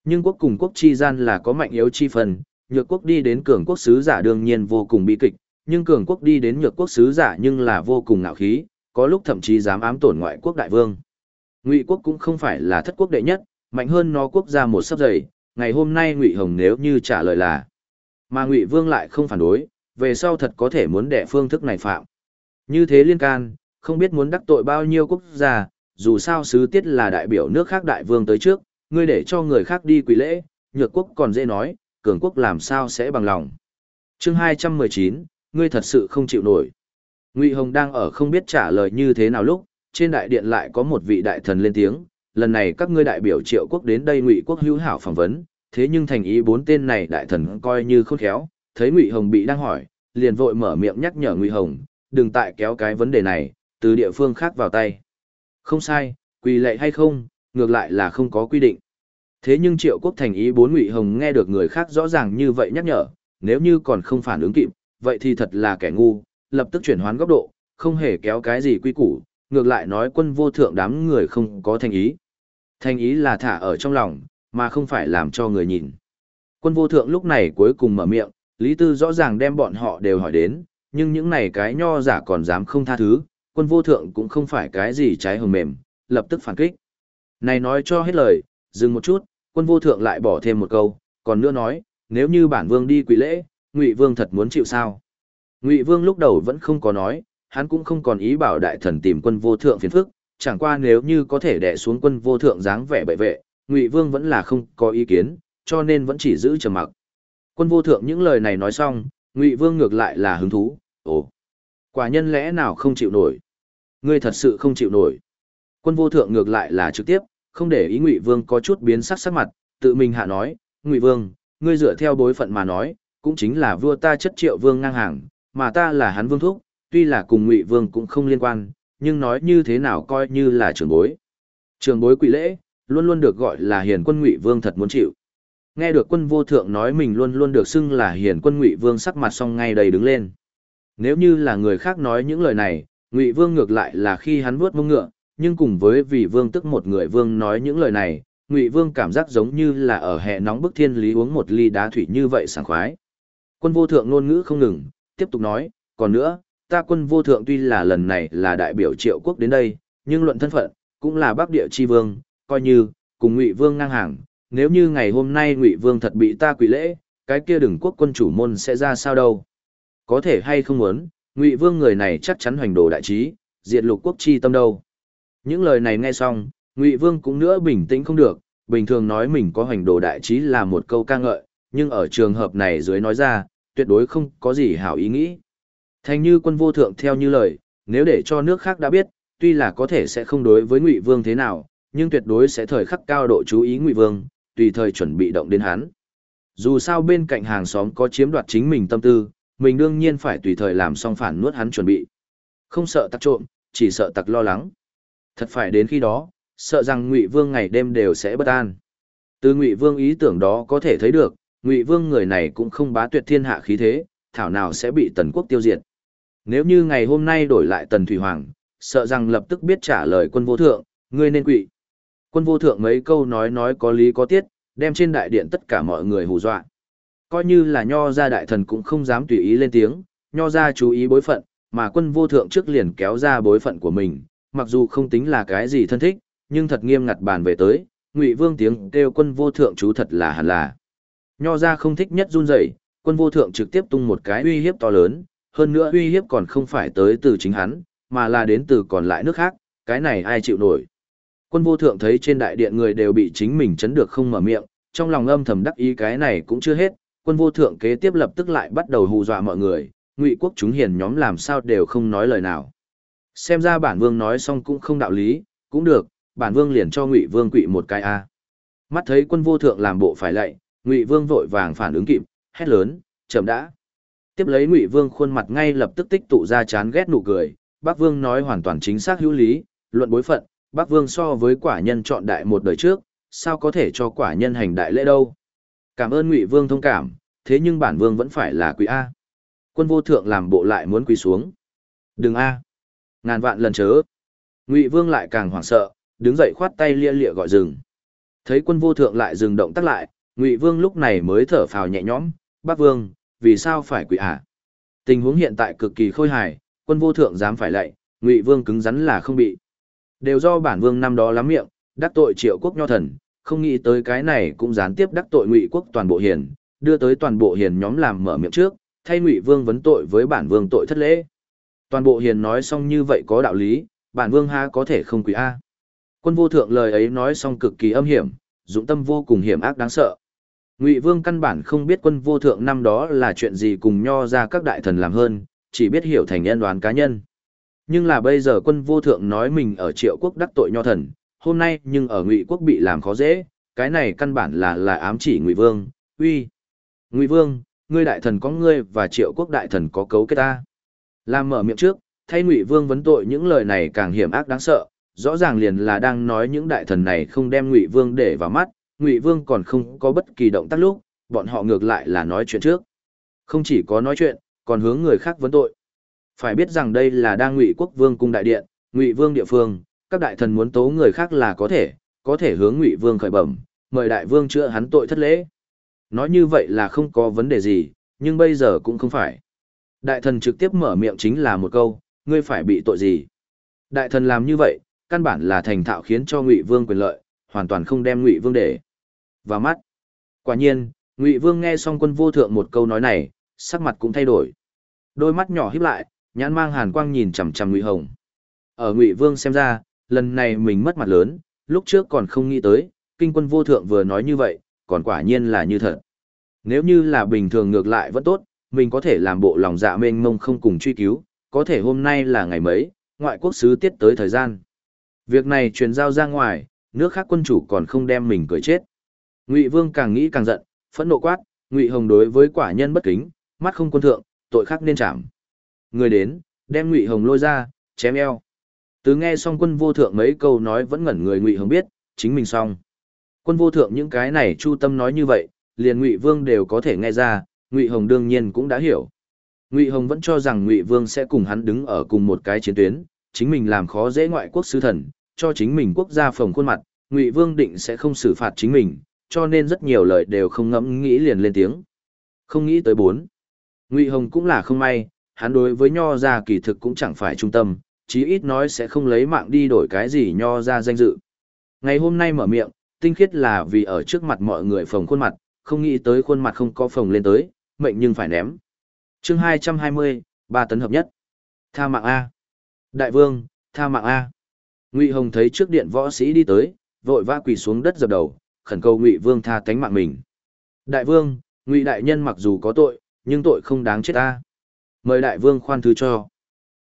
Nhưng quốc cùng quốc chi gian là có mạnh yếu chi phần, nhược quốc đi đến cường quốc sứ giả đương nhiên vô cùng bi kịch, nhưng cường quốc đi đến nhược quốc sứ giả nhưng là vô cùng ngạo khí, có lúc thậm chí dám ám tổn ngoại quốc đại vương. Ngụy quốc cũng không phải là thất quốc đệ nhất, mạnh hơn nó quốc gia một sấp dày, ngày hôm nay Ngụy Hồng nếu như trả lời là mà Ngụy Vương lại không phản đối, về sau thật có thể muốn đẻ phương thức này phạm. Như thế liên can, không biết muốn đắc tội bao nhiêu quốc gia, dù sao sứ tiết là đại biểu nước khác đại vương tới trước, ngươi để cho người khác đi quỷ lễ, nhược quốc còn dễ nói, cường quốc làm sao sẽ bằng lòng. chương 219, ngươi thật sự không chịu nổi. Ngụy Hồng đang ở không biết trả lời như thế nào lúc, trên đại điện lại có một vị đại thần lên tiếng, lần này các ngươi đại biểu triệu quốc đến đây Ngụy quốc hữu hảo phỏng vấn, thế nhưng thành ý bốn tên này đại thần coi như khôn khéo, thấy Ngụy Hồng bị đang hỏi, liền vội mở miệng nhắc nhở Ngụy Hồng, đừng tại kéo cái vấn đề này, từ địa phương khác vào tay. Không sai, quỳ lệ hay không, ngược lại là không có quy định. Thế nhưng triệu quốc thành ý bốn ngụy hồng nghe được người khác rõ ràng như vậy nhắc nhở, nếu như còn không phản ứng kịp, vậy thì thật là kẻ ngu, lập tức chuyển hoán góc độ, không hề kéo cái gì quy củ, ngược lại nói quân vô thượng đám người không có thành ý. Thành ý là thả ở trong lòng, mà không phải làm cho người nhìn. Quân vô thượng lúc này cuối cùng mở miệng, Lý Tư rõ ràng đem bọn họ đều hỏi đến, nhưng những này cái nho giả còn dám không tha thứ, quân vô thượng cũng không phải cái gì trái hồng mềm, lập tức phản kích. Này nói cho hết lời, dừng một chút, quân vô thượng lại bỏ thêm một câu, còn nữa nói, nếu như bản vương đi quỷ lễ, ngụy vương thật muốn chịu sao? Ngụy vương lúc đầu vẫn không có nói, hắn cũng không còn ý bảo đại thần tìm quân vô thượng phiền phức, chẳng qua nếu như có thể đè xuống quân vô thượng dáng vẻ bệ vệ, ngụy vương vẫn là không có ý kiến, cho nên vẫn chỉ giữ trầm mặc. Quân vô thượng những lời này nói xong, Ngụy Vương ngược lại là hứng thú, ồ, quả nhân lẽ nào không chịu nổi? Ngươi thật sự không chịu nổi. Quân vô thượng ngược lại là trực tiếp, không để ý Ngụy Vương có chút biến sắc sắc mặt, tự mình hạ nói, Ngụy Vương, ngươi dựa theo bối phận mà nói, cũng chính là vua ta chất triệu vương ngang hàng, mà ta là hắn vương thúc, tuy là cùng Ngụy Vương cũng không liên quan, nhưng nói như thế nào coi như là trưởng bối. trường bối quỷ lễ, luôn luôn được gọi là hiền quân Ngụy Vương thật muốn chịu. Nghe được quân vô thượng nói mình luôn luôn được xưng là hiền quân Ngụy Vương sắc mặt xong ngay đầy đứng lên. Nếu như là người khác nói những lời này, Ngụy Vương ngược lại là khi hắn vuốt mông ngựa, nhưng cùng với vì Vương tức một người Vương nói những lời này, Ngụy Vương cảm giác giống như là ở hè nóng bức thiên lý uống một ly đá thủy như vậy sảng khoái. Quân vô thượng ngôn ngữ không ngừng, tiếp tục nói, còn nữa, ta quân vô thượng tuy là lần này là đại biểu triệu quốc đến đây, nhưng luận thân phận, cũng là bắc địa chi vương, coi như, cùng Ngụy Vương ngang hàng, nếu như ngày hôm nay Ngụy Vương thật bị ta quỷ lễ, cái kia đừng quốc quân chủ môn sẽ ra sao đâu. Có thể hay không muốn, Ngụy Vương người này chắc chắn hoành đồ đại trí, diệt lục quốc chi tâm đâu. Những lời này nghe xong, Ngụy Vương cũng nữa bình tĩnh không được, bình thường nói mình có hoành đồ đại trí là một câu ca ngợi, nhưng ở trường hợp này dưới nói ra, tuyệt đối không có gì hảo ý nghĩ. Thành như quân vô thượng theo như lời, nếu để cho nước khác đã biết, tuy là có thể sẽ không đối với Ngụy Vương thế nào, nhưng tuyệt đối sẽ thời khắc cao độ chú ý Ngụy Vương, tùy thời chuẩn bị động đến hắn. Dù sao bên cạnh hàng xóm có chiếm đoạt chính mình tâm tư, mình đương nhiên phải tùy thời làm xong phản nuốt hắn chuẩn bị. Không sợ tặc trộm, chỉ sợ tặc lo lắng. Thật phải đến khi đó, sợ rằng Ngụy Vương ngày đêm đều sẽ bất an. Từ Ngụy Vương ý tưởng đó có thể thấy được, Ngụy Vương người này cũng không bá tuyệt thiên hạ khí thế, thảo nào sẽ bị Tần quốc tiêu diệt. Nếu như ngày hôm nay đổi lại Tần Thủy Hoàng, sợ rằng lập tức biết trả lời quân vô thượng, ngươi nên quỵ. Quân vô thượng mấy câu nói nói có lý có tiết, đem trên đại điện tất cả mọi người hù dọa. Coi như là nho gia đại thần cũng không dám tùy ý lên tiếng, nho gia chú ý bối phận, mà quân vô thượng trước liền kéo ra bối phận của mình, mặc dù không tính là cái gì thân thích, nhưng thật nghiêm ngặt bàn về tới, Ngụy Vương tiếng kêu quân vô thượng chú thật là hẳn là. Nho gia không thích nhất run rẩy, quân vô thượng trực tiếp tung một cái uy hiếp to lớn, hơn nữa uy hiếp còn không phải tới từ chính hắn, mà là đến từ còn lại nước khác, cái này ai chịu nổi. Quân vô thượng thấy trên đại điện người đều bị chính mình chấn được không mở miệng, trong lòng âm thầm đắc ý cái này cũng chưa hết, quân vô thượng kế tiếp lập tức lại bắt đầu hù dọa mọi người, ngụy quốc chúng hiền nhóm làm sao đều không nói lời nào. Xem ra bản vương nói xong cũng không đạo lý, cũng được, bản vương liền cho ngụy vương quỵ một cái a. Mắt thấy quân vô thượng làm bộ phải lạy, ngụy vương vội vàng phản ứng kịp, hét lớn, chậm đã. Tiếp lấy ngụy vương khuôn mặt ngay lập tức tích tụ ra chán ghét nụ cười, bác vương nói hoàn toàn chính xác hữu lý, luận bối phận, bác vương so với quả nhân chọn đại một đời trước, sao có thể cho quả nhân hành đại lễ đâu. Cảm ơn Ngụy Vương thông cảm, thế nhưng bản vương vẫn phải là quý A. Quân vô thượng làm bộ lại muốn quỳ xuống. Đừng A. Ngàn vạn lần chớ. Ngụy Vương lại càng hoảng sợ, đứng dậy khoát tay lia lịa gọi dừng. Thấy quân vô thượng lại dừng động tác lại, Ngụy Vương lúc này mới thở phào nhẹ nhõm, bác Vương, vì sao phải quỷ A? Tình huống hiện tại cực kỳ khôi hài, quân vô thượng dám phải lạy, Ngụy Vương cứng rắn là không bị. Đều do bản vương năm đó lắm miệng, đắc tội triệu quốc nho thần, không nghĩ tới cái này cũng gián tiếp đắc tội ngụy quốc toàn bộ hiền, đưa tới toàn bộ hiền nhóm làm mở miệng trước, thay ngụy vương vấn tội với bản vương tội thất lễ. Toàn bộ hiền nói xong như vậy có đạo lý, bản vương ha có thể không quỷ a. Quân vô thượng lời ấy nói xong cực kỳ âm hiểm, dũng tâm vô cùng hiểm ác đáng sợ. Ngụy vương căn bản không biết quân vô thượng năm đó là chuyện gì cùng nho ra các đại thần làm hơn, chỉ biết hiểu thành nhân đoán cá nhân. Nhưng là bây giờ quân vô thượng nói mình ở triệu quốc đắc tội nho thần, hôm nay nhưng ở ngụy quốc bị làm khó dễ, cái này căn bản là là ám chỉ ngụy vương, uy. Ngụy vương, ngươi đại thần có ngươi và triệu quốc đại thần có cấu kết ta. Làm mở miệng trước, thay ngụy vương vấn tội những lời này càng hiểm ác đáng sợ, rõ ràng liền là đang nói những đại thần này không đem ngụy vương để vào mắt, ngụy vương còn không có bất kỳ động tác lúc, bọn họ ngược lại là nói chuyện trước. Không chỉ có nói chuyện, còn hướng người khác vấn tội. Phải biết rằng đây là đang ngụy quốc vương cung đại điện, ngụy vương địa phương, các đại thần muốn tố người khác là có thể, có thể hướng ngụy vương khởi bẩm, mời đại vương chữa hắn tội thất lễ. Nói như vậy là không có vấn đề gì, nhưng bây giờ cũng không phải. Đại thần trực tiếp mở miệng chính là một câu, ngươi phải bị tội gì? Đại thần làm như vậy, căn bản là thành thạo khiến cho ngụy vương quyền lợi, hoàn toàn không đem ngụy vương để vào mắt. Quả nhiên, ngụy vương nghe xong quân vô thượng một câu nói này, sắc mặt cũng thay đổi. Đôi mắt nhỏ híp lại, nhãn mang hàn quang nhìn chằm chằm ngụy hồng. Ở ngụy vương xem ra, lần này mình mất mặt lớn, lúc trước còn không nghĩ tới, kinh quân vô thượng vừa nói như vậy, còn quả nhiên là như thật. Nếu như là bình thường ngược lại vẫn tốt, mình có thể làm bộ lòng dạ mênh mông không cùng truy cứu, có thể hôm nay là ngày mấy, ngoại quốc sứ tiết tới thời gian. Việc này truyền giao ra ngoài, nước khác quân chủ còn không đem mình cười chết. Ngụy Vương càng nghĩ càng giận, phẫn nộ quát, Ngụy Hồng đối với quả nhân bất kính, mắt không quân thượng, tội khác nên trảm. Người đến, đem Ngụy Hồng lôi ra, chém eo. Từ nghe xong quân vô thượng mấy câu nói vẫn ngẩn người Ngụy Hồng biết, chính mình xong. Quân vô thượng những cái này chu tâm nói như vậy, liền Ngụy Vương đều có thể nghe ra, Ngụy Hồng đương nhiên cũng đã hiểu. Ngụy Hồng vẫn cho rằng Ngụy Vương sẽ cùng hắn đứng ở cùng một cái chiến tuyến, chính mình làm khó dễ ngoại quốc sứ thần, cho chính mình quốc gia phồng khuôn mặt, Ngụy Vương định sẽ không xử phạt chính mình, cho nên rất nhiều lời đều không ngẫm nghĩ liền lên tiếng. Không nghĩ tới bốn. Ngụy Hồng cũng là không may, hắn đối với nho gia kỳ thực cũng chẳng phải trung tâm, chí ít nói sẽ không lấy mạng đi đổi cái gì nho ra danh dự. Ngày hôm nay mở miệng, tinh khiết là vì ở trước mặt mọi người phồng khuôn mặt, không nghĩ tới khuôn mặt không có phồng lên tới, mệnh nhưng phải ném. chương 220, ba tấn hợp nhất. Tha mạng A. Đại vương, tha mạng A. Ngụy Hồng thấy trước điện võ sĩ đi tới, vội vã quỳ xuống đất dập đầu, khẩn cầu Ngụy Vương tha tánh mạng mình. Đại vương, Ngụy đại nhân mặc dù có tội, nhưng tội không đáng chết ta. Mời đại vương khoan thứ cho.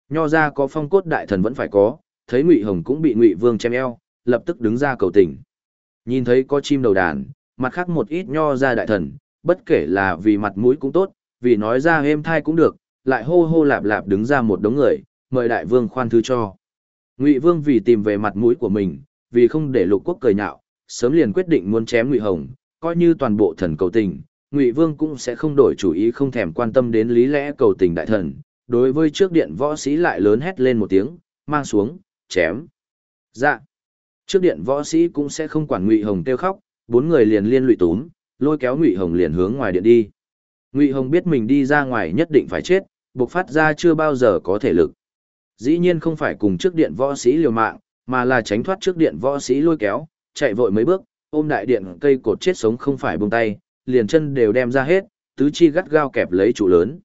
Nho ra có phong cốt đại thần vẫn phải có, thấy Ngụy Hồng cũng bị Ngụy Vương chém eo, lập tức đứng ra cầu tình. Nhìn thấy có chim đầu đàn, mặt khác một ít nho ra đại thần, bất kể là vì mặt mũi cũng tốt, vì nói ra êm thai cũng được, lại hô hô lạp lạp đứng ra một đống người, mời đại vương khoan thứ cho. Ngụy Vương vì tìm về mặt mũi của mình, vì không để lục quốc cười nhạo, sớm liền quyết định muốn chém Ngụy Hồng, coi như toàn bộ thần cầu tình, Ngụy Vương cũng sẽ không đổi chủ ý không thèm quan tâm đến lý lẽ cầu tình đại thần. Đối với trước điện võ sĩ lại lớn hét lên một tiếng, mang xuống, chém. Dạ. Trước điện võ sĩ cũng sẽ không quản Ngụy Hồng kêu khóc, bốn người liền liên lụy túm, lôi kéo Ngụy Hồng liền hướng ngoài điện đi. Ngụy Hồng biết mình đi ra ngoài nhất định phải chết, bộc phát ra chưa bao giờ có thể lực. Dĩ nhiên không phải cùng trước điện võ sĩ liều mạng, mà là tránh thoát trước điện võ sĩ lôi kéo, chạy vội mấy bước, ôm đại điện cây cột chết sống không phải buông tay, liền chân đều đem ra hết, tứ chi gắt gao kẹp lấy trụ lớn.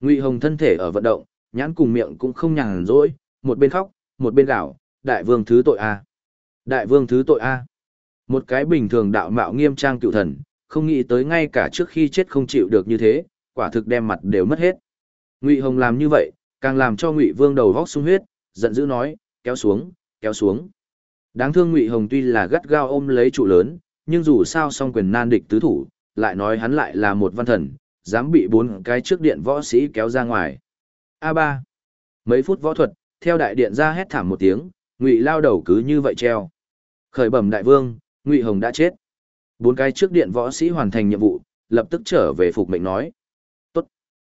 Ngụy Hồng thân thể ở vận động, nhãn cùng miệng cũng không nhàn rỗi, một bên khóc, một bên đảo. đại vương thứ tội a. Đại vương thứ tội a. Một cái bình thường đạo mạo nghiêm trang cựu thần, không nghĩ tới ngay cả trước khi chết không chịu được như thế, quả thực đem mặt đều mất hết. Ngụy Hồng làm như vậy, càng làm cho Ngụy Vương đầu vóc sung huyết, giận dữ nói, kéo xuống, kéo xuống. Đáng thương Ngụy Hồng tuy là gắt gao ôm lấy trụ lớn, nhưng dù sao song quyền nan địch tứ thủ, lại nói hắn lại là một văn thần, dám bị bốn cái trước điện võ sĩ kéo ra ngoài. A3. Mấy phút võ thuật, theo đại điện ra hét thảm một tiếng, Ngụy lao đầu cứ như vậy treo. Khởi bẩm đại vương, Ngụy Hồng đã chết. Bốn cái trước điện võ sĩ hoàn thành nhiệm vụ, lập tức trở về phục mệnh nói. Tốt.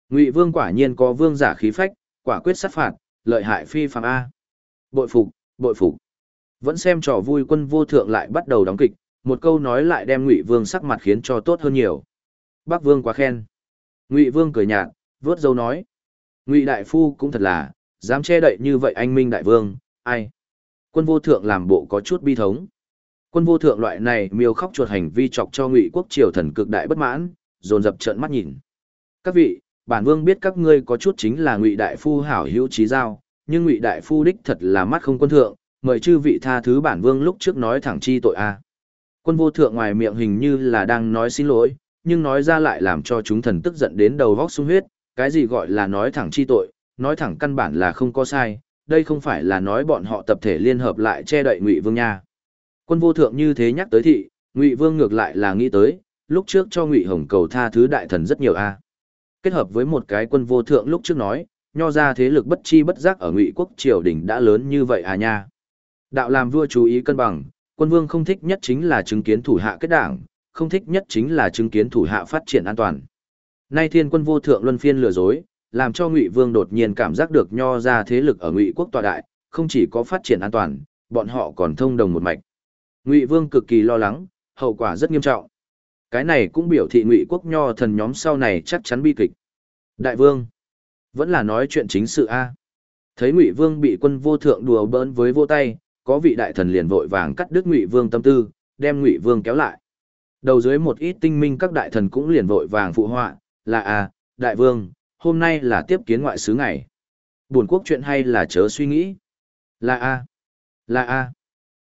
Ngụy vương quả nhiên có vương giả khí phách, quả quyết sát phạt, lợi hại phi phàm A. Bội phục, bội phục. Vẫn xem trò vui quân vô thượng lại bắt đầu đóng kịch, một câu nói lại đem Ngụy Vương sắc mặt khiến cho tốt hơn nhiều. Bắc Vương quá khen. Ngụy Vương cười nhạt, vớt dâu nói. Ngụy Đại Phu cũng thật là, dám che đậy như vậy anh Minh Đại Vương, ai. Quân vô thượng làm bộ có chút bi thống. Quân vô thượng loại này miêu khóc chuột hành vi chọc cho Ngụy quốc triều thần cực đại bất mãn, dồn dập trợn mắt nhìn. Các vị, bản vương biết các ngươi có chút chính là Ngụy Đại Phu hảo hữu trí giao, nhưng Ngụy Đại Phu đích thật là mắt không quân thượng, mời chư vị tha thứ bản vương lúc trước nói thẳng chi tội a. Quân vô thượng ngoài miệng hình như là đang nói xin lỗi, nhưng nói ra lại làm cho chúng thần tức giận đến đầu vóc sung huyết, cái gì gọi là nói thẳng chi tội, nói thẳng căn bản là không có sai, đây không phải là nói bọn họ tập thể liên hợp lại che đậy Ngụy Vương nha. Quân vô thượng như thế nhắc tới thị, Ngụy Vương ngược lại là nghĩ tới, lúc trước cho Ngụy Hồng cầu tha thứ đại thần rất nhiều a. Kết hợp với một cái quân vô thượng lúc trước nói, nho ra thế lực bất chi bất giác ở Ngụy quốc triều đình đã lớn như vậy à nha. Đạo làm vua chú ý cân bằng, quân vương không thích nhất chính là chứng kiến thủ hạ kết đảng, không thích nhất chính là chứng kiến thủ hạ phát triển an toàn. Nay thiên quân vô thượng luân phiên lừa dối, làm cho Ngụy Vương đột nhiên cảm giác được nho ra thế lực ở Ngụy quốc tọa đại, không chỉ có phát triển an toàn, bọn họ còn thông đồng một mạch. Ngụy Vương cực kỳ lo lắng, hậu quả rất nghiêm trọng. Cái này cũng biểu thị Ngụy quốc nho thần nhóm sau này chắc chắn bi kịch. Đại vương, vẫn là nói chuyện chính sự a. Thấy Ngụy Vương bị quân vô thượng đùa bỡn với vô tay, có vị đại thần liền vội vàng cắt đứt ngụy vương tâm tư đem ngụy vương kéo lại đầu dưới một ít tinh minh các đại thần cũng liền vội vàng phụ họa là à đại vương hôm nay là tiếp kiến ngoại sứ ngày buồn quốc chuyện hay là chớ suy nghĩ là a là a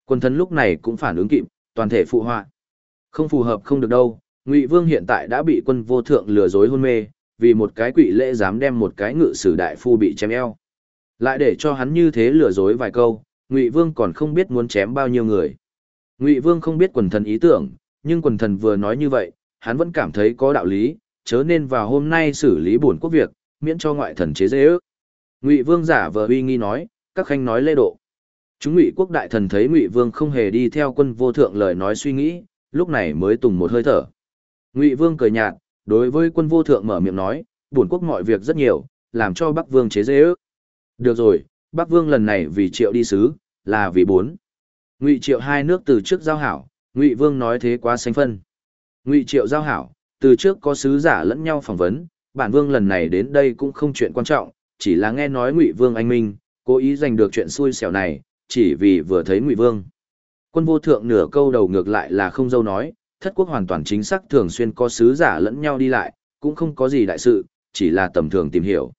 quân thần lúc này cũng phản ứng kịp toàn thể phụ họa không phù hợp không được đâu Ngụy Vương hiện tại đã bị quân vô thượng lừa dối hôn mê, vì một cái quỷ lễ dám đem một cái ngự sử đại phu bị chém eo. Lại để cho hắn như thế lừa dối vài câu, Ngụy Vương còn không biết muốn chém bao nhiêu người. Ngụy Vương không biết quần thần ý tưởng, nhưng quần thần vừa nói như vậy, hắn vẫn cảm thấy có đạo lý, chớ nên vào hôm nay xử lý buồn quốc việc, miễn cho ngoại thần chế dễ ước. Ngụy Vương giả vờ uy nghi nói, các khanh nói lê độ. Chúng Ngụy quốc đại thần thấy Ngụy Vương không hề đi theo quân vô thượng lời nói suy nghĩ, lúc này mới tùng một hơi thở. Ngụy Vương cười nhạt, đối với quân vô thượng mở miệng nói, buồn quốc mọi việc rất nhiều, làm cho Bắc Vương chế dễ ước. Được rồi, Bắc Vương lần này vì triệu đi sứ, là vì bốn. Ngụy triệu hai nước từ trước giao hảo, Ngụy Vương nói thế quá xanh phân. Ngụy triệu giao hảo, từ trước có sứ giả lẫn nhau phỏng vấn, bản vương lần này đến đây cũng không chuyện quan trọng, chỉ là nghe nói Ngụy Vương anh minh, cố ý giành được chuyện xui xẻo này, chỉ vì vừa thấy Ngụy Vương. Quân vô thượng nửa câu đầu ngược lại là không dâu nói, thất quốc hoàn toàn chính xác thường xuyên có sứ giả lẫn nhau đi lại, cũng không có gì đại sự, chỉ là tầm thường tìm hiểu.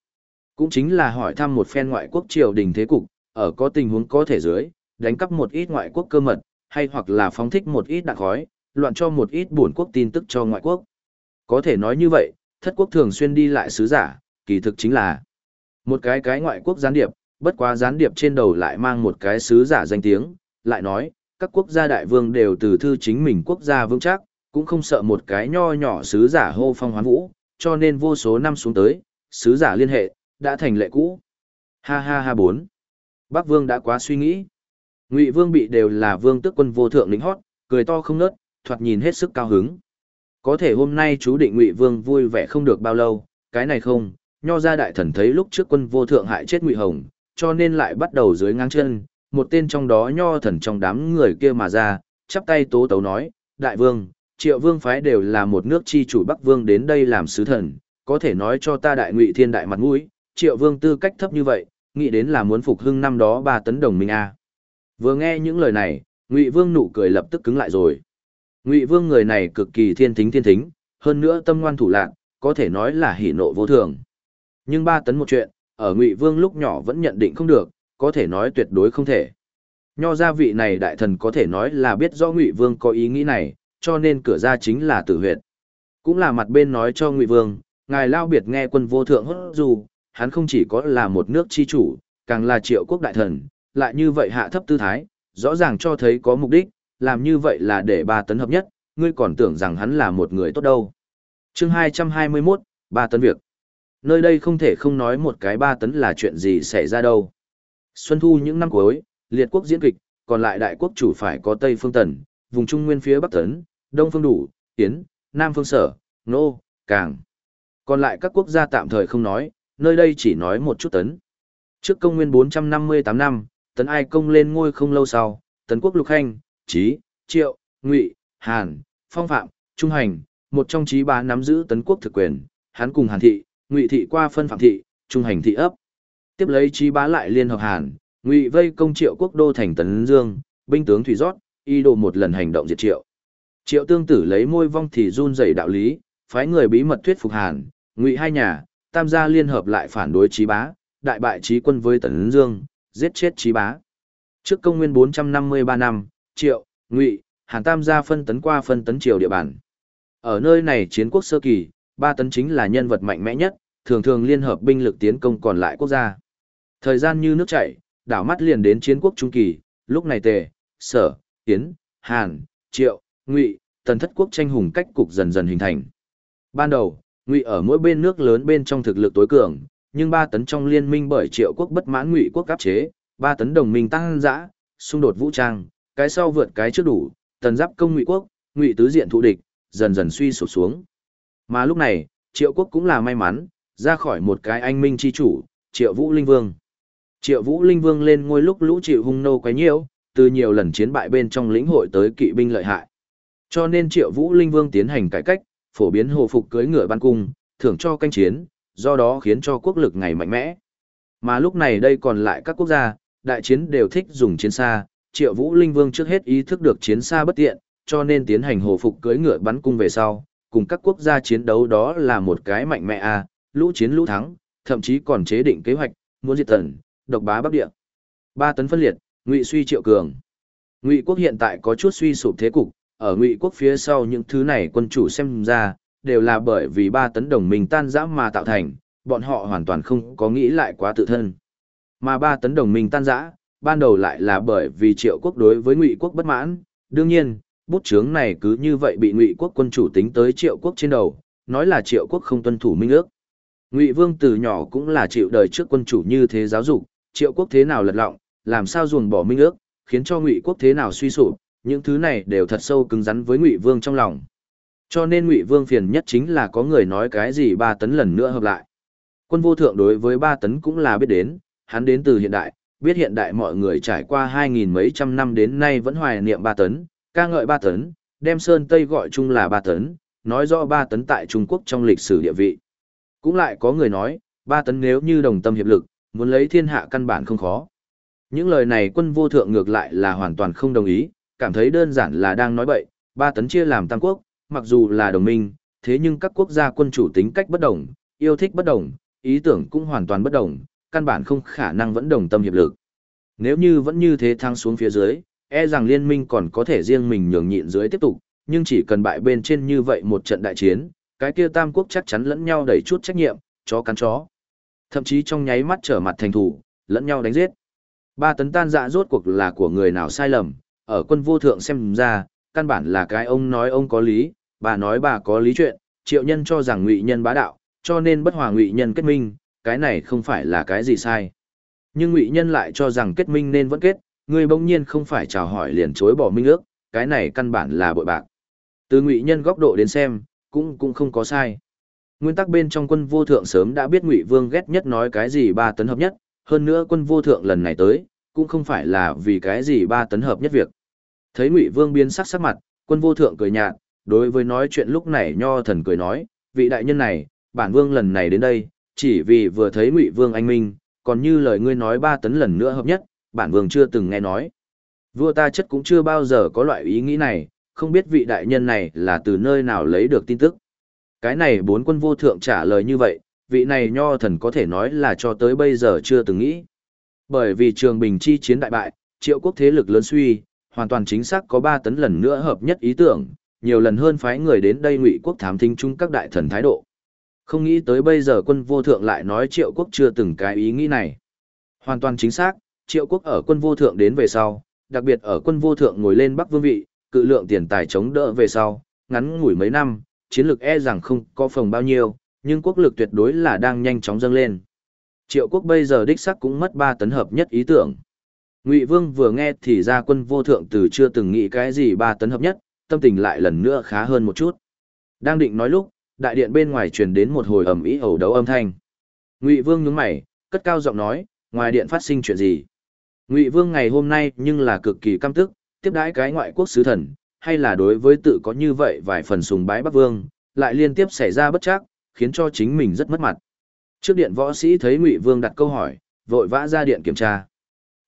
Cũng chính là hỏi thăm một phen ngoại quốc triều đình thế cục, ở có tình huống có thể dưới, đánh cắp một ít ngoại quốc cơ mật, hay hoặc là phóng thích một ít đạn khói, loạn cho một ít buồn quốc tin tức cho ngoại quốc. Có thể nói như vậy, thất quốc thường xuyên đi lại sứ giả, kỳ thực chính là một cái cái ngoại quốc gián điệp, bất quá gián điệp trên đầu lại mang một cái sứ giả danh tiếng, lại nói, các quốc gia đại vương đều từ thư chính mình quốc gia vững chắc, cũng không sợ một cái nho nhỏ sứ giả hô phong hoán vũ, cho nên vô số năm xuống tới, sứ giả liên hệ, đã thành lệ cũ. Ha ha ha bốn. Bắc vương đã quá suy nghĩ. Ngụy vương bị đều là vương tước quân vô thượng lính hót, cười to không nớt, thoạt nhìn hết sức cao hứng. Có thể hôm nay chú định Ngụy vương vui vẻ không được bao lâu, cái này không, nho gia đại thần thấy lúc trước quân vô thượng hại chết Ngụy Hồng, cho nên lại bắt đầu dưới ngang chân, một tên trong đó nho thần trong đám người kia mà ra, chắp tay tố tấu nói, đại vương, triệu vương phái đều là một nước chi chủ Bắc vương đến đây làm sứ thần, có thể nói cho ta đại ngụy thiên đại mặt mũi, triệu vương tư cách thấp như vậy, nghĩ đến là muốn phục hưng năm đó ba tấn đồng minh a. Vừa nghe những lời này, Ngụy Vương nụ cười lập tức cứng lại rồi. Ngụy Vương người này cực kỳ thiên tính thiên thính, hơn nữa tâm ngoan thủ lạc có thể nói là hỉ nộ vô thường. Nhưng ba tấn một chuyện, ở Ngụy Vương lúc nhỏ vẫn nhận định không được, có thể nói tuyệt đối không thể. Nho gia vị này đại thần có thể nói là biết rõ Ngụy Vương có ý nghĩ này, cho nên cửa ra chính là tử huyệt. Cũng là mặt bên nói cho Ngụy Vương, ngài lao biệt nghe quân vô thượng hốt dù, hắn không chỉ có là một nước chi chủ, càng là triệu quốc đại thần, lại như vậy hạ thấp tư thái, rõ ràng cho thấy có mục đích, làm như vậy là để ba tấn hợp nhất, ngươi còn tưởng rằng hắn là một người tốt đâu. chương 221, ba tấn việc. Nơi đây không thể không nói một cái ba tấn là chuyện gì xảy ra đâu. Xuân thu những năm cuối, liệt quốc diễn kịch, còn lại đại quốc chủ phải có Tây Phương Tần, vùng Trung Nguyên phía Bắc Tấn, Đông Phương Đủ, Tiến, Nam Phương Sở, Nô, Càng. Còn lại các quốc gia tạm thời không nói, nơi đây chỉ nói một chút tấn. Trước công nguyên 458 năm, tấn ai công lên ngôi không lâu sau, tấn quốc lục hành, trí, triệu, ngụy, hàn, phong phạm, trung hành, một trong trí ba nắm giữ tấn quốc thực quyền, hắn cùng hàn thị, ngụy thị qua phân phạm thị, trung hành thị ấp. Tiếp lấy trí bá lại liên hợp hàn, ngụy vây công triệu quốc đô thành tấn dương, binh tướng thủy rót, y đồ một lần hành động diệt triệu. Triệu tương tử lấy môi vong thì run dày đạo lý, phái người bí mật thuyết phục hàn, ngụy hai nhà, tam gia liên hợp lại phản đối trí bá, đại bại trí quân với tấn dương, giết chết trí bá. Trước công nguyên 453 năm, triệu, ngụy, hàn tam gia phân tấn qua phân tấn triều địa bàn. Ở nơi này chiến quốc sơ kỳ, ba tấn chính là nhân vật mạnh mẽ nhất, thường thường liên hợp binh lực tiến công còn lại quốc gia. Thời gian như nước chảy, đảo mắt liền đến chiến quốc trung kỳ, lúc này tề, sở, tiến, hàn, triệu, ngụy, tần thất quốc tranh hùng cách cục dần dần hình thành. Ban đầu, ngụy ở mỗi bên nước lớn bên trong thực lực tối cường, nhưng ba tấn trong liên minh bởi triệu quốc bất mãn ngụy quốc áp chế, ba tấn đồng minh tăng dã, xung đột vũ trang, cái sau vượt cái trước đủ, tần giáp công ngụy quốc, ngụy tứ diện thụ địch, dần dần suy sụp xuống. Mà lúc này, triệu quốc cũng là may mắn, ra khỏi một cái anh minh chi chủ, triệu vũ linh vương. Triệu vũ linh vương lên ngôi lúc lũ chịu hung nô quấy nhiễu, từ nhiều lần chiến bại bên trong lĩnh hội tới kỵ binh lợi hại. Cho nên triệu vũ linh vương tiến hành cải cách, phổ biến hồ phục cưới ngựa ban cung, thưởng cho canh chiến, do đó khiến cho quốc lực ngày mạnh mẽ. Mà lúc này đây còn lại các quốc gia, đại chiến đều thích dùng chiến xa, Triệu Vũ Linh Vương trước hết ý thức được chiến xa bất tiện, cho nên tiến hành hồ phục cưới ngựa bắn cung về sau, cùng các quốc gia chiến đấu đó là một cái mạnh mẽ a, lũ chiến lũ thắng, thậm chí còn chế định kế hoạch, muốn diệt tần, độc bá Bắc Địa. Ba tấn phân liệt, Ngụy suy Triệu cường. Ngụy quốc hiện tại có chút suy sụp thế cục, ở ngụy quốc phía sau những thứ này quân chủ xem ra, đều là bởi vì ba tấn đồng minh tan rã mà tạo thành, bọn họ hoàn toàn không có nghĩ lại quá tự thân. Mà ba tấn đồng minh tan rã, ban đầu lại là bởi vì triệu quốc đối với ngụy quốc bất mãn, đương nhiên, bút chướng này cứ như vậy bị ngụy quốc quân chủ tính tới triệu quốc trên đầu, nói là triệu quốc không tuân thủ minh ước. Ngụy Vương từ nhỏ cũng là chịu đời trước quân chủ như thế giáo dục, triệu quốc thế nào lật lọng, làm sao ruồng bỏ minh ước, khiến cho Ngụy quốc thế nào suy sụp, những thứ này đều thật sâu cứng rắn với Ngụy Vương trong lòng. Cho nên Ngụy Vương phiền nhất chính là có người nói cái gì ba tấn lần nữa hợp lại. Quân vô thượng đối với ba tấn cũng là biết đến, hắn đến từ hiện đại, biết hiện đại mọi người trải qua hai nghìn mấy trăm năm đến nay vẫn hoài niệm ba tấn, ca ngợi ba tấn, đem Sơn Tây gọi chung là ba tấn, nói rõ ba tấn tại Trung Quốc trong lịch sử địa vị. Cũng lại có người nói, ba tấn nếu như đồng tâm hiệp lực, muốn lấy thiên hạ căn bản không khó. Những lời này quân vô thượng ngược lại là hoàn toàn không đồng ý, cảm thấy đơn giản là đang nói bậy, ba tấn chia làm tam quốc, mặc dù là đồng minh, thế nhưng các quốc gia quân chủ tính cách bất đồng, yêu thích bất đồng, ý tưởng cũng hoàn toàn bất đồng, căn bản không khả năng vẫn đồng tâm hiệp lực. Nếu như vẫn như thế thăng xuống phía dưới, e rằng liên minh còn có thể riêng mình nhường nhịn dưới tiếp tục, nhưng chỉ cần bại bên trên như vậy một trận đại chiến, cái kia tam quốc chắc chắn lẫn nhau đẩy chút trách nhiệm, chó cắn chó. Thậm chí trong nháy mắt trở mặt thành thủ, lẫn nhau đánh giết. Ba tấn tan dạ rốt cuộc là của người nào sai lầm, ở quân vô thượng xem ra, căn bản là cái ông nói ông có lý, bà nói bà có lý chuyện, triệu nhân cho rằng ngụy nhân bá đạo, cho nên bất hòa ngụy nhân kết minh, cái này không phải là cái gì sai. Nhưng ngụy nhân lại cho rằng kết minh nên vẫn kết, người bỗng nhiên không phải chào hỏi liền chối bỏ minh ước, cái này căn bản là bội bạc. Từ ngụy nhân góc độ đến xem, cũng cũng không có sai. Nguyên tắc bên trong quân vô thượng sớm đã biết Ngụy Vương ghét nhất nói cái gì ba tấn hợp nhất, hơn nữa quân vô thượng lần này tới, cũng không phải là vì cái gì ba tấn hợp nhất việc. Thấy Ngụy Vương biến sắc sắc mặt, quân vô thượng cười nhạt, đối với nói chuyện lúc này nho thần cười nói, vị đại nhân này, bản vương lần này đến đây, chỉ vì vừa thấy Ngụy Vương anh minh, còn như lời ngươi nói ba tấn lần nữa hợp nhất, bản vương chưa từng nghe nói. Vua ta chất cũng chưa bao giờ có loại ý nghĩ này, không biết vị đại nhân này là từ nơi nào lấy được tin tức. Cái này bốn quân vô thượng trả lời như vậy, vị này nho thần có thể nói là cho tới bây giờ chưa từng nghĩ. Bởi vì trường bình chi chiến đại bại, triệu quốc thế lực lớn suy, hoàn toàn chính xác có ba tấn lần nữa hợp nhất ý tưởng, nhiều lần hơn phái người đến đây ngụy quốc thám thính chung các đại thần thái độ. Không nghĩ tới bây giờ quân vô thượng lại nói triệu quốc chưa từng cái ý nghĩ này. Hoàn toàn chính xác, triệu quốc ở quân vô thượng đến về sau, đặc biệt ở quân vô thượng ngồi lên bắc vương vị, cự lượng tiền tài chống đỡ về sau, ngắn ngủi mấy năm, chiến lược e rằng không có phòng bao nhiêu, nhưng quốc lực tuyệt đối là đang nhanh chóng dâng lên. Triệu quốc bây giờ đích sắc cũng mất 3 tấn hợp nhất ý tưởng. Ngụy Vương vừa nghe thì ra quân vô thượng từ chưa từng nghĩ cái gì 3 tấn hợp nhất, tâm tình lại lần nữa khá hơn một chút. Đang định nói lúc, đại điện bên ngoài truyền đến một hồi ầm ĩ ẩu đấu âm thanh. Ngụy Vương nhướng mày, cất cao giọng nói, ngoài điện phát sinh chuyện gì? Ngụy Vương ngày hôm nay nhưng là cực kỳ căm tức, tiếp đãi cái ngoại quốc sứ thần, hay là đối với tự có như vậy vài phần sùng bái Bắc Vương, lại liên tiếp xảy ra bất chắc, khiến cho chính mình rất mất mặt. Trước điện võ sĩ thấy Ngụy Vương đặt câu hỏi, vội vã ra điện kiểm tra.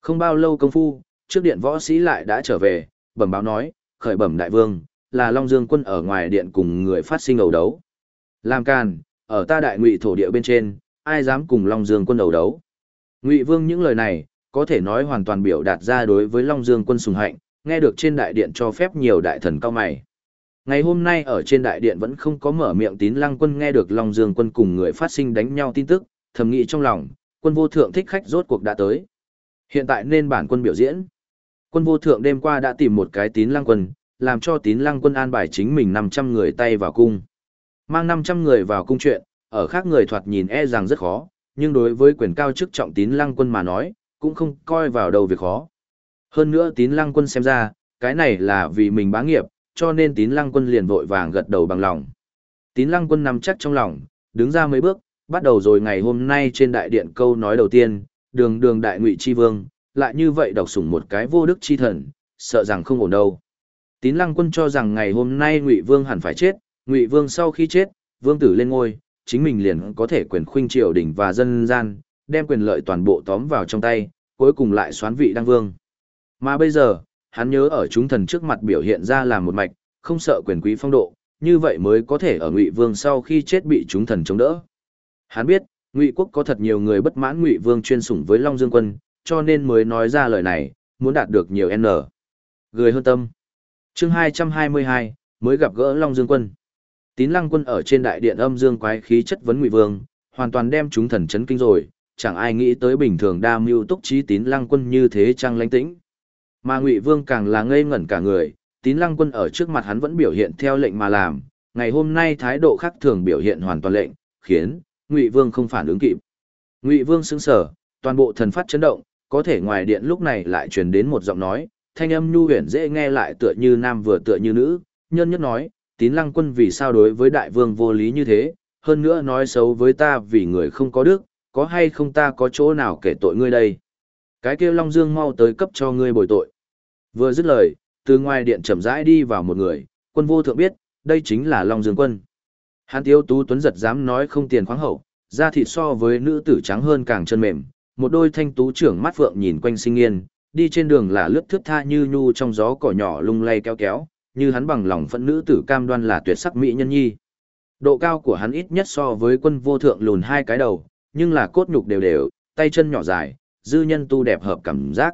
Không bao lâu công phu, trước điện võ sĩ lại đã trở về, bẩm báo nói, khởi bẩm đại vương, là Long Dương quân ở ngoài điện cùng người phát sinh ẩu đấu. Làm càn, ở ta đại ngụy thổ địa bên trên, ai dám cùng Long Dương quân ẩu đấu. Ngụy Vương những lời này, có thể nói hoàn toàn biểu đạt ra đối với Long Dương quân sùng hạnh, nghe được trên đại điện cho phép nhiều đại thần cao mày. Ngày hôm nay ở trên đại điện vẫn không có mở miệng tín lăng quân nghe được Long Dương quân cùng người phát sinh đánh nhau tin tức, thầm nghĩ trong lòng, quân vô thượng thích khách rốt cuộc đã tới. Hiện tại nên bản quân biểu diễn. Quân vô thượng đêm qua đã tìm một cái tín lăng quân, làm cho tín lăng quân an bài chính mình 500 người tay vào cung. Mang 500 người vào cung chuyện, ở khác người thoạt nhìn e rằng rất khó, nhưng đối với quyền cao chức trọng tín lăng quân mà nói, cũng không coi vào đầu việc khó. Hơn nữa tín lăng quân xem ra, cái này là vì mình bá nghiệp, cho nên tín lăng quân liền vội vàng gật đầu bằng lòng. Tín lăng quân nằm chắc trong lòng, đứng ra mấy bước, bắt đầu rồi ngày hôm nay trên đại điện câu nói đầu tiên, đường đường đại ngụy chi vương, lại như vậy độc sủng một cái vô đức chi thần, sợ rằng không ổn đâu. Tín lăng quân cho rằng ngày hôm nay ngụy vương hẳn phải chết, ngụy vương sau khi chết, vương tử lên ngôi, chính mình liền có thể quyền khuynh triều đình và dân gian, đem quyền lợi toàn bộ tóm vào trong tay, cuối cùng lại xoán vị đăng vương. Mà bây giờ, hắn nhớ ở chúng thần trước mặt biểu hiện ra là một mạch, không sợ quyền quý phong độ, như vậy mới có thể ở Ngụy Vương sau khi chết bị chúng thần chống đỡ. Hắn biết, Ngụy quốc có thật nhiều người bất mãn Ngụy Vương chuyên sủng với Long Dương quân, cho nên mới nói ra lời này, muốn đạt được nhiều N. Người hơn tâm. chương 222, mới gặp gỡ Long Dương Quân. Tín Lăng Quân ở trên đại điện âm dương quái khí chất vấn Ngụy Vương, hoàn toàn đem chúng thần chấn kinh rồi, chẳng ai nghĩ tới bình thường đa mưu túc trí Tín Lăng Quân như thế trang lãnh tĩnh. Mà Ngụy Vương càng là ngây ngẩn cả người, Tín Lăng Quân ở trước mặt hắn vẫn biểu hiện theo lệnh mà làm, ngày hôm nay thái độ khác thường biểu hiện hoàn toàn lệnh, khiến Ngụy Vương không phản ứng kịp. Ngụy Vương sững sờ, toàn bộ thần phát chấn động, có thể ngoài điện lúc này lại truyền đến một giọng nói, thanh âm nhu huyền dễ nghe lại tựa như nam vừa tựa như nữ, nhân nhất nói, tín lăng quân vì sao đối với đại vương vô lý như thế, hơn nữa nói xấu với ta vì người không có đức, có hay không ta có chỗ nào kể tội ngươi đây. Cái kêu Long Dương mau tới cấp cho ngươi bồi tội. Vừa dứt lời, từ ngoài điện chậm rãi đi vào một người, quân vô thượng biết, đây chính là Long Dương quân. Hán Tiếu Tú Tuấn giật dám nói không tiền khoáng hậu, da thịt so với nữ tử trắng hơn càng chân mềm, một đôi thanh tú trưởng mắt phượng nhìn quanh sinh nghiên, đi trên đường là lướt thướt tha như nhu trong gió cỏ nhỏ lung lay kéo kéo, như hắn bằng lòng phận nữ tử cam đoan là tuyệt sắc mỹ nhân nhi. Độ cao của hắn ít nhất so với quân vô thượng lùn hai cái đầu, nhưng là cốt nhục đều đều, tay chân nhỏ dài, dư nhân tu đẹp hợp cảm giác.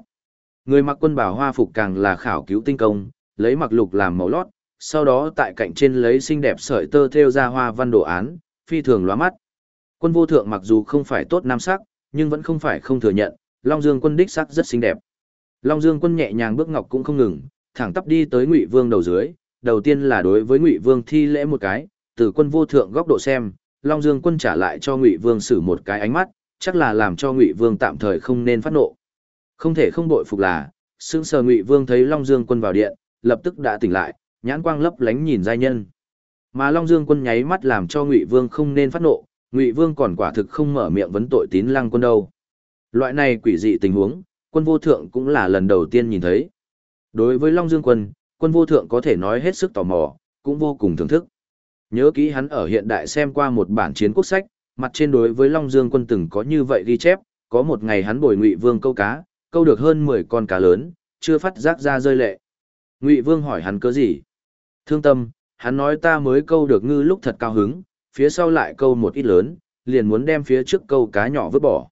Người mặc quân bảo hoa phục càng là khảo cứu tinh công, lấy mặc lục làm màu lót, sau đó tại cạnh trên lấy xinh đẹp sợi tơ thêu ra hoa văn đồ án, phi thường lóa mắt. Quân vô thượng mặc dù không phải tốt nam sắc, nhưng vẫn không phải không thừa nhận, Long Dương quân đích sắc rất xinh đẹp. Long Dương quân nhẹ nhàng bước ngọc cũng không ngừng, thẳng tắp đi tới Ngụy Vương đầu dưới, đầu tiên là đối với Ngụy Vương thi lễ một cái, từ quân vô thượng góc độ xem, Long Dương quân trả lại cho Ngụy Vương sử một cái ánh mắt, chắc là làm cho Ngụy Vương tạm thời không nên phát nộ. Không thể không bội phục là, sững sờ Ngụy Vương thấy Long Dương quân vào điện, lập tức đã tỉnh lại, nhãn quang lấp lánh nhìn giai nhân. Mà Long Dương quân nháy mắt làm cho Ngụy Vương không nên phát nộ, Ngụy Vương còn quả thực không mở miệng vấn tội Tín Lăng quân đâu. Loại này quỷ dị tình huống, quân vô thượng cũng là lần đầu tiên nhìn thấy. Đối với Long Dương quân, quân vô thượng có thể nói hết sức tò mò, cũng vô cùng thưởng thức. Nhớ kỹ hắn ở hiện đại xem qua một bản chiến quốc sách, mặt trên đối với Long Dương quân từng có như vậy ghi chép, có một ngày hắn bồi Ngụy Vương câu cá, câu được hơn 10 con cá lớn, chưa phát giác ra rơi lệ. Ngụy Vương hỏi hắn cớ gì? Thương tâm, hắn nói ta mới câu được ngư lúc thật cao hứng, phía sau lại câu một ít lớn, liền muốn đem phía trước câu cá nhỏ vứt bỏ.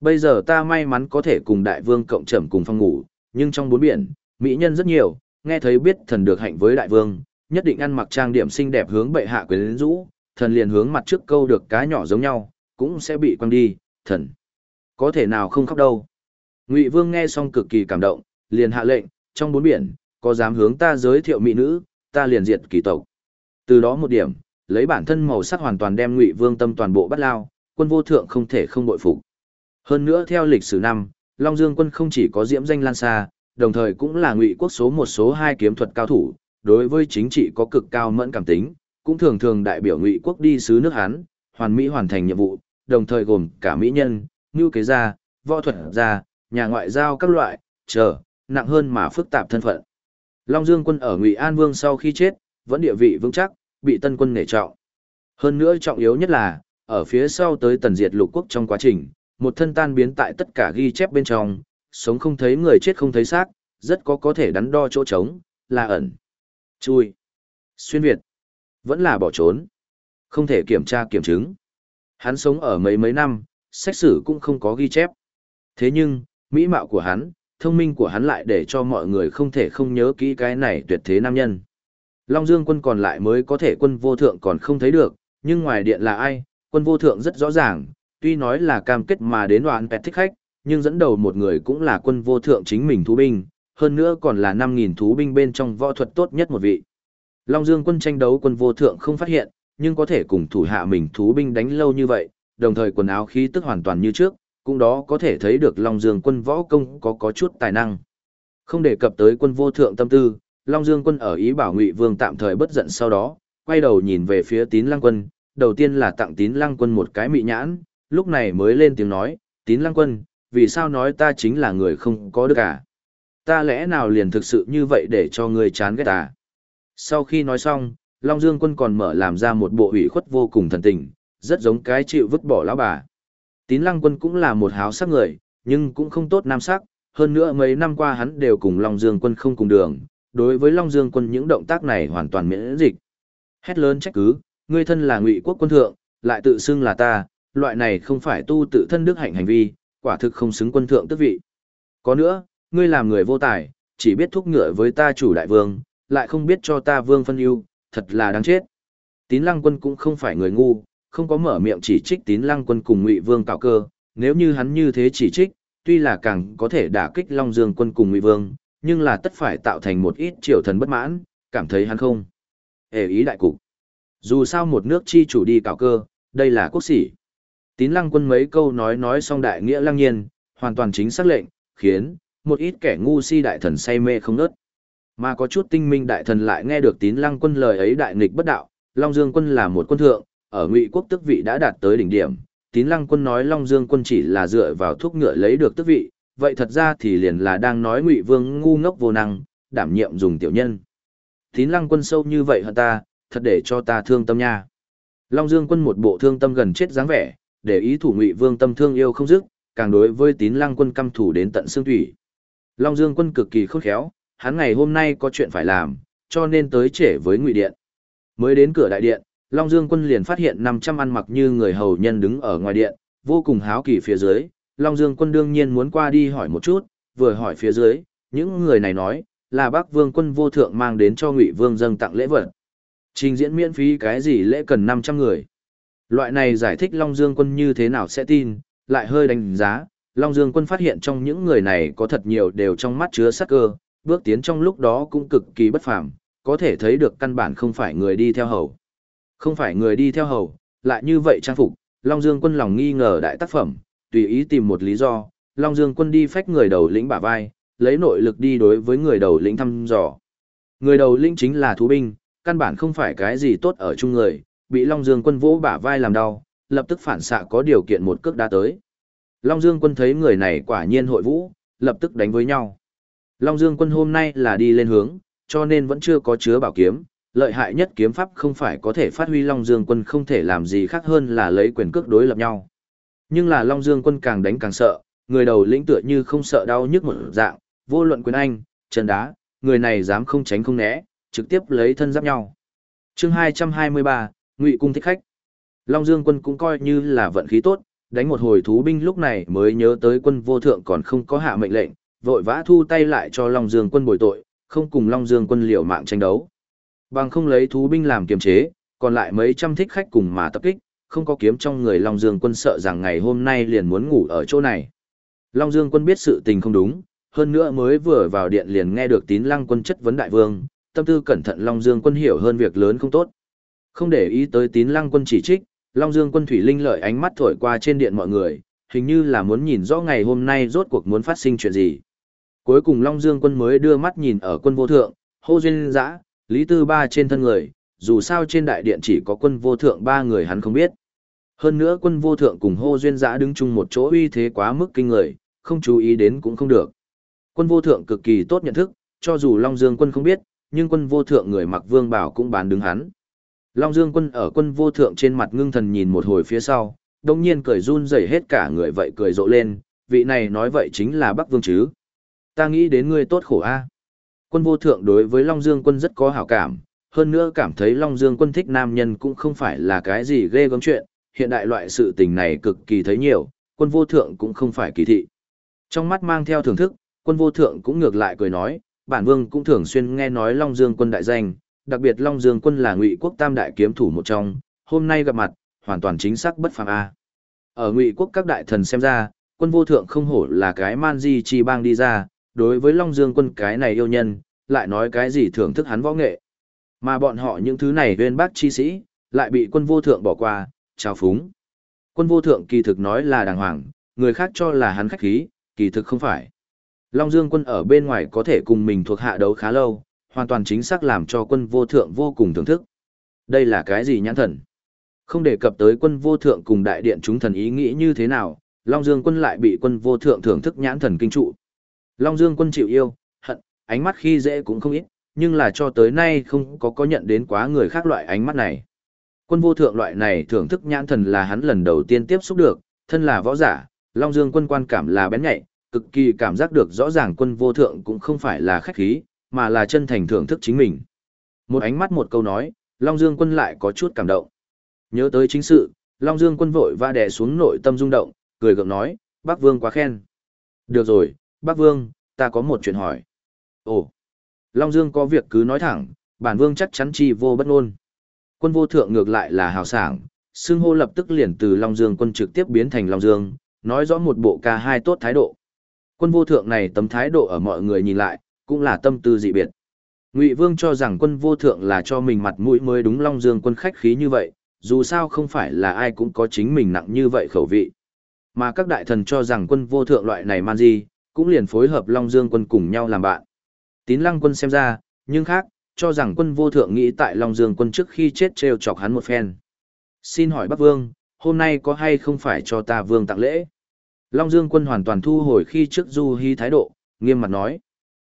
Bây giờ ta may mắn có thể cùng đại vương cộng trầm cùng phong ngủ, nhưng trong bốn biển, mỹ nhân rất nhiều, nghe thấy biết thần được hạnh với đại vương, nhất định ăn mặc trang điểm xinh đẹp hướng bệ hạ quyến rũ, thần liền hướng mặt trước câu được cá nhỏ giống nhau, cũng sẽ bị quăng đi, thần. Có thể nào không khóc đâu. Ngụy vương nghe xong cực kỳ cảm động, liền hạ lệnh, trong bốn biển, có dám hướng ta giới thiệu mỹ nữ, ta liền diệt kỳ tộc. Từ đó một điểm, lấy bản thân màu sắc hoàn toàn đem Ngụy Vương tâm toàn bộ bắt lao, quân vô thượng không thể không bội phục. Hơn nữa theo lịch sử năm, Long Dương quân không chỉ có diễm danh lan xa, đồng thời cũng là Ngụy quốc số một số hai kiếm thuật cao thủ, đối với chính trị có cực cao mẫn cảm tính, cũng thường thường đại biểu Ngụy quốc đi sứ nước Hán, hoàn mỹ hoàn thành nhiệm vụ, đồng thời gồm cả mỹ nhân, như kế gia, võ thuật gia, nhà ngoại giao các loại, chờ, nặng hơn mà phức tạp thân phận. Long Dương quân ở Ngụy An Vương sau khi chết, vẫn địa vị vững chắc, bị tân quân nể trọng. Hơn nữa trọng yếu nhất là, ở phía sau tới tần diệt lục quốc trong quá trình, một thân tan biến tại tất cả ghi chép bên trong, sống không thấy người chết không thấy xác, rất có có thể đắn đo chỗ trống, là ẩn. Chui. Xuyên Việt. Vẫn là bỏ trốn. Không thể kiểm tra kiểm chứng. Hắn sống ở mấy mấy năm, xét xử cũng không có ghi chép. Thế nhưng, mỹ mạo của hắn, thông minh của hắn lại để cho mọi người không thể không nhớ kỹ cái này tuyệt thế nam nhân. Long Dương quân còn lại mới có thể quân vô thượng còn không thấy được, nhưng ngoài điện là ai, quân vô thượng rất rõ ràng, tuy nói là cam kết mà đến đoạn pẹt thích khách, nhưng dẫn đầu một người cũng là quân vô thượng chính mình thú binh, hơn nữa còn là 5.000 thú binh bên trong võ thuật tốt nhất một vị. Long Dương quân tranh đấu quân vô thượng không phát hiện, nhưng có thể cùng thủ hạ mình thú binh đánh lâu như vậy, đồng thời quần áo khí tức hoàn toàn như trước, cũng đó có thể thấy được Long Dương quân võ công có có chút tài năng. Không đề cập tới quân vô thượng tâm tư, Long Dương quân ở ý bảo Ngụy Vương tạm thời bất giận sau đó, quay đầu nhìn về phía Tín Lăng quân, đầu tiên là tặng Tín Lăng quân một cái mị nhãn, lúc này mới lên tiếng nói, Tín Lăng quân, vì sao nói ta chính là người không có đức à Ta lẽ nào liền thực sự như vậy để cho người chán ghét à? Sau khi nói xong, Long Dương quân còn mở làm ra một bộ hủy khuất vô cùng thần tình, rất giống cái chịu vứt bỏ lão bà. Tín Lăng quân cũng là một háo sắc người, nhưng cũng không tốt nam sắc, hơn nữa mấy năm qua hắn đều cùng Long Dương quân không cùng đường, đối với Long Dương quân những động tác này hoàn toàn miễn dịch. Hét lớn trách cứ, ngươi thân là ngụy quốc quân thượng, lại tự xưng là ta, loại này không phải tu tự thân đức hạnh hành vi, quả thực không xứng quân thượng tước vị. Có nữa, ngươi làm người vô tài, chỉ biết thúc ngựa với ta chủ đại vương, lại không biết cho ta vương phân ưu, thật là đáng chết. Tín lăng quân cũng không phải người ngu, không có mở miệng chỉ trích tín lăng quân cùng ngụy vương cạo cơ, nếu như hắn như thế chỉ trích, tuy là càng có thể đả kích Long Dương quân cùng ngụy vương, nhưng là tất phải tạo thành một ít triều thần bất mãn, cảm thấy hắn không. Hề ý đại cục. Dù sao một nước chi chủ đi cạo cơ, đây là quốc sĩ. Tín lăng quân mấy câu nói nói xong đại nghĩa lăng nhiên, hoàn toàn chính xác lệnh, khiến một ít kẻ ngu si đại thần say mê không nớt. Mà có chút tinh minh đại thần lại nghe được tín lăng quân lời ấy đại nghịch bất đạo, Long Dương quân là một quân thượng, ở ngụy quốc tước vị đã đạt tới đỉnh điểm. Tín lăng quân nói Long Dương quân chỉ là dựa vào thuốc ngựa lấy được tước vị, vậy thật ra thì liền là đang nói ngụy vương ngu ngốc vô năng, đảm nhiệm dùng tiểu nhân. Tín lăng quân sâu như vậy hả ta, thật để cho ta thương tâm nha. Long Dương quân một bộ thương tâm gần chết dáng vẻ, để ý thủ ngụy vương tâm thương yêu không dứt, càng đối với tín lăng quân căm thủ đến tận xương thủy. Long Dương quân cực kỳ khôn khéo, hắn ngày hôm nay có chuyện phải làm, cho nên tới trễ với ngụy điện. Mới đến cửa đại điện, Long Dương quân liền phát hiện 500 ăn mặc như người hầu nhân đứng ở ngoài điện, vô cùng háo kỳ phía dưới. Long Dương quân đương nhiên muốn qua đi hỏi một chút, vừa hỏi phía dưới, những người này nói, là bác vương quân vô thượng mang đến cho ngụy vương dâng tặng lễ vật. Trình diễn miễn phí cái gì lễ cần 500 người. Loại này giải thích Long Dương quân như thế nào sẽ tin, lại hơi đánh giá, Long Dương quân phát hiện trong những người này có thật nhiều đều trong mắt chứa sắc cơ, bước tiến trong lúc đó cũng cực kỳ bất phàm, có thể thấy được căn bản không phải người đi theo hầu. Không phải người đi theo hầu, lại như vậy trang phục, Long Dương quân lòng nghi ngờ đại tác phẩm, tùy ý tìm một lý do, Long Dương quân đi phách người đầu lĩnh bả vai, lấy nội lực đi đối với người đầu lĩnh thăm dò. Người đầu lĩnh chính là thú binh, căn bản không phải cái gì tốt ở chung người, bị Long Dương quân vỗ bả vai làm đau, lập tức phản xạ có điều kiện một cước đá tới. Long Dương quân thấy người này quả nhiên hội vũ, lập tức đánh với nhau. Long Dương quân hôm nay là đi lên hướng, cho nên vẫn chưa có chứa bảo kiếm, lợi hại nhất kiếm pháp không phải có thể phát huy Long Dương quân không thể làm gì khác hơn là lấy quyền cước đối lập nhau. Nhưng là Long Dương quân càng đánh càng sợ, người đầu lĩnh tựa như không sợ đau nhức một dạng, vô luận quyền anh, chân đá, người này dám không tránh không né, trực tiếp lấy thân giáp nhau. Chương 223, Ngụy cung thích khách. Long Dương quân cũng coi như là vận khí tốt, đánh một hồi thú binh lúc này mới nhớ tới quân vô thượng còn không có hạ mệnh lệnh, vội vã thu tay lại cho Long Dương quân bồi tội, không cùng Long Dương quân liều mạng tranh đấu. Bằng không lấy thú binh làm kiềm chế, còn lại mấy trăm thích khách cùng mà tập kích, không có kiếm trong người Long Dương quân sợ rằng ngày hôm nay liền muốn ngủ ở chỗ này. Long Dương quân biết sự tình không đúng, hơn nữa mới vừa vào điện liền nghe được tín lăng quân chất vấn đại vương, tâm tư cẩn thận Long Dương quân hiểu hơn việc lớn không tốt. Không để ý tới tín lăng quân chỉ trích, Long Dương quân thủy linh lợi ánh mắt thổi qua trên điện mọi người, hình như là muốn nhìn rõ ngày hôm nay rốt cuộc muốn phát sinh chuyện gì. Cuối cùng Long Dương quân mới đưa mắt nhìn ở quân vô thượng, hô duyên dã, lý tư ba trên thân người, dù sao trên đại điện chỉ có quân vô thượng ba người hắn không biết. Hơn nữa quân vô thượng cùng hô duyên giã đứng chung một chỗ uy thế quá mức kinh người, không chú ý đến cũng không được. Quân vô thượng cực kỳ tốt nhận thức, cho dù Long Dương quân không biết, nhưng quân vô thượng người mặc vương bảo cũng bán đứng hắn. Long Dương quân ở quân vô thượng trên mặt ngưng thần nhìn một hồi phía sau, đồng nhiên cười run rẩy hết cả người vậy cười rộ lên, vị này nói vậy chính là Bắc Vương chứ. Ta nghĩ đến ngươi tốt khổ a. Quân vô thượng đối với Long Dương quân rất có hảo cảm, hơn nữa cảm thấy Long Dương quân thích nam nhân cũng không phải là cái gì ghê gớm chuyện, hiện đại loại sự tình này cực kỳ thấy nhiều, quân vô thượng cũng không phải kỳ thị. Trong mắt mang theo thưởng thức, quân vô thượng cũng ngược lại cười nói, bản vương cũng thường xuyên nghe nói Long Dương quân đại danh, đặc biệt Long Dương quân là Ngụy quốc tam đại kiếm thủ một trong, hôm nay gặp mặt, hoàn toàn chính xác bất phàm a. Ở Ngụy quốc các đại thần xem ra, quân vô thượng không hổ là cái man di chi bang đi ra, đối với Long Dương quân cái này yêu nhân, lại nói cái gì thưởng thức hắn võ nghệ. Mà bọn họ những thứ này huyên bác chi sĩ, lại bị quân vô thượng bỏ qua, trao phúng. Quân vô thượng kỳ thực nói là đàng hoàng, người khác cho là hắn khách khí, kỳ thực không phải. Long Dương quân ở bên ngoài có thể cùng mình thuộc hạ đấu khá lâu, hoàn toàn chính xác làm cho quân vô thượng vô cùng thưởng thức. Đây là cái gì nhãn thần? Không đề cập tới quân vô thượng cùng đại điện chúng thần ý nghĩ như thế nào, Long Dương quân lại bị quân vô thượng thưởng thức nhãn thần kinh trụ. Long Dương quân chịu yêu, hận, ánh mắt khi dễ cũng không ít, nhưng là cho tới nay không có có nhận đến quá người khác loại ánh mắt này. Quân vô thượng loại này thưởng thức nhãn thần là hắn lần đầu tiên tiếp xúc được, thân là võ giả, Long Dương quân quan cảm là bén nhạy, cực kỳ cảm giác được rõ ràng quân vô thượng cũng không phải là khách khí, mà là chân thành thưởng thức chính mình. Một ánh mắt một câu nói, Long Dương quân lại có chút cảm động. Nhớ tới chính sự, Long Dương quân vội va đè xuống nội tâm rung động, cười gượng nói, bác Vương quá khen. Được rồi, bác Vương, ta có một chuyện hỏi. Ồ, Long Dương có việc cứ nói thẳng, bản vương chắc chắn chi vô bất ngôn. Quân vô thượng ngược lại là hào sảng, xưng hô lập tức liền từ Long Dương quân trực tiếp biến thành Long Dương, nói rõ một bộ ca hai tốt thái độ. Quân vô thượng này tấm thái độ ở mọi người nhìn lại, cũng là tâm tư dị biệt. Ngụy Vương cho rằng quân vô thượng là cho mình mặt mũi mới đúng Long Dương quân khách khí như vậy, dù sao không phải là ai cũng có chính mình nặng như vậy khẩu vị. Mà các đại thần cho rằng quân vô thượng loại này man gì, cũng liền phối hợp Long Dương quân cùng nhau làm bạn. Tín lăng quân xem ra, nhưng khác, cho rằng quân vô thượng nghĩ tại Long Dương quân trước khi chết treo chọc hắn một phen. Xin hỏi Bắc Vương, hôm nay có hay không phải cho ta Vương tặng lễ? Long Dương quân hoàn toàn thu hồi khi trước du hy thái độ, nghiêm mặt nói.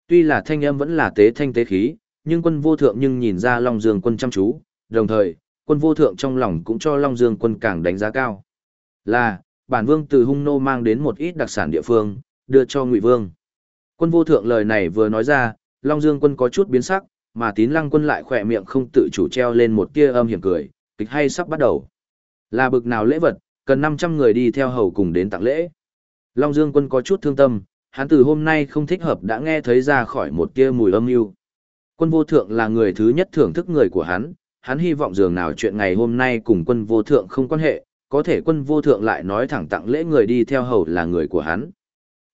Tuy là thanh âm vẫn là tế thanh tế khí, nhưng quân vô thượng nhưng nhìn ra Long Dương quân chăm chú, đồng thời, quân vô thượng trong lòng cũng cho Long Dương quân càng đánh giá cao. Là, bản vương từ hung nô mang đến một ít đặc sản địa phương, đưa cho Ngụy Vương. Quân vô thượng lời này vừa nói ra, Long Dương quân có chút biến sắc, mà tín lăng quân lại khỏe miệng không tự chủ treo lên một tia âm hiểm cười, kịch hay sắp bắt đầu. Là bực nào lễ vật, cần 500 người đi theo hầu cùng đến tặng lễ. Long Dương quân có chút thương tâm, hắn từ hôm nay không thích hợp đã nghe thấy ra khỏi một tia mùi âm mưu. Quân vô thượng là người thứ nhất thưởng thức người của hắn, hắn hy vọng dường nào chuyện ngày hôm nay cùng quân vô thượng không quan hệ, có thể quân vô thượng lại nói thẳng tặng lễ người đi theo hầu là người của hắn.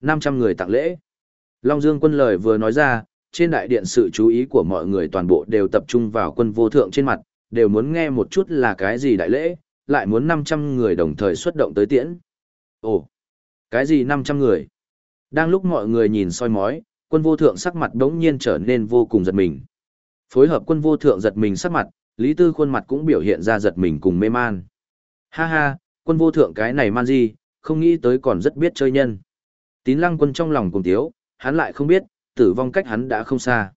500 người tặng lễ. Long Dương quân lời vừa nói ra, trên đại điện sự chú ý của mọi người toàn bộ đều tập trung vào quân vô thượng trên mặt, đều muốn nghe một chút là cái gì đại lễ, lại muốn 500 người đồng thời xuất động tới tiễn. Ồ, cái gì 500 người? Đang lúc mọi người nhìn soi mói, quân vô thượng sắc mặt đống nhiên trở nên vô cùng giật mình. Phối hợp quân vô thượng giật mình sắc mặt, Lý Tư khuôn mặt cũng biểu hiện ra giật mình cùng mê man. Ha ha, quân vô thượng cái này man gì, không nghĩ tới còn rất biết chơi nhân. Tín lăng quân trong lòng cùng tiếu, hắn lại không biết, tử vong cách hắn đã không xa.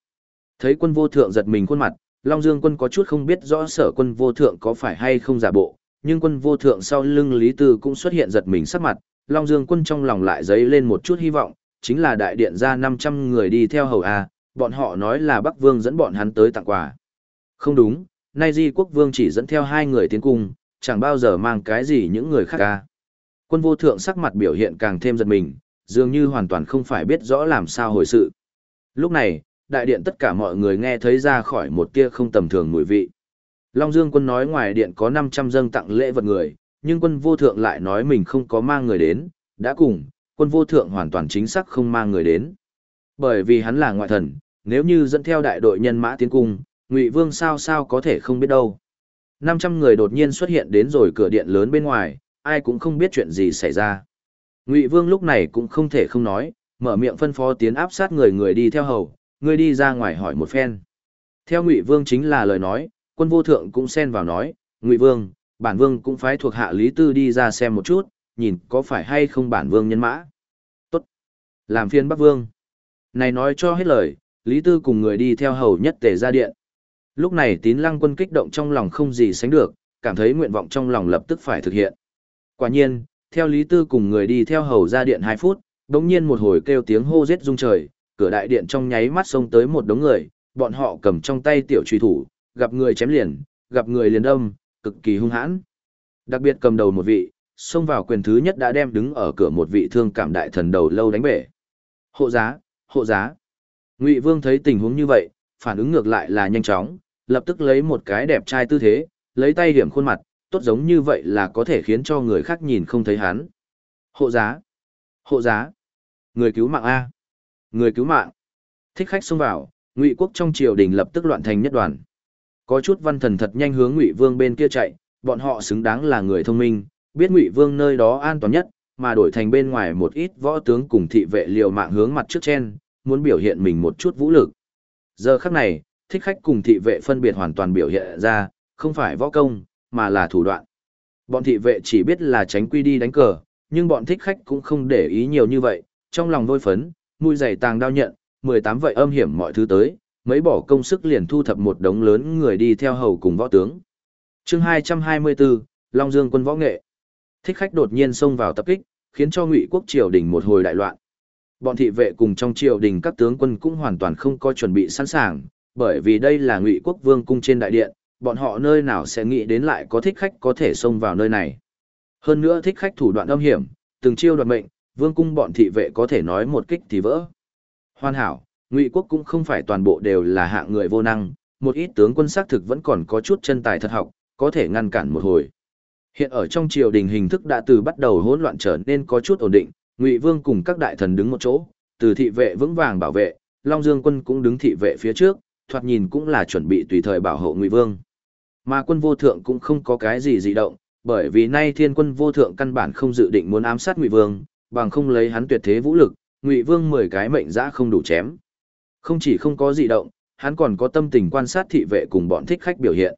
Thấy quân vô thượng giật mình khuôn mặt, Long Dương quân có chút không biết rõ sở quân vô thượng có phải hay không giả bộ, nhưng quân vô thượng sau lưng Lý Tư cũng xuất hiện giật mình sắc mặt, Long Dương quân trong lòng lại dấy lên một chút hy vọng, chính là đại điện ra 500 người đi theo hầu A, bọn họ nói là Bắc Vương dẫn bọn hắn tới tặng quà. Không đúng, nay di quốc vương chỉ dẫn theo hai người tiến cung, chẳng bao giờ mang cái gì những người khác A. Quân vô thượng sắc mặt biểu hiện càng thêm giật mình, dường như hoàn toàn không phải biết rõ làm sao hồi sự. Lúc này, đại điện tất cả mọi người nghe thấy ra khỏi một tia không tầm thường mùi vị. Long Dương quân nói ngoài điện có 500 dâng tặng lễ vật người, nhưng quân vô thượng lại nói mình không có mang người đến, đã cùng, quân vô thượng hoàn toàn chính xác không mang người đến. Bởi vì hắn là ngoại thần, nếu như dẫn theo đại đội nhân mã tiến cung, Ngụy Vương sao sao có thể không biết đâu. 500 người đột nhiên xuất hiện đến rồi cửa điện lớn bên ngoài, ai cũng không biết chuyện gì xảy ra. Ngụy Vương lúc này cũng không thể không nói, mở miệng phân phó tiến áp sát người người đi theo hầu, người đi ra ngoài hỏi một phen. Theo Ngụy Vương chính là lời nói, quân vô thượng cũng xen vào nói, Ngụy Vương, bản vương cũng phái thuộc hạ Lý Tư đi ra xem một chút, nhìn có phải hay không bản vương nhân mã. Tốt. Làm phiên Bắc Vương. Này nói cho hết lời, Lý Tư cùng người đi theo hầu nhất tề ra điện. Lúc này tín lăng quân kích động trong lòng không gì sánh được, cảm thấy nguyện vọng trong lòng lập tức phải thực hiện. Quả nhiên, theo Lý Tư cùng người đi theo hầu ra điện 2 phút, đống nhiên một hồi kêu tiếng hô giết rung trời, cửa đại điện trong nháy mắt xông tới một đống người, bọn họ cầm trong tay tiểu truy thủ, gặp người chém liền, gặp người liền đâm, cực kỳ hung hãn. Đặc biệt cầm đầu một vị, xông vào quyền thứ nhất đã đem đứng ở cửa một vị thương cảm đại thần đầu lâu đánh bể. Hộ giá, hộ giá. Ngụy Vương thấy tình huống như vậy, phản ứng ngược lại là nhanh chóng, lập tức lấy một cái đẹp trai tư thế, lấy tay điểm khuôn mặt, tốt giống như vậy là có thể khiến cho người khác nhìn không thấy hắn. Hộ giá, hộ giá, người cứu mạng A, người cứu mạng. Thích khách xông vào, Ngụy quốc trong triều đình lập tức loạn thành nhất đoàn. Có chút văn thần thật nhanh hướng Ngụy Vương bên kia chạy, bọn họ xứng đáng là người thông minh, biết Ngụy Vương nơi đó an toàn nhất, mà đổi thành bên ngoài một ít võ tướng cùng thị vệ liều mạng hướng mặt trước chen, muốn biểu hiện mình một chút vũ lực. Giờ khắc này, thích khách cùng thị vệ phân biệt hoàn toàn biểu hiện ra, không phải võ công, mà là thủ đoạn. Bọn thị vệ chỉ biết là tránh quy đi đánh cờ, nhưng bọn thích khách cũng không để ý nhiều như vậy, trong lòng vôi phấn, mũi giày tàng đao nhận, 18 vậy âm hiểm mọi thứ tới, mấy bỏ công sức liền thu thập một đống lớn người đi theo hầu cùng võ tướng. chương 224, Long Dương quân võ nghệ. Thích khách đột nhiên xông vào tập kích, khiến cho Ngụy quốc triều đình một hồi đại loạn. Bọn thị vệ cùng trong triều đình các tướng quân cũng hoàn toàn không có chuẩn bị sẵn sàng, bởi vì đây là Ngụy quốc vương cung trên đại điện, bọn họ nơi nào sẽ nghĩ đến lại có thích khách có thể xông vào nơi này. Hơn nữa thích khách thủ đoạn âm hiểm, từng chiêu đoạt mệnh, vương cung bọn thị vệ có thể nói một kích thì vỡ. Hoàn hảo, Ngụy quốc cũng không phải toàn bộ đều là hạng người vô năng, một ít tướng quân xác thực vẫn còn có chút chân tài thật học, có thể ngăn cản một hồi. Hiện ở trong triều đình hình thức đã từ bắt đầu hỗn loạn trở nên có chút ổn định, Ngụy Vương cùng các đại thần đứng một chỗ, từ thị vệ vững vàng bảo vệ, Long Dương quân cũng đứng thị vệ phía trước, thoạt nhìn cũng là chuẩn bị tùy thời bảo hộ Ngụy Vương. Mà quân vô thượng cũng không có cái gì dị động, bởi vì nay thiên quân vô thượng căn bản không dự định muốn ám sát Ngụy Vương, bằng không lấy hắn tuyệt thế vũ lực, Ngụy Vương 10 cái mệnh dã không đủ chém. Không chỉ không có dị động, hắn còn có tâm tình quan sát thị vệ cùng bọn thích khách biểu hiện.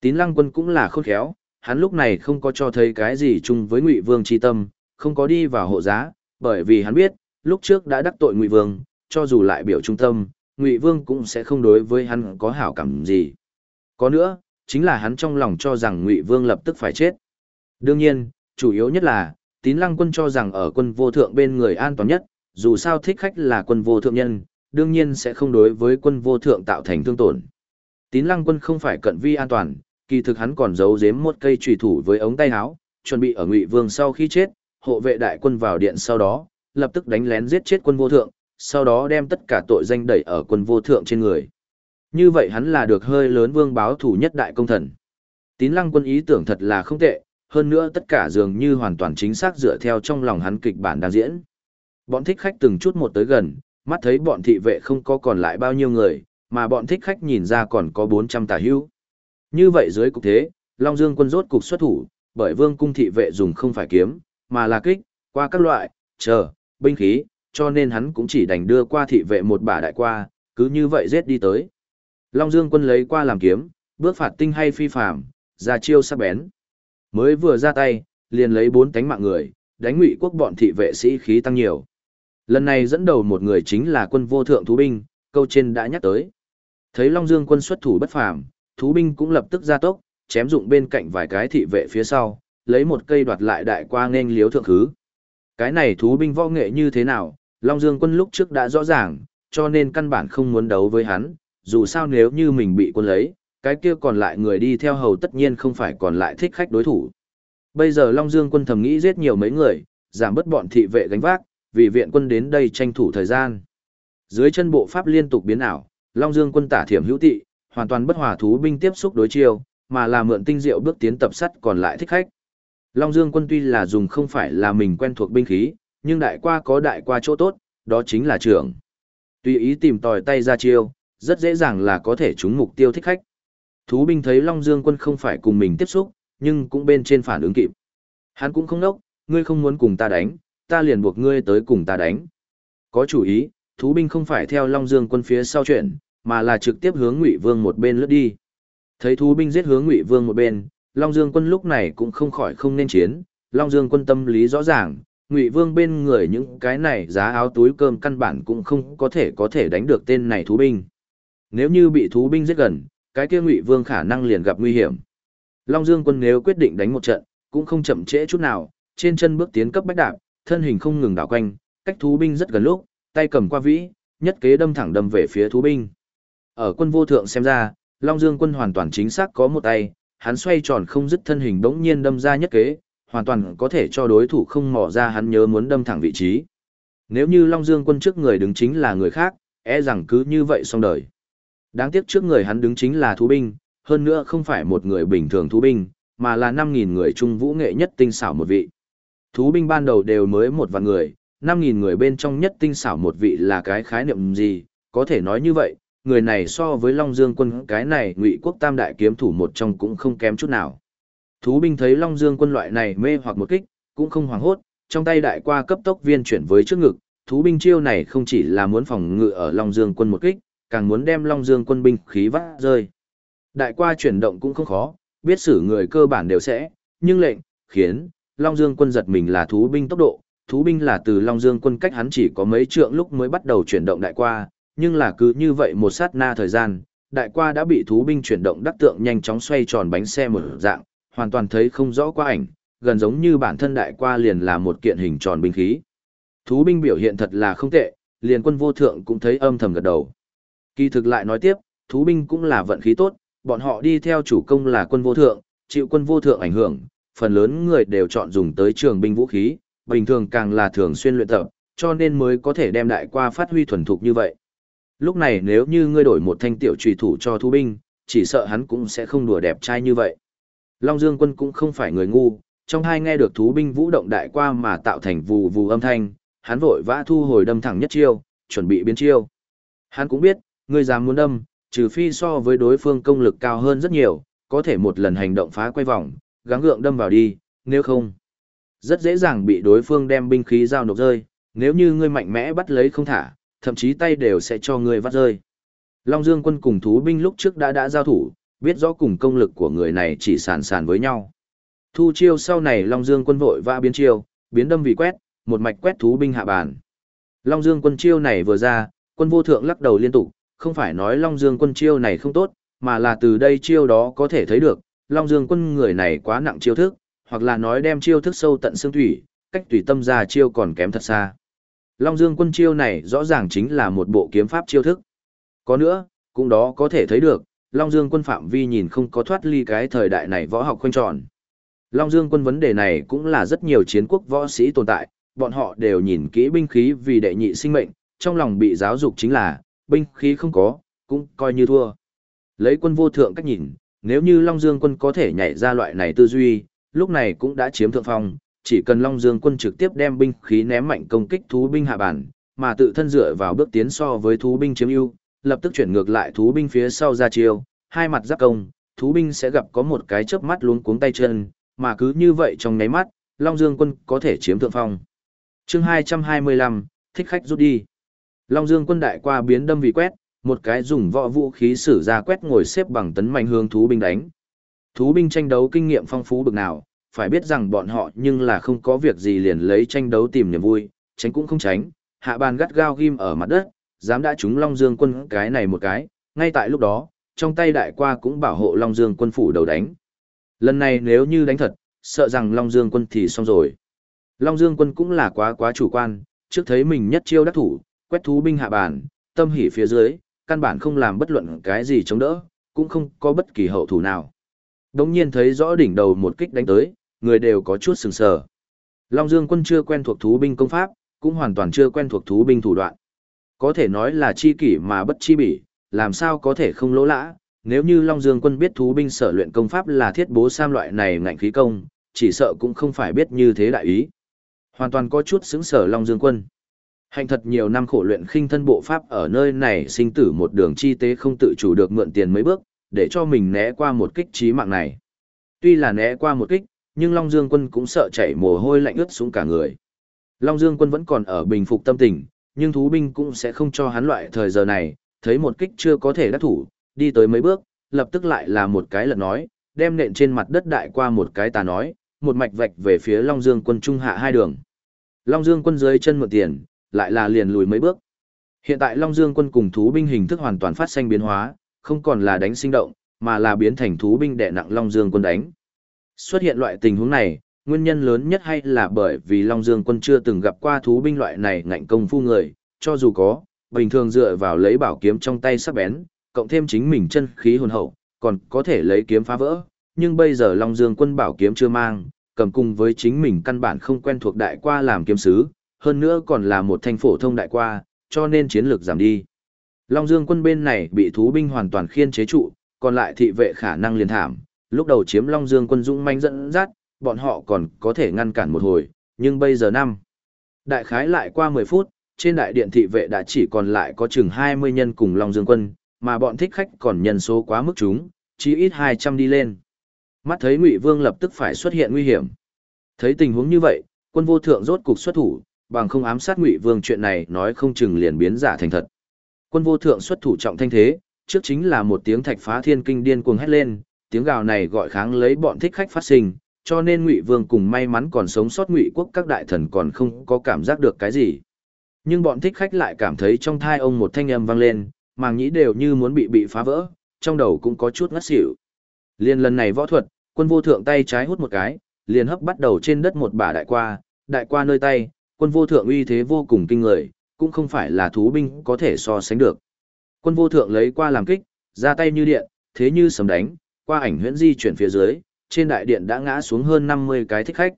Tín Lăng Quân cũng là khôn khéo, hắn lúc này không có cho thấy cái gì chung với Ngụy Vương chi tâm, không có đi vào hộ giá, bởi vì hắn biết, lúc trước đã đắc tội Ngụy Vương, cho dù lại biểu trung tâm, Ngụy Vương cũng sẽ không đối với hắn có hảo cảm gì. Có nữa, chính là hắn trong lòng cho rằng Ngụy Vương lập tức phải chết. Đương nhiên, chủ yếu nhất là, Tín Lăng Quân cho rằng ở quân vô thượng bên người an toàn nhất, dù sao thích khách là quân vô thượng nhân, đương nhiên sẽ không đối với quân vô thượng tạo thành thương tổn. Tín Lăng Quân không phải cận vi an toàn, kỳ thực hắn còn giấu giếm một cây trùy thủ với ống tay áo, chuẩn bị ở Ngụy Vương sau khi chết, hộ vệ đại quân vào điện sau đó, lập tức đánh lén giết chết quân vô thượng, sau đó đem tất cả tội danh đẩy ở quân vô thượng trên người. Như vậy hắn là được hơi lớn vương báo thủ nhất đại công thần. Tín lăng quân ý tưởng thật là không tệ, hơn nữa tất cả dường như hoàn toàn chính xác dựa theo trong lòng hắn kịch bản đang diễn. Bọn thích khách từng chút một tới gần, mắt thấy bọn thị vệ không có còn lại bao nhiêu người, mà bọn thích khách nhìn ra còn có 400 tà hữu. Như vậy dưới cục thế, Long Dương quân rốt cục xuất thủ, bởi vương cung thị vệ dùng không phải kiếm, mà là kích, qua các loại, chờ, binh khí, cho nên hắn cũng chỉ đành đưa qua thị vệ một bả đại qua, cứ như vậy giết đi tới. Long Dương quân lấy qua làm kiếm, bước phạt tinh hay phi phàm, ra chiêu sắc bén. Mới vừa ra tay, liền lấy bốn tánh mạng người, đánh ngụy quốc bọn thị vệ sĩ khí tăng nhiều. Lần này dẫn đầu một người chính là quân vô thượng thú binh, câu trên đã nhắc tới. Thấy Long Dương quân xuất thủ bất phàm, thú binh cũng lập tức ra tốc, chém dụng bên cạnh vài cái thị vệ phía sau, lấy một cây đoạt lại đại qua nên liếu thượng khứ. Cái này thú binh võ nghệ như thế nào, Long Dương quân lúc trước đã rõ ràng, cho nên căn bản không muốn đấu với hắn, dù sao nếu như mình bị quân lấy, cái kia còn lại người đi theo hầu tất nhiên không phải còn lại thích khách đối thủ. Bây giờ Long Dương quân thầm nghĩ giết nhiều mấy người, giảm bớt bọn thị vệ gánh vác, vì viện quân đến đây tranh thủ thời gian. Dưới chân bộ pháp liên tục biến ảo, Long Dương quân tả thiểm hữu thị, hoàn toàn bất hòa thú binh tiếp xúc đối chiêu, mà là mượn tinh diệu bước tiến tập sắt còn lại thích khách. Long Dương quân tuy là dùng không phải là mình quen thuộc binh khí, nhưng đại qua có đại qua chỗ tốt, đó chính là trưởng. Tùy ý tìm tòi tay ra chiêu, rất dễ dàng là có thể trúng mục tiêu thích khách. Thú binh thấy Long Dương quân không phải cùng mình tiếp xúc, nhưng cũng bên trên phản ứng kịp. Hắn cũng không nốc, ngươi không muốn cùng ta đánh, ta liền buộc ngươi tới cùng ta đánh. Có chủ ý, thú binh không phải theo Long Dương quân phía sau chuyển, mà là trực tiếp hướng Ngụy Vương một bên lướt đi. Thấy thú binh giết hướng Ngụy Vương một bên, Long Dương quân lúc này cũng không khỏi không nên chiến, Long Dương quân tâm lý rõ ràng, Ngụy Vương bên người những cái này giá áo túi cơm căn bản cũng không có thể có thể đánh được tên này thú binh. Nếu như bị thú binh giết gần, cái kia Ngụy Vương khả năng liền gặp nguy hiểm. Long Dương quân nếu quyết định đánh một trận, cũng không chậm trễ chút nào, trên chân bước tiến cấp bách đạp, thân hình không ngừng đảo quanh, cách thú binh rất gần lúc, tay cầm qua vĩ, nhất kế đâm thẳng đâm về phía thú binh. Ở quân vô thượng xem ra, Long Dương quân hoàn toàn chính xác có một tay, hắn xoay tròn không dứt thân hình bỗng nhiên đâm ra nhất kế, hoàn toàn có thể cho đối thủ không mò ra hắn nhớ muốn đâm thẳng vị trí. Nếu như Long Dương quân trước người đứng chính là người khác, e rằng cứ như vậy xong đời. Đáng tiếc trước người hắn đứng chính là thú binh, hơn nữa không phải một người bình thường thú binh, mà là 5.000 người trung vũ nghệ nhất tinh xảo một vị. Thú binh ban đầu đều mới một vạn người, 5.000 người bên trong nhất tinh xảo một vị là cái khái niệm gì, có thể nói như vậy, người này so với Long Dương quân cái này ngụy quốc tam đại kiếm thủ một trong cũng không kém chút nào. Thú binh thấy Long Dương quân loại này mê hoặc một kích, cũng không hoảng hốt, trong tay đại qua cấp tốc viên chuyển với trước ngực, thú binh chiêu này không chỉ là muốn phòng ngự ở Long Dương quân một kích, càng muốn đem Long Dương quân binh khí vắt rơi. Đại qua chuyển động cũng không khó, biết xử người cơ bản đều sẽ, nhưng lệnh, khiến, Long Dương quân giật mình là thú binh tốc độ, thú binh là từ Long Dương quân cách hắn chỉ có mấy trượng lúc mới bắt đầu chuyển động đại qua, nhưng là cứ như vậy một sát na thời gian, đại qua đã bị thú binh chuyển động đắc tượng nhanh chóng xoay tròn bánh xe một dạng, hoàn toàn thấy không rõ qua ảnh, gần giống như bản thân đại qua liền là một kiện hình tròn binh khí. Thú binh biểu hiện thật là không tệ, liền quân vô thượng cũng thấy âm thầm gật đầu. Kỳ thực lại nói tiếp, thú binh cũng là vận khí tốt, bọn họ đi theo chủ công là quân vô thượng, chịu quân vô thượng ảnh hưởng, phần lớn người đều chọn dùng tới trường binh vũ khí, bình thường càng là thường xuyên luyện tập, cho nên mới có thể đem đại qua phát huy thuần thục như vậy. Lúc này nếu như ngươi đổi một thanh tiểu trùy thủ cho thú binh, chỉ sợ hắn cũng sẽ không đùa đẹp trai như vậy. Long Dương quân cũng không phải người ngu, trong hai nghe được thú binh vũ động đại qua mà tạo thành vù vù âm thanh, hắn vội vã thu hồi đâm thẳng nhất chiêu, chuẩn bị biến chiêu. Hắn cũng biết, ngươi dám muốn đâm, trừ phi so với đối phương công lực cao hơn rất nhiều, có thể một lần hành động phá quay vòng, gắng gượng đâm vào đi, nếu không, rất dễ dàng bị đối phương đem binh khí giao nộp rơi, nếu như ngươi mạnh mẽ bắt lấy không thả, thậm chí tay đều sẽ cho ngươi vắt rơi. Long Dương quân cùng thú binh lúc trước đã đã giao thủ, biết rõ cùng công lực của người này chỉ sàn sàn với nhau. Thu chiêu sau này Long Dương quân vội vã biến chiêu, biến đâm vì quét, một mạch quét thú binh hạ bàn. Long Dương quân chiêu này vừa ra, quân vô thượng lắc đầu liên tục, không phải nói Long Dương quân chiêu này không tốt, mà là từ đây chiêu đó có thể thấy được, Long Dương quân người này quá nặng chiêu thức, hoặc là nói đem chiêu thức sâu tận xương thủy, cách tùy tâm ra chiêu còn kém thật xa. Long Dương quân chiêu này rõ ràng chính là một bộ kiếm pháp chiêu thức. Có nữa, cũng đó có thể thấy được, Long Dương quân phạm vi nhìn không có thoát ly cái thời đại này võ học khoanh tròn. Long Dương quân vấn đề này cũng là rất nhiều chiến quốc võ sĩ tồn tại, bọn họ đều nhìn kỹ binh khí vì đệ nhị sinh mệnh, trong lòng bị giáo dục chính là, binh khí không có, cũng coi như thua. Lấy quân vô thượng cách nhìn, nếu như Long Dương quân có thể nhảy ra loại này tư duy, lúc này cũng đã chiếm thượng phong, chỉ cần Long Dương quân trực tiếp đem binh khí ném mạnh công kích thú binh hạ bản, mà tự thân dựa vào bước tiến so với thú binh chiếm ưu, lập tức chuyển ngược lại thú binh phía sau ra chiêu, hai mặt giáp công, thú binh sẽ gặp có một cái chớp mắt luống cuống tay chân, mà cứ như vậy trong nháy mắt, Long Dương quân có thể chiếm thượng phong. Chương 225, thích khách rút đi. Long Dương quân đại qua biến đâm vì quét, một cái dùng võ vũ khí sử ra quét ngồi xếp bằng tấn mạnh hướng thú binh đánh. Thú binh tranh đấu kinh nghiệm phong phú bực nào, phải biết rằng bọn họ nhưng là không có việc gì liền lấy tranh đấu tìm niềm vui, tránh cũng không tránh, hạ bàn gắt gao ghim ở mặt đất, dám đã trúng Long Dương quân cái này một cái, ngay tại lúc đó, trong tay đại qua cũng bảo hộ Long Dương quân phủ đầu đánh. Lần này nếu như đánh thật, sợ rằng Long Dương quân thì xong rồi. Long Dương quân cũng là quá quá chủ quan, trước thấy mình nhất chiêu đắc thủ, quét thú binh hạ bản, tâm hỉ phía dưới, căn bản không làm bất luận cái gì chống đỡ, cũng không có bất kỳ hậu thủ nào. Đống nhiên thấy rõ đỉnh đầu một kích đánh tới, người đều có chút sừng sờ. Long Dương quân chưa quen thuộc thú binh công pháp, cũng hoàn toàn chưa quen thuộc thú binh thủ đoạn. Có thể nói là chi kỷ mà bất chi bỉ, làm sao có thể không lỗ lã, nếu như Long Dương quân biết thú binh sở luyện công pháp là thiết bố sam loại này ngạnh khí công, chỉ sợ cũng không phải biết như thế đại ý. Hoàn toàn có chút xứng sở Long Dương quân. Hành thật nhiều năm khổ luyện khinh thân bộ pháp ở nơi này sinh tử một đường chi tế không tự chủ được mượn tiền mấy bước, để cho mình né qua một kích trí mạng này. Tuy là né qua một kích, nhưng Long Dương quân cũng sợ chảy mồ hôi lạnh ướt xuống cả người. Long Dương quân vẫn còn ở bình phục tâm tình, nhưng thú binh cũng sẽ không cho hắn loại thời giờ này, thấy một kích chưa có thể đắc thủ, đi tới mấy bước, lập tức lại là một cái lật nói, đem nện trên mặt đất đại qua một cái tà nói, một mạch vạch về phía Long Dương quân trung hạ hai đường. Long Dương quân dưới chân mượn tiền, lại là liền lùi mấy bước. Hiện tại Long Dương quân cùng thú binh hình thức hoàn toàn phát sinh biến hóa, không còn là đánh sinh động, mà là biến thành thú binh đè nặng Long Dương quân đánh. Xuất hiện loại tình huống này, nguyên nhân lớn nhất hay là bởi vì Long Dương quân chưa từng gặp qua thú binh loại này ngạnh công phu người, cho dù có, bình thường dựa vào lấy bảo kiếm trong tay sắc bén, cộng thêm chính mình chân khí hồn hậu, còn có thể lấy kiếm phá vỡ, nhưng bây giờ Long Dương quân bảo kiếm chưa mang, cầm cùng với chính mình căn bản không quen thuộc đại qua làm kiếm sứ, hơn nữa còn là một thanh phổ thông đại qua, cho nên chiến lược giảm đi. Long Dương quân bên này bị thú binh hoàn toàn khiên chế trụ, còn lại thị vệ khả năng liền thảm, lúc đầu chiếm Long Dương quân dũng manh dẫn dắt, bọn họ còn có thể ngăn cản một hồi, nhưng bây giờ năm. Đại khái lại qua 10 phút, trên đại điện thị vệ đã chỉ còn lại có chừng 20 nhân cùng Long Dương quân, mà bọn thích khách còn nhân số quá mức chúng, chỉ ít 200 đi lên. Mắt thấy Ngụy Vương lập tức phải xuất hiện nguy hiểm. Thấy tình huống như vậy, quân vô thượng rốt cục xuất thủ, bằng không ám sát Ngụy Vương chuyện này nói không chừng liền biến giả thành thật. Quân vô thượng xuất thủ trọng thanh thế, trước chính là một tiếng thạch phá thiên kinh điên cuồng hét lên, tiếng gào này gọi kháng lấy bọn thích khách phát sinh, cho nên Ngụy Vương cùng may mắn còn sống sót Ngụy quốc các đại thần còn không có cảm giác được cái gì. Nhưng bọn thích khách lại cảm thấy trong thai ông một thanh âm vang lên, màng nhĩ đều như muốn bị bị phá vỡ, trong đầu cũng có chút ngất xỉu. Liên lần này võ thuật, quân vô thượng tay trái hút một cái, liền hấp bắt đầu trên đất một bả đại qua, đại qua nơi tay, quân vô thượng uy thế vô cùng kinh người, cũng không phải là thú binh có thể so sánh được. Quân vô thượng lấy qua làm kích, ra tay như điện, thế như sấm đánh, qua ảnh huyễn di chuyển phía dưới, trên đại điện đã ngã xuống hơn 50 cái thích khách.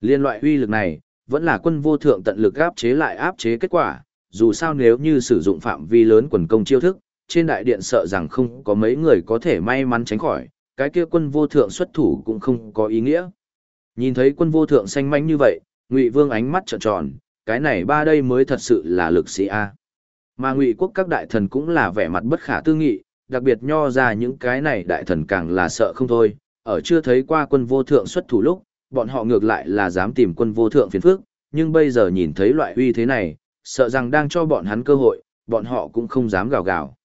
Liên loại uy lực này, vẫn là quân vô thượng tận lực áp chế lại áp chế kết quả, dù sao nếu như sử dụng phạm vi lớn quần công chiêu thức, trên đại điện sợ rằng không có mấy người có thể may mắn tránh khỏi, cái kia quân vô thượng xuất thủ cũng không có ý nghĩa. Nhìn thấy quân vô thượng xanh manh như vậy, Ngụy Vương ánh mắt trợn tròn, cái này ba đây mới thật sự là lực sĩ a. Mà Ngụy quốc các đại thần cũng là vẻ mặt bất khả tư nghị, đặc biệt nho ra những cái này đại thần càng là sợ không thôi, ở chưa thấy qua quân vô thượng xuất thủ lúc, bọn họ ngược lại là dám tìm quân vô thượng phiền phức, nhưng bây giờ nhìn thấy loại uy thế này, sợ rằng đang cho bọn hắn cơ hội, bọn họ cũng không dám gào gào.